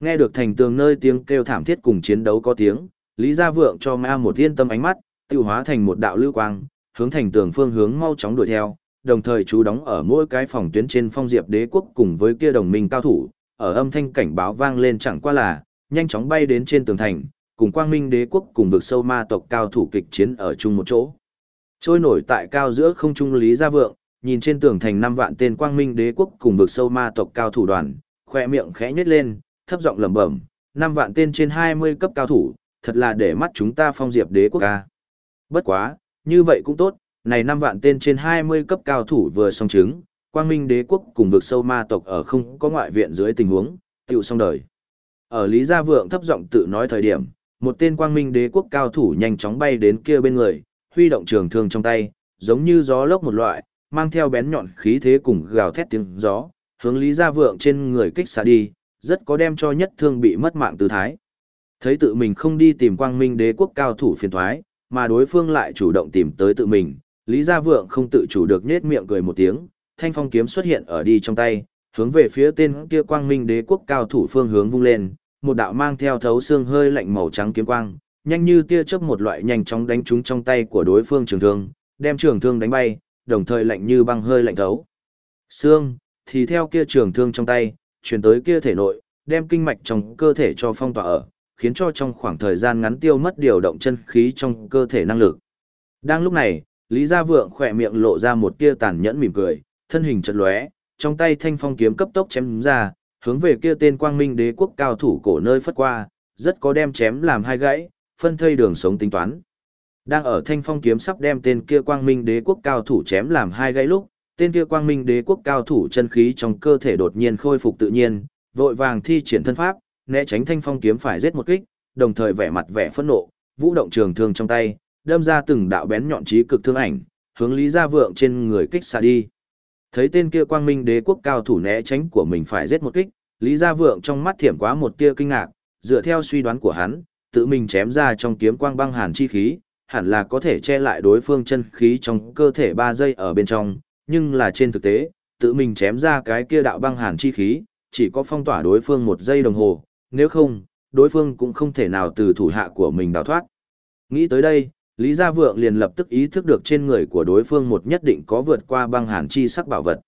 Nghe được thành tường nơi tiếng kêu thảm thiết cùng chiến đấu có tiếng, Lý Gia Vượng cho Ma một yên tâm ánh mắt, tiêu hóa thành một đạo lưu quang, hướng thành tường phương hướng mau chóng đuổi theo, đồng thời chú đóng ở mỗi cái phòng tuyến trên phong diệp đế quốc cùng với kia đồng minh cao thủ, ở âm thanh cảnh báo vang lên chẳng qua là, nhanh chóng bay đến trên tường thành, cùng quang minh đế quốc cùng vực sâu ma tộc cao thủ kịch chiến ở chung một chỗ. Trôi nổi tại cao giữa không trung Lý Gia Vượng, nhìn trên tường thành năm vạn tên quang minh đế quốc cùng vực sâu ma tộc cao thủ đoàn, khoe miệng khẽ nhếch lên, thấp giọng lẩm bẩm, năm vạn tên trên 20 cấp cao thủ, thật là để mắt chúng ta phong diệp đế quốc ca. Bất quá, như vậy cũng tốt, này năm vạn tên trên 20 cấp cao thủ vừa xong chứng, quang minh đế quốc cùng vực sâu ma tộc ở không có ngoại viện dưới tình huống, tiểu xong đời. Ở Lý Gia Vượng thấp giọng tự nói thời điểm, một tên quang minh đế quốc cao thủ nhanh chóng bay đến kia bên người, huy động trường thương trong tay, giống như gió lốc một loại, mang theo bén nhọn khí thế cùng gào thét tiếng gió, hướng Lý Gia Vượng trên người kích xả đi, rất có đem cho nhất thương bị mất mạng tư thái. Thấy tự mình không đi tìm quang minh đế quốc cao thủ phiền thoái, mà đối phương lại chủ động tìm tới tự mình, Lý Gia Vượng không tự chủ được nhết miệng cười một tiếng, thanh phong kiếm xuất hiện ở đi trong tay, hướng về phía tên kia quang minh đế quốc cao thủ phương hướng vung lên, một đạo mang theo thấu xương hơi lạnh màu trắng kiếm quang, nhanh như tia chớp một loại nhanh chóng đánh trúng trong tay của đối phương trường thương, đem trường thương đánh bay, đồng thời lạnh như băng hơi lạnh thấu. Xương, thì theo kia trường thương trong tay, truyền tới kia thể nội, đem kinh mạch trong cơ thể cho phong tỏa ở, khiến cho trong khoảng thời gian ngắn tiêu mất điều động chân khí trong cơ thể năng lực. Đang lúc này, Lý Gia Vượng khỏe miệng lộ ra một tia tàn nhẫn mỉm cười, thân hình chật lóe, trong tay thanh phong kiếm cấp tốc chém ra, hướng về kia tên quang minh đế quốc cao thủ cổ nơi phất qua, rất có đem chém làm hai gãy, phân thây đường sống tính toán. Đang ở thanh phong kiếm sắp đem tên kia quang minh đế quốc cao thủ chém làm hai gãy lúc, tên kia quang minh đế quốc cao thủ chân khí trong cơ thể đột nhiên khôi phục tự nhiên, vội vàng thi triển thân pháp, né tránh thanh phong kiếm phải giết một kích, đồng thời vẻ mặt vẻ phẫn nộ, vũ động trường thương trong tay, đâm ra từng đạo bén nhọn chí cực thương ảnh, hướng Lý Gia Vượng trên người kích xạ đi. Thấy tên kia quang minh đế quốc cao thủ né tránh của mình phải giết một kích, Lý Gia Vượng trong mắt thiểm quá một tia kinh ngạc, dựa theo suy đoán của hắn, tự mình chém ra trong kiếm quang băng hàn chi khí, hẳn là có thể che lại đối phương chân khí trong cơ thể 3 giây ở bên trong, nhưng là trên thực tế, tự mình chém ra cái kia đạo băng hàn chi khí, chỉ có phong tỏa đối phương một giây đồng hồ, nếu không, đối phương cũng không thể nào từ thủ hạ của mình đào thoát. Nghĩ tới đây, Lý Gia Vượng liền lập tức ý thức được trên người của đối phương một nhất định có vượt qua băng hàn chi sắc bảo vật.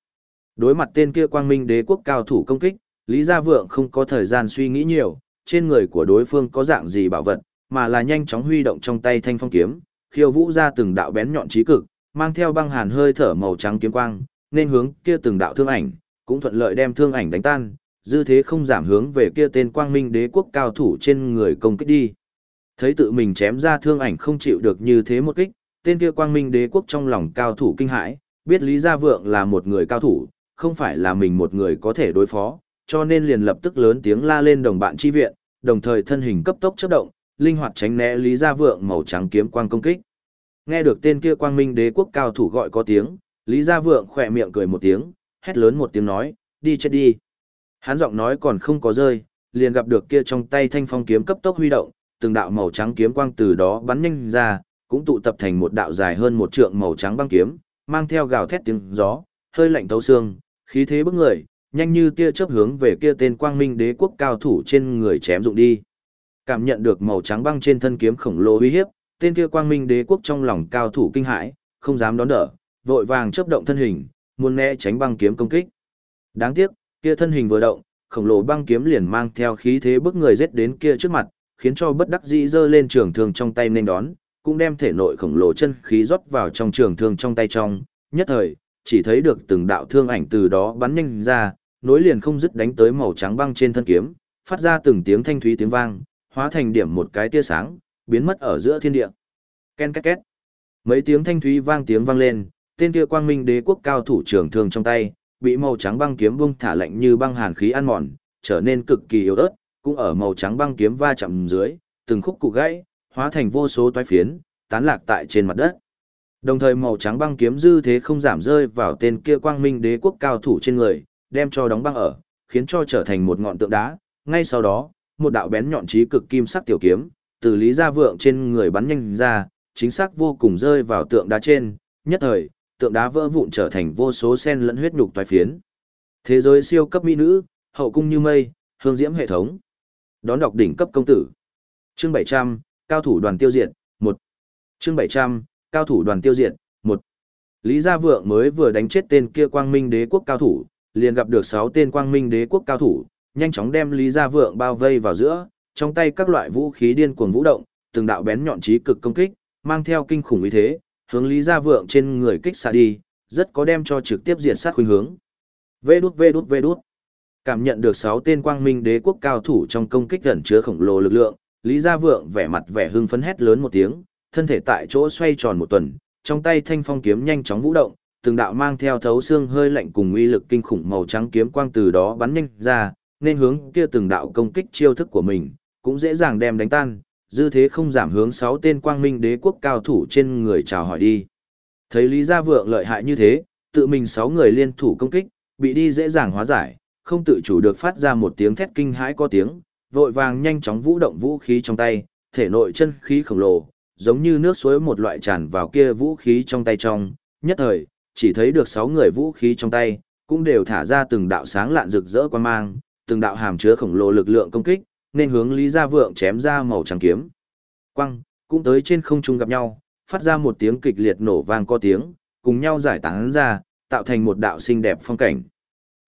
Đối mặt tên kia quang minh đế quốc cao thủ công kích, Lý Gia Vượng không có thời gian suy nghĩ nhiều, trên người của đối phương có dạng gì bảo vật, mà là nhanh chóng huy động trong tay thanh phong kiếm, khiêu vũ ra từng đạo bén nhọn trí cực, mang theo băng hàn hơi thở màu trắng kiếm quang, nên hướng kia từng đạo thương ảnh, cũng thuận lợi đem thương ảnh đánh tan, dư thế không giảm hướng về kia tên quang minh đế quốc cao thủ trên người công kích đi. Thấy tự mình chém ra thương ảnh không chịu được như thế một kích, tên kia quang minh đế quốc trong lòng cao thủ kinh hãi, biết Lý Gia Vượng là một người cao thủ, không phải là mình một người có thể đối phó, cho nên liền lập tức lớn tiếng la lên đồng bạn chi viện, đồng thời thân hình cấp tốc chớp động, linh hoạt tránh né Lý Gia Vượng màu trắng kiếm quang công kích. Nghe được tên kia quang minh đế quốc cao thủ gọi có tiếng, Lý Gia Vượng khỏe miệng cười một tiếng, hét lớn một tiếng nói, đi chết đi. Hắn giọng nói còn không có rơi, liền gặp được kia trong tay thanh phong kiếm cấp tốc huy động, từng đạo màu trắng kiếm quang từ đó bắn nhanh ra, cũng tụ tập thành một đạo dài hơn một trượng màu trắng băng kiếm, mang theo gào thét tiếng gió, hơi lạnh thấu xương, khí thế bức người, nhanh như tia chớp hướng về kia tên quang minh đế quốc cao thủ trên người chém dụng đi. Cảm nhận được màu trắng băng trên thân kiếm khổng lồ uy hiếp, tên kia quang minh đế quốc trong lòng cao thủ kinh hãi, không dám đón đỡ, vội vàng chớp động thân hình, muốn né tránh băng kiếm công kích. Đáng tiếc, kia thân hình vừa động, khổng lồ băng kiếm liền mang theo khí thế bức người giết đến kia trước mặt, khiến cho bất đắc dĩ giơ lên trường thương trong tay nên đón, cũng đem thể nội khổng lồ chân khí rót vào trong trường thương trong tay trong, nhất thời, chỉ thấy được từng đạo thương ảnh từ đó bắn nhanh ra, nối liền không dứt đánh tới màu trắng băng trên thân kiếm, phát ra từng tiếng thanh thúy tiếng vang, hóa thành điểm một cái tia sáng, biến mất ở giữa thiên địa. Ken két két. Mấy tiếng thanh thúy vang tiếng vang lên, tên kia quang minh đế quốc cao thủ trưởng thương trong tay, bị màu trắng băng kiếm bung thả lạnh như băng hàn khí ăn mòn, trở nên cực kỳ yếu ớt, cũng ở màu trắng băng kiếm va chạm dưới, từng khúc cụ gãy, hóa thành vô số toái phiến, tán lạc tại trên mặt đất. Đồng thời màu trắng băng kiếm dư thế không giảm rơi vào tên kia quang minh đế quốc cao thủ trên người, đem cho đóng băng ở, khiến cho trở thành một ngọn tượng đá. Ngay sau đó, một đạo bén nhọn trí cực kim sắc tiểu kiếm, từ Lý Gia Vượng trên người bắn nhanh ra, chính xác vô cùng rơi vào tượng đá trên, nhất thời, tượng đá vỡ vụn trở thành vô số sen lẫn huyết nhục toái phiến. Thế giới siêu cấp mỹ nữ, hậu cung như mây, hương diễm hệ thống. Đón đọc đỉnh cấp công tử. Chương 700, cao thủ đoàn tiêu diệt, 1. Chương 700, cao thủ đoàn tiêu diệt, 1. Lý Gia Vượng mới vừa đánh chết tên kia quang minh đế quốc cao thủ, liền gặp được 6 tên quang minh đế quốc cao thủ, nhanh chóng đem Lý Gia Vượng bao vây vào giữa, trong tay các loại vũ khí điên cuồng vũ động, từng đạo bén nhọn chí cực công kích, mang theo kinh khủng uy thế, hướng Lý Gia Vượng trên người kích xạ đi, rất có đem cho trực tiếp diệt sát khuynh hướng. Vê đút vê đút vê đút. Cảm nhận được 6 tên quang minh đế quốc cao thủ trong công kích gần chứa khổng lồ lực lượng, Lý Gia Vượng vẻ mặt vẻ hưng phấn hét lớn một tiếng, thân thể tại chỗ xoay tròn một tuần, trong tay thanh phong kiếm nhanh chóng vũ động, từng đạo mang theo thấu xương hơi lạnh cùng uy lực kinh khủng màu trắng kiếm quang từ đó bắn nhanh ra, nên hướng kia từng đạo công kích chiêu thức của mình, cũng dễ dàng đem đánh tan, dư thế không giảm hướng 6 tên quang minh đế quốc cao thủ trên người chào hỏi đi. Thấy Lý Gia Vượng lợi hại như thế, tự mình 6 người liên thủ công kích, bị đi dễ dàng hóa giải, không tự chủ được phát ra một tiếng thét kinh hãi có tiếng, vội vàng nhanh chóng vũ động vũ khí trong tay, thể nội chân khí khổng lồ, giống như nước suối một loại tràn vào kia vũ khí trong tay trong, nhất thời, chỉ thấy được 6 người vũ khí trong tay, cũng đều thả ra từng đạo sáng lạn rực rỡ quan mang, từng đạo hàm chứa khổng lồ lực lượng công kích, nên hướng Lý Gia Vượng chém ra màu trắng kiếm. Quăng, cũng tới trên không trung gặp nhau, phát ra một tiếng kịch liệt nổ vang có tiếng, cùng nhau giải tán ra, tạo thành một đạo xinh đẹp phong cảnh.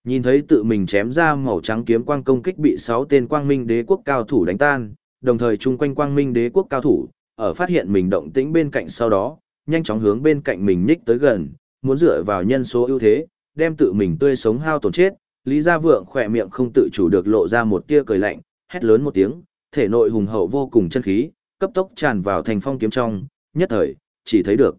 Nhìn thấy tự mình chém ra màu trắng kiếm quang công kích bị 6 tên quang minh đế quốc cao thủ đánh tan, đồng thời chung quanh quang minh đế quốc cao thủ, ở phát hiện mình động tĩnh bên cạnh sau đó, nhanh chóng hướng bên cạnh mình nhích tới gần, muốn dựa vào nhân số ưu thế, đem tự mình tươi sống hao tổn chết. Lý Gia Vượng khỏe miệng không tự chủ được lộ ra một tia cười lạnh, hét lớn một tiếng, thể nội hùng hậu vô cùng chân khí, cấp tốc tràn vào thành phong kiếm trong, nhất thời, chỉ thấy được.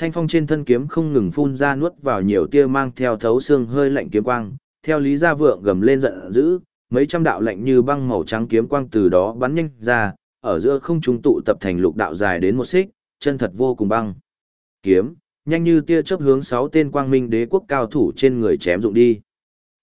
Thanh phong trên thân kiếm không ngừng phun ra nuốt vào nhiều tia mang theo thấu xương hơi lạnh kiếm quang, theo Lý Gia Vượng gầm lên giận dữ, mấy trăm đạo lạnh như băng màu trắng kiếm quang từ đó bắn nhanh ra, ở giữa không trung tụ tập thành lục đạo dài đến một xích, chân thật vô cùng băng. Kiếm, nhanh như tia chớp hướng sáu tên quang minh đế quốc cao thủ trên người chém dụng đi.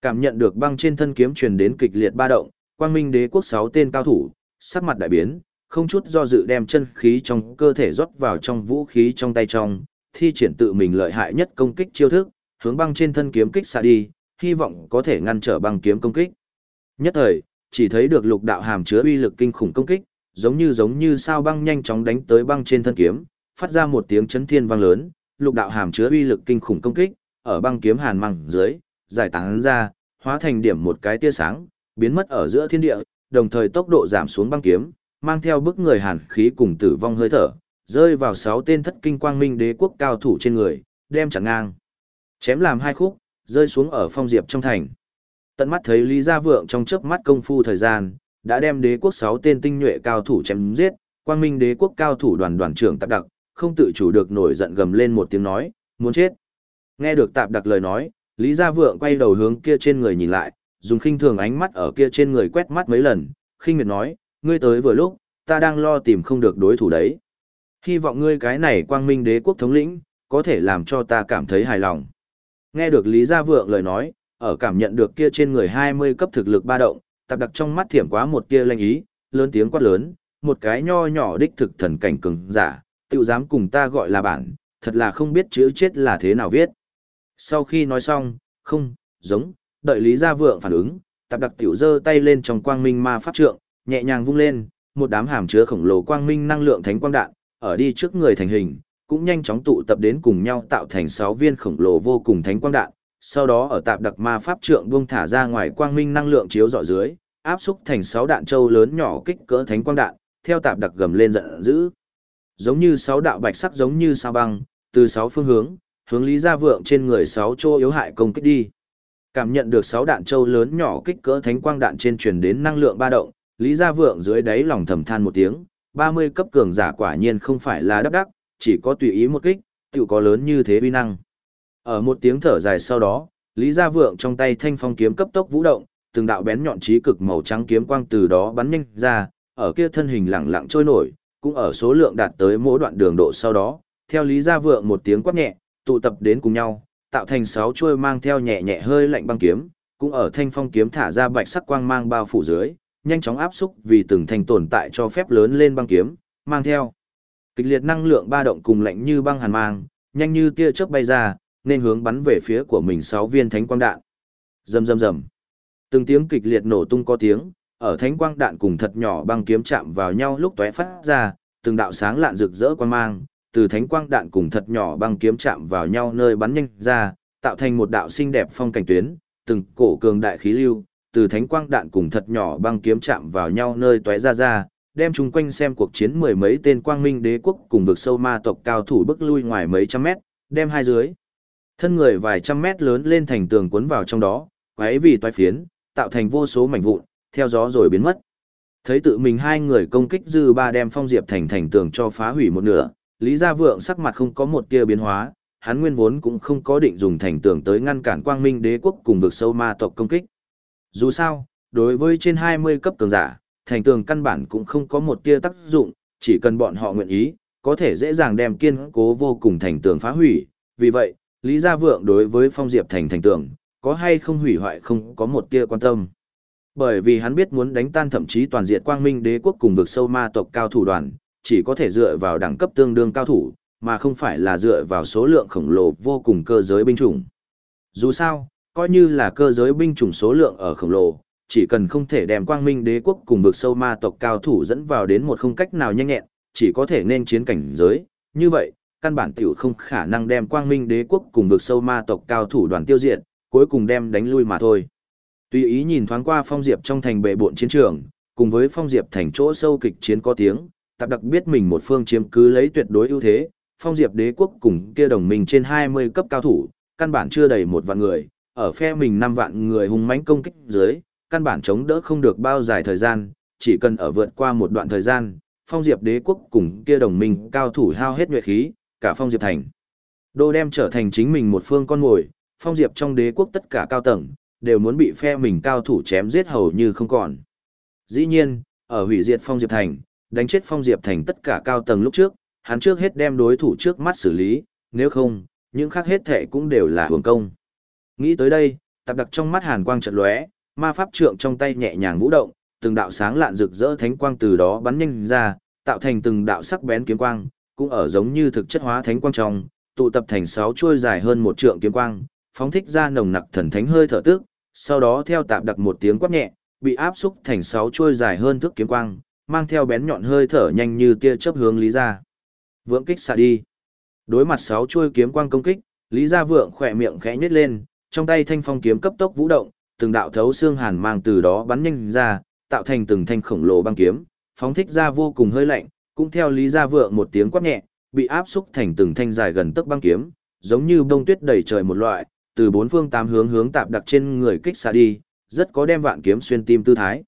Cảm nhận được băng trên thân kiếm truyền đến kịch liệt ba động, quang minh đế quốc sáu tên cao thủ, sắc mặt đại biến, không chút do dự đem chân khí trong cơ thể rót vào trong vũ khí trong tay trong, thi triển tự mình lợi hại nhất công kích chiêu thức, hướng băng trên thân kiếm kích xạ đi, hy vọng có thể ngăn trở băng kiếm công kích. Nhất thời, chỉ thấy được lục đạo hàm chứa uy lực kinh khủng công kích, giống như giống như sao băng nhanh chóng đánh tới băng trên thân kiếm, phát ra một tiếng chấn thiên vang lớn, lục đạo hàm chứa uy lực kinh khủng công kích, ở băng kiếm hàn măng dưới, giải tán ra, hóa thành điểm một cái tia sáng, biến mất ở giữa thiên địa, đồng thời tốc độ giảm xuống băng kiếm, mang theo bức người hàn khí cùng tử vong hơi thở, rơi vào sáu tên thất kinh quang minh đế quốc cao thủ trên người, đem chặn ngang. Chém làm hai khúc, rơi xuống ở phong diệp trong thành. Tận mắt thấy Lý Gia Vượng trong chớp mắt công phu thời gian, đã đem đế quốc sáu tên tinh nhuệ cao thủ chém giết, quang minh đế quốc cao thủ đoàn đoàn trưởng tạp đặc, không tự chủ được nổi giận gầm lên một tiếng nói, muốn chết. Nghe được tạp đặc lời nói, Lý Gia Vượng quay đầu hướng kia trên người nhìn lại, dùng khinh thường ánh mắt ở kia trên người quét mắt mấy lần, khinh miệt nói, ngươi tới vừa lúc, ta đang lo tìm không được đối thủ đấy. Hy vọng ngươi cái này quang minh đế quốc thống lĩnh, có thể làm cho ta cảm thấy hài lòng. Nghe được Lý Gia Vượng lời nói, ở cảm nhận được kia trên người 20 cấp thực lực ba động, tạp đặc trong mắt thiểm quá một tia lanh ý, lớn tiếng quát lớn, một cái nho nhỏ đích thực thần cảnh cường giả, tự dám cùng ta gọi là bản, thật là không biết chữ chết là thế nào viết. Sau khi nói xong, không, giống, đợi Lý Gia Vượng phản ứng, tạp đặc tiểu giơ tay lên trong quang minh ma pháp trượng, nhẹ nhàng vung lên, một đám hàm chứa khổng lồ quang minh năng lượng thánh quang đạn, ở đi trước người thành hình, cũng nhanh chóng tụ tập đến cùng nhau tạo thành 6 viên khổng lồ vô cùng thánh quang đạn, sau đó ở tạp đặc ma pháp trượng buông thả ra ngoài quang minh năng lượng chiếu rọi dưới, áp xúc thành 6 đạn châu lớn nhỏ kích cỡ thánh quang đạn, theo tạp đặc gầm lên giận dữ. Giống như 6 đạo bạch sắc giống như sao băng, từ 6 phương hướng, hướng Lý Gia Vượng trên người 6 chỗ yếu hại công kích đi. Cảm nhận được 6 đạn châu lớn nhỏ kích cỡ thánh quang đạn trên truyền đến năng lượng ba động, Lý Gia Vượng dưới đáy lòng thầm than một tiếng, 30 cấp cường giả quả nhiên không phải là đắc đắc, chỉ có tùy ý một kích, tự có lớn như thế uy năng. Ở một tiếng thở dài sau đó, Lý Gia Vượng trong tay thanh phong kiếm cấp tốc vũ động, từng đạo bén nhọn trí cực màu trắng kiếm quang từ đó bắn nhanh ra, ở kia thân hình lẳng lặng trôi nổi, cũng ở số lượng đạt tới mỗi đoạn đường độ sau đó, theo Lý Gia Vượng một tiếng quát nhẹ, tụ tập đến cùng nhau, tạo thành sáu chuôi mang theo nhẹ nhẹ hơi lạnh băng kiếm, cũng ở thanh phong kiếm thả ra bạch sắc quang mang bao phủ dưới, nhanh chóng áp xúc vì từng thành tồn tại cho phép lớn lên băng kiếm, mang theo kịch liệt năng lượng ba động cùng lạnh như băng hàn mang, nhanh như tia chớp bay ra, nên hướng bắn về phía của mình sáu viên thánh quang đạn. Rầm rầm rầm. Từng tiếng kịch liệt nổ tung có tiếng, ở thánh quang đạn cùng thật nhỏ băng kiếm chạm vào nhau lúc tóe phát ra, từng đạo sáng lạn rực rỡ quang mang, từ thánh quang đạn cùng thật nhỏ băng kiếm chạm vào nhau nơi bắn nhanh ra, tạo thành một đạo xinh đẹp phong cảnh tuyến, từng cổ cường đại khí lưu, từ thánh quang đạn cùng thật nhỏ băng kiếm chạm vào nhau nơi tóe ra ra, đem chúng quanh xem cuộc chiến mười mấy tên quang minh đế quốc cùng vực sâu ma tộc cao thủ bức lui ngoài mấy trăm mét, đem hai dưới. Thân người vài trăm mét lớn lên thành tường cuốn vào trong đó, quấy vì toái phiến, tạo thành vô số mảnh vụn, theo gió rồi biến mất. Thấy tự mình hai người công kích dư ba đem phong diệp thành thành tường cho phá hủy một nửa, Lý Gia Vượng sắc mặt không có một tia biến hóa, hắn nguyên vốn cũng không có định dùng thành tường tới ngăn cản quang minh đế quốc cùng vực sâu ma tộc công kích. Dù sao, đối với trên 20 cấp cường giả, thành tường căn bản cũng không có một tia tác dụng, chỉ cần bọn họ nguyện ý, có thể dễ dàng đem kiên cố vô cùng thành tường phá hủy. Vì vậy, Lý Gia Vượng đối với phong diệp thành thành tường, có hay không hủy hoại không có một tia quan tâm. Bởi vì hắn biết muốn đánh tan thậm chí toàn diện quang minh đế quốc cùng vực sâu ma tộc cao thủ đoàn, chỉ có thể dựa vào đẳng cấp tương đương cao thủ, mà không phải là dựa vào số lượng khổng lồ vô cùng cơ giới binh chủng. Dù sao, coi như là cơ giới binh chủng số lượng ở khổng lồ, chỉ cần không thể đem quang minh đế quốc cùng vực sâu ma tộc cao thủ dẫn vào đến một không cách nào nhanh nhẹn, chỉ có thể nên chiến cảnh giới, như vậy, căn bản tiểu không khả năng đem quang minh đế quốc cùng vực sâu ma tộc cao thủ đoàn tiêu diệt, cuối cùng đem đánh lui mà thôi. Tùy ý nhìn thoáng qua phong diệp trong thành bệ bộn chiến trường, cùng với phong diệp thành chỗ sâu kịch chiến có tiếng, tạp đặc biết mình một phương chiếm cứ lấy tuyệt đối ưu thế, phong diệp đế quốc cùng kia đồng minh trên 20 cấp cao thủ, căn bản chưa đầy một vạn người, ở phe mình 5 vạn người hùng mãnh công kích dưới, căn bản chống đỡ không được bao dài thời gian, chỉ cần ở vượt qua một đoạn thời gian, phong diệp đế quốc cùng kia đồng minh cao thủ hao hết nhuệ khí, cả phong diệp thành. Đô đem trở thành chính mình một phương con mồi, phong diệp trong đế quốc tất cả cao tầng, đều muốn bị phe mình cao thủ chém giết hầu như không còn. Dĩ nhiên, ở hủy diệt phong diệp thành, đánh chết phong diệp thành tất cả cao tầng lúc trước, hắn trước hết đem đối thủ trước mắt xử lý, nếu không, những khác hết thệ cũng đều là hưởng công. Nghĩ tới đây, tạp đặc trong mắt hàn quang chợt lóe, ma pháp trượng trong tay nhẹ nhàng vũ động, từng đạo sáng lạn rực rỡ thánh quang từ đó bắn nhanh ra, tạo thành từng đạo sắc bén kiếm quang, cũng ở giống như thực chất hóa thánh quang trong, tụ tập thành sáu chuôi dài hơn một trượng kiếm quang, phóng thích ra nồng nặc thần thánh hơi thở tức, sau đó theo tạp đặc một tiếng quát nhẹ, bị áp xúc thành sáu chuôi dài hơn thước kiếm quang, mang theo bén nhọn hơi thở nhanh như tia chớp hướng Lý Gia. Vượng kích xạ đi. Đối mặt sáu chuôi kiếm quang công kích, Lý Gia Vượng khỏe miệng khẽ nhếch lên, trong tay thanh phong kiếm cấp tốc vũ động, từng đạo thấu xương hàn mang từ đó bắn nhanh ra, tạo thành từng thanh khổng lồ băng kiếm, phóng thích ra vô cùng hơi lạnh, cũng theo Lý Gia Vượng một tiếng quát nhẹ, bị áp xúc thành từng thanh dài gần tấc băng kiếm, giống như bông tuyết đầy trời một loại, từ bốn phương tám hướng hướng tạp đặc trên người kích xạ đi, rất có đem vạn kiếm xuyên tim tư thái.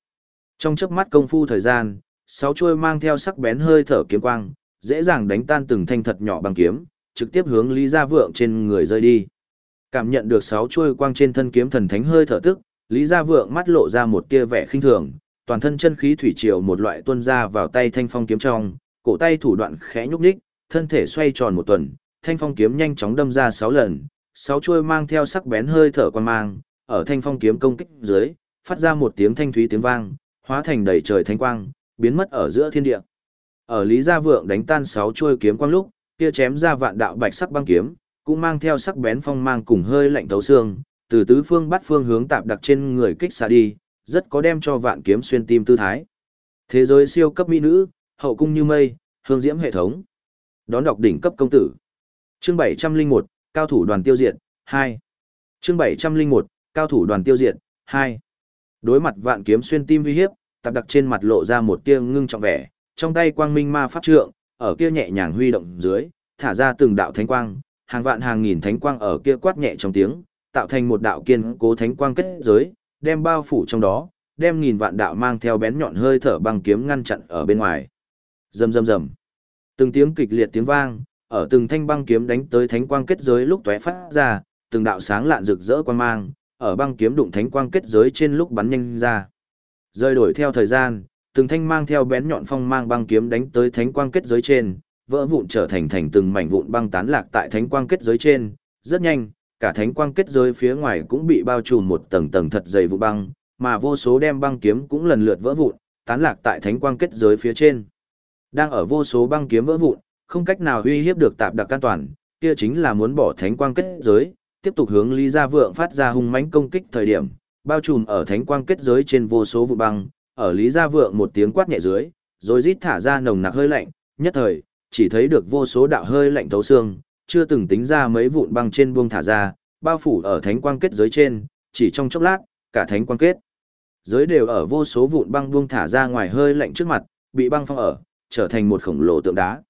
Trong chớp mắt công phu thời gian, sáu chuôi mang theo sắc bén hơi thở kiếm quang, dễ dàng đánh tan từng thanh thật nhỏ băng kiếm, trực tiếp hướng Lý Gia Vượng trên người rơi đi. Cảm nhận được sáu chuôi quang trên thân kiếm thần thánh hơi thở tức, Lý Gia Vượng mắt lộ ra một tia vẻ khinh thường, toàn thân chân khí thủy triều một loại tuôn ra vào tay thanh phong kiếm trong, cổ tay thủ đoạn khẽ nhúc nhích, thân thể xoay tròn một tuần, thanh phong kiếm nhanh chóng đâm ra sáu lần, sáu chuôi mang theo sắc bén hơi thở quan mang, ở thanh phong kiếm công kích dưới, phát ra một tiếng thanh thúy tiếng vang, hóa thành đầy trời thanh quang, biến mất ở giữa thiên địa. Ở Lý Gia Vượng đánh tan sáu chuôi kiếm quang lúc, kia chém ra vạn đạo bạch sắc băng kiếm, cũng mang theo sắc bén phong mang cùng hơi lạnh thấu xương, từ tứ phương bắt phương hướng tạp đặc trên người kích xạ đi, rất có đem cho vạn kiếm xuyên tim tư thái. Thế giới siêu cấp mỹ nữ, hậu cung như mây, hương diễm hệ thống. Đón đọc đỉnh cấp công tử. Chương 701, cao thủ đoàn tiêu diệt, 2. Chương 701, cao thủ đoàn tiêu diệt, 2. Đối mặt vạn kiếm xuyên tim uy hiếp, tạp đặc trên mặt lộ ra một tia ngưng trọng vẻ, trong tay quang minh ma pháp trượng, ở kia nhẹ nhàng huy động dưới, thả ra từng đạo thánh quang, hàng vạn hàng nghìn thánh quang ở kia quát nhẹ trong tiếng, tạo thành một đạo kiên cố thánh quang kết giới, đem bao phủ trong đó, đem nghìn vạn đạo mang theo bén nhọn hơi thở băng kiếm ngăn chặn ở bên ngoài. Rầm rầm rầm. Từng tiếng kịch liệt tiếng vang, ở từng thanh băng kiếm đánh tới thánh quang kết giới lúc tóe phát ra, từng đạo sáng lạn rực rỡ quang mang, ở băng kiếm đụng thánh quang kết giới trên lúc bắn nhanh ra. Rơi đổi theo thời gian, từng thanh mang theo bén nhọn phong mang băng kiếm đánh tới thánh quang kết giới trên, vỡ vụn trở thành thành từng mảnh vụn băng tán lạc tại thánh quang kết giới trên, rất nhanh, cả thánh quang kết giới phía ngoài cũng bị bao trùm một tầng tầng thật dày vụ băng, mà vô số đem băng kiếm cũng lần lượt vỡ vụn, tán lạc tại thánh quang kết giới phía trên. Đang ở vô số băng kiếm vỡ vụn, không cách nào uy hiếp được tạp đặc an toàn, kia chính là muốn bỏ thánh quang kết giới, tiếp tục hướng Lý Gia Vượng phát ra hung mãnh công kích thời điểm, bao trùm ở thánh quang kết giới trên vô số vụ băng, ở Lý Gia Vượng một tiếng quát nhẹ dưới, rồi rít thả ra nồng nặc hơi lạnh, nhất thời, chỉ thấy được vô số đạo hơi lạnh thấu xương, chưa từng tính ra mấy vụn băng trên buông thả ra, bao phủ ở thánh quang kết giới trên, chỉ trong chốc lát, cả thánh quang kết giới đều ở vô số vụn băng buông thả ra ngoài hơi lạnh trước mặt, bị băng phong ở, trở thành một khổng lồ tượng đá.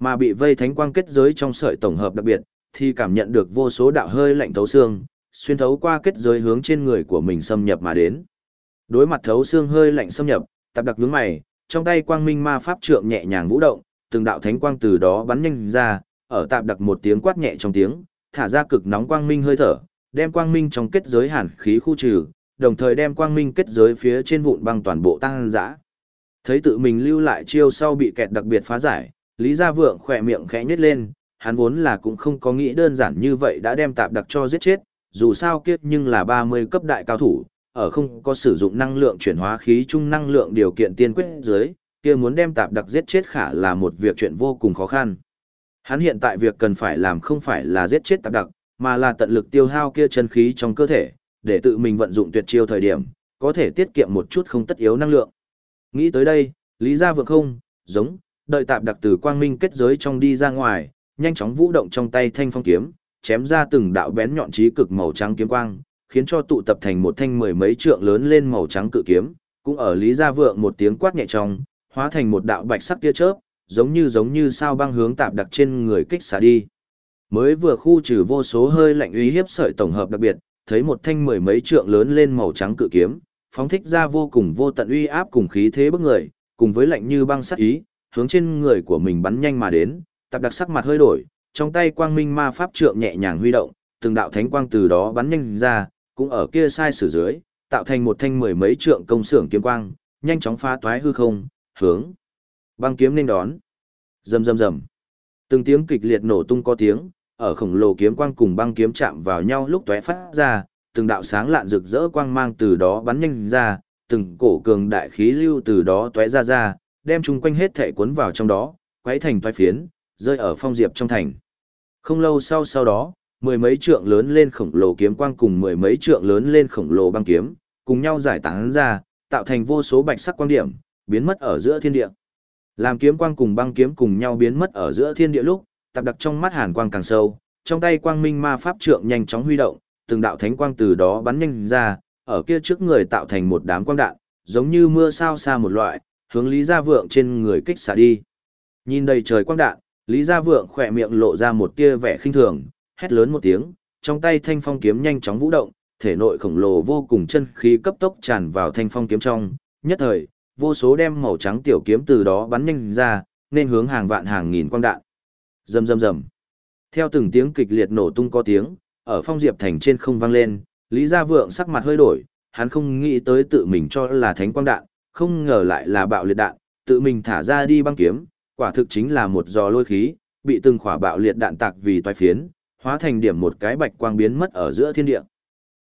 Mà bị vây thánh quang kết giới trong sợi tổng hợp đặc biệt, thì cảm nhận được vô số đạo hơi lạnh thấu xương, xuyên thấu qua kết giới hướng trên người của mình xâm nhập mà đến. Đối mặt thấu xương hơi lạnh xâm nhập, tập đặc nhướng mày, trong tay quang minh ma pháp trượng nhẹ nhàng vũ động, từng đạo thánh quang từ đó bắn nhanh ra, ở tạm đặc một tiếng quát nhẹ trong tiếng, thả ra cực nóng quang minh hơi thở, đem quang minh trong kết giới hàn khí khu trừ, đồng thời đem quang minh kết giới phía trên vụn băng toàn bộ tăng dã. Thấy tự mình lưu lại chiêu sau bị kẹt đặc biệt phá giải, Lý Gia Vượng khỏe miệng khẽ nhếch lên, hắn vốn là cũng không có nghĩ đơn giản như vậy đã đem tạp đặc cho giết chết, dù sao kiếp nhưng là 30 cấp đại cao thủ, ở không có sử dụng năng lượng chuyển hóa khí trung năng lượng điều kiện tiên quyết dưới, kia muốn đem tạp đặc giết chết khả là một việc chuyện vô cùng khó khăn. Hắn hiện tại việc cần phải làm không phải là giết chết tạp đặc, mà là tận lực tiêu hao kia chân khí trong cơ thể, để tự mình vận dụng tuyệt chiêu thời điểm, có thể tiết kiệm một chút không tất yếu năng lượng. Nghĩ tới đây, Lý Gia Vượng không, giống, đợi tạp đặc từ quang minh kết giới trong đi ra ngoài, nhanh chóng vũ động trong tay thanh phong kiếm, chém ra từng đạo bén nhọn trí cực màu trắng kiếm quang, khiến cho tụ tập thành một thanh mười mấy trượng lớn lên màu trắng cự kiếm, cũng ở Lý Gia Vượng một tiếng quát nhẹ trong, hóa thành một đạo bạch sắc tia chớp, giống như giống như sao băng hướng tạp đặc trên người kích xả đi. Mới vừa khu trừ vô số hơi lạnh uy hiếp sợi tổng hợp đặc biệt, thấy một thanh mười mấy trượng lớn lên màu trắng cự kiếm, phóng thích ra vô cùng vô tận uy áp cùng khí thế bức người, cùng với lạnh như băng sắt ý, hướng trên người của mình bắn nhanh mà đến, tạp đặc sắc mặt hơi đổi, trong tay quang minh ma pháp trượng nhẹ nhàng huy động, từng đạo thánh quang từ đó bắn nhanh ra, cũng ở kia sai sử dưới, tạo thành một thanh mười mấy trượng công xưởng kiếm quang, nhanh chóng phá toái hư không, hướng băng kiếm nên đón. Rầm rầm rầm. Từng tiếng kịch liệt nổ tung có tiếng, ở khổng lồ kiếm quang cùng băng kiếm chạm vào nhau lúc tóe phát ra, từng đạo sáng lạn rực rỡ quang mang từ đó bắn nhanh ra, từng cổ cường đại khí lưu từ đó tóe ra ra, đem chung quanh hết thể cuốn vào trong đó, quấy thành toái phiến, rơi ở phong diệp trong thành. Không lâu sau sau đó, mười mấy trượng lớn lên khổng lồ kiếm quang cùng mười mấy trượng lớn lên khổng lồ băng kiếm, cùng nhau giải tán ra, tạo thành vô số bạch sắc quang điểm, biến mất ở giữa thiên địa. Làm kiếm quang cùng băng kiếm cùng nhau biến mất ở giữa thiên địa lúc, tập đặc trong mắt hàn quang càng sâu, trong tay quang minh ma pháp trượng nhanh chóng huy động, từng đạo thánh quang từ đó bắn nhanh ra, ở kia trước người tạo thành một đám quang đạn, giống như mưa sao xa một loại, hướng Lý Gia Vượng trên người kích xả đi. Nhìn đầy trời quang đạn, Lý Gia Vượng khỏe miệng lộ ra một tia vẻ khinh thường, hét lớn một tiếng, trong tay thanh phong kiếm nhanh chóng vũ động, thể nội khổng lồ vô cùng chân khí cấp tốc tràn vào thanh phong kiếm trong, nhất thời, vô số đem màu trắng tiểu kiếm từ đó bắn nhanh ra, nên hướng hàng vạn hàng nghìn quang đạn. Rầm rầm rầm. Theo từng tiếng kịch liệt nổ tung có tiếng, ở phong diệp thành trên không vang lên, Lý Gia Vượng sắc mặt hơi đổi, hắn không nghĩ tới tự mình cho là thánh quang đạn, không ngờ lại là bạo liệt đạn, tự mình thả ra đi băng kiếm, quả thực chính là một giò lôi khí, bị từng khỏa bạo liệt đạn tạc vì toái phiến, hóa thành điểm một cái bạch quang biến mất ở giữa thiên địa.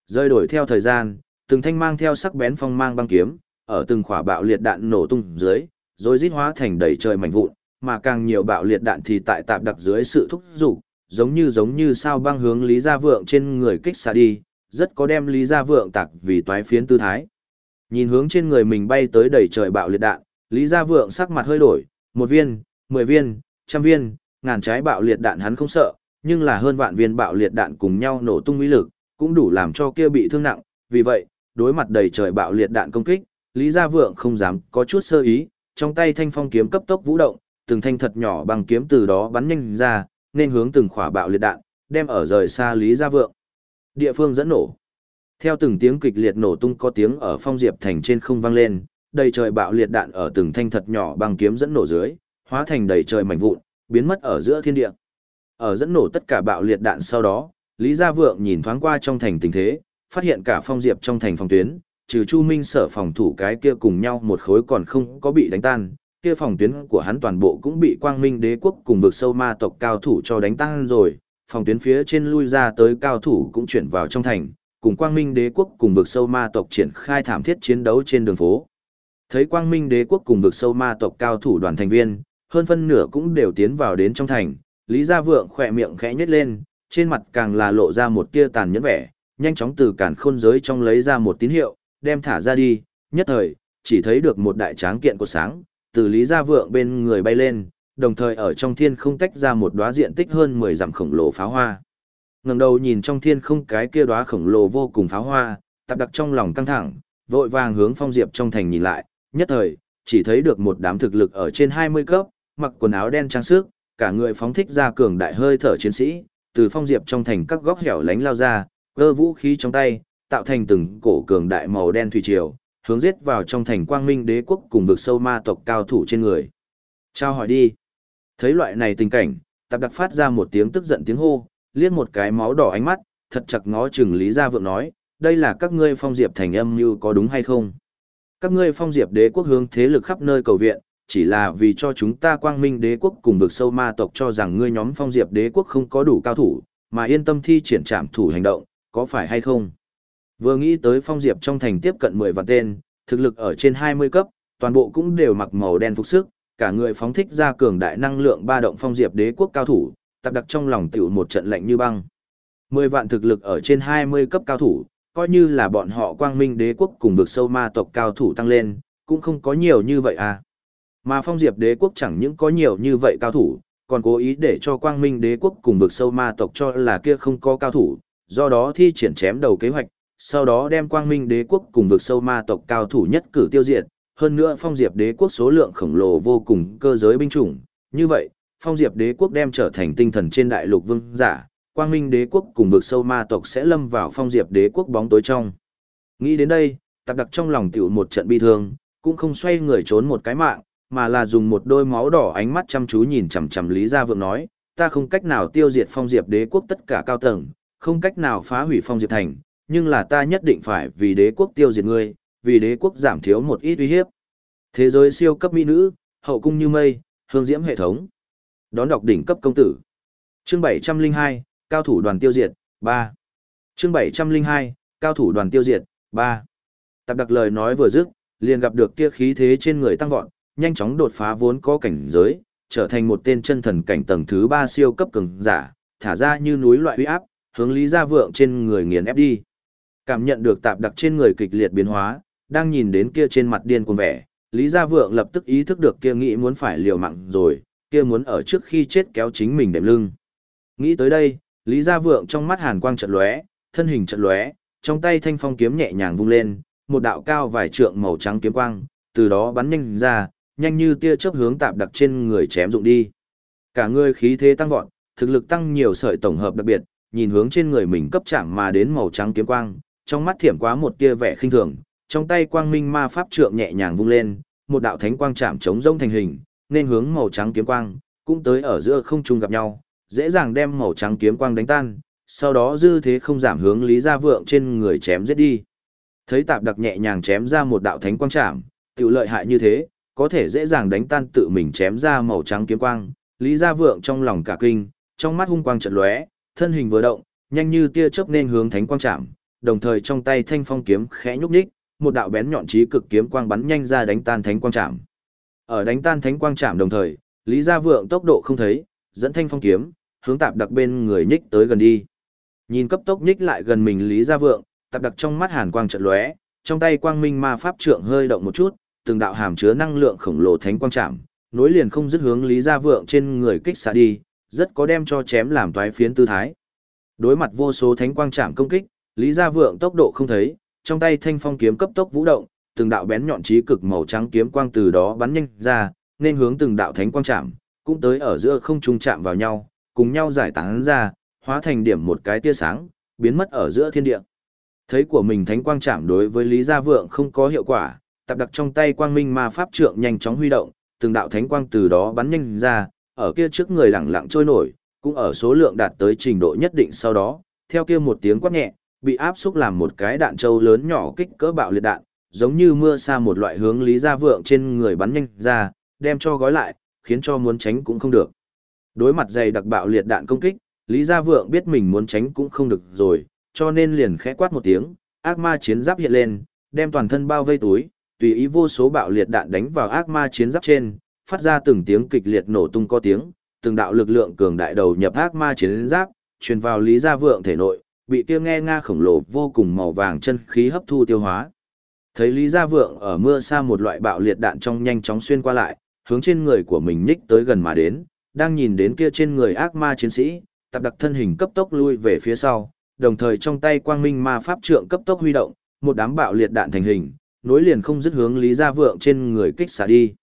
Rơi đổi theo thời gian, từng thanh mang theo sắc bén phong mang băng kiếm, ở từng khỏa bạo liệt đạn nổ tung dưới, rồi rít hóa thành đầy trời mảnh vụn, mà càng nhiều bạo liệt đạn thì tại tạp đặc dưới sự thúc giục, giống như giống như sao băng hướng Lý Gia Vượng trên người kích xạ đi, rất có đem Lý Gia Vượng tạc vì toái phiến tư thái. Nhìn hướng trên người mình bay tới đầy trời bạo liệt đạn, Lý Gia Vượng sắc mặt hơi đổi, một viên, mười viên, trăm viên, ngàn trái bạo liệt đạn hắn không sợ, nhưng là hơn vạn viên bạo liệt đạn cùng nhau nổ tung uy lực, cũng đủ làm cho kia bị thương nặng, vì vậy, đối mặt đầy trời bạo liệt đạn công kích, Lý Gia Vượng không dám có chút sơ ý, trong tay thanh phong kiếm cấp tốc vũ động, từng thanh thật nhỏ bằng kiếm từ đó bắn nhanh ra, nên hướng từng khỏa bạo liệt đạn, đem ở rời xa Lý Gia Vượng. Địa phương dẫn nổ. Theo từng tiếng kịch liệt nổ tung có tiếng ở phong diệp thành trên không vang lên, đầy trời bạo liệt đạn ở từng thanh thật nhỏ bằng kiếm dẫn nổ dưới, hóa thành đầy trời mảnh vụn, biến mất ở giữa thiên địa. Ở dẫn nổ tất cả bạo liệt đạn sau đó, Lý Gia Vượng nhìn thoáng qua trong thành tình thế, phát hiện cả phong diệp trong thành phòng tuyến, trừ Chu Minh sở phòng thủ cái kia cùng nhau một khối còn không có bị đánh tan, kia phòng tuyến của hắn toàn bộ cũng bị quang minh đế quốc cùng vực sâu ma tộc cao thủ cho đánh tan rồi, phòng tuyến phía trên lui ra tới cao thủ cũng chuyển vào trong thành, cùng quang minh đế quốc cùng vực sâu ma tộc triển khai thảm thiết chiến đấu trên đường phố. Thấy quang minh đế quốc cùng vực sâu ma tộc cao thủ đoàn thành viên, hơn phân nửa cũng đều tiến vào đến trong thành, Lý Gia Vượng khỏe miệng khẽ nhếch lên, trên mặt càng là lộ ra một tia tàn nhẫn vẻ, nhanh chóng từ cản khôn giới trong lấy ra một tín hiệu, đem thả ra đi, nhất thời, chỉ thấy được một đại tráng kiện của sáng, từ Lý Gia Vượng bên người bay lên, đồng thời ở trong thiên không tách ra một đóa diện tích hơn 10 dặm khổng lồ pháo hoa. Ngẩng đầu nhìn trong thiên không cái kia đóa khổng lồ vô cùng pháo hoa, tập đặc trong lòng căng thẳng, vội vàng hướng Phong Diệp trong thành nhìn lại, nhất thời, chỉ thấy được một đám thực lực ở trên 20 cấp, mặc quần áo đen trang sức, cả người phóng thích ra cường đại hơi thở chiến sĩ, từ Phong Diệp trong thành các góc hẻo lánh lao ra, cơ vũ khí trong tay, tạo thành từng cổ cường đại màu đen thủy triều, hướng giết vào trong thành quang minh đế quốc cùng vực sâu ma tộc cao thủ trên người. Chào hỏi đi. Thấy loại này tình cảnh, tạp đặc phát ra một tiếng tức giận tiếng hô, liếc một cái máu đỏ ánh mắt, thật chặt ngó chừng Lý Gia Vượng nói, đây là các ngươi phong diệp thành âm như có đúng hay không? Các ngươi phong diệp đế quốc hướng thế lực khắp nơi cầu viện, chỉ là vì cho chúng ta quang minh đế quốc cùng vực sâu ma tộc cho rằng ngươi nhóm phong diệp đế quốc không có đủ cao thủ, mà yên tâm thi triển trạm thủ hành động, có phải hay không? Vừa nghĩ tới phong diệp trong thành tiếp cận 10 vạn tên, thực lực ở trên 20 cấp, toàn bộ cũng đều mặc màu đen phục sức, cả người phóng thích ra cường đại năng lượng ba động phong diệp đế quốc cao thủ, tập đặc trong lòng tiểu một trận lạnh như băng. 10 vạn thực lực ở trên 20 cấp cao thủ, coi như là bọn họ quang minh đế quốc cùng vực sâu ma tộc cao thủ tăng lên, cũng không có nhiều như vậy à. Mà phong diệp đế quốc chẳng những có nhiều như vậy cao thủ, còn cố ý để cho quang minh đế quốc cùng vực sâu ma tộc cho là kia không có cao thủ, do đó thi triển chém đầu kế hoạch, sau đó đem quang minh đế quốc cùng vực sâu ma tộc cao thủ nhất cử tiêu diệt, hơn nữa phong diệp đế quốc số lượng khổng lồ vô cùng cơ giới binh chủng, như vậy, phong diệp đế quốc đem trở thành tinh thần trên đại lục vương giả, quang minh đế quốc cùng vực sâu ma tộc sẽ lâm vào phong diệp đế quốc bóng tối trong. Nghĩ đến đây, tạp đặc trong lòng tiểu một trận bi thương, cũng không xoay người trốn một cái mạng, mà là dùng một đôi máu đỏ ánh mắt chăm chú nhìn chằm chằm Lý Gia Vượng nói, ta không cách nào tiêu diệt phong diệp đế quốc tất cả cao tầng, không cách nào phá hủy phong diệp thành, nhưng là ta nhất định phải vì đế quốc tiêu diệt ngươi, vì đế quốc giảm thiếu một ít uy hiếp. Thế giới siêu cấp mỹ nữ, hậu cung như mây, hương diễm hệ thống. Đón đọc đỉnh cấp công tử. Chương 702, cao thủ đoàn tiêu diệt, 3. Chương 702, cao thủ đoàn tiêu diệt, 3. Tạp đặc lời nói vừa dứt, liền gặp được kia khí thế trên người tăng vọt, nhanh chóng đột phá vốn có cảnh giới, trở thành một tên chân thần cảnh tầng thứ 3 siêu cấp cường giả, thả ra như núi loại uy áp, hướng Lý Gia Vượng trên người nghiền ép đi. Cảm nhận được tạp đặc trên người kịch liệt biến hóa, đang nhìn đến kia trên mặt điên cuồng vẻ, Lý Gia Vượng lập tức ý thức được kia nghĩ muốn phải liều mạng rồi, kia muốn ở trước khi chết kéo chính mình đệm lưng. Nghĩ tới đây, Lý Gia Vượng trong mắt hàn quang chợt lóe, thân hình chợt lóe, trong tay thanh phong kiếm nhẹ nhàng vung lên, một đạo cao vài trượng màu trắng kiếm quang, từ đó bắn nhanh ra, nhanh như tia chớp hướng tạp đặc trên người chém dụng đi. Cả người khí thế tăng vọt, thực lực tăng nhiều sợi tổng hợp đặc biệt, nhìn hướng trên người mình cấp chạm mà đến màu trắng kiếm quang, trong mắt thiểm quá một tia vẻ khinh thường, trong tay quang minh ma pháp trượng nhẹ nhàng vung lên, một đạo thánh quang chạm chống rông thành hình, nên hướng màu trắng kiếm quang, cũng tới ở giữa không trung gặp nhau, dễ dàng đem màu trắng kiếm quang đánh tan, sau đó dư thế không giảm hướng Lý Gia Vượng trên người chém giết đi. Thấy tạp đặc nhẹ nhàng chém ra một đạo thánh quang chạm, tiểu lợi hại như thế, có thể dễ dàng đánh tan tự mình chém ra màu trắng kiếm quang, Lý Gia Vượng trong lòng cả kinh, trong mắt hung quang chợt lóe, thân hình vừa động, nhanh như tia chớp nên hướng thánh quang chạm, đồng thời trong tay thanh phong kiếm khẽ nhúc nhích, một đạo bén nhọn chí cực kiếm quang bắn nhanh ra đánh tan thánh quang chạm. Ở đánh tan thánh quang chạm đồng thời, Lý Gia Vượng tốc độ không thấy, dẫn thanh phong kiếm, hướng tạp đặc bên người nhích tới gần đi. Nhìn cấp tốc nhích lại gần mình Lý Gia Vượng, tạp đặc trong mắt hàn quang chợt lóe, trong tay quang minh ma pháp trượng hơi động một chút, từng đạo hàm chứa năng lượng khổng lồ thánh quang chạm, nối liền không dứt hướng Lý Gia Vượng trên người kích xạ đi, rất có đem cho chém làm toái phiến tư thái. Đối mặt vô số thánh quang chạm công kích, Lý Gia Vượng tốc độ không thấy, trong tay thanh phong kiếm cấp tốc vũ động, từng đạo bén nhọn chí cực màu trắng kiếm quang từ đó bắn nhanh ra, nên hướng từng đạo thánh quang chạm, cũng tới ở giữa không trung chạm vào nhau, cùng nhau giải tán ra, hóa thành điểm một cái tia sáng, biến mất ở giữa thiên địa. Thấy của mình thánh quang chạm đối với Lý Gia Vượng không có hiệu quả, tập đặc trong tay quang minh ma pháp trượng nhanh chóng huy động, từng đạo thánh quang từ đó bắn nhanh ra, ở kia trước người lẳng lặng trôi nổi, cũng ở số lượng đạt tới trình độ nhất định sau đó, theo kia một tiếng quát nhẹ, bị áp xúc làm một cái đạn trâu lớn nhỏ kích cỡ bạo liệt đạn, giống như mưa xa một loại hướng Lý Gia Vượng trên người bắn nhanh ra, đem cho gói lại, khiến cho muốn tránh cũng không được. Đối mặt dày đặc bạo liệt đạn công kích, Lý Gia Vượng biết mình muốn tránh cũng không được rồi, cho nên liền khẽ quát một tiếng, ác ma chiến giáp hiện lên, đem toàn thân bao vây túi, tùy ý vô số bạo liệt đạn đánh vào ác ma chiến giáp trên, phát ra từng tiếng kịch liệt nổ tung có tiếng, từng đạo lực lượng cường đại đầu nhập ác ma chiến giáp, truyền vào Lý Gia Vượng thể nội, bị kia nghe nga khổng lồ vô cùng màu vàng chân khí hấp thu tiêu hóa. Thấy Lý Gia Vượng ở mưa xa một loại bạo liệt đạn trong nhanh chóng xuyên qua lại, hướng trên người của mình nhích tới gần mà đến, đang nhìn đến kia trên người ác ma chiến sĩ, tập đặc thân hình cấp tốc lui về phía sau, đồng thời trong tay quang minh ma pháp trượng cấp tốc huy động, một đám bạo liệt đạn thành hình, nối liền không dứt hướng Lý Gia Vượng trên người kích xả đi.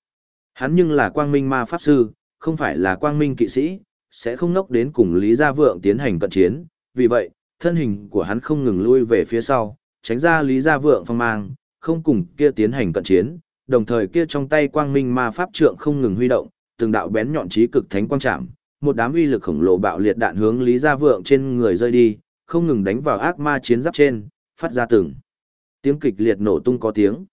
Hắn nhưng là quang minh ma pháp sư, không phải là quang minh kỵ sĩ, sẽ không nốc đến cùng Lý Gia Vượng tiến hành cận chiến, vì vậy, thân hình của hắn không ngừng lui về phía sau, tránh ra Lý Gia Vượng phong mang, không cùng kia tiến hành cận chiến, đồng thời kia trong tay quang minh ma pháp trượng không ngừng huy động, từng đạo bén nhọn chí cực thánh quang chạm, một đám uy lực khổng lồ bạo liệt đạn hướng Lý Gia Vượng trên người rơi đi, không ngừng đánh vào ác ma chiến giáp trên, phát ra từng tiếng kịch liệt nổ tung có tiếng.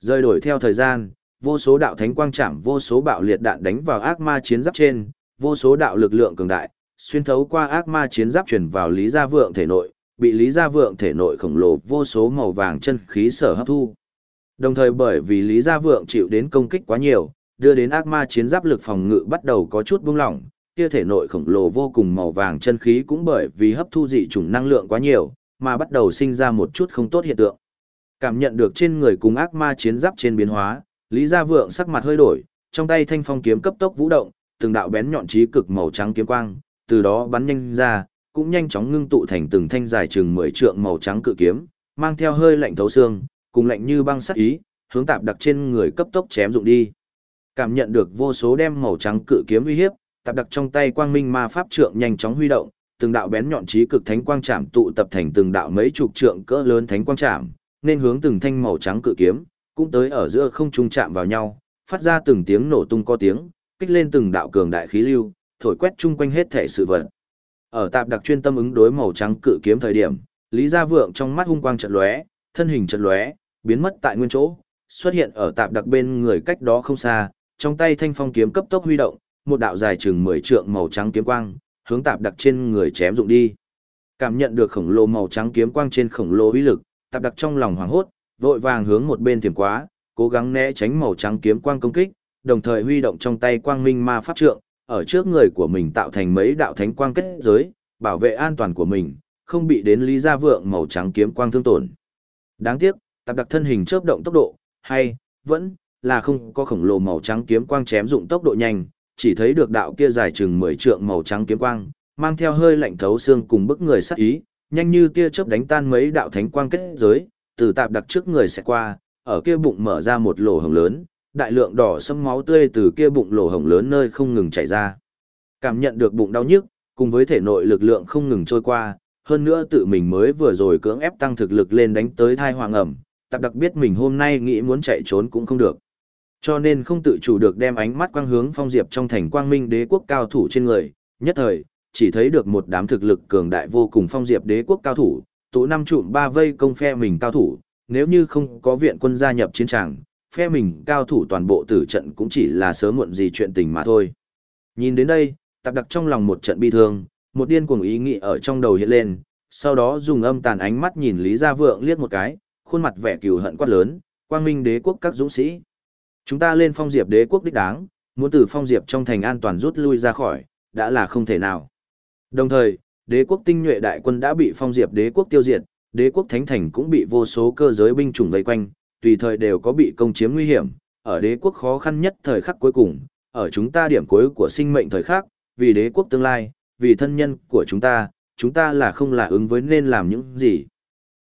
Rơi đổi theo thời gian, vô số đạo thánh quang chạm, vô số bạo liệt đạn đánh vào ác ma chiến giáp trên, vô số đạo lực lượng cường đại, xuyên thấu qua ác ma chiến giáp truyền vào Lý Gia Vượng thể nội, bị Lý Gia Vượng thể nội khổng lồ vô số màu vàng chân khí sở hấp thu. Đồng thời bởi vì Lý Gia Vượng chịu đến công kích quá nhiều, đưa đến ác ma chiến giáp lực phòng ngự bắt đầu có chút buông lỏng, kia thể nội khổng lồ vô cùng màu vàng chân khí cũng bởi vì hấp thu dị chủng năng lượng quá nhiều, mà bắt đầu sinh ra một chút không tốt hiện tượng. Cảm nhận được trên người cùng ác ma chiến giáp trên biến hóa, Lý Gia Vượng sắc mặt hơi đổi, trong tay thanh phong kiếm cấp tốc vũ động, từng đạo bén nhọn chí cực màu trắng kiếm quang, từ đó bắn nhanh ra, cũng nhanh chóng ngưng tụ thành từng thanh dài chừng 10 trượng màu trắng cự kiếm, mang theo hơi lạnh thấu xương, cùng lạnh như băng sắt ý, hướng tạp đặc trên người cấp tốc chém dụng đi. Cảm nhận được vô số đem màu trắng cự kiếm uy hiếp, tạp đặc trong tay quang minh ma pháp trượng nhanh chóng huy động, từng đạo bén nhọn chí cực thánh quang chạm tụ tập thành từng đạo mấy chục trượng cỡ lớn thánh quang chạm, nên hướng từng thanh màu trắng cự kiếm, cũng tới ở giữa không trung chạm vào nhau, phát ra từng tiếng nổ tung có tiếng, kích lên từng đạo cường đại khí lưu, thổi quét chung quanh hết thể sự vật. Ở tạp đặc chuyên tâm ứng đối màu trắng cự kiếm thời điểm, Lý Gia Vượng trong mắt hung quang chợt lóe, thân hình chợt lóe, biến mất tại nguyên chỗ, xuất hiện ở tạp đặc bên người cách đó không xa, trong tay thanh phong kiếm cấp tốc huy động, một đạo dài chừng 10 trượng màu trắng kiếm quang, hướng tạp đặc trên người chém dụng đi. Cảm nhận được khổng lồ màu trắng kiếm quang trên khổng lồ uy lực, tạp đặc trong lòng hoảng hốt, vội vàng hướng một bên tiềm quá, cố gắng né tránh màu trắng kiếm quang công kích, đồng thời huy động trong tay quang minh ma pháp trượng, ở trước người của mình tạo thành mấy đạo thánh quang kết giới, bảo vệ an toàn của mình, không bị đến Lý Gia Vượng màu trắng kiếm quang thương tổn. Đáng tiếc, tạp đặc thân hình chớp động tốc độ, hay, vẫn, là không có khổng lồ màu trắng kiếm quang chém dụng tốc độ nhanh, chỉ thấy được đạo kia dài chừng 10 trượng màu trắng kiếm quang, mang theo hơi lạnh thấu xương cùng bức người sát ý, nhanh như tia chớp đánh tan mấy đạo thánh quang kết giới, từ tạp đặc trước người sẽ qua, ở kia bụng mở ra một lỗ hồng lớn, đại lượng đỏ sẫm máu tươi từ kia bụng lỗ hồng lớn nơi không ngừng chảy ra. Cảm nhận được bụng đau nhức, cùng với thể nội lực lượng không ngừng trôi qua, hơn nữa tự mình mới vừa rồi cưỡng ép tăng thực lực lên đánh tới thai hoàng ẩm, tạp đặc biết mình hôm nay nghĩ muốn chạy trốn cũng không được. Cho nên không tự chủ được đem ánh mắt quang hướng phong diệp trong thành quang minh đế quốc cao thủ trên người, nhất thời, chỉ thấy được một đám thực lực cường đại vô cùng phong diệp đế quốc cao thủ, tụ năm trụm ba vây công phe mình cao thủ, nếu như không có viện quân gia nhập chiến tràng, phe mình cao thủ toàn bộ tử trận cũng chỉ là sớm muộn gì chuyện tình mà thôi. Nhìn đến đây, tạp đặc trong lòng một trận bi thương, một điên cuồng ý nghĩ ở trong đầu hiện lên, sau đó dùng âm tàn ánh mắt nhìn Lý Gia Vượng liếc một cái, khuôn mặt vẻ cừu hận quát lớn, quang minh đế quốc các dũng sĩ. Chúng ta lên phong diệp đế quốc đích đáng, muốn từ phong diệp trong thành an toàn rút lui ra khỏi, đã là không thể nào. Đồng thời, đế quốc tinh nhuệ đại quân đã bị phong diệp đế quốc tiêu diệt, đế quốc thánh thành cũng bị vô số cơ giới binh chủng vây quanh, tùy thời đều có bị công chiếm nguy hiểm, ở đế quốc khó khăn nhất thời khắc cuối cùng, ở chúng ta điểm cuối của sinh mệnh thời khắc, vì đế quốc tương lai, vì thân nhân của chúng ta, chúng ta là không là ứng với nên làm những gì.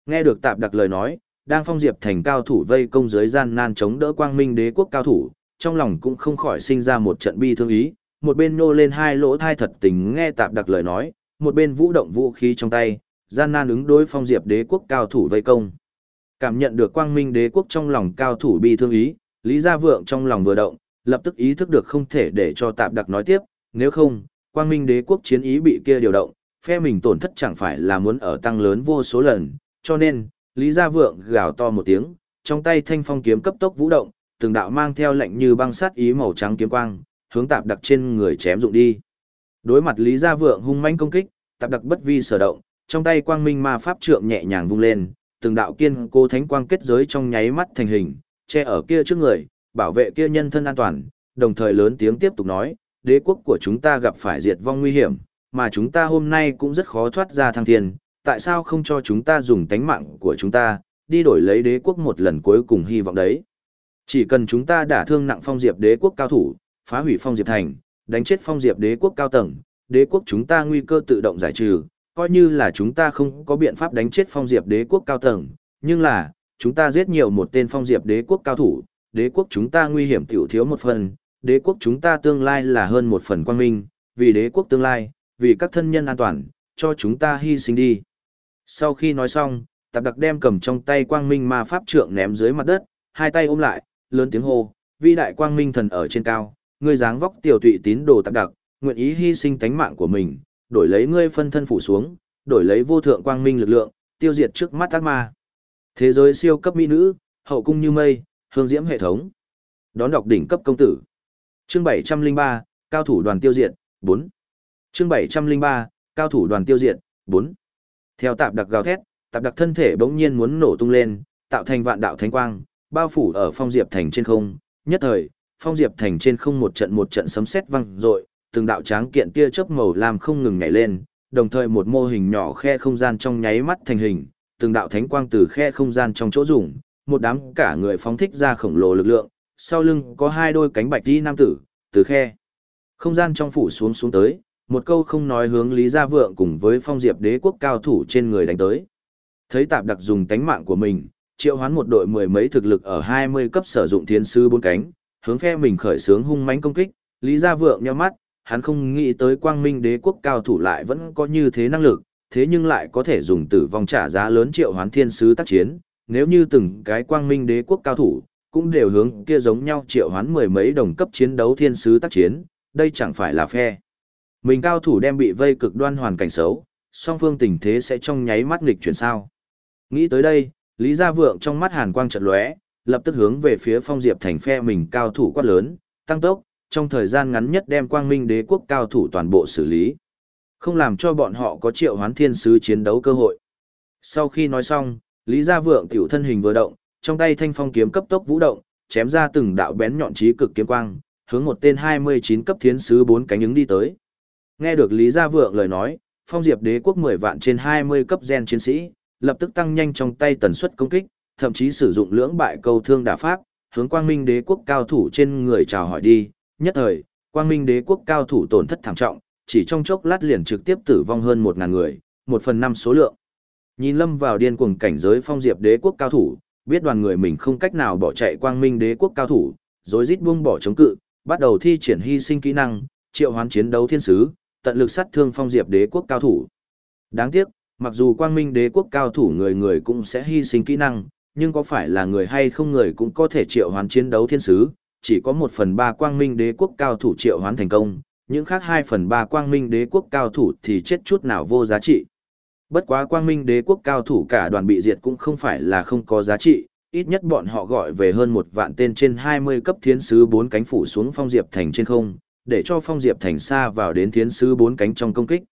Nghe được tạp đặc lời nói, đang phong diệp thành cao thủ vây công giới gian nan chống đỡ quang minh đế quốc cao thủ, trong lòng cũng không khỏi sinh ra một trận bi thương ý, một bên nô lên hai lỗ thai thật tình nghe tạp đặc lời nói, một bên vũ động vũ khí trong tay, gian nan ứng đối phong diệp đế quốc cao thủ vây công. Cảm nhận được quang minh đế quốc trong lòng cao thủ bi thương ý, Lý Gia Vượng trong lòng vừa động, lập tức ý thức được không thể để cho tạp đặc nói tiếp, nếu không, quang minh đế quốc chiến ý bị kia điều động, phe mình tổn thất chẳng phải là muốn ở tăng lớn vô số lần, cho nên, Lý Gia Vượng gào to một tiếng, trong tay thanh phong kiếm cấp tốc vũ động, từng đạo mang theo lệnh như băng sắt ý màu trắng kiếm quang, hướng tạp đặc trên người chém dụng đi. Đối mặt Lý Gia Vượng hung mãnh công kích, tạp đặc bất vi sở động, trong tay quang minh ma pháp trượng nhẹ nhàng vung lên, từng đạo kiên cố thánh quang kết giới trong nháy mắt thành hình, che ở kia trước người, bảo vệ kia nhân thân an toàn, đồng thời lớn tiếng tiếp tục nói, đế quốc của chúng ta gặp phải diệt vong nguy hiểm, mà chúng ta hôm nay cũng rất khó thoát ra thăng thiên, tại sao không cho chúng ta dùng tánh mạng của chúng ta, đi đổi lấy đế quốc một lần cuối cùng hy vọng đấy. Chỉ cần chúng ta đả thương nặng phong diệp đế quốc cao thủ, phá hủy phong diệp thành, đánh chết phong diệp đế quốc cao tầng, đế quốc chúng ta nguy cơ tự động giải trừ, coi như là chúng ta không có biện pháp đánh chết phong diệp đế quốc cao tầng, nhưng là, chúng ta giết nhiều một tên phong diệp đế quốc cao thủ, đế quốc chúng ta nguy hiểm tiểu thiếu một phần, đế quốc chúng ta tương lai là hơn một phần quan minh, vì đế quốc tương lai, vì các thân nhân an toàn, cho chúng ta hy sinh đi. Sau khi nói xong, tạp đặc đem cầm trong tay quang minh ma pháp trượng ném dưới mặt đất, hai tay ôm lại, lớn tiếng hô, vi đại quang minh thần ở trên cao, người dáng vóc tiểu tụy tín đồ tạp đặc, nguyện ý hy sinh tánh mạng của mình, đổi lấy ngươi phân thân phủ xuống, đổi lấy vô thượng quang minh lực lượng, tiêu diệt trước mắt ác ma. Thế giới siêu cấp mỹ nữ, hậu cung như mây, hương diễm hệ thống. Đón đọc đỉnh cấp công tử. Chương 703, cao thủ đoàn tiêu diệt, 4. Chương 703, cao thủ đoàn tiêu diệt, 4. Theo tạp đặc gào thét, tạp đặc thân thể bỗng nhiên muốn nổ tung lên, tạo thành vạn đạo thánh quang, bao phủ ở phong diệp thành trên không. Nhất thời, phong diệp thành trên không một trận một trận sấm sét vang rội, từng đạo tráng kiện tia chớp màu lam không ngừng nhảy lên, đồng thời một mô hình nhỏ khe không gian trong nháy mắt thành hình, từng đạo thánh quang từ khe không gian trong chỗ rủng, một đám cả người phóng thích ra khổng lồ lực lượng, sau lưng có hai đôi cánh bạch đi nam tử, từ khe. Không gian trong phủ xuống xuống tới, một câu không nói hướng Lý Gia Vượng cùng với phong diệp đế quốc cao thủ trên người đánh tới. Thấy tạp đặc dùng tánh mạng của mình, triệu hoán một đội mười mấy thực lực ở 20 cấp sử dụng thiên sư bốn cánh, hướng phe mình khởi sướng hung mãnh công kích, Lý Gia Vượng nhíu mắt, hắn không nghĩ tới quang minh đế quốc cao thủ lại vẫn có như thế năng lực, thế nhưng lại có thể dùng tử vong trả giá lớn triệu hoán thiên sứ tác chiến, nếu như từng cái quang minh đế quốc cao thủ, cũng đều hướng kia giống nhau triệu hoán mười mấy đồng cấp chiến đấu thiên sứ tác chiến, đây chẳng phải là phe. Mình cao thủ đem bị vây cực đoan hoàn cảnh xấu, song phương tình thế sẽ trong nháy mắt nghịch chuyển sao. Nghĩ tới đây, Lý Gia Vượng trong mắt hàn quang trận lóe, lập tức hướng về phía phong diệp thành phe mình cao thủ quát lớn, tăng tốc, trong thời gian ngắn nhất đem quang minh đế quốc cao thủ toàn bộ xử lý. Không làm cho bọn họ có triệu hoán thiên sứ chiến đấu cơ hội. Sau khi nói xong, Lý Gia Vượng tiểu thân hình vừa động, trong tay thanh phong kiếm cấp tốc vũ động, chém ra từng đạo bén nhọn trí cực kiếm quang, hướng một tên 29 cấp thiên sứ bốn cánh ứng đi tới. Nghe được Lý Gia Vượng lời nói, phong diệp đế quốc 10 vạn trên 20 cấp gen chiến sĩ, lập tức tăng nhanh trong tay tần suất công kích, thậm chí sử dụng lưỡng bại câu thương đả pháp, hướng quang minh đế quốc cao thủ trên người chào hỏi đi, nhất thời, quang minh đế quốc cao thủ tổn thất thảm trọng, chỉ trong chốc lát liền trực tiếp tử vong hơn 1.000 người, một phần năm số lượng. Nhìn lâm vào điên cuồng cảnh giới phong diệp đế quốc cao thủ, biết đoàn người mình không cách nào bỏ chạy quang minh đế quốc cao thủ, rồi rít buông bỏ chống cự, bắt đầu thi triển hy sinh kỹ năng, triệu hoán chiến đấu thiên sứ, tận lực sát thương phong diệp đế quốc cao thủ. Đáng tiếc, mặc dù quang minh đế quốc cao thủ người người cũng sẽ hy sinh kỹ năng, nhưng có phải là người hay không người cũng có thể triệu hoán chiến đấu thiên sứ, chỉ có một phần ba quang minh đế quốc cao thủ triệu hoán thành công, những khác hai phần ba quang minh đế quốc cao thủ thì chết chút nào vô giá trị. Bất quá quang minh đế quốc cao thủ cả đoàn bị diệt cũng không phải là không có giá trị, ít nhất bọn họ gọi về hơn một vạn tên trên 20 cấp thiến sứ bốn cánh phủ xuống phong diệp thành trên không, để cho phong diệp thành xa vào đến thiến sứ bốn cánh trong công kích.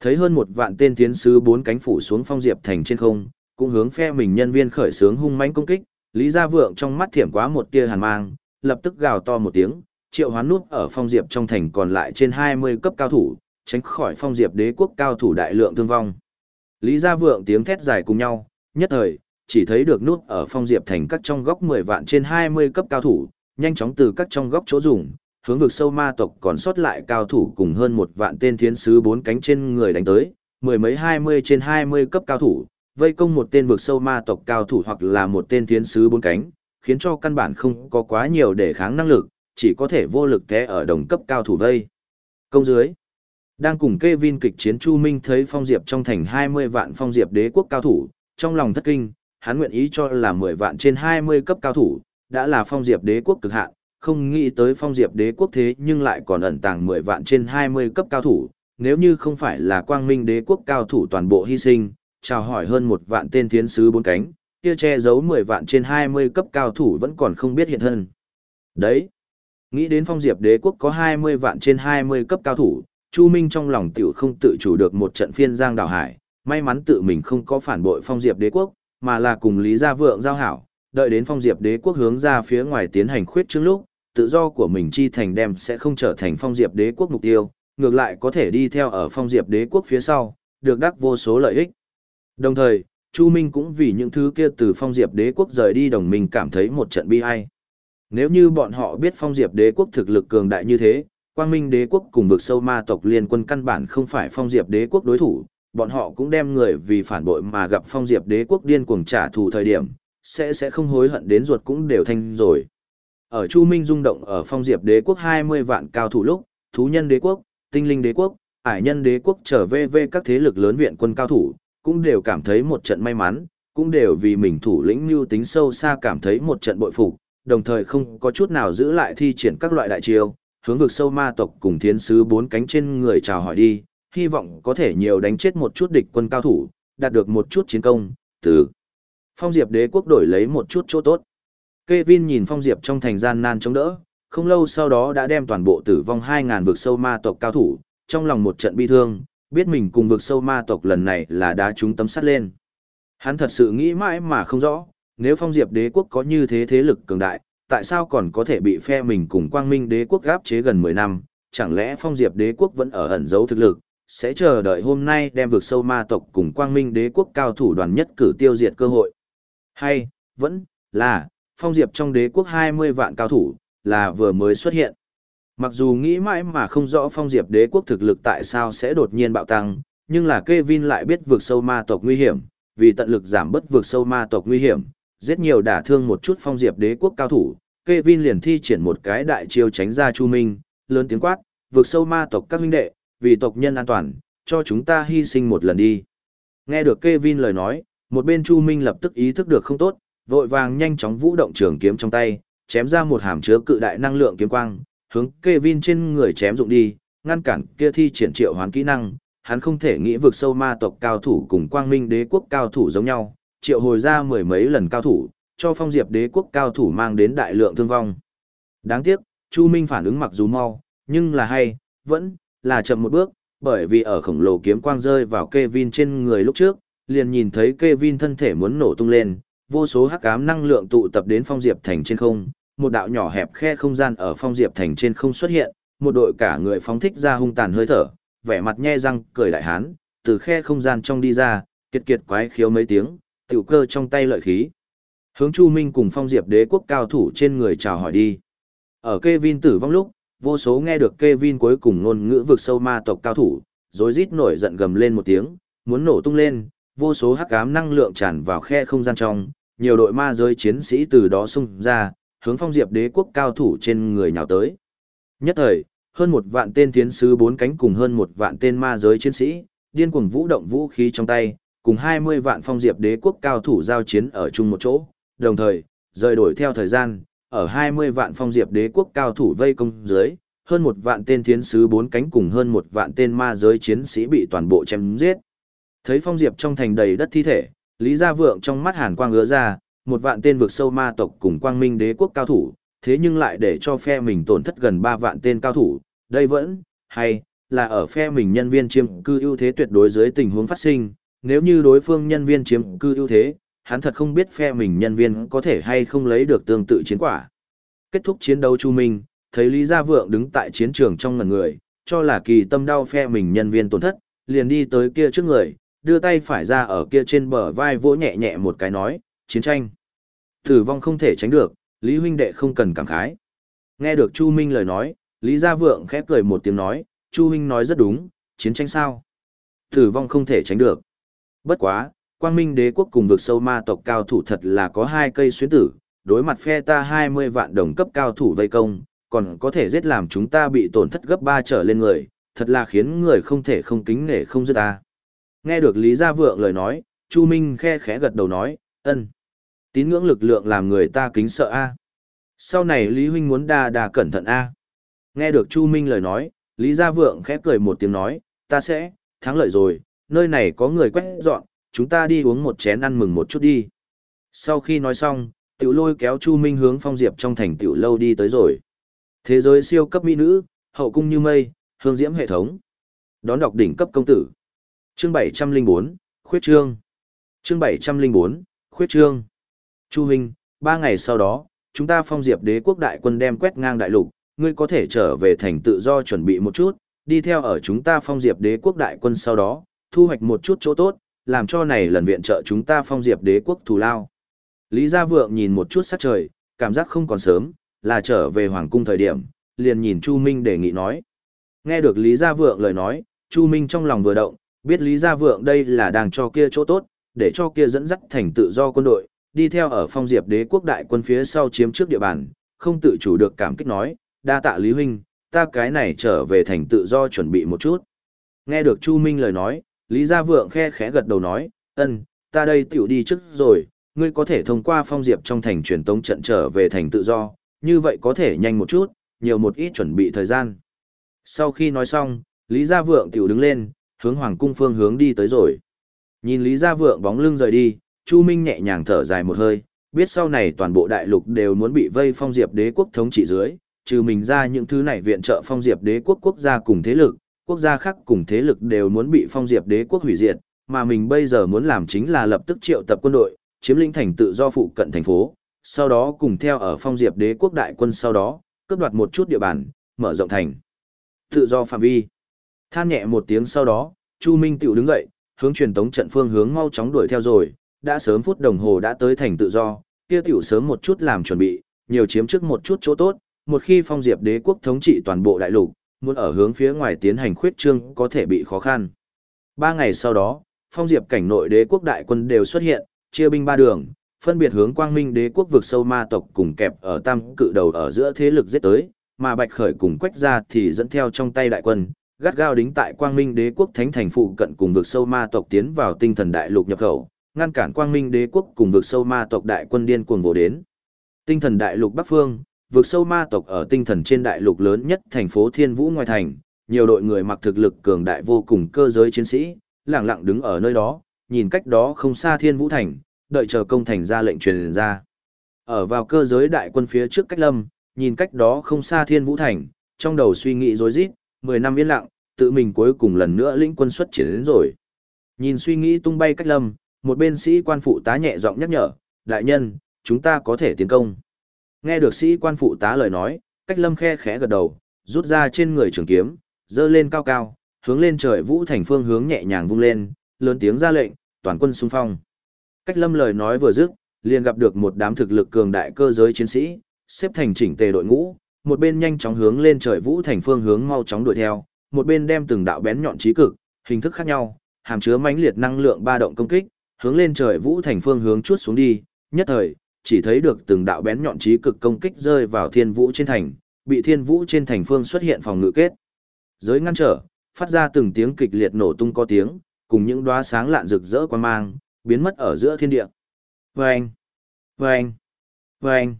Thấy hơn một vạn tên thiến sứ bốn cánh phủ xuống phong diệp thành trên không, cũng hướng phe mình nhân viên khởi sướng hung mãnh công kích, Lý Gia Vượng trong mắt thiểm quá một tia hàn mang, lập tức gào to một tiếng, triệu hoán nút ở phong diệp trong thành còn lại trên 20 cấp cao thủ, tránh khỏi phong diệp đế quốc cao thủ đại lượng thương vong. Lý Gia Vượng tiếng thét dài cùng nhau, nhất thời, chỉ thấy được nút ở phong diệp thành các trong góc 10 vạn trên 20 cấp cao thủ, nhanh chóng từ các trong góc chỗ dùng, hướng vực sâu ma tộc còn sót lại cao thủ cùng hơn một vạn tên thiến sứ bốn cánh trên người đánh tới, mười mấy 20 trên 20 cấp cao thủ, vây công một tên vực sâu ma tộc cao thủ hoặc là một tên thiến sứ bốn cánh, khiến cho căn bản không có quá nhiều để kháng năng lực, chỉ có thể vô lực té ở đồng cấp cao thủ vây. Công dưới. Đang cùng Kevin kịch chiến Chu Minh thấy Phong Diệp trong thành 20 vạn Phong Diệp đế quốc cao thủ, trong lòng thất kinh, hắn nguyện ý cho là 10 vạn trên 20 cấp cao thủ, đã là Phong Diệp đế quốc cực hạn, không nghĩ tới Phong Diệp đế quốc thế nhưng lại còn ẩn tàng 10 vạn trên 20 cấp cao thủ, nếu như không phải là Quang Minh đế quốc cao thủ toàn bộ hy sinh, chào hỏi hơn một vạn tên thiến sứ bốn cánh, kia che giấu 10 vạn trên 20 cấp cao thủ vẫn còn không biết hiện thân. Đấy. Nghĩ đến phong diệp đế quốc có 20 vạn trên 20 cấp cao thủ, Chu Minh trong lòng tiểu không tự chủ được một trận phiên giang đảo hải, may mắn tự mình không có phản bội phong diệp đế quốc, mà là cùng Lý Gia Vượng giao hảo, đợi đến phong diệp đế quốc hướng ra phía ngoài tiến hành khuyết trương lúc, tự do của mình chi thành đem sẽ không trở thành phong diệp đế quốc mục tiêu, ngược lại có thể đi theo ở phong diệp đế quốc phía sau, được đắc vô số lợi ích. Đồng thời, Chu Minh cũng vì những thứ kia từ phong diệp đế quốc rời đi đồng minh cảm thấy một trận bi ai. Nếu như bọn họ biết phong diệp đế quốc thực lực cường đại như thế, quang minh đế quốc cùng vực sâu ma tộc liên quân căn bản không phải phong diệp đế quốc đối thủ, bọn họ cũng đem người vì phản bội mà gặp phong diệp đế quốc điên cuồng trả thù thời điểm, sẽ sẽ không hối hận đến ruột cũng đều thanh rồi. Ở Chu Minh rung động ở phong diệp đế quốc 20 vạn cao thủ lúc, thú nhân đế quốc, tinh linh đế quốc, ải nhân đế quốc trở về về các thế lực lớn viện quân cao thủ, cũng đều cảm thấy một trận may mắn, cũng đều vì mình thủ lĩnh mưu tính sâu xa cảm thấy một trận bội phục, đồng thời không có chút nào giữ lại thi triển các loại đại chiêu, hướng vực sâu ma tộc cùng thiên sứ bốn cánh trên người chào hỏi đi, hy vọng có thể nhiều đánh chết một chút địch quân cao thủ, đạt được một chút chiến công, từ Phong Diệp đế quốc đổi lấy một chút chỗ tốt. Kevin nhìn Phong Diệp trong thành gian nan chống đỡ, không lâu sau đó đã đem toàn bộ tử vong 2.000 vực sâu ma tộc cao thủ, trong lòng một trận bi thương, biết mình cùng vực sâu ma tộc lần này là đá chúng tấm sắt lên. Hắn thật sự nghĩ mãi mà không rõ, nếu phong diệp đế quốc có như thế thế lực cường đại, tại sao còn có thể bị phe mình cùng quang minh đế quốc gáp chế gần 10 năm, chẳng lẽ phong diệp đế quốc vẫn ở ẩn giấu thực lực, sẽ chờ đợi hôm nay đem vực sâu ma tộc cùng quang minh đế quốc cao thủ đoàn nhất cử tiêu diệt cơ hội. Hay, vẫn, là, phong diệp trong đế quốc 20 vạn cao thủ, là vừa mới xuất hiện. Mặc dù nghĩ mãi mà không rõ phong diệp đế quốc thực lực tại sao sẽ đột nhiên bạo tăng, nhưng là Kevin lại biết vượt sâu ma tộc nguy hiểm, vì tận lực giảm bớt vượt sâu ma tộc nguy hiểm, giết nhiều đả thương một chút phong diệp đế quốc cao thủ, Kevin liền thi triển một cái đại chiêu tránh ra Chu Minh, lớn tiếng quát, vượt sâu ma tộc các huynh đệ, vì tộc nhân an toàn, cho chúng ta hy sinh một lần đi. Nghe được Kevin lời nói, một bên Chu Minh lập tức ý thức được không tốt, vội vàng nhanh chóng vũ động trường kiếm trong tay, chém ra một hàm chứa cự đại năng lượng kiếm quang, hướng Kevin trên người chém dụng đi, ngăn cản kia thi triển triệu hoán kỹ năng, hắn không thể nghĩ vực sâu ma tộc cao thủ cùng quang minh đế quốc cao thủ giống nhau, triệu hồi ra mười mấy lần cao thủ, cho phong diệp đế quốc cao thủ mang đến đại lượng thương vong. Đáng tiếc, Chu Minh phản ứng mặc dù mau, nhưng là hay, vẫn là chậm một bước, bởi vì ở khổng lồ kiếm quang rơi vào Kevin trên người lúc trước, liền nhìn thấy Kevin thân thể muốn nổ tung lên, vô số hắc ám năng lượng tụ tập đến phong diệp thành trên không, một đạo nhỏ hẹp khe không gian ở phong diệp thành trên không xuất hiện, một đội cả người phóng thích ra hung tàn hơi thở, vẻ mặt nhe răng cười đại hán, từ khe không gian trong đi ra, kiệt kiệt quái khiếu mấy tiếng, tiểu cơ trong tay lợi khí. Hướng Chu Minh cùng phong diệp đế quốc cao thủ trên người chào hỏi đi. Ở Kevin tử vong lúc, vô số nghe được Kevin cuối cùng ngôn ngữ vực sâu ma tộc cao thủ, rối rít nổi giận gầm lên một tiếng, muốn nổ tung lên, vô số hắc ám năng lượng tràn vào khe không gian trong, nhiều đội ma giới chiến sĩ từ đó xung ra, hướng phong diệp đế quốc cao thủ trên người nhào tới. Nhất thời, hơn một vạn tên tiến sứ bốn cánh cùng hơn một vạn tên ma giới chiến sĩ, điên cuồng vũ động vũ khí trong tay, cùng 20 vạn phong diệp đế quốc cao thủ giao chiến ở chung một chỗ, đồng thời, rời đổi theo thời gian, ở 20 vạn phong diệp đế quốc cao thủ vây công dưới, hơn một vạn tên tiến sứ bốn cánh cùng hơn một vạn tên ma giới chiến sĩ bị toàn bộ chém giết. Thấy phong diệp trong thành đầy đất thi thể, Lý Gia Vượng trong mắt hàn quang ứa ra, một vạn tên vực sâu ma tộc cùng quang minh đế quốc cao thủ, thế nhưng lại để cho phe mình tổn thất gần 3 vạn tên cao thủ, đây vẫn, hay, là ở phe mình nhân viên chiếm cư ưu thế tuyệt đối dưới tình huống phát sinh, nếu như đối phương nhân viên chiếm cư ưu thế, hắn thật không biết phe mình nhân viên có thể hay không lấy được tương tự chiến quả. Kết thúc chiến đấu Chu Minh, thấy Lý Gia Vượng đứng tại chiến trường trong ngần người, cho là kỳ tâm đau phe mình nhân viên tổn thất, liền đi tới kia trước người, đưa tay phải ra ở kia trên bờ vai vỗ nhẹ nhẹ một cái nói, chiến tranh. Tử vong không thể tránh được, Lý huynh đệ không cần cảm khái. Nghe được Chu Minh lời nói, Lý Gia Vượng khẽ cười một tiếng nói, Chu huynh nói rất đúng, chiến tranh sao? Tử vong không thể tránh được. Bất quá, Quang Minh đế quốc cùng vực sâu ma tộc cao thủ thật là có hai cây xuyến tử, đối mặt phe ta 20 vạn đồng cấp cao thủ vây công, còn có thể giết làm chúng ta bị tổn thất gấp 3 trở lên người, thật là khiến người không thể không kính nể không dứt ta. Nghe được Lý Gia Vượng lời nói, Chu Minh khe khẽ gật đầu nói, ân. Tín ngưỡng lực lượng làm người ta kính sợ a. Sau này Lý huynh muốn đa đa cẩn thận a. Nghe được Chu Minh lời nói, Lý Gia Vượng khẽ cười một tiếng nói, ta sẽ, thắng lợi rồi, nơi này có người quét dọn, chúng ta đi uống một chén ăn mừng một chút đi. Sau khi nói xong, Tiểu lôi kéo Chu Minh hướng phong diệp trong thành tiểu lâu đi tới rồi. Thế giới siêu cấp mỹ nữ, hậu cung như mây, hương diễm hệ thống. Đón đọc đỉnh cấp công tử. Chương 704, khuyết trương. Chương 704, khuyết trương. Chu Minh, ba ngày sau đó, chúng ta phong diệp đế quốc đại quân đem quét ngang đại lục, ngươi có thể trở về thành tự do chuẩn bị một chút, đi theo ở chúng ta phong diệp đế quốc đại quân sau đó, thu hoạch một chút chỗ tốt, làm cho này lần viện trợ chúng ta phong diệp đế quốc thù lao. Lý Gia Vượng nhìn một chút sắc trời, cảm giác không còn sớm, là trở về Hoàng cung thời điểm, liền nhìn Chu Minh đề nghị nói. Nghe được Lý Gia Vượng lời nói, Chu Minh trong lòng vừa động, biết Lý Gia Vượng đây là đang cho kia chỗ tốt, để cho kia dẫn dắt thành tự do quân đội, đi theo ở phong diệp đế quốc đại quân phía sau chiếm trước địa bàn, không tự chủ được cảm kích nói, đa tạ Lý Huynh, ta cái này trở về thành tự do chuẩn bị một chút. Nghe được Chu Minh lời nói, Lý Gia Vượng khe khẽ gật đầu nói, ân, ta đây tiểu đi trước rồi, ngươi có thể thông qua phong diệp trong thành truyền tống trận trở về thành tự do, như vậy có thể nhanh một chút, nhiều một ít chuẩn bị thời gian. Sau khi nói xong, Lý Gia Vượng tiểu đứng lên, hướng Hoàng cung phương hướng đi tới rồi. Nhìn Lý Gia Vượng bóng lưng rời đi, Chu Minh nhẹ nhàng thở dài một hơi, biết sau này toàn bộ đại lục đều muốn bị vây phong diệp đế quốc thống trị dưới, trừ mình ra những thứ này viện trợ phong diệp đế quốc quốc gia cùng thế lực, quốc gia khác cùng thế lực đều muốn bị phong diệp đế quốc hủy diệt, mà mình bây giờ muốn làm chính là lập tức triệu tập quân đội, chiếm lĩnh thành tự do phụ cận thành phố, sau đó cùng theo ở phong diệp đế quốc đại quân sau đó, cướp đoạt một chút địa bàn, mở rộng thành tự do phạm vi. Than nhẹ một tiếng sau đó, Chu Minh tiểu đứng dậy, hướng truyền tống trận phương hướng mau chóng đuổi theo rồi, đã sớm phút đồng hồ đã tới thành tự do, kia tiểu sớm một chút làm chuẩn bị, nhiều chiếm trước một chút chỗ tốt, một khi phong diệp đế quốc thống trị toàn bộ đại lục, muốn ở hướng phía ngoài tiến hành khuyết trương có thể bị khó khăn. Ba ngày sau đó, phong diệp cảnh nội đế quốc đại quân đều xuất hiện, chia binh ba đường, phân biệt hướng quang minh đế quốc vực sâu ma tộc cùng kẹp ở tam cự đầu ở giữa thế lực giết tới, mà bạch khởi cùng quách ra thì dẫn theo trong tay đại quân, gắt gao đính tại quang minh đế quốc thánh thành phụ cận cùng vực sâu ma tộc tiến vào tinh thần đại lục nhập khẩu, ngăn cản quang minh đế quốc cùng vực sâu ma tộc đại quân điên cuồng vô đến. Tinh thần đại lục bắc phương, vực sâu ma tộc ở tinh thần trên đại lục lớn nhất thành phố Thiên Vũ ngoài thành, nhiều đội người mặc thực lực cường đại vô cùng cơ giới chiến sĩ, lặng lặng đứng ở nơi đó, nhìn cách đó không xa Thiên Vũ thành, đợi chờ công thành ra lệnh truyền ra. Ở vào cơ giới đại quân phía trước cách lâm, nhìn cách đó không xa Thiên Vũ thành, trong đầu suy nghĩ rối rít, 10 năm yên lặng, tự mình cuối cùng lần nữa lĩnh quân xuất chiến đến rồi. Nhìn suy nghĩ tung bay cách lâm, một bên sĩ quan phụ tá nhẹ giọng nhắc nhở, đại nhân, chúng ta có thể tiến công. Nghe được sĩ quan phụ tá lời nói, cách lâm khe khẽ gật đầu, rút ra trên người trường kiếm, dơ lên cao cao, hướng lên trời vũ thành phương hướng nhẹ nhàng vung lên, lớn tiếng ra lệnh, toàn quân xung phong. Cách lâm lời nói vừa dứt, liền gặp được một đám thực lực cường đại cơ giới chiến sĩ, xếp thành chỉnh tề đội ngũ, một bên nhanh chóng hướng lên trời vũ thành phương hướng mau chóng đuổi theo, một bên đem từng đạo bén nhọn trí cực, hình thức khác nhau, hàm chứa mãnh liệt năng lượng ba động công kích, hướng lên trời vũ thành phương hướng chuốt xuống đi, nhất thời, chỉ thấy được từng đạo bén nhọn trí cực công kích rơi vào thiên vũ trên thành, bị thiên vũ trên thành phương xuất hiện phòng ngự kết. Giới ngăn trở, phát ra từng tiếng kịch liệt nổ tung có tiếng, cùng những đóa sáng lạn rực rỡ quan mang, biến mất ở giữa thiên địa. Vâng! Vâng! Vâng!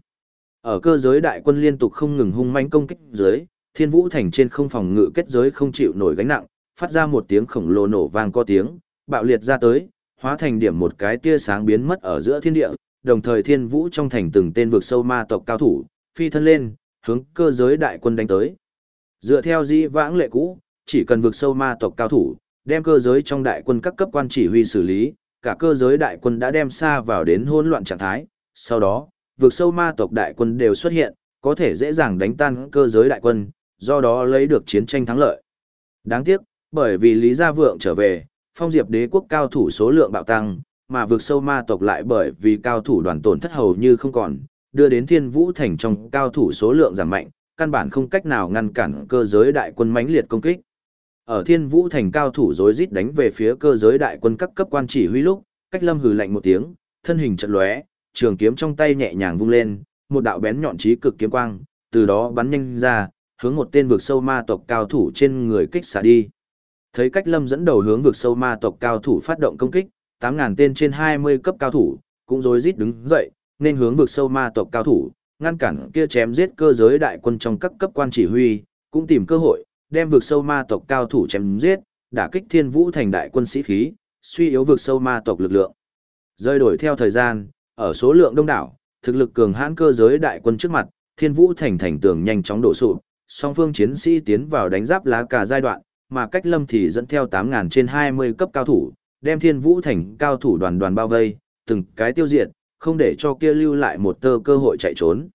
Ở cơ giới đại quân liên tục không ngừng hung mãnh công kích dưới, thiên vũ thành trên không phòng ngự kết giới không chịu nổi gánh nặng, phát ra một tiếng khổng lồ nổ vang có tiếng, bạo liệt ra tới, hóa thành điểm một cái tia sáng biến mất ở giữa thiên địa, đồng thời thiên vũ trong thành từng tên vực sâu ma tộc cao thủ, phi thân lên, hướng cơ giới đại quân đánh tới. Dựa theo dĩ vãng lệ cũ, chỉ cần vực sâu ma tộc cao thủ, đem cơ giới trong đại quân các cấp quan chỉ huy xử lý, cả cơ giới đại quân đã đem xa vào đến hỗn loạn trạng thái, sau đó, vực sâu ma tộc đại quân đều xuất hiện, có thể dễ dàng đánh tan cơ giới đại quân, do đó lấy được chiến tranh thắng lợi. Đáng tiếc, bởi vì Lý Gia Vượng trở về, phong diệp đế quốc cao thủ số lượng bạo tăng, mà vực sâu ma tộc lại bởi vì cao thủ đoàn tổn thất hầu như không còn, đưa đến thiên vũ thành trong cao thủ số lượng giảm mạnh, căn bản không cách nào ngăn cản cơ giới đại quân mãnh liệt công kích. Ở thiên vũ thành cao thủ rối rít đánh về phía cơ giới đại quân các cấp quan chỉ huy lúc, cách lâm hừ lạnh một tiếng, thân hình chật lóe, trường kiếm trong tay nhẹ nhàng vung lên, một đạo bén nhọn chí cực kiếm quang, từ đó bắn nhanh ra, hướng một tên vực sâu ma tộc cao thủ trên người kích xả đi. Thấy cách lâm dẫn đầu hướng vực sâu ma tộc cao thủ phát động công kích, 8.000 tên trên 20 cấp cao thủ, cũng rối rít đứng dậy, nên hướng vực sâu ma tộc cao thủ, ngăn cản kia chém giết cơ giới đại quân trong các cấp quan chỉ huy, cũng tìm cơ hội, đem vực sâu ma tộc cao thủ chém giết, đả kích thiên vũ thành đại quân sĩ khí, suy yếu vực sâu ma tộc lực lượng. Rơi đổi theo thời gian, ở số lượng đông đảo, thực lực cường hãn cơ giới đại quân trước mặt, Thiên Vũ thành thành tường nhanh chóng đổ sụp, song phương chiến sĩ tiến vào đánh giáp lá cả giai đoạn, mà cách lâm thì dẫn theo 8.000 trên 20 cấp cao thủ, đem Thiên Vũ thành cao thủ đoàn đoàn bao vây, từng cái tiêu diệt, không để cho kia lưu lại một tơ cơ hội chạy trốn.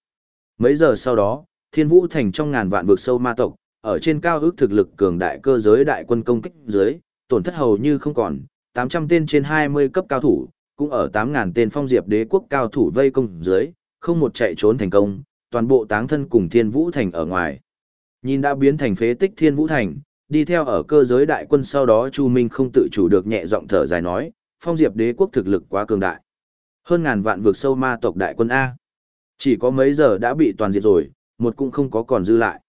Mấy giờ sau đó, Thiên Vũ thành trong ngàn vạn vực sâu ma tộc, ở trên cao ước thực lực cường đại cơ giới đại quân công kích dưới, tổn thất hầu như không còn, 800 tên trên 20 cấp cao thủ, cũng ở 8.000 tên phong diệp đế quốc cao thủ vây công dưới, không một chạy trốn thành công, toàn bộ táng thân cùng Thiên Vũ Thành ở ngoài. Nhìn đã biến thành phế tích Thiên Vũ Thành, đi theo ở cơ giới đại quân sau đó Chu Minh không tự chủ được nhẹ giọng thở dài nói, phong diệp đế quốc thực lực quá cường đại. Hơn ngàn vạn vượt sâu ma tộc đại quân A. Chỉ có mấy giờ đã bị toàn diệt rồi, một cũng không có còn dư lại.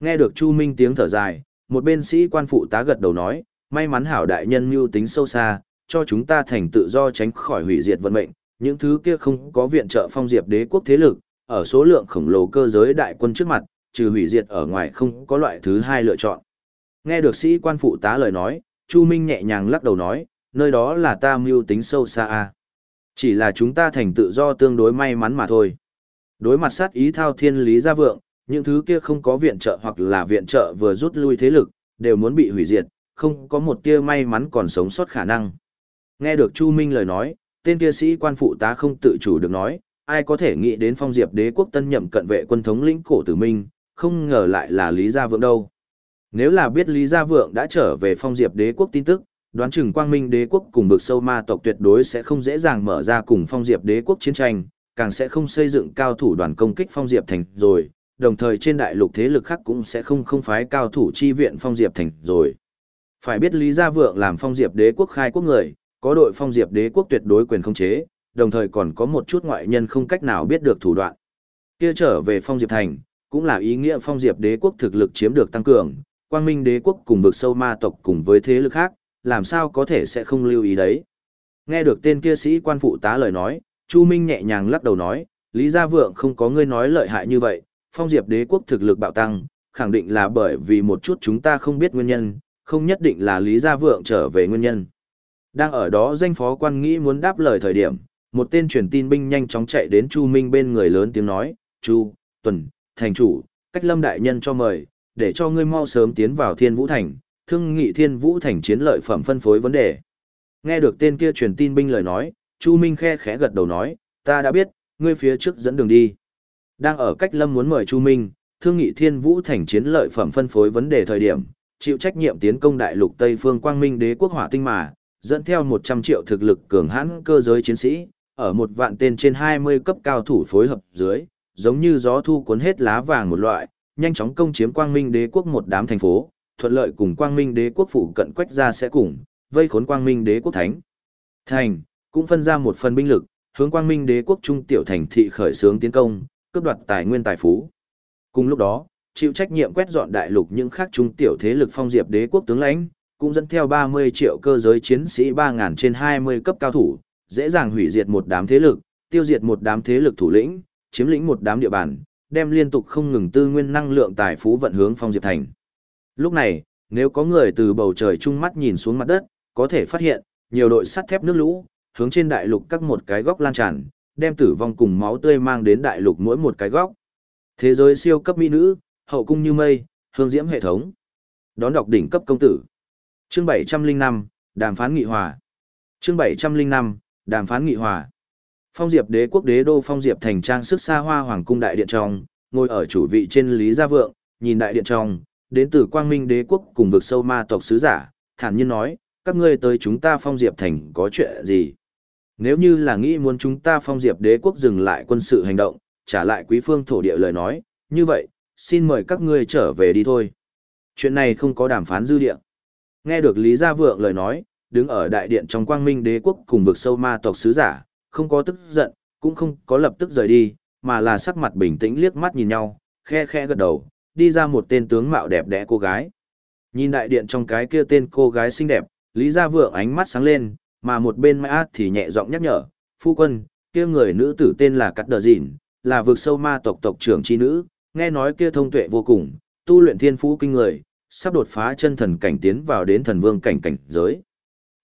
Nghe được Chu Minh tiếng thở dài, một bên sĩ quan phụ tá gật đầu nói, may mắn hảo đại nhân mưu tính sâu xa, cho chúng ta thành tự do tránh khỏi hủy diệt vận mệnh, những thứ kia không có viện trợ phong diệp đế quốc thế lực, ở số lượng khổng lồ cơ giới đại quân trước mặt, trừ hủy diệt ở ngoài không có loại thứ hai lựa chọn. Nghe được sĩ quan phụ tá lời nói, Chu Minh nhẹ nhàng lắc đầu nói, nơi đó là ta mưu tính sâu xa a. Chỉ là chúng ta thành tự do tương đối may mắn mà thôi. Đối mặt sát ý thao thiên lý gia vượng, những thứ kia không có viện trợ hoặc là viện trợ vừa rút lui thế lực, đều muốn bị hủy diệt, không có một tia may mắn còn sống sót khả năng. Nghe được Chu Minh lời nói, tên kia sĩ quan phụ tá không tự chủ được nói, ai có thể nghĩ đến phong diệp đế quốc tân nhậm cận vệ quân thống lĩnh cổ tử minh, không ngờ lại là Lý Gia Vượng đâu. Nếu là biết Lý Gia Vượng đã trở về phong diệp đế quốc tin tức, đoán chừng quang minh đế quốc cùng vực sâu ma tộc tuyệt đối sẽ không dễ dàng mở ra cùng phong diệp đế quốc chiến tranh, càng sẽ không xây dựng cao thủ đoàn công kích phong diệp thành rồi, đồng thời trên đại lục thế lực khác cũng sẽ không không phái cao thủ chi viện phong diệp thành rồi. Phải biết Lý Gia Vượng làm phong diệp đế quốc khai quốc người, có đội phong diệp đế quốc tuyệt đối quyền không chế, đồng thời còn có một chút ngoại nhân không cách nào biết được thủ đoạn. Kia trở về phong diệp thành, cũng là ý nghĩa phong diệp đế quốc thực lực chiếm được tăng cường, quang minh đế quốc cùng vực sâu ma tộc cùng với thế lực khác, làm sao có thể sẽ không lưu ý đấy. Nghe được tên kia sĩ quan phụ tá lời nói, Chu Minh nhẹ nhàng lắc đầu nói, Lý Gia Vượng không có ngươi nói lợi hại như vậy, phong diệp đế quốc thực lực bạo tăng, khẳng định là bởi vì một chút chúng ta không biết nguyên nhân, không nhất định là Lý Gia Vượng trở về nguyên nhân. Đang ở đó danh phó quan nghĩ muốn đáp lời thời điểm, một tên truyền tin binh nhanh chóng chạy đến Chu Minh bên người lớn tiếng nói, Chu, Tuần, Thành Chủ, cách lâm đại nhân cho mời, để cho ngươi mau sớm tiến vào Thiên Vũ Thành, thương nghị Thiên Vũ Thành chiến lợi phẩm phân phối vấn đề. Nghe được tên kia truyền tin binh lời nói, Chu Minh khe khẽ gật đầu nói, ta đã biết, ngươi phía trước dẫn đường đi. Đang ở cách lâm muốn mời Chu Minh, thương nghị Thiên Vũ Thành chiến lợi phẩm phân phối vấn đề thời điểm, chịu trách nhiệm tiến công đại lục Tây phương Quang Minh đế quốc hỏa tinh mà, dẫn theo 100 triệu thực lực cường hãn cơ giới chiến sĩ, ở một vạn tên trên 20 cấp cao thủ phối hợp dưới, giống như gió thu cuốn hết lá vàng một loại, nhanh chóng công chiếm Quang Minh đế quốc một đám thành phố, thuận lợi cùng Quang Minh đế quốc phụ cận quách ra sẽ cùng, vây khốn Quang Minh đế quốc thánh. Thành, cũng phân ra một phần binh lực, hướng Quang Minh đế quốc trung tiểu thành thị khởi xướng tiến công, cướp đoạt tài nguyên tài phú. Cùng lúc đó, chịu trách nhiệm quét dọn đại lục những khác trung tiểu thế lực phong diệp đế quốc tướng lãnh, cũng dẫn theo 30 triệu cơ giới chiến sĩ 3.000 trên 20 cấp cao thủ, dễ dàng hủy diệt một đám thế lực, tiêu diệt một đám thế lực thủ lĩnh, chiếm lĩnh một đám địa bàn, đem liên tục không ngừng tư nguyên năng lượng tài phú vận hướng phong diệp thành. Lúc này, nếu có người từ bầu trời trung mắt nhìn xuống mặt đất, có thể phát hiện, nhiều đội sắt thép nước lũ, hướng trên đại lục các một cái góc lan tràn, đem tử vong cùng máu tươi mang đến đại lục mỗi một cái góc. Thế giới siêu cấp mỹ nữ, hậu cung như mây, hương diễm hệ thống. Đón đọc đỉnh cấp công tử. Chương 705, đàm phán nghị hòa. Chương 705, đàm phán nghị hòa. Phong Diệp Đế quốc đế đô Phong Diệp thành trang sức xa hoa hoàng cung đại điện trong, ngồi ở chủ vị trên Lý Gia Vượng, nhìn đại điện trong, đến từ Quang Minh Đế quốc cùng vực sâu ma tộc sứ giả, thản nhiên nói, các ngươi tới chúng ta Phong Diệp thành có chuyện gì? Nếu như là nghĩ muốn chúng ta Phong Diệp Đế quốc dừng lại quân sự hành động, trả lại quý phương thổ địa lời nói, như vậy, xin mời các ngươi trở về đi thôi. Chuyện này không có đàm phán dư địa. Nghe được Lý Gia Vượng lời nói, đứng ở đại điện trong quang minh đế quốc cùng vực sâu ma tộc sứ giả, không có tức giận, cũng không có lập tức rời đi, mà là sắc mặt bình tĩnh liếc mắt nhìn nhau, khe khe gật đầu, đi ra một tên tướng mạo đẹp đẽ cô gái. Nhìn đại điện trong cái kia tên cô gái xinh đẹp, Lý Gia Vượng ánh mắt sáng lên, mà một bên Mai thì nhẹ giọng nhắc nhở, phu quân, kia người nữ tử tên là Cắt Đờ Dịn, là vực sâu ma tộc tộc trưởng chi nữ, nghe nói kia thông tuệ vô cùng, tu luyện thiên phú kinh người, sắp đột phá chân thần cảnh tiến vào đến thần vương cảnh cảnh giới.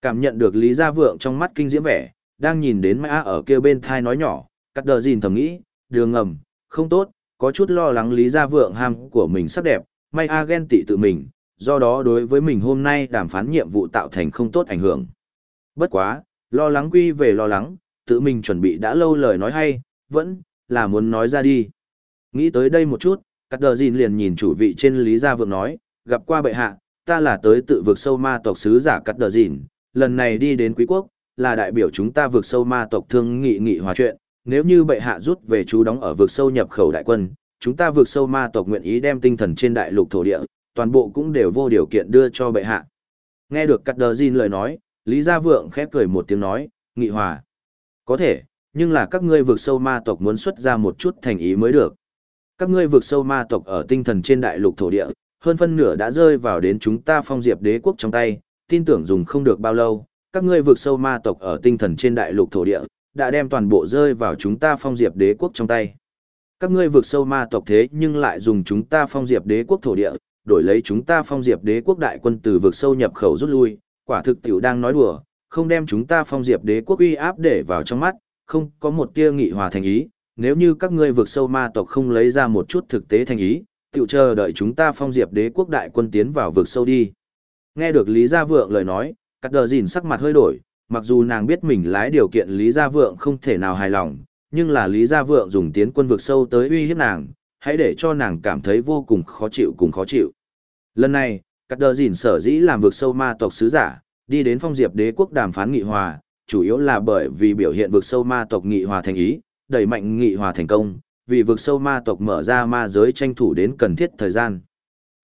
Cảm nhận được Lý Gia Vượng trong mắt kinh diễm vẻ, đang nhìn đến Mã ở kia bên thai nói nhỏ, Cắt đờ Dìn thầm nghĩ, đường ngầm, không tốt, có chút lo lắng lý gia vượng ham của mình sắc đẹp, may a ghen tị tự mình, do đó đối với mình hôm nay đàm phán nhiệm vụ tạo thành không tốt ảnh hưởng. Bất quá, lo lắng quy về lo lắng, tự mình chuẩn bị đã lâu lời nói hay, vẫn là muốn nói ra đi. Nghĩ tới đây một chút, cắt đờ Dìn liền nhìn chủ vị trên lý gia vượng nói, gặp qua bệ hạ, ta là tới tự vực sâu ma tộc sứ giả cắt đờ Dìn, lần này đi đến quý quốc, là đại biểu chúng ta vượt sâu ma tộc thương nghị nghị hòa chuyện, nếu như bệ hạ rút về chú đóng ở vượt sâu nhập khẩu đại quân, chúng ta vượt sâu ma tộc nguyện ý đem tinh thần trên đại lục thổ địa, toàn bộ cũng đều vô điều kiện đưa cho bệ hạ. Nghe được cắt đờ Jin lời nói, Lý Gia Vượng khẽ cười một tiếng nói, nghị hòa. Có thể, nhưng là các ngươi vượt sâu ma tộc muốn xuất ra một chút thành ý mới được. Các ngươi vượt sâu ma tộc ở tinh thần trên đại lục thổ địa, hơn phân nửa đã rơi vào đến chúng ta phong diệp đế quốc trong tay, tin tưởng dùng không được bao lâu, các ngươi vực sâu ma tộc ở tinh thần trên đại lục thổ địa, đã đem toàn bộ rơi vào chúng ta phong diệp đế quốc trong tay. Các ngươi vực sâu ma tộc thế nhưng lại dùng chúng ta phong diệp đế quốc thổ địa, đổi lấy chúng ta phong diệp đế quốc đại quân từ vực sâu nhập khẩu rút lui, quả thực tiểu đang nói đùa, không đem chúng ta phong diệp đế quốc uy áp để vào trong mắt, không có một tia nghị hòa thành ý, nếu như các ngươi vực sâu ma tộc không lấy ra một chút thực tế thành ý, tiểu chờ đợi chúng ta phong diệp đế quốc đại quân tiến vào vực sâu đi. Nghe được Lý Gia Vượng lời nói, cắt đờ dìn sắc mặt hơi đổi, mặc dù nàng biết mình lái điều kiện Lý Gia Vượng không thể nào hài lòng, nhưng là Lý Gia Vượng dùng tiến quân vực sâu tới uy hiếp nàng, hãy để cho nàng cảm thấy vô cùng khó chịu cùng khó chịu. Lần này, cắt đờ dìn sở dĩ làm vực sâu ma tộc sứ giả, đi đến phong diệp đế quốc đàm phán nghị hòa, chủ yếu là bởi vì biểu hiện vực sâu ma tộc nghị hòa thành ý, đẩy mạnh nghị hòa thành công, vì vực sâu ma tộc mở ra ma giới tranh thủ đến cần thiết thời gian.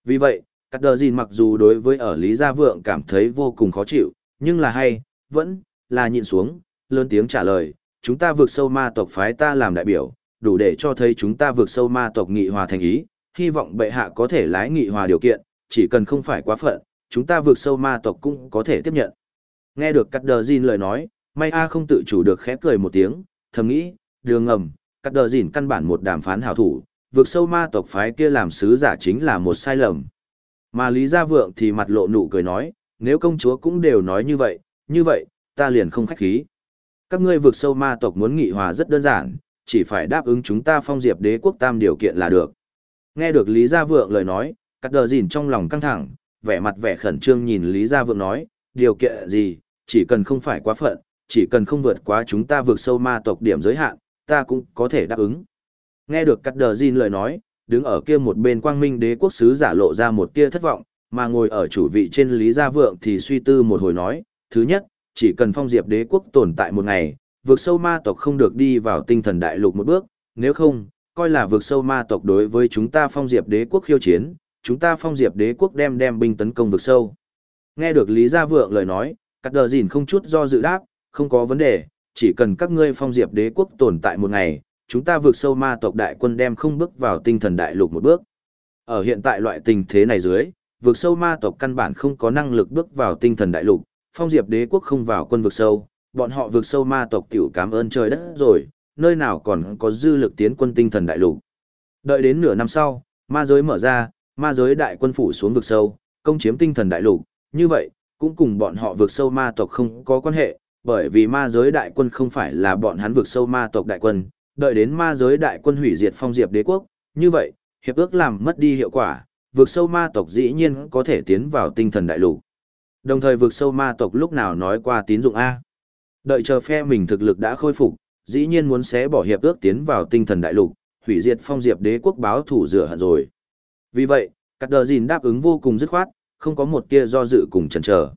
Vì vậy, Cắt đờ gìn mặc dù đối với ở Lý Gia Vượng cảm thấy vô cùng khó chịu, nhưng là hay, vẫn, là nhịn xuống, lớn tiếng trả lời, chúng ta vượt sâu ma tộc phái ta làm đại biểu, đủ để cho thấy chúng ta vượt sâu ma tộc nghị hòa thành ý, hy vọng bệ hạ có thể lái nghị hòa điều kiện, chỉ cần không phải quá phận, chúng ta vượt sâu ma tộc cũng có thể tiếp nhận. Nghe được cắt đờ gìn lời nói, may a không tự chủ được khẽ cười một tiếng, thầm nghĩ, đường ngầm, cắt đờ gìn căn bản một đàm phán hảo thủ, vượt sâu ma tộc phái kia làm sứ giả chính là một sai lầm. Mà Lý Gia Vượng thì mặt lộ nụ cười nói, nếu công chúa cũng đều nói như vậy, như vậy, ta liền không khách khí. Các ngươi vượt sâu ma tộc muốn nghị hòa rất đơn giản, chỉ phải đáp ứng chúng ta phong diệp đế quốc tam điều kiện là được. Nghe được Lý Gia Vượng lời nói, cắt đờ dìn trong lòng căng thẳng, vẻ mặt vẻ khẩn trương nhìn Lý Gia Vượng nói, điều kiện gì, chỉ cần không phải quá phận, chỉ cần không vượt quá chúng ta vượt sâu ma tộc điểm giới hạn, ta cũng có thể đáp ứng. Nghe được cắt đờ dìn lời nói, đứng ở kia một bên quang minh đế quốc sứ giả lộ ra một tia thất vọng, mà ngồi ở chủ vị trên Lý Gia Vượng thì suy tư một hồi nói, thứ nhất, chỉ cần phong diệp đế quốc tồn tại một ngày, vượt sâu ma tộc không được đi vào tinh thần đại lục một bước, nếu không, coi là vượt sâu ma tộc đối với chúng ta phong diệp đế quốc khiêu chiến, chúng ta phong diệp đế quốc đem đem binh tấn công vượt sâu. Nghe được Lý Gia Vượng lời nói, cắt đờ dìn không chút do dự đáp, không có vấn đề, chỉ cần các ngươi phong diệp đế quốc tồn tại một ngày, chúng ta vượt sâu ma tộc đại quân đem không bước vào tinh thần đại lục một bước. Ở hiện tại loại tình thế này dưới, vượt sâu ma tộc căn bản không có năng lực bước vào tinh thần đại lục, phong diệp đế quốc không vào quân vượt sâu, bọn họ vượt sâu ma tộc tiểu cảm ơn trời đất rồi, nơi nào còn có dư lực tiến quân tinh thần đại lục. Đợi đến nửa năm sau, ma giới mở ra, ma giới đại quân phủ xuống vực sâu, công chiếm tinh thần đại lục, như vậy, cũng cùng bọn họ vượt sâu ma tộc không có quan hệ, bởi vì ma giới đại quân không phải là bọn hắn vượt sâu ma tộc đại quân, đợi đến ma giới đại quân hủy diệt phong diệp đế quốc, như vậy, hiệp ước làm mất đi hiệu quả, vượt sâu ma tộc dĩ nhiên có thể tiến vào tinh thần đại lục. Đồng thời vượt sâu ma tộc lúc nào nói qua tín dụng A. Đợi chờ phe mình thực lực đã khôi phục, dĩ nhiên muốn xé bỏ hiệp ước tiến vào tinh thần đại lục, hủy diệt phong diệp đế quốc báo thủ rửa hận rồi. Vì vậy, cắt đờ dìn đáp ứng vô cùng dứt khoát, không có một tia do dự cùng chần chờ.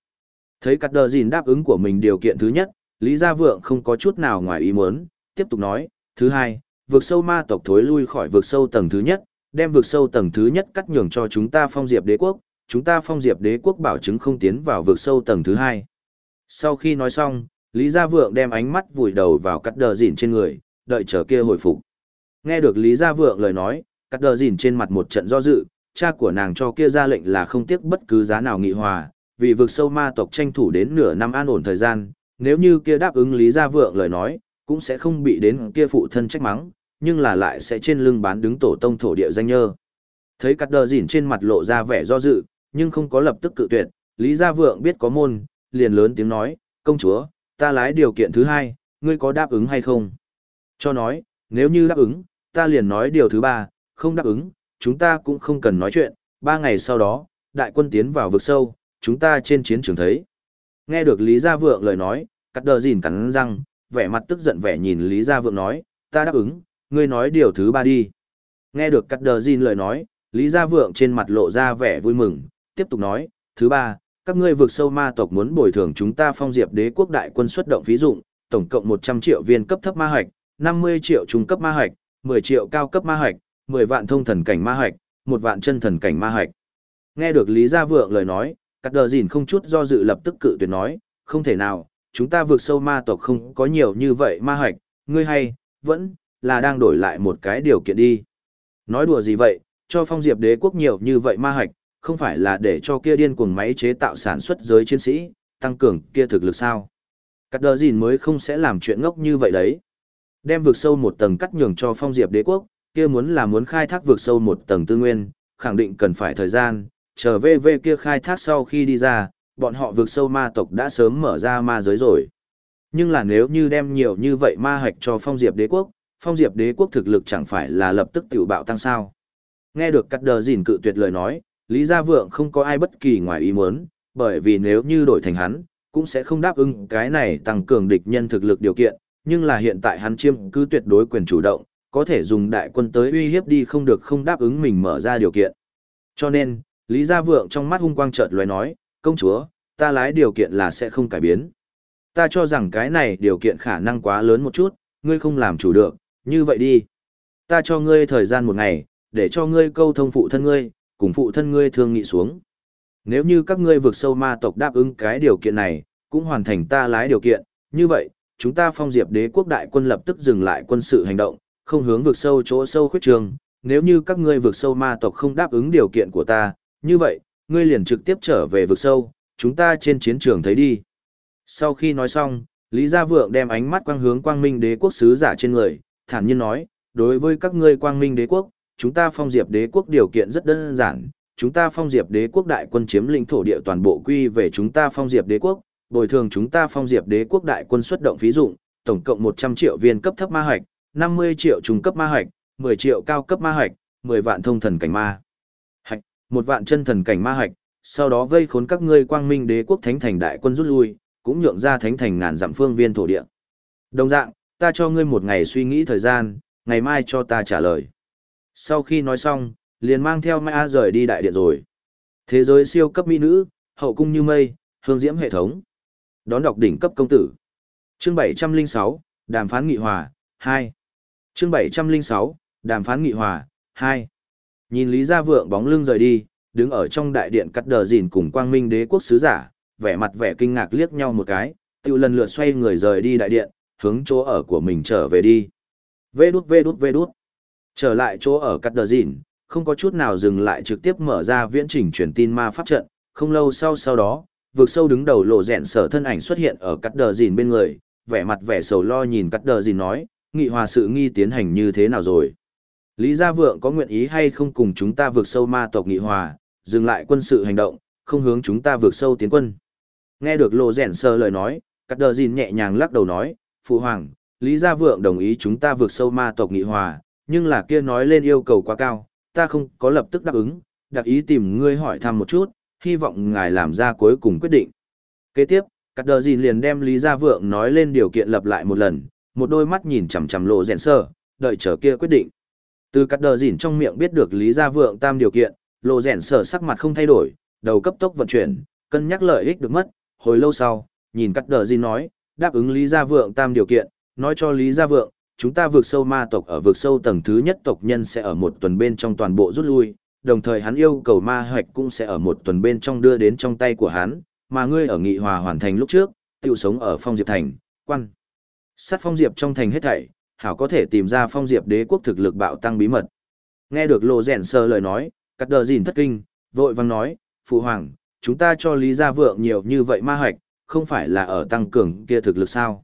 Thấy cắt đờ dìn đáp ứng của mình điều kiện thứ nhất, Lý Gia Vượng không có chút nào ngoài ý muốn, tiếp tục nói, Thứ hai, vượt sâu ma tộc thối lui khỏi vượt sâu tầng thứ nhất, đem vượt sâu tầng thứ nhất cắt nhường cho chúng ta phong diệp đế quốc, chúng ta phong diệp đế quốc bảo chứng không tiến vào vượt sâu tầng thứ hai. Sau khi nói xong, Lý Gia Vượng đem ánh mắt vùi đầu vào cắt đờ dìn trên người, đợi chờ kia hồi phục. Nghe được Lý Gia Vượng lời nói, cắt đờ dìn trên mặt một trận do dự, cha của nàng cho kia ra lệnh là không tiếc bất cứ giá nào nghị hòa, vì vượt sâu ma tộc tranh thủ đến nửa năm an ổn thời gian, nếu như kia đáp ứng Lý Gia Vượng lời nói, cũng sẽ không bị đến kia phụ thân trách mắng, nhưng là lại sẽ trên lưng bán đứng tổ tông thổ địa danh nhơ. Thấy cắt đờ dỉn trên mặt lộ ra vẻ do dự, nhưng không có lập tức cự tuyệt, Lý Gia Vượng biết có môn, liền lớn tiếng nói, công chúa, ta lái điều kiện thứ hai, ngươi có đáp ứng hay không? Cho nói, nếu như đáp ứng, ta liền nói điều thứ ba, không đáp ứng, chúng ta cũng không cần nói chuyện, ba ngày sau đó, đại quân tiến vào vực sâu, chúng ta trên chiến trường thấy. Nghe được Lý Gia Vượng lời nói, cắt đờ dỉn cắn răng, vẻ mặt tức giận vẻ nhìn Lý Gia Vượng nói, ta đáp ứng, ngươi nói điều thứ ba đi. Nghe được cắt đờ Dìn lời nói, Lý Gia Vượng trên mặt lộ ra vẻ vui mừng, tiếp tục nói, thứ ba, các ngươi vượt sâu ma tộc muốn bồi thường chúng ta phong diệp đế quốc đại quân xuất động phí dụng, tổng cộng 100 triệu viên cấp thấp ma hoạch, 50 triệu trung cấp ma hoạch, 10 triệu cao cấp ma hoạch, 10 vạn thông thần cảnh ma hoạch, 1 vạn chân thần cảnh ma hoạch. Nghe được Lý Gia Vượng lời nói, Cắt đờ dìn không chút do dự lập tức cự tuyệt nói, không thể nào, chúng ta vượt sâu ma tộc không có nhiều như vậy ma hoạch, ngươi hay, vẫn, là đang đổi lại một cái điều kiện đi. Nói đùa gì vậy, cho phong diệp đế quốc nhiều như vậy ma hoạch, không phải là để cho kia điên cuồng máy chế tạo sản xuất giới chiến sĩ, tăng cường kia thực lực sao. Cắt đờ dìn mới không sẽ làm chuyện ngốc như vậy đấy. Đem vượt sâu một tầng cắt nhường cho phong diệp đế quốc, kia muốn là muốn khai thác vượt sâu một tầng tư nguyên, khẳng định cần phải thời gian, chờ về kia khai thác sau khi đi ra, bọn họ vượt sâu ma tộc đã sớm mở ra ma giới rồi. Nhưng là nếu như đem nhiều như vậy ma hạch cho phong diệp đế quốc, phong diệp đế quốc thực lực chẳng phải là lập tức tiểu bạo tăng sao. Nghe được cắt đờ dìn cự tuyệt lời nói, Lý Gia Vượng không có ai bất kỳ ngoài ý muốn, bởi vì nếu như đổi thành hắn, cũng sẽ không đáp ứng cái này tăng cường địch nhân thực lực điều kiện, nhưng là hiện tại hắn chiêm cứ tuyệt đối quyền chủ động, có thể dùng đại quân tới uy hiếp đi không được không đáp ứng mình mở ra điều kiện. Cho nên, Lý Gia Vượng trong mắt hung quang chợt lóe nói, công chúa, ta lái điều kiện là sẽ không cải biến. Ta cho rằng cái này điều kiện khả năng quá lớn một chút, ngươi không làm chủ được, như vậy đi. Ta cho ngươi thời gian một ngày, để cho ngươi câu thông phụ thân ngươi, cùng phụ thân ngươi thương nghị xuống. Nếu như các ngươi vượt sâu ma tộc đáp ứng cái điều kiện này, cũng hoàn thành ta lái điều kiện, như vậy, chúng ta phong diệp đế quốc đại quân lập tức dừng lại quân sự hành động, không hướng vượt sâu chỗ sâu khuyết trường. Nếu như các ngươi vượt sâu ma tộc không đáp ứng điều kiện của ta, như vậy, ngươi liền trực tiếp trở về vực sâu, chúng ta trên chiến trường thấy đi. Sau khi nói xong, Lý Gia Vượng đem ánh mắt quang hướng quang minh đế quốc sứ giả trên người, thản nhiên nói, đối với các ngươi quang minh đế quốc, chúng ta phong diệp đế quốc điều kiện rất đơn giản, chúng ta phong diệp đế quốc đại quân chiếm lĩnh thổ địa toàn bộ quy về chúng ta phong diệp đế quốc, bồi thường chúng ta phong diệp đế quốc đại quân xuất động phí dụng, tổng cộng 100 triệu viên cấp thấp ma hoạch, 50 triệu trung cấp ma hoạch, 10 triệu cao cấp ma hoạch, 10 vạn thông thần cảnh ma. Một vạn chân thần cảnh ma hạch, sau đó vây khốn các ngươi quang minh đế quốc thánh thành đại quân rút lui, cũng nhượng ra thánh thành ngàn dặm phương viên thổ địa. Đồng dạng, ta cho ngươi một ngày suy nghĩ thời gian, ngày mai cho ta trả lời. Sau khi nói xong, liền mang theo Mai A rời đi đại điện rồi. Thế giới siêu cấp mỹ nữ, hậu cung như mây, hương diễm hệ thống. Đón đọc đỉnh cấp công tử. Chương 706, Đàm phán nghị hòa, 2. Chương 706, Đàm phán nghị hòa, 2. Nhìn Lý Gia Vượng bóng lưng rời đi, đứng ở trong đại điện cắt đờ dìn cùng quang minh đế quốc sứ giả, vẻ mặt vẻ kinh ngạc liếc nhau một cái, tiêu lần lượt xoay người rời đi đại điện, hướng chỗ ở của mình trở về đi. Vê đút vê đút vê đút. Trở lại chỗ ở cắt đờ dìn, không có chút nào dừng lại trực tiếp mở ra viễn trình truyền tin ma pháp trận, không lâu sau sau đó, vượt sâu đứng đầu lộ rẹn sở thân ảnh xuất hiện ở cắt đờ dìn bên người, vẻ mặt vẻ sầu lo nhìn cắt đờ dìn nói, nghị hòa sự nghi tiến hành như thế nào rồi. Lý Gia Vượng có nguyện ý hay không cùng chúng ta vượt sâu ma tộc nghị hòa, dừng lại quân sự hành động, không hướng chúng ta vượt sâu tiến quân. Nghe được Lộ Rèn Sơ lời nói, Cắt Đờ Dìn nhẹ nhàng lắc đầu nói, Phụ Hoàng, Lý Gia Vượng đồng ý chúng ta vượt sâu ma tộc nghị hòa, nhưng là kia nói lên yêu cầu quá cao, ta không có lập tức đáp ứng, đặc ý tìm ngươi hỏi thăm một chút, hy vọng ngài làm ra cuối cùng quyết định. Kế tiếp, Cắt Đờ Dìn liền đem Lý Gia Vượng nói lên điều kiện lập lại một lần, một đôi mắt nhìn chằm chằm Lộ Rèn Sơ, đợi chờ kia quyết định. Từ cắt đờ dỉn trong miệng biết được Lý Gia Vượng tam điều kiện, lộ rèn sở sắc mặt không thay đổi, đầu cấp tốc vận chuyển, cân nhắc lợi ích được mất, hồi lâu sau, nhìn cắt đờ dỉn nói, đáp ứng Lý Gia Vượng tam điều kiện, nói cho Lý Gia Vượng, chúng ta vượt sâu ma tộc ở vượt sâu tầng thứ nhất tộc nhân sẽ ở một tuần bên trong toàn bộ rút lui, đồng thời hắn yêu cầu ma hoạch cũng sẽ ở một tuần bên trong đưa đến trong tay của hắn, mà ngươi ở nghị hòa hoàn thành lúc trước, tiêu sống ở phong diệp thành, quan. Sát phong diệp trong thành hết thảy, hảo có thể tìm ra phong diệp đế quốc thực lực bạo tăng bí mật. Nghe được lộ rèn sơ lời nói, cắt đờ dìn thất kinh, vội vang nói, phụ hoàng, chúng ta cho Lý Gia Vượng nhiều như vậy ma hoạch, không phải là ở tăng cường kia thực lực sao?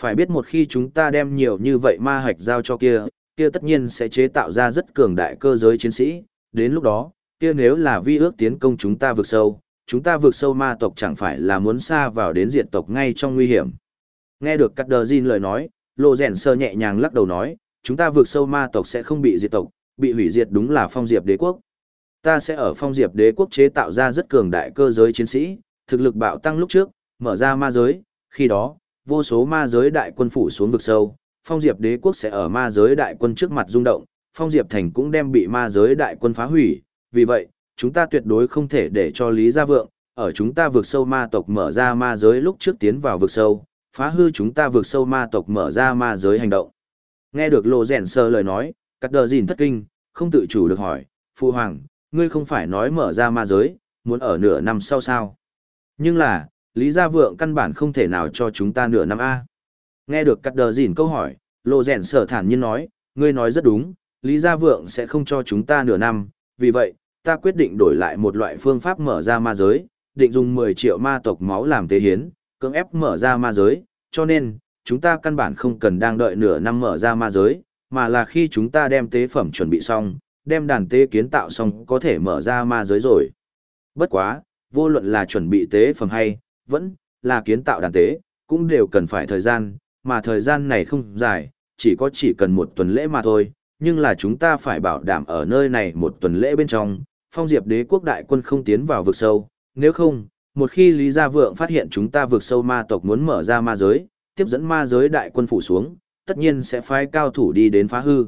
Phải biết một khi chúng ta đem nhiều như vậy ma hoạch giao cho kia, kia tất nhiên sẽ chế tạo ra rất cường đại cơ giới chiến sĩ, đến lúc đó, kia nếu là vi ước tiến công chúng ta vượt sâu, chúng ta vượt sâu ma tộc chẳng phải là muốn xa vào đến diện tộc ngay trong nguy hiểm. Nghe được cắt đờ Jin lời nói, lộ rèn sơ nhẹ nhàng lắc đầu nói, chúng ta vượt sâu ma tộc sẽ không bị diệt tộc, bị hủy diệt đúng là phong diệp đế quốc. Ta sẽ ở phong diệp đế quốc chế tạo ra rất cường đại cơ giới chiến sĩ, thực lực bạo tăng lúc trước, mở ra ma giới, khi đó, vô số ma giới đại quân phủ xuống vực sâu, phong diệp đế quốc sẽ ở ma giới đại quân trước mặt rung động, phong diệp thành cũng đem bị ma giới đại quân phá hủy, vì vậy, chúng ta tuyệt đối không thể để cho Lý Gia Vượng, ở chúng ta vượt sâu ma tộc mở ra ma giới lúc trước tiến vào vực sâu, phá hư chúng ta vượt sâu ma tộc mở ra ma giới hành động. Nghe được lộ rèn sơ lời nói, cắt đờ gìn thất kinh, không tự chủ được hỏi, Phu Hoàng, ngươi không phải nói mở ra ma giới, muốn ở nửa năm sau sao? Nhưng là, Lý Gia Vượng căn bản không thể nào cho chúng ta nửa năm A. Nghe được cắt đờ gìn câu hỏi, lộ rèn sở thản nhiên nói, ngươi nói rất đúng, Lý Gia Vượng sẽ không cho chúng ta nửa năm, vì vậy, ta quyết định đổi lại một loại phương pháp mở ra ma giới, định dùng 10 triệu ma tộc máu làm tế hiến, cưỡng ép mở ra ma giới, cho nên, chúng ta căn bản không cần đang đợi nửa năm mở ra ma giới, mà là khi chúng ta đem tế phẩm chuẩn bị xong, đem đàn tế kiến tạo xong có thể mở ra ma giới rồi. Bất quá, vô luận là chuẩn bị tế phẩm hay, vẫn là kiến tạo đàn tế, cũng đều cần phải thời gian, mà thời gian này không dài, chỉ có chỉ cần một tuần lễ mà thôi, nhưng là chúng ta phải bảo đảm ở nơi này một tuần lễ bên trong, phong diệp đế quốc đại quân không tiến vào vực sâu, nếu không, một khi Lý Gia Vượng phát hiện chúng ta vượt sâu ma tộc muốn mở ra ma giới, tiếp dẫn ma giới đại quân phủ xuống, tất nhiên sẽ phái cao thủ đi đến phá hư.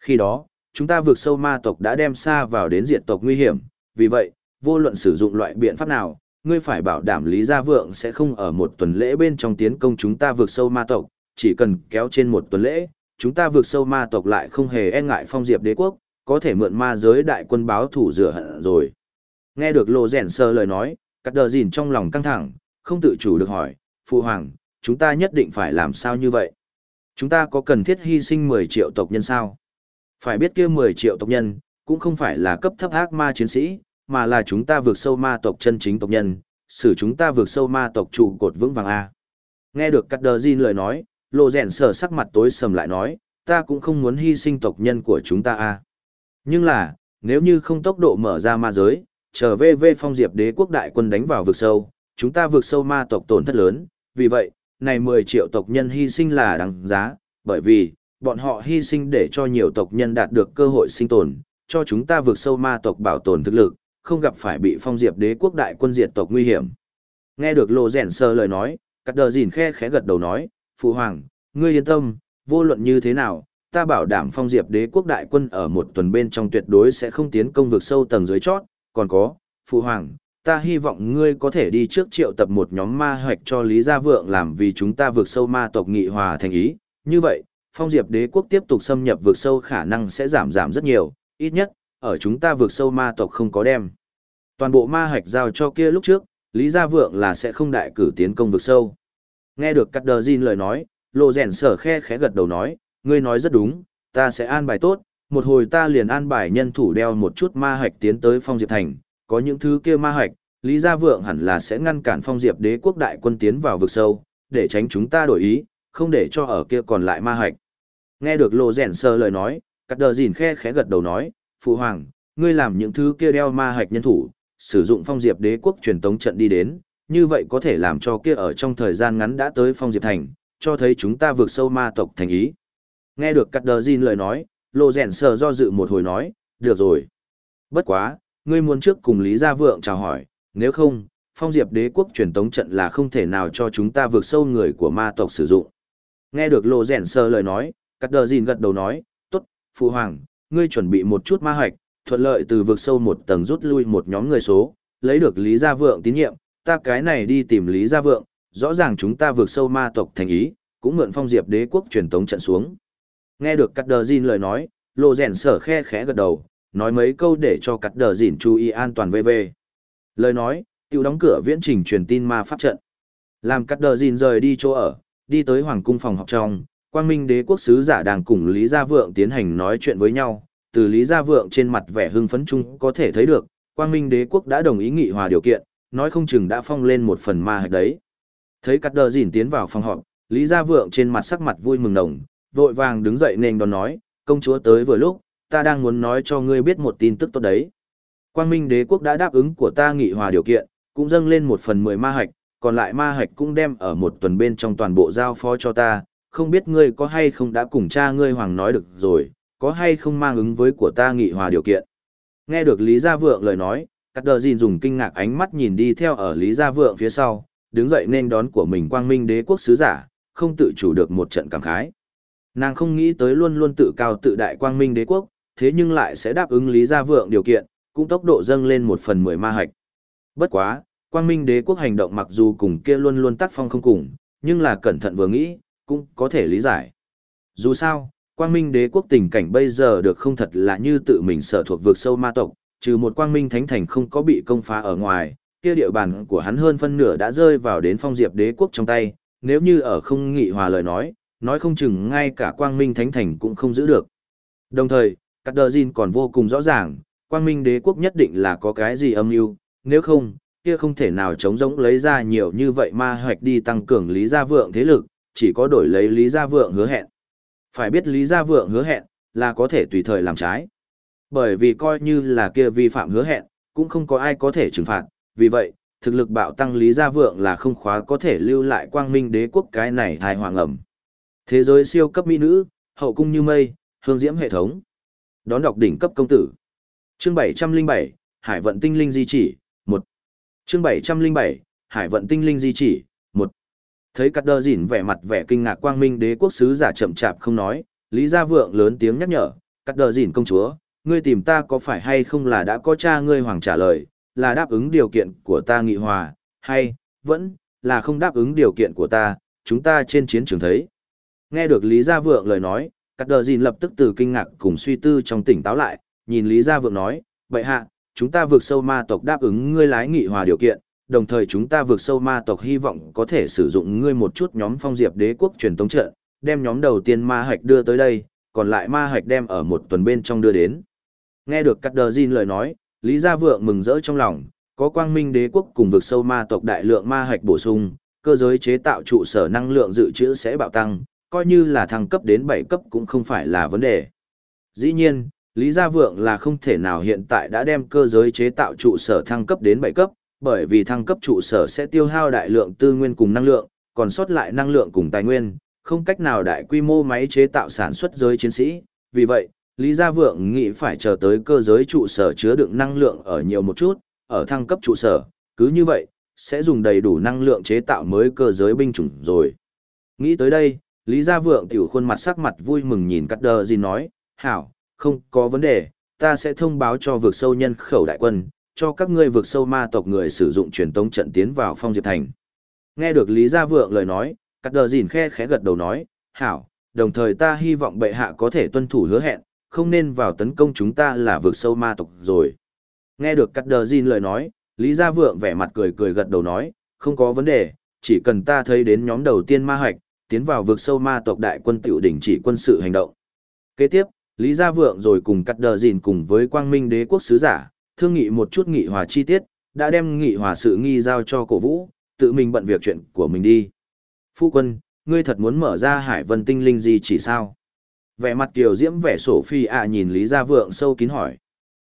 Khi đó, chúng ta vượt sâu ma tộc đã đem xa vào đến diện tộc nguy hiểm, vì vậy, vô luận sử dụng loại biện pháp nào, ngươi phải bảo đảm Lý Gia Vượng sẽ không ở một tuần lễ bên trong tiến công chúng ta vượt sâu ma tộc, chỉ cần kéo trên một tuần lễ, chúng ta vượt sâu ma tộc lại không hề e ngại phong diệp đế quốc, có thể mượn ma giới đại quân báo thủ rửa hận rồi. Nghe được Lô Rèn Sơ lời nói, cắt đờ dìn trong lòng căng thẳng, không tự chủ được hỏi, Phụ Hoàng, chúng ta nhất định phải làm sao như vậy? Chúng ta có cần thiết hy sinh 10 triệu tộc nhân sao? Phải biết kia 10 triệu tộc nhân, cũng không phải là cấp thấp ác ma chiến sĩ, mà là chúng ta vượt sâu ma tộc chân chính tộc nhân, xử chúng ta vượt sâu ma tộc trụ cột vững vàng A. Nghe được cắt đờ dìn lời nói, Lô Rèn sở sắc mặt tối sầm lại nói, ta cũng không muốn hy sinh tộc nhân của chúng ta A. Nhưng là, nếu như không tốc độ mở ra ma giới, chờ về về phong diệp đế quốc đại quân đánh vào vực sâu, chúng ta vượt sâu ma tộc tổn thất lớn, vì vậy, này 10 triệu tộc nhân hy sinh là đáng giá, bởi vì, bọn họ hy sinh để cho nhiều tộc nhân đạt được cơ hội sinh tồn, cho chúng ta vượt sâu ma tộc bảo tồn thực lực, không gặp phải bị phong diệp đế quốc đại quân diệt tộc nguy hiểm. Nghe được lộ rèn sơ lời nói, cắt đờ dìn khe khẽ gật đầu nói, Phụ Hoàng, ngươi yên tâm, vô luận như thế nào, ta bảo đảm phong diệp đế quốc đại quân ở một tuần bên trong tuyệt đối sẽ không tiến công vực sâu tầng dưới chót, còn có, Phụ Hoàng, ta hy vọng ngươi có thể đi trước triệu tập một nhóm ma hoạch cho Lý Gia Vượng làm vì chúng ta vượt sâu ma tộc nghị hòa thành ý. Như vậy, phong diệp đế quốc tiếp tục xâm nhập vượt sâu khả năng sẽ giảm giảm rất nhiều, ít nhất, ở chúng ta vượt sâu ma tộc không có đem. Toàn bộ ma hoạch giao cho kia lúc trước, Lý Gia Vượng là sẽ không đại cử tiến công vượt sâu. Nghe được Cắt Đờ Jin lời nói, lộ rèn sở khe khẽ gật đầu nói, ngươi nói rất đúng, ta sẽ an bài tốt, một hồi ta liền an bài nhân thủ đeo một chút ma hạch tiến tới phong diệp thành, có những thứ kia ma hạch, Lý Gia Vượng hẳn là sẽ ngăn cản phong diệp đế quốc đại quân tiến vào vực sâu, để tránh chúng ta đổi ý, không để cho ở kia còn lại ma hạch. Nghe được lộ rèn sơ lời nói, cắt đờ dìn khe khẽ gật đầu nói, Phụ Hoàng, ngươi làm những thứ kia đeo ma hạch nhân thủ, sử dụng phong diệp đế quốc truyền tống trận đi đến, như vậy có thể làm cho kia ở trong thời gian ngắn đã tới phong diệp thành, cho thấy chúng ta vượt sâu ma tộc thành ý. Nghe được cắt đờ dìn lời nói, lộ rèn sờ do dự một hồi nói, được rồi. Bất quá, ngươi muốn trước cùng Lý Gia Vượng chào hỏi, nếu không, phong diệp đế quốc truyền tống trận là không thể nào cho chúng ta vượt sâu người của ma tộc sử dụng. Nghe được lộ rèn sờ lời nói, cắt đờ Dìn gật đầu nói, tốt, Phụ Hoàng, ngươi chuẩn bị một chút ma hoạch, thuận lợi từ vượt sâu một tầng rút lui một nhóm người số, lấy được Lý Gia Vượng tín nhiệm, ta cái này đi tìm Lý Gia Vượng, rõ ràng chúng ta vượt sâu ma tộc thành ý, cũng mượn phong diệp đế quốc truyền tống trận xuống. Nghe được cắt đờ dìn lời nói, lộ rèn sở khe khẽ gật đầu, nói mấy câu để cho cắt đờ dìn chú ý an toàn VV. Lời nói, tiêu đóng cửa viễn trình truyền tin ma pháp trận. Làm cắt đờ dìn rời đi chỗ ở, đi tới hoàng cung phòng học trong, quang minh đế quốc sứ giả đang cùng Lý Gia Vượng tiến hành nói chuyện với nhau. Từ Lý Gia Vượng trên mặt vẻ hưng phấn chung có thể thấy được, quang minh đế quốc đã đồng ý nghị hòa điều kiện, nói không chừng đã phong lên một phần ma hạch đấy. Thấy cắt đờ dìn tiến vào phòng họp, Lý Gia Vượng trên mặt sắc mặt vui mừng nồng, vội vàng đứng dậy nên đón nói, công chúa tới vừa lúc, ta đang muốn nói cho ngươi biết một tin tức tốt đấy. Quang Minh đế quốc đã đáp ứng của ta nghị hòa điều kiện, cũng dâng lên một phần mười ma hạch, còn lại ma hạch cũng đem ở một tuần bên trong toàn bộ giao phó cho ta, không biết ngươi có hay không đã cùng cha ngươi hoàng nói được rồi, có hay không mang ứng với của ta nghị hòa điều kiện. Nghe được Lý Gia Vượng lời nói, Cắt Đờ Dìn dùng kinh ngạc ánh mắt nhìn đi theo ở Lý Gia Vượng phía sau, đứng dậy nên đón của mình quang minh đế quốc sứ giả, không tự chủ được một trận cảm khái. Nàng không nghĩ tới luôn luôn tự cao tự đại quang minh đế quốc, thế nhưng lại sẽ đáp ứng Lý Gia Vượng điều kiện, cũng tốc độ dâng lên một phần mười ma hạch. Bất quá, quang minh đế quốc hành động mặc dù cùng kia luôn luôn tác phong không cùng, nhưng là cẩn thận vừa nghĩ, cũng có thể lý giải. Dù sao, quang minh đế quốc tình cảnh bây giờ được không thật là như tự mình sở thuộc vượt sâu ma tộc, trừ một quang minh thánh thành không có bị công phá ở ngoài, kia địa bàn của hắn hơn phân nửa đã rơi vào đến phong diệp đế quốc trong tay, nếu như ở không nghị hòa lời nói, nói không chừng ngay cả quang minh thánh thành cũng không giữ được. Đồng thời, các đờ Dìn còn vô cùng rõ ràng, quang minh đế quốc nhất định là có cái gì âm mưu nếu không, kia không thể nào chống giống lấy ra nhiều như vậy ma hoạch đi tăng cường lý gia vượng thế lực, chỉ có đổi lấy lý gia vượng hứa hẹn. Phải biết lý gia vượng hứa hẹn, là có thể tùy thời làm trái. Bởi vì coi như là kia vi phạm hứa hẹn, cũng không có ai có thể trừng phạt, vì vậy, thực lực bạo tăng lý gia vượng là không khóa có thể lưu lại quang minh đế quốc cái này thai hoàng ẩm. Thế giới siêu cấp mỹ nữ, hậu cung như mây, hương diễm hệ thống. Đón đọc đỉnh cấp công tử. Chương 707, Hải vận tinh linh di chỉ, 1. Chương 707, Hải vận tinh linh di chỉ, 1. Thấy cắt đơ dỉn vẻ mặt vẻ kinh ngạc quang minh đế quốc sứ giả chậm chạp không nói, Lý Gia Vượng lớn tiếng nhắc nhở, cắt đơ dỉn công chúa, ngươi tìm ta có phải hay không là đã có cha ngươi hoàng trả lời, là đáp ứng điều kiện của ta nghị hòa, hay, vẫn, là không đáp ứng điều kiện của ta, chúng ta trên chiến trường thấy. Nghe được Lý Gia Vượng lời nói, cắt đờ dìn lập tức từ kinh ngạc cùng suy tư trong tỉnh táo lại, nhìn Lý Gia Vượng nói, vậy hạ, chúng ta vượt sâu ma tộc đáp ứng ngươi lái nghị hòa điều kiện, đồng thời chúng ta vượt sâu ma tộc hy vọng có thể sử dụng ngươi một chút nhóm phong diệp đế quốc truyền tống trợ, đem nhóm đầu tiên ma hạch đưa tới đây, còn lại ma hạch đem ở một tuần bên trong đưa đến. Nghe được cắt đờ dìn lời nói, Lý Gia Vượng mừng rỡ trong lòng, có quang minh đế quốc cùng vực sâu ma tộc đại lượng ma hạch bổ sung, cơ giới chế tạo trụ sở năng lượng dự trữ sẽ bạo tăng, coi như là thăng cấp đến 7 cấp cũng không phải là vấn đề. Dĩ nhiên, Lý Gia Vượng là không thể nào hiện tại đã đem cơ giới chế tạo trụ sở thăng cấp đến 7 cấp, bởi vì thăng cấp trụ sở sẽ tiêu hao đại lượng tư nguyên cùng năng lượng, còn sót lại năng lượng cùng tài nguyên, không cách nào đại quy mô máy chế tạo sản xuất giới chiến sĩ. Vì vậy, Lý Gia Vượng nghĩ phải chờ tới cơ giới trụ sở chứa đựng năng lượng ở nhiều một chút, ở thăng cấp trụ sở, cứ như vậy, sẽ dùng đầy đủ năng lượng chế tạo mới cơ giới binh chủng rồi. Nghĩ tới đây, Lý Gia Vượng tiểu khuôn mặt sắc mặt vui mừng nhìn Cắt Đờ gì nói, hảo, không có vấn đề, ta sẽ thông báo cho vực sâu nhân khẩu đại quân, cho các ngươi vực sâu ma tộc người sử dụng truyền tống trận tiến vào phong diệp thành. Nghe được Lý Gia Vượng lời nói, Cắt Đờ dìn khe khẽ gật đầu nói, hảo, đồng thời ta hy vọng bệ hạ có thể tuân thủ hứa hẹn, không nên vào tấn công chúng ta là Vực sâu ma tộc rồi. Nghe được cắt đờ dìn lời nói, Lý Gia Vượng vẻ mặt cười cười gật đầu nói, không có vấn đề, chỉ cần ta thấy đến nhóm đầu tiên ma hoạch, tiến vào vượt sâu ma tộc đại quân tiểu đỉnh chỉ quân sự hành động. Kế tiếp, Lý Gia Vượng rồi cùng cắt đờ dìn cùng với quang minh đế quốc sứ giả, thương nghị một chút nghị hòa chi tiết, đã đem nghị hòa sự nghi giao cho cổ vũ, tự mình bận việc chuyện của mình đi. Phu quân, ngươi thật muốn mở ra hải vân tinh linh gì chỉ sao? Vẻ mặt kiều diễm vẻ sổ phi ạ nhìn Lý Gia Vượng sâu kín hỏi.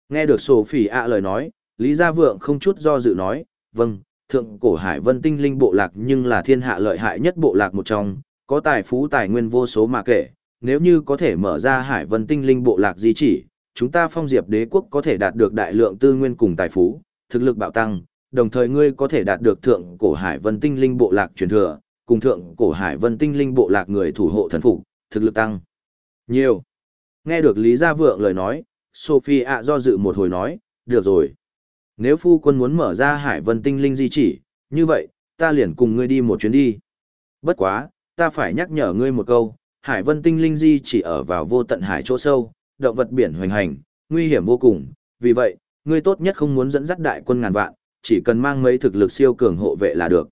Nghe được sổ phi ạ lời nói, Lý Gia Vượng không chút do dự nói, vâng, thượng cổ hải vân tinh linh bộ lạc nhưng là thiên hạ lợi hại nhất bộ lạc một trong, có tài phú tài nguyên vô số mà kể, nếu như có thể mở ra hải vân tinh linh bộ lạc di chỉ, chúng ta phong diệp đế quốc có thể đạt được đại lượng tư nguyên cùng tài phú, thực lực bạo tăng, đồng thời ngươi có thể đạt được thượng cổ hải vân tinh linh bộ lạc truyền thừa, cùng thượng cổ hải vân tinh linh bộ lạc người thủ hộ thần phục, thực lực tăng. Nhiều. Nghe được Lý Gia Vượng lời nói, Sophie ạ do dự một hồi nói, được rồi. Nếu phu quân muốn mở ra hải vân tinh linh di chỉ, như vậy, ta liền cùng ngươi đi một chuyến đi. Bất quá, ta phải nhắc nhở ngươi một câu, hải vân tinh linh di chỉ ở vào vô tận hải chỗ sâu, động vật biển hoành hành, nguy hiểm vô cùng, vì vậy, ngươi tốt nhất không muốn dẫn dắt đại quân ngàn vạn, chỉ cần mang mấy thực lực siêu cường hộ vệ là được.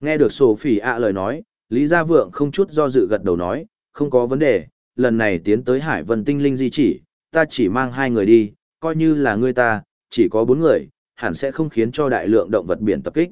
Nghe được Sophie ạ lời nói, Lý Gia Vượng không chút do dự gật đầu nói, không có vấn đề, lần này tiến tới Hải Vân Tinh Linh di chỉ, ta chỉ mang hai người đi, coi như là ngươi ta, chỉ có bốn người, hẳn sẽ không khiến cho đại lượng động vật biển tập kích.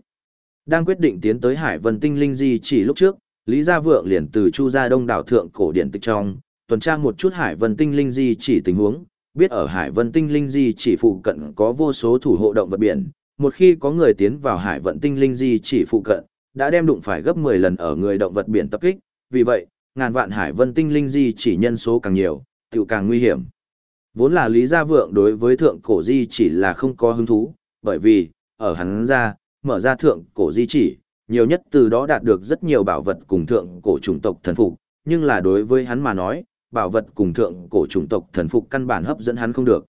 Đang quyết định tiến tới Hải Vân Tinh Linh di chỉ lúc trước, Lý Gia Vượng liền từ Chu Gia Đông đảo thượng cổ điện tịch trong, tuần tra một chút Hải Vân Tinh Linh di chỉ tình huống, biết ở Hải Vân Tinh Linh di chỉ phụ cận có vô số thủ hộ động vật biển, một khi có người tiến vào Hải Vân Tinh Linh di chỉ phụ cận, đã đem đụng phải gấp 10 lần ở người động vật biển tập kích, vì vậy, ngàn vạn hải vân tinh linh di chỉ nhân số càng nhiều, tiểu càng nguy hiểm. Vốn là Lý Gia Vượng đối với thượng cổ di chỉ là không có hứng thú, bởi vì, ở hắn ra, mở ra thượng cổ di chỉ, nhiều nhất từ đó đạt được rất nhiều bảo vật cùng thượng cổ chủng tộc thần phục, nhưng là đối với hắn mà nói, bảo vật cùng thượng cổ chủng tộc thần phục căn bản hấp dẫn hắn không được.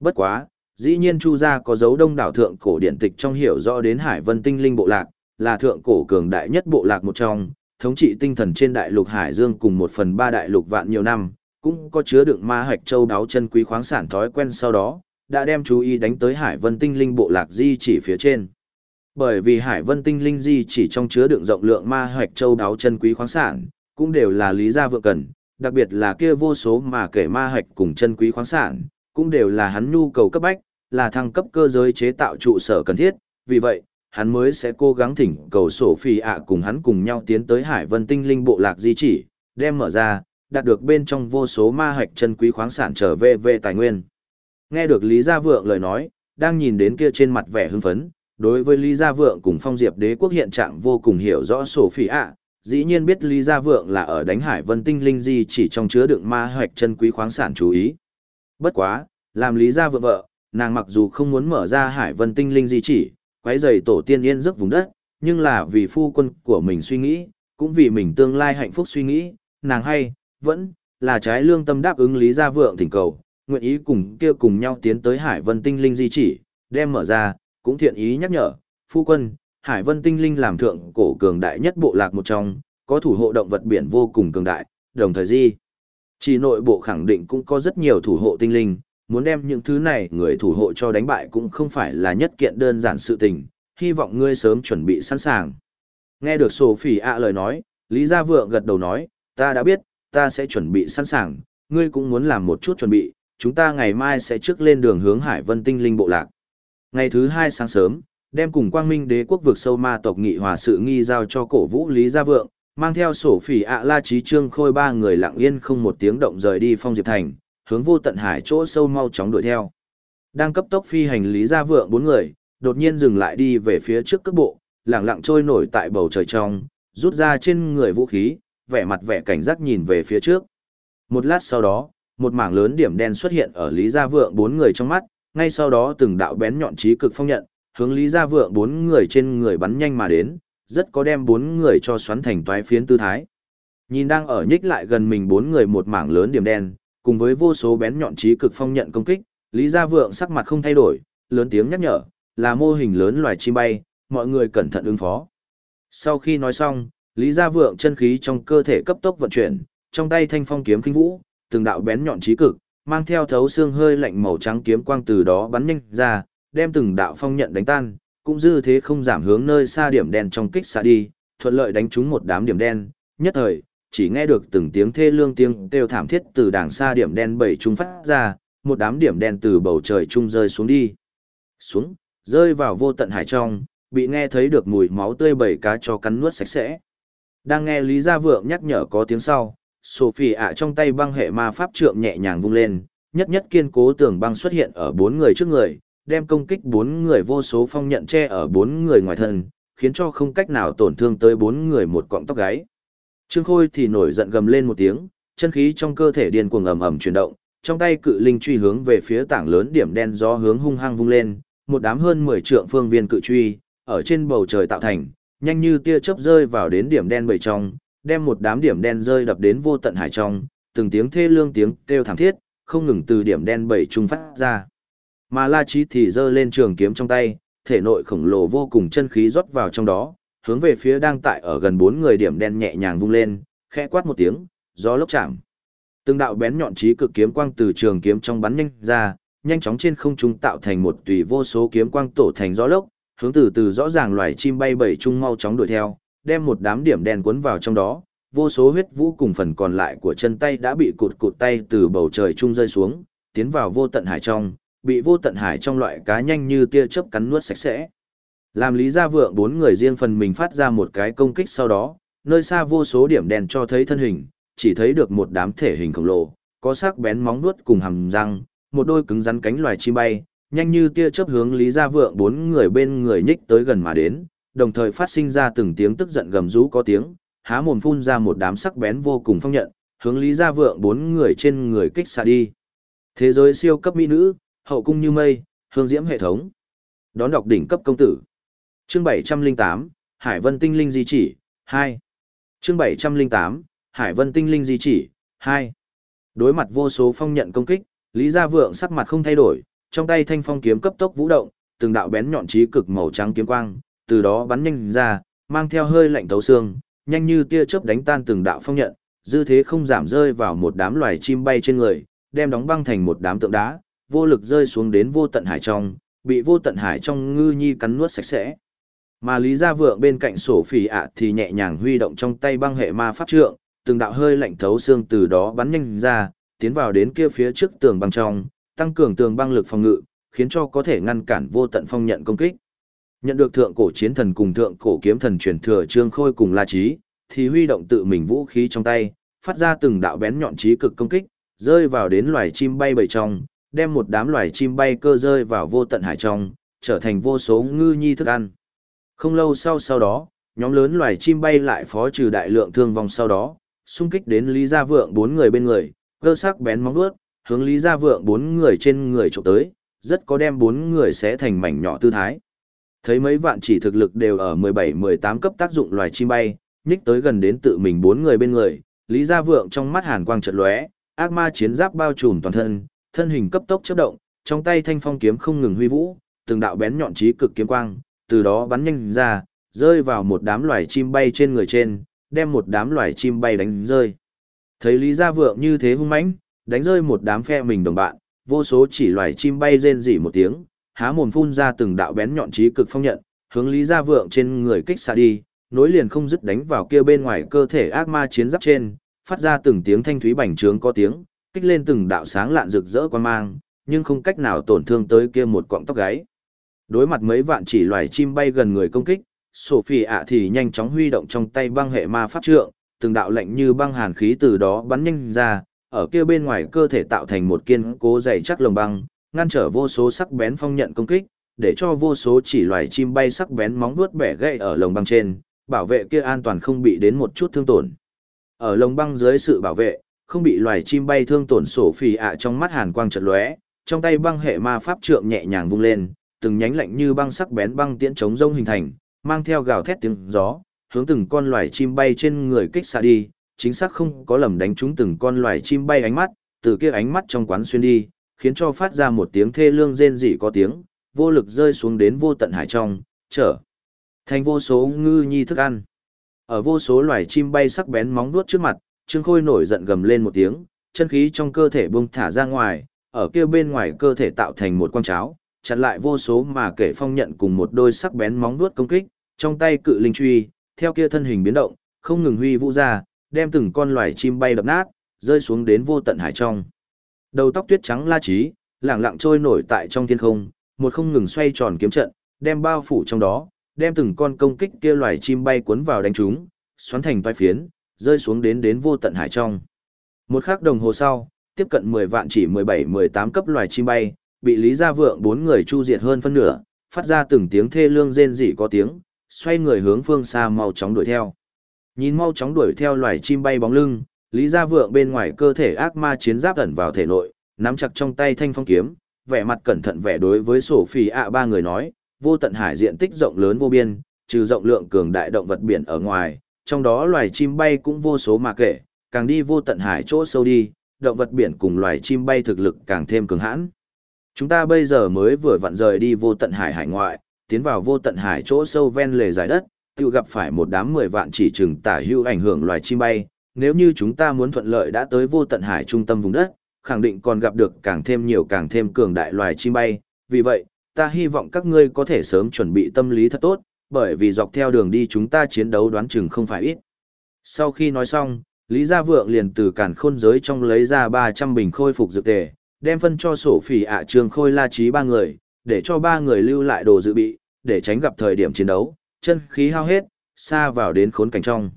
Bất quá, dĩ nhiên Chu gia có dấu đông đảo thượng cổ điện tịch trong hiểu rõ đến Hải Vân Tinh Linh bộ lạc, là thượng cổ cường đại nhất bộ lạc một trong, thống trị tinh thần trên đại lục Hải Dương cùng một phần ba đại lục vạn nhiều năm, cũng có chứa đựng ma hạch châu đáo chân quý khoáng sản thói quen sau đó, đã đem chú ý đánh tới Hải Vân Tinh Linh bộ lạc di chỉ phía trên. Bởi vì Hải Vân Tinh Linh di chỉ trong chứa đựng rộng lượng ma hạch châu đáo chân quý khoáng sản, cũng đều là lý gia vượng cần, đặc biệt là kia vô số mà kể ma hạch cùng chân quý khoáng sản, cũng đều là hắn nhu cầu cấp bách, là thăng cấp cơ giới chế tạo trụ sở cần thiết, vì vậy, hắn mới sẽ cố gắng thỉnh cầu sổ phi ạ cùng hắn cùng nhau tiến tới Hải Vân Tinh Linh bộ lạc di chỉ, đem mở ra, đạt được bên trong vô số ma hạch chân quý khoáng sản trở về về tài nguyên. Nghe được Lý Gia Vượng lời nói, đang nhìn đến kia trên mặt vẻ hưng phấn, đối với Lý Gia Vượng cùng Phong Diệp đế quốc hiện trạng vô cùng hiểu rõ sổ phỉ ạ, dĩ nhiên biết Lý Gia Vượng là ở đánh Hải Vân Tinh Linh di chỉ trong chứa đựng ma hạch chân quý khoáng sản chú ý. Bất quá, làm Lý Gia Vượng vợ, nàng mặc dù không muốn mở ra Hải Vân Tinh Linh di chỉ, quấy rầy tổ tiên yên giấc vùng đất, nhưng là vì phu quân của mình suy nghĩ, cũng vì mình tương lai hạnh phúc suy nghĩ, nàng hay, vẫn, là trái lương tâm đáp ứng Lý Gia Vượng thỉnh cầu, nguyện ý cùng kia cùng nhau tiến tới Hải Vân Tinh Linh di chỉ, đem mở ra, cũng thiện ý nhắc nhở, phu quân, Hải Vân Tinh Linh làm thượng cổ cường đại nhất bộ lạc một trong, có thủ hộ động vật biển vô cùng cường đại, đồng thời di. Chỉ nội bộ khẳng định cũng có rất nhiều thủ hộ tinh linh, muốn đem những thứ này người thủ hộ cho đánh bại cũng không phải là nhất kiện đơn giản sự tình, hy vọng ngươi sớm chuẩn bị sẵn sàng. Nghe được Sophie ạ lời nói, Lý Gia Vượng gật đầu nói, ta đã biết, ta sẽ chuẩn bị sẵn sàng, ngươi cũng muốn làm một chút chuẩn bị, chúng ta ngày mai sẽ trước lên đường hướng Hải Vân Tinh Linh bộ lạc. Ngày thứ hai sáng sớm, đem cùng quang minh đế quốc vực sâu ma tộc nghị hòa sự nghi giao cho cổ vũ Lý Gia Vượng, mang theo sổ phỉ ạ la trí trương khôi ba người lặng yên không một tiếng động rời đi phong diệp thành, hướng vô tận hải chỗ sâu mau chóng đuổi theo. Đang cấp tốc phi hành Lý Gia Vượng bốn người, đột nhiên dừng lại đi về phía trước cước bộ, lặng lặng trôi nổi tại bầu trời trong, rút ra trên người vũ khí, vẻ mặt vẻ cảnh giác nhìn về phía trước. Một lát sau đó, một mảng lớn điểm đen xuất hiện ở Lý Gia Vượng bốn người trong mắt, ngay sau đó từng đạo bén nhọn trí cực phong nhận, hướng Lý Gia Vượng bốn người trên người bắn nhanh mà đến, rất có đem bốn người cho xoắn thành toái phiến tư thái. Nhìn đang ở nhích lại gần mình bốn người một mảng lớn điểm đen, cùng với vô số bén nhọn trí cực phong nhận công kích, Lý Gia Vượng sắc mặt không thay đổi, lớn tiếng nhắc nhở, là mô hình lớn loài chim bay, mọi người cẩn thận ứng phó. Sau khi nói xong, Lý Gia Vượng chân khí trong cơ thể cấp tốc vận chuyển, trong tay thanh phong kiếm kinh vũ, từng đạo bén nhọn trí cực, mang theo thấu xương hơi lạnh màu trắng kiếm quang từ đó bắn nhanh ra, đem từng đạo phong nhận đánh tan, cũng dư thế không giảm hướng nơi xa điểm đen trong kích xạ đi, thuận lợi đánh trúng một đám điểm đen, nhất thời, chỉ nghe được từng tiếng thê lương tiếng kêu thảm thiết từ đàng xa điểm đen bảy trung phát ra, một đám điểm đen từ bầu trời trung rơi xuống đi. Xuống, rơi vào vô tận hải trong, bị nghe thấy được mùi máu tươi bảy cá cho cắn nuốt sạch sẽ. Đang nghe Lý Gia Vượng nhắc nhở có tiếng sau, Sophie ạ trong tay băng hệ ma pháp trượng nhẹ nhàng vung lên, nhất nhất kiên cố tường băng xuất hiện ở bốn người trước người, đem công kích bốn người vô số phong nhận che ở bốn người ngoài thân, khiến cho không cách nào tổn thương tới bốn người một cọng tóc gáy. Trương Khôi thì nổi giận gầm lên một tiếng, chân khí trong cơ thể điên cuồng ầm ầm chuyển động, trong tay cự linh truy hướng về phía tảng lớn điểm đen gió hướng hung hăng vung lên, một đám hơn 10 trượng phương viên cự truy, ở trên bầu trời tạo thành, nhanh như tia chớp rơi vào đến điểm đen bầy trong, đem một đám điểm đen rơi đập đến vô tận hải trong, từng tiếng thê lương tiếng kêu thảm thiết, không ngừng từ điểm đen bầy trung phát ra. Mà La Chí thì giơ lên trường kiếm trong tay, thể nội khổng lồ vô cùng chân khí rót vào trong đó, hướng về phía đang tại ở gần bốn người điểm đen nhẹ nhàng vung lên, khẽ quát một tiếng, gió lốc chạm. Từng đạo bén nhọn chí cực kiếm quang từ trường kiếm trong bắn nhanh ra, nhanh chóng trên không trung tạo thành một tùy vô số kiếm quang tổ thành gió lốc, hướng từ từ rõ ràng loài chim bay bảy chung mau chóng đuổi theo, đem một đám điểm đen cuốn vào trong đó, vô số huyết vũ cùng phần còn lại của chân tay đã bị cụt cụt tay từ bầu trời chung rơi xuống, tiến vào vô tận hải trong, bị vô tận hải trong loại cá nhanh như tia chớp cắn nuốt sạch sẽ. Làm lý gia vượng bốn người riêng phần mình phát ra một cái công kích sau đó, nơi xa vô số điểm đen cho thấy thân hình, chỉ thấy được một đám thể hình khổng lồ, có sắc bén móng vuốt cùng hàm răng, một đôi cứng rắn cánh loài chim bay, nhanh như tia chớp hướng lý gia vượng bốn người bên người nhích tới gần mà đến, đồng thời phát sinh ra từng tiếng tức giận gầm rú có tiếng, há mồm phun ra một đám sắc bén vô cùng phong nhận, hướng Lý Gia Vượng bốn người trên người kích xạ đi. Thế giới siêu cấp mỹ nữ, hậu cung như mây, hương diễm hệ thống. Đón đọc đỉnh cấp công tử. Chương 708, Hải Vân Tinh Linh Di Chỉ, 2. Chương 708, Hải Vân Tinh Linh Di Chỉ, 2. Đối mặt vô số phong nhận công kích, Lý Gia Vượng sắc mặt không thay đổi, trong tay thanh phong kiếm cấp tốc vũ động, từng đạo bén nhọn chí cực màu trắng kiếm quang, từ đó bắn nhanh ra, mang theo hơi lạnh thấu xương, nhanh như tia chớp đánh tan từng đạo phong nhận, dư thế không giảm rơi vào một đám loài chim bay trên người, đem đóng băng thành một đám tượng đá, vô lực rơi xuống đến vô tận hải trong, bị vô tận hải trong ngư nhi cắn nuốt sạch sẽ. Mà Lý Gia Vượng bên cạnh sổ phỉ ạ thì nhẹ nhàng huy động trong tay băng hệ ma pháp trượng, từng đạo hơi lạnh thấu xương từ đó bắn nhanh ra, tiến vào đến kia phía trước tường băng trong, tăng cường tường băng lực phòng ngự, khiến cho có thể ngăn cản vô tận phong nhận công kích. Nhận được thượng cổ chiến thần cùng thượng cổ kiếm thần truyền thừa Trương Khôi cùng La Chí, thì huy động tự mình vũ khí trong tay, phát ra từng đạo bén nhọn chí cực công kích, rơi vào đến loài chim bay bầy trong, đem một đám loài chim bay cơ rơi vào vô tận hải trong, trở thành vô số ngư nhi thức ăn. Không lâu sau sau đó, nhóm lớn loài chim bay lại phó trừ đại lượng thương vong sau đó, xung kích đến Lý Gia Vượng bốn người bên người, cơ sắc bén móng vuốt, hướng Lý Gia Vượng bốn người trên người trộm tới, rất có đem bốn người sẽ thành mảnh nhỏ tư thái. Thấy mấy vạn chỉ thực lực đều ở 17-18 cấp tác dụng loài chim bay, nhích tới gần đến tự mình bốn người bên người, Lý Gia Vượng trong mắt hàn quang chợt lóe, ác ma chiến giáp bao trùm toàn thân, thân hình cấp tốc chớp động, trong tay thanh phong kiếm không ngừng huy vũ, từng đạo bén nhọn chí cực kiếm quang, từ đó bắn nhanh ra, rơi vào một đám loài chim bay trên người trên, đem một đám loài chim bay đánh rơi. Thấy Lý Gia Vượng như thế hung mãnh, đánh rơi một đám phe mình đồng bạn, vô số chỉ loài chim bay rên rỉ một tiếng, há mồm phun ra từng đạo bén nhọn chí cực phong nhận, hướng Lý Gia Vượng trên người kích xạ đi, nối liền không dứt đánh vào kia bên ngoài cơ thể ác ma chiến giáp trên, phát ra từng tiếng thanh thúy bành trướng có tiếng, kích lên từng đạo sáng lạn rực rỡ quan mang, nhưng không cách nào tổn thương tới kia một cọng tóc gáy. Đối mặt mấy vạn chỉ loài chim bay gần người công kích, Sophie ạ thì nhanh chóng huy động trong tay băng hệ ma pháp trượng, từng đạo lạnh như băng hàn khí từ đó bắn nhanh ra, ở kia bên ngoài cơ thể tạo thành một kiên cố dày chắc lồng băng, ngăn trở vô số sắc bén phong nhận công kích, để cho vô số chỉ loài chim bay sắc bén móng vuốt bẻ gãy ở lồng băng trên, bảo vệ kia an toàn không bị đến một chút thương tổn. Ở lồng băng dưới sự bảo vệ, không bị loài chim bay thương tổn sổ phì ạ trong mắt hàn quang chợt lóe, trong tay băng hệ ma pháp trượng nhẹ nhàng vung lên, từng nhánh lạnh như băng sắc bén băng tiễn chống rông hình thành, mang theo gào thét tiếng gió, hướng từng con loài chim bay trên người kích xạ đi, chính xác không có lầm đánh trúng từng con loài chim bay ánh mắt, từ kia ánh mắt trong quán xuyên đi, khiến cho phát ra một tiếng thê lương rên rỉ có tiếng, vô lực rơi xuống đến vô tận hải trong, trở thành vô số ngư nhi thức ăn. Ở vô số loài chim bay sắc bén móng vuốt trước mặt, Trương Khôi nổi giận gầm lên một tiếng, chân khí trong cơ thể bung thả ra ngoài, ở kia bên ngoài cơ thể tạo thành một quang cháo, chặn lại vô số mà kể phong nhận cùng một đôi sắc bén móng vuốt công kích, trong tay cự linh truy, theo kia thân hình biến động, không ngừng huy vũ ra, đem từng con loài chim bay đập nát, rơi xuống đến vô tận hải trong. Đầu tóc tuyết trắng la trí, lẳng lặng trôi nổi tại trong thiên không, một không ngừng xoay tròn kiếm trận, đem bao phủ trong đó, đem từng con công kích kia loài chim bay cuốn vào đánh chúng, xoắn thành toái phiến, rơi xuống đến đến vô tận hải trong. Một khắc đồng hồ sau, tiếp cận 10 vạn chỉ 17-18 cấp loài chim bay, bị Lý Gia Vượng bốn người chu diệt hơn phân nửa, phát ra từng tiếng thê lương rên rỉ có tiếng, xoay người hướng phương xa mau chóng đuổi theo. Nhìn mau chóng đuổi theo loài chim bay bóng lưng, Lý Gia Vượng bên ngoài cơ thể ác ma chiến giáp ẩn vào thể nội, nắm chặt trong tay thanh phong kiếm, vẻ mặt cẩn thận vẻ đối với sổ phì ạ ba người nói, vô tận hải diện tích rộng lớn vô biên, trừ rộng lượng cường đại động vật biển ở ngoài, trong đó loài chim bay cũng vô số mà kể, càng đi vô tận hải chỗ sâu đi, động vật biển cùng loài chim bay thực lực càng thêm cường hãn. Chúng ta bây giờ mới vừa vặn rời đi vô tận hải hải ngoại, tiến vào vô tận hải chỗ sâu ven lề giải đất, tự gặp phải một đám mười vạn chỉ trừng tả hữu ảnh hưởng loài chim bay. Nếu như chúng ta muốn thuận lợi đã tới vô tận hải trung tâm vùng đất, khẳng định còn gặp được càng thêm nhiều càng thêm cường đại loài chim bay. Vì vậy, ta hy vọng các ngươi có thể sớm chuẩn bị tâm lý thật tốt, bởi vì dọc theo đường đi chúng ta chiến đấu đoán chừng không phải ít. Sau khi nói xong, Lý Gia Vượng liền từ càn khôn giới trong lấy ra 300 bình khôi phục dược tề, đem phân cho sổ phỉ ạ trường khôi la trí ba người, để cho ba người lưu lại đồ dự bị, để tránh gặp thời điểm chiến đấu, chân khí hao hết, xa vào đến khốn cảnh trong.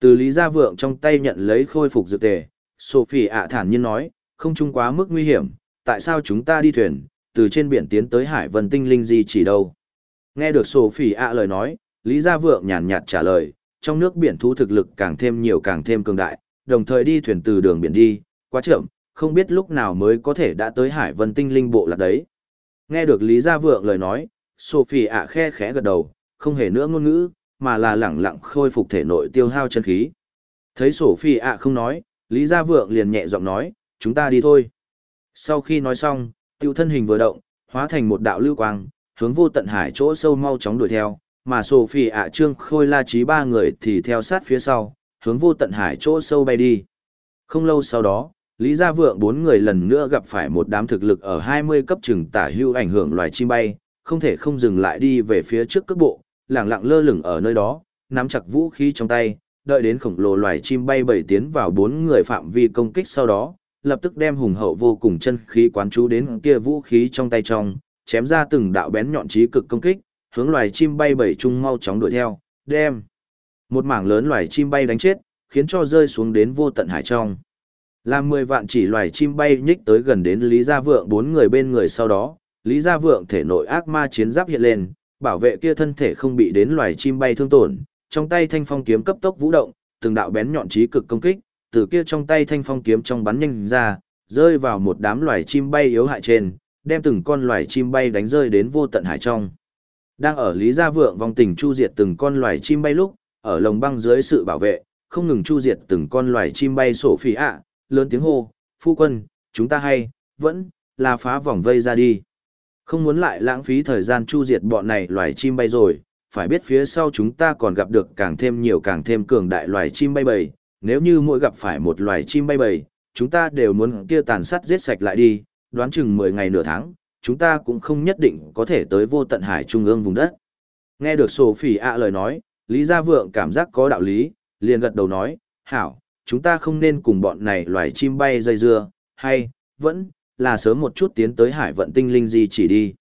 Từ Lý Gia Vượng trong tay nhận lấy khôi phục dược tề, Sophie ạ thản nhiên nói, không chung quá mức nguy hiểm, tại sao chúng ta đi thuyền, từ trên biển tiến tới hải vân tinh linh gì chỉ đâu. Nghe được Sophie ạ lời nói, Lý Gia Vượng nhàn nhạt trả lời, trong nước biển thú thực lực càng thêm nhiều càng thêm cường đại, đồng thời đi thuyền từ đường biển đi, quá chậm, không biết lúc nào mới có thể đã tới Hải Vân Tinh Linh bộ lạc đấy. Nghe được Lý Gia Vượng lời nói, Sophie ạ khe khẽ gật đầu, không hề nữa ngôn ngữ, mà là lẳng lặng khôi phục thể nội tiêu hao chân khí. Thấy Sophie ạ không nói, Lý Gia Vượng liền nhẹ giọng nói, chúng ta đi thôi. Sau khi nói xong, tiêu thân hình vừa động, hóa thành một đạo lưu quang, hướng vô tận hải chỗ sâu mau chóng đuổi theo, mà Sophie ạ trương khôi la trí ba người thì theo sát phía sau, hướng vô tận hải chỗ sâu bay đi. Không lâu sau đó, Lý Gia Vượng bốn người lần nữa gặp phải một đám thực lực ở 20 cấp trừng tả hưu ảnh hưởng loài chim bay, không thể không dừng lại đi về phía trước cước bộ, lẳng lặng lơ lửng ở nơi đó, nắm chặt vũ khí trong tay, đợi đến khổng lồ loài chim bay bảy tiến vào bốn người phạm vi công kích sau đó, lập tức đem hùng hậu vô cùng chân khí quán chú đến kia vũ khí trong tay trong, chém ra từng đạo bén nhọn trí cực công kích, hướng loài chim bay bảy chung mau chóng đuổi theo, đem một mảng lớn loài chim bay đánh chết, khiến cho rơi xuống đến vô tận hải trong. Làm mười vạn chỉ loài chim bay nhích tới gần đến Lý Gia Vượng bốn người bên người sau đó, Lý Gia Vượng thể nội ác ma chiến giáp hiện lên, bảo vệ kia thân thể không bị đến loài chim bay thương tổn, trong tay thanh phong kiếm cấp tốc vũ động, từng đạo bén nhọn trí cực công kích, từ kia trong tay thanh phong kiếm trong bắn nhanh ra, rơi vào một đám loài chim bay yếu hại trên, đem từng con loài chim bay đánh rơi đến vô tận hải trong. Đang ở Lý Gia Vượng vòng tình chu diệt từng con loài chim bay lúc, ở lồng băng dưới sự bảo vệ, không ngừng chu diệt từng con loài chim bay sổ phỉ ạ, lớn tiếng hô, phu quân, chúng ta hay, vẫn, là phá vòng vây ra đi. Không muốn lại lãng phí thời gian chu diệt bọn này loài chim bay rồi, phải biết phía sau chúng ta còn gặp được càng thêm nhiều càng thêm cường đại loài chim bay bầy, nếu như mỗi gặp phải một loài chim bay bầy, chúng ta đều muốn kia tàn sát giết sạch lại đi, đoán chừng 10 ngày nửa tháng, chúng ta cũng không nhất định có thể tới vô tận hải trung ương vùng đất. Nghe được Sophie ạ lời nói, Lý Gia Vượng cảm giác có đạo lý, liền gật đầu nói, hảo, chúng ta không nên cùng bọn này loài chim bay dây dưa, hay, vẫn, là sớm một chút tiến tới hải vận tinh linh gì chỉ đi.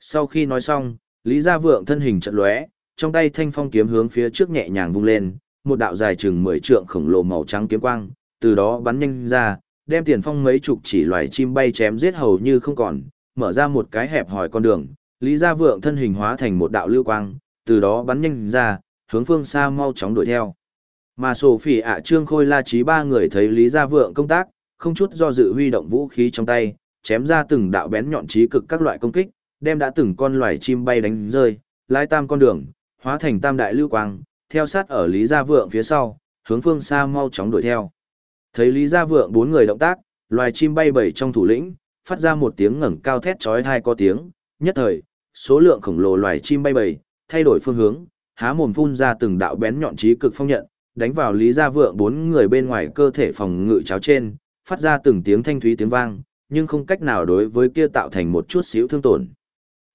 Sau khi nói xong, Lý Gia Vượng thân hình trận lóe, trong tay thanh phong kiếm hướng phía trước nhẹ nhàng vung lên, một đạo dài chừng 10 trượng khổng lồ màu trắng kiếm quang, từ đó bắn nhanh ra, đem tiền phong mấy chục chỉ loài chim bay chém giết hầu như không còn, mở ra một cái hẹp hỏi con đường, Lý Gia Vượng thân hình hóa thành một đạo lưu quang, từ đó bắn nhanh ra, hướng phương xa mau chóng đuổi theo. Mà sổ phỉ ạ trương khôi la trí ba người thấy Lý Gia Vượng công tác, không chút do dự huy động vũ khí trong tay, chém ra từng đạo bén nhọn trí cực các loại công kích, đem đã từng con loài chim bay đánh rơi, lái tam con đường, hóa thành tam đại lưu quang, theo sát ở Lý Gia Vượng phía sau, hướng phương xa mau chóng đuổi theo. Thấy Lý Gia Vượng bốn người động tác, loài chim bay bảy trong thủ lĩnh, phát ra một tiếng ngẩng cao thét chói tai có tiếng, nhất thời, số lượng khổng lồ loài chim bay bảy, thay đổi phương hướng, há mồm phun ra từng đạo bén nhọn trí cực phong nhận, đánh vào Lý Gia Vượng bốn người bên ngoài cơ thể phòng ngự cháo trên, phát ra từng tiếng thanh thúy tiếng vang, nhưng không cách nào đối với kia tạo thành một chút xíu thương tổn.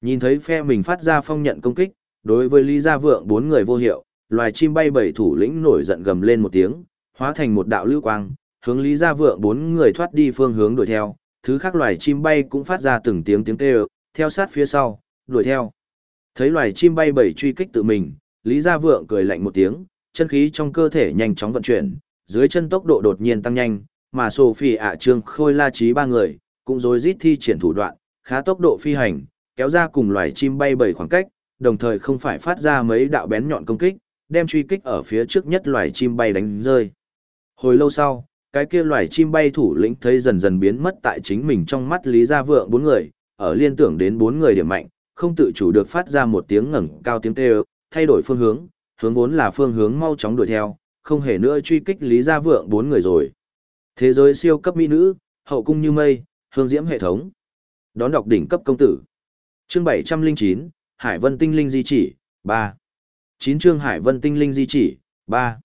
Nhìn thấy phe mình phát ra phong nhận công kích, đối với Lý Gia Vượng bốn người vô hiệu, loài chim bay bảy thủ lĩnh nổi giận gầm lên một tiếng, hóa thành một đạo lưu quang, hướng Lý Gia Vượng bốn người thoát đi phương hướng đuổi theo, thứ khác loài chim bay cũng phát ra từng tiếng tiếng kêu, theo sát phía sau, đuổi theo. Thấy loài chim bay bảy truy kích tự mình, Lý Gia Vượng cười lạnh một tiếng, chân khí trong cơ thể nhanh chóng vận chuyển, dưới chân tốc độ đột nhiên tăng nhanh, mà Sophie ạ trương khôi la trí ba người, cũng rối rít thi triển thủ đoạn, khá tốc độ phi hành, kéo ra cùng loài chim bay bảy khoảng cách, đồng thời không phải phát ra mấy đạo bén nhọn công kích, đem truy kích ở phía trước nhất loài chim bay đánh rơi. Hồi lâu sau, cái kia loài chim bay thủ lĩnh thấy dần dần biến mất tại chính mình trong mắt Lý Gia Vượng bốn người, ở liên tưởng đến bốn người điểm mạnh, không tự chủ được phát ra một tiếng ngẩng cao tiếng kêu, thay đổi phương hướng, hướng vốn là phương hướng mau chóng đuổi theo, không hề nữa truy kích Lý Gia Vượng bốn người rồi. Thế giới siêu cấp mỹ nữ, hậu cung như mây, hương diễm hệ thống. Đón đọc đỉnh cấp công tử. Chương 709, Hải Vân Tinh Linh Di Chỉ, 3. 9 chương Hải Vân Tinh Linh Di Chỉ, 3.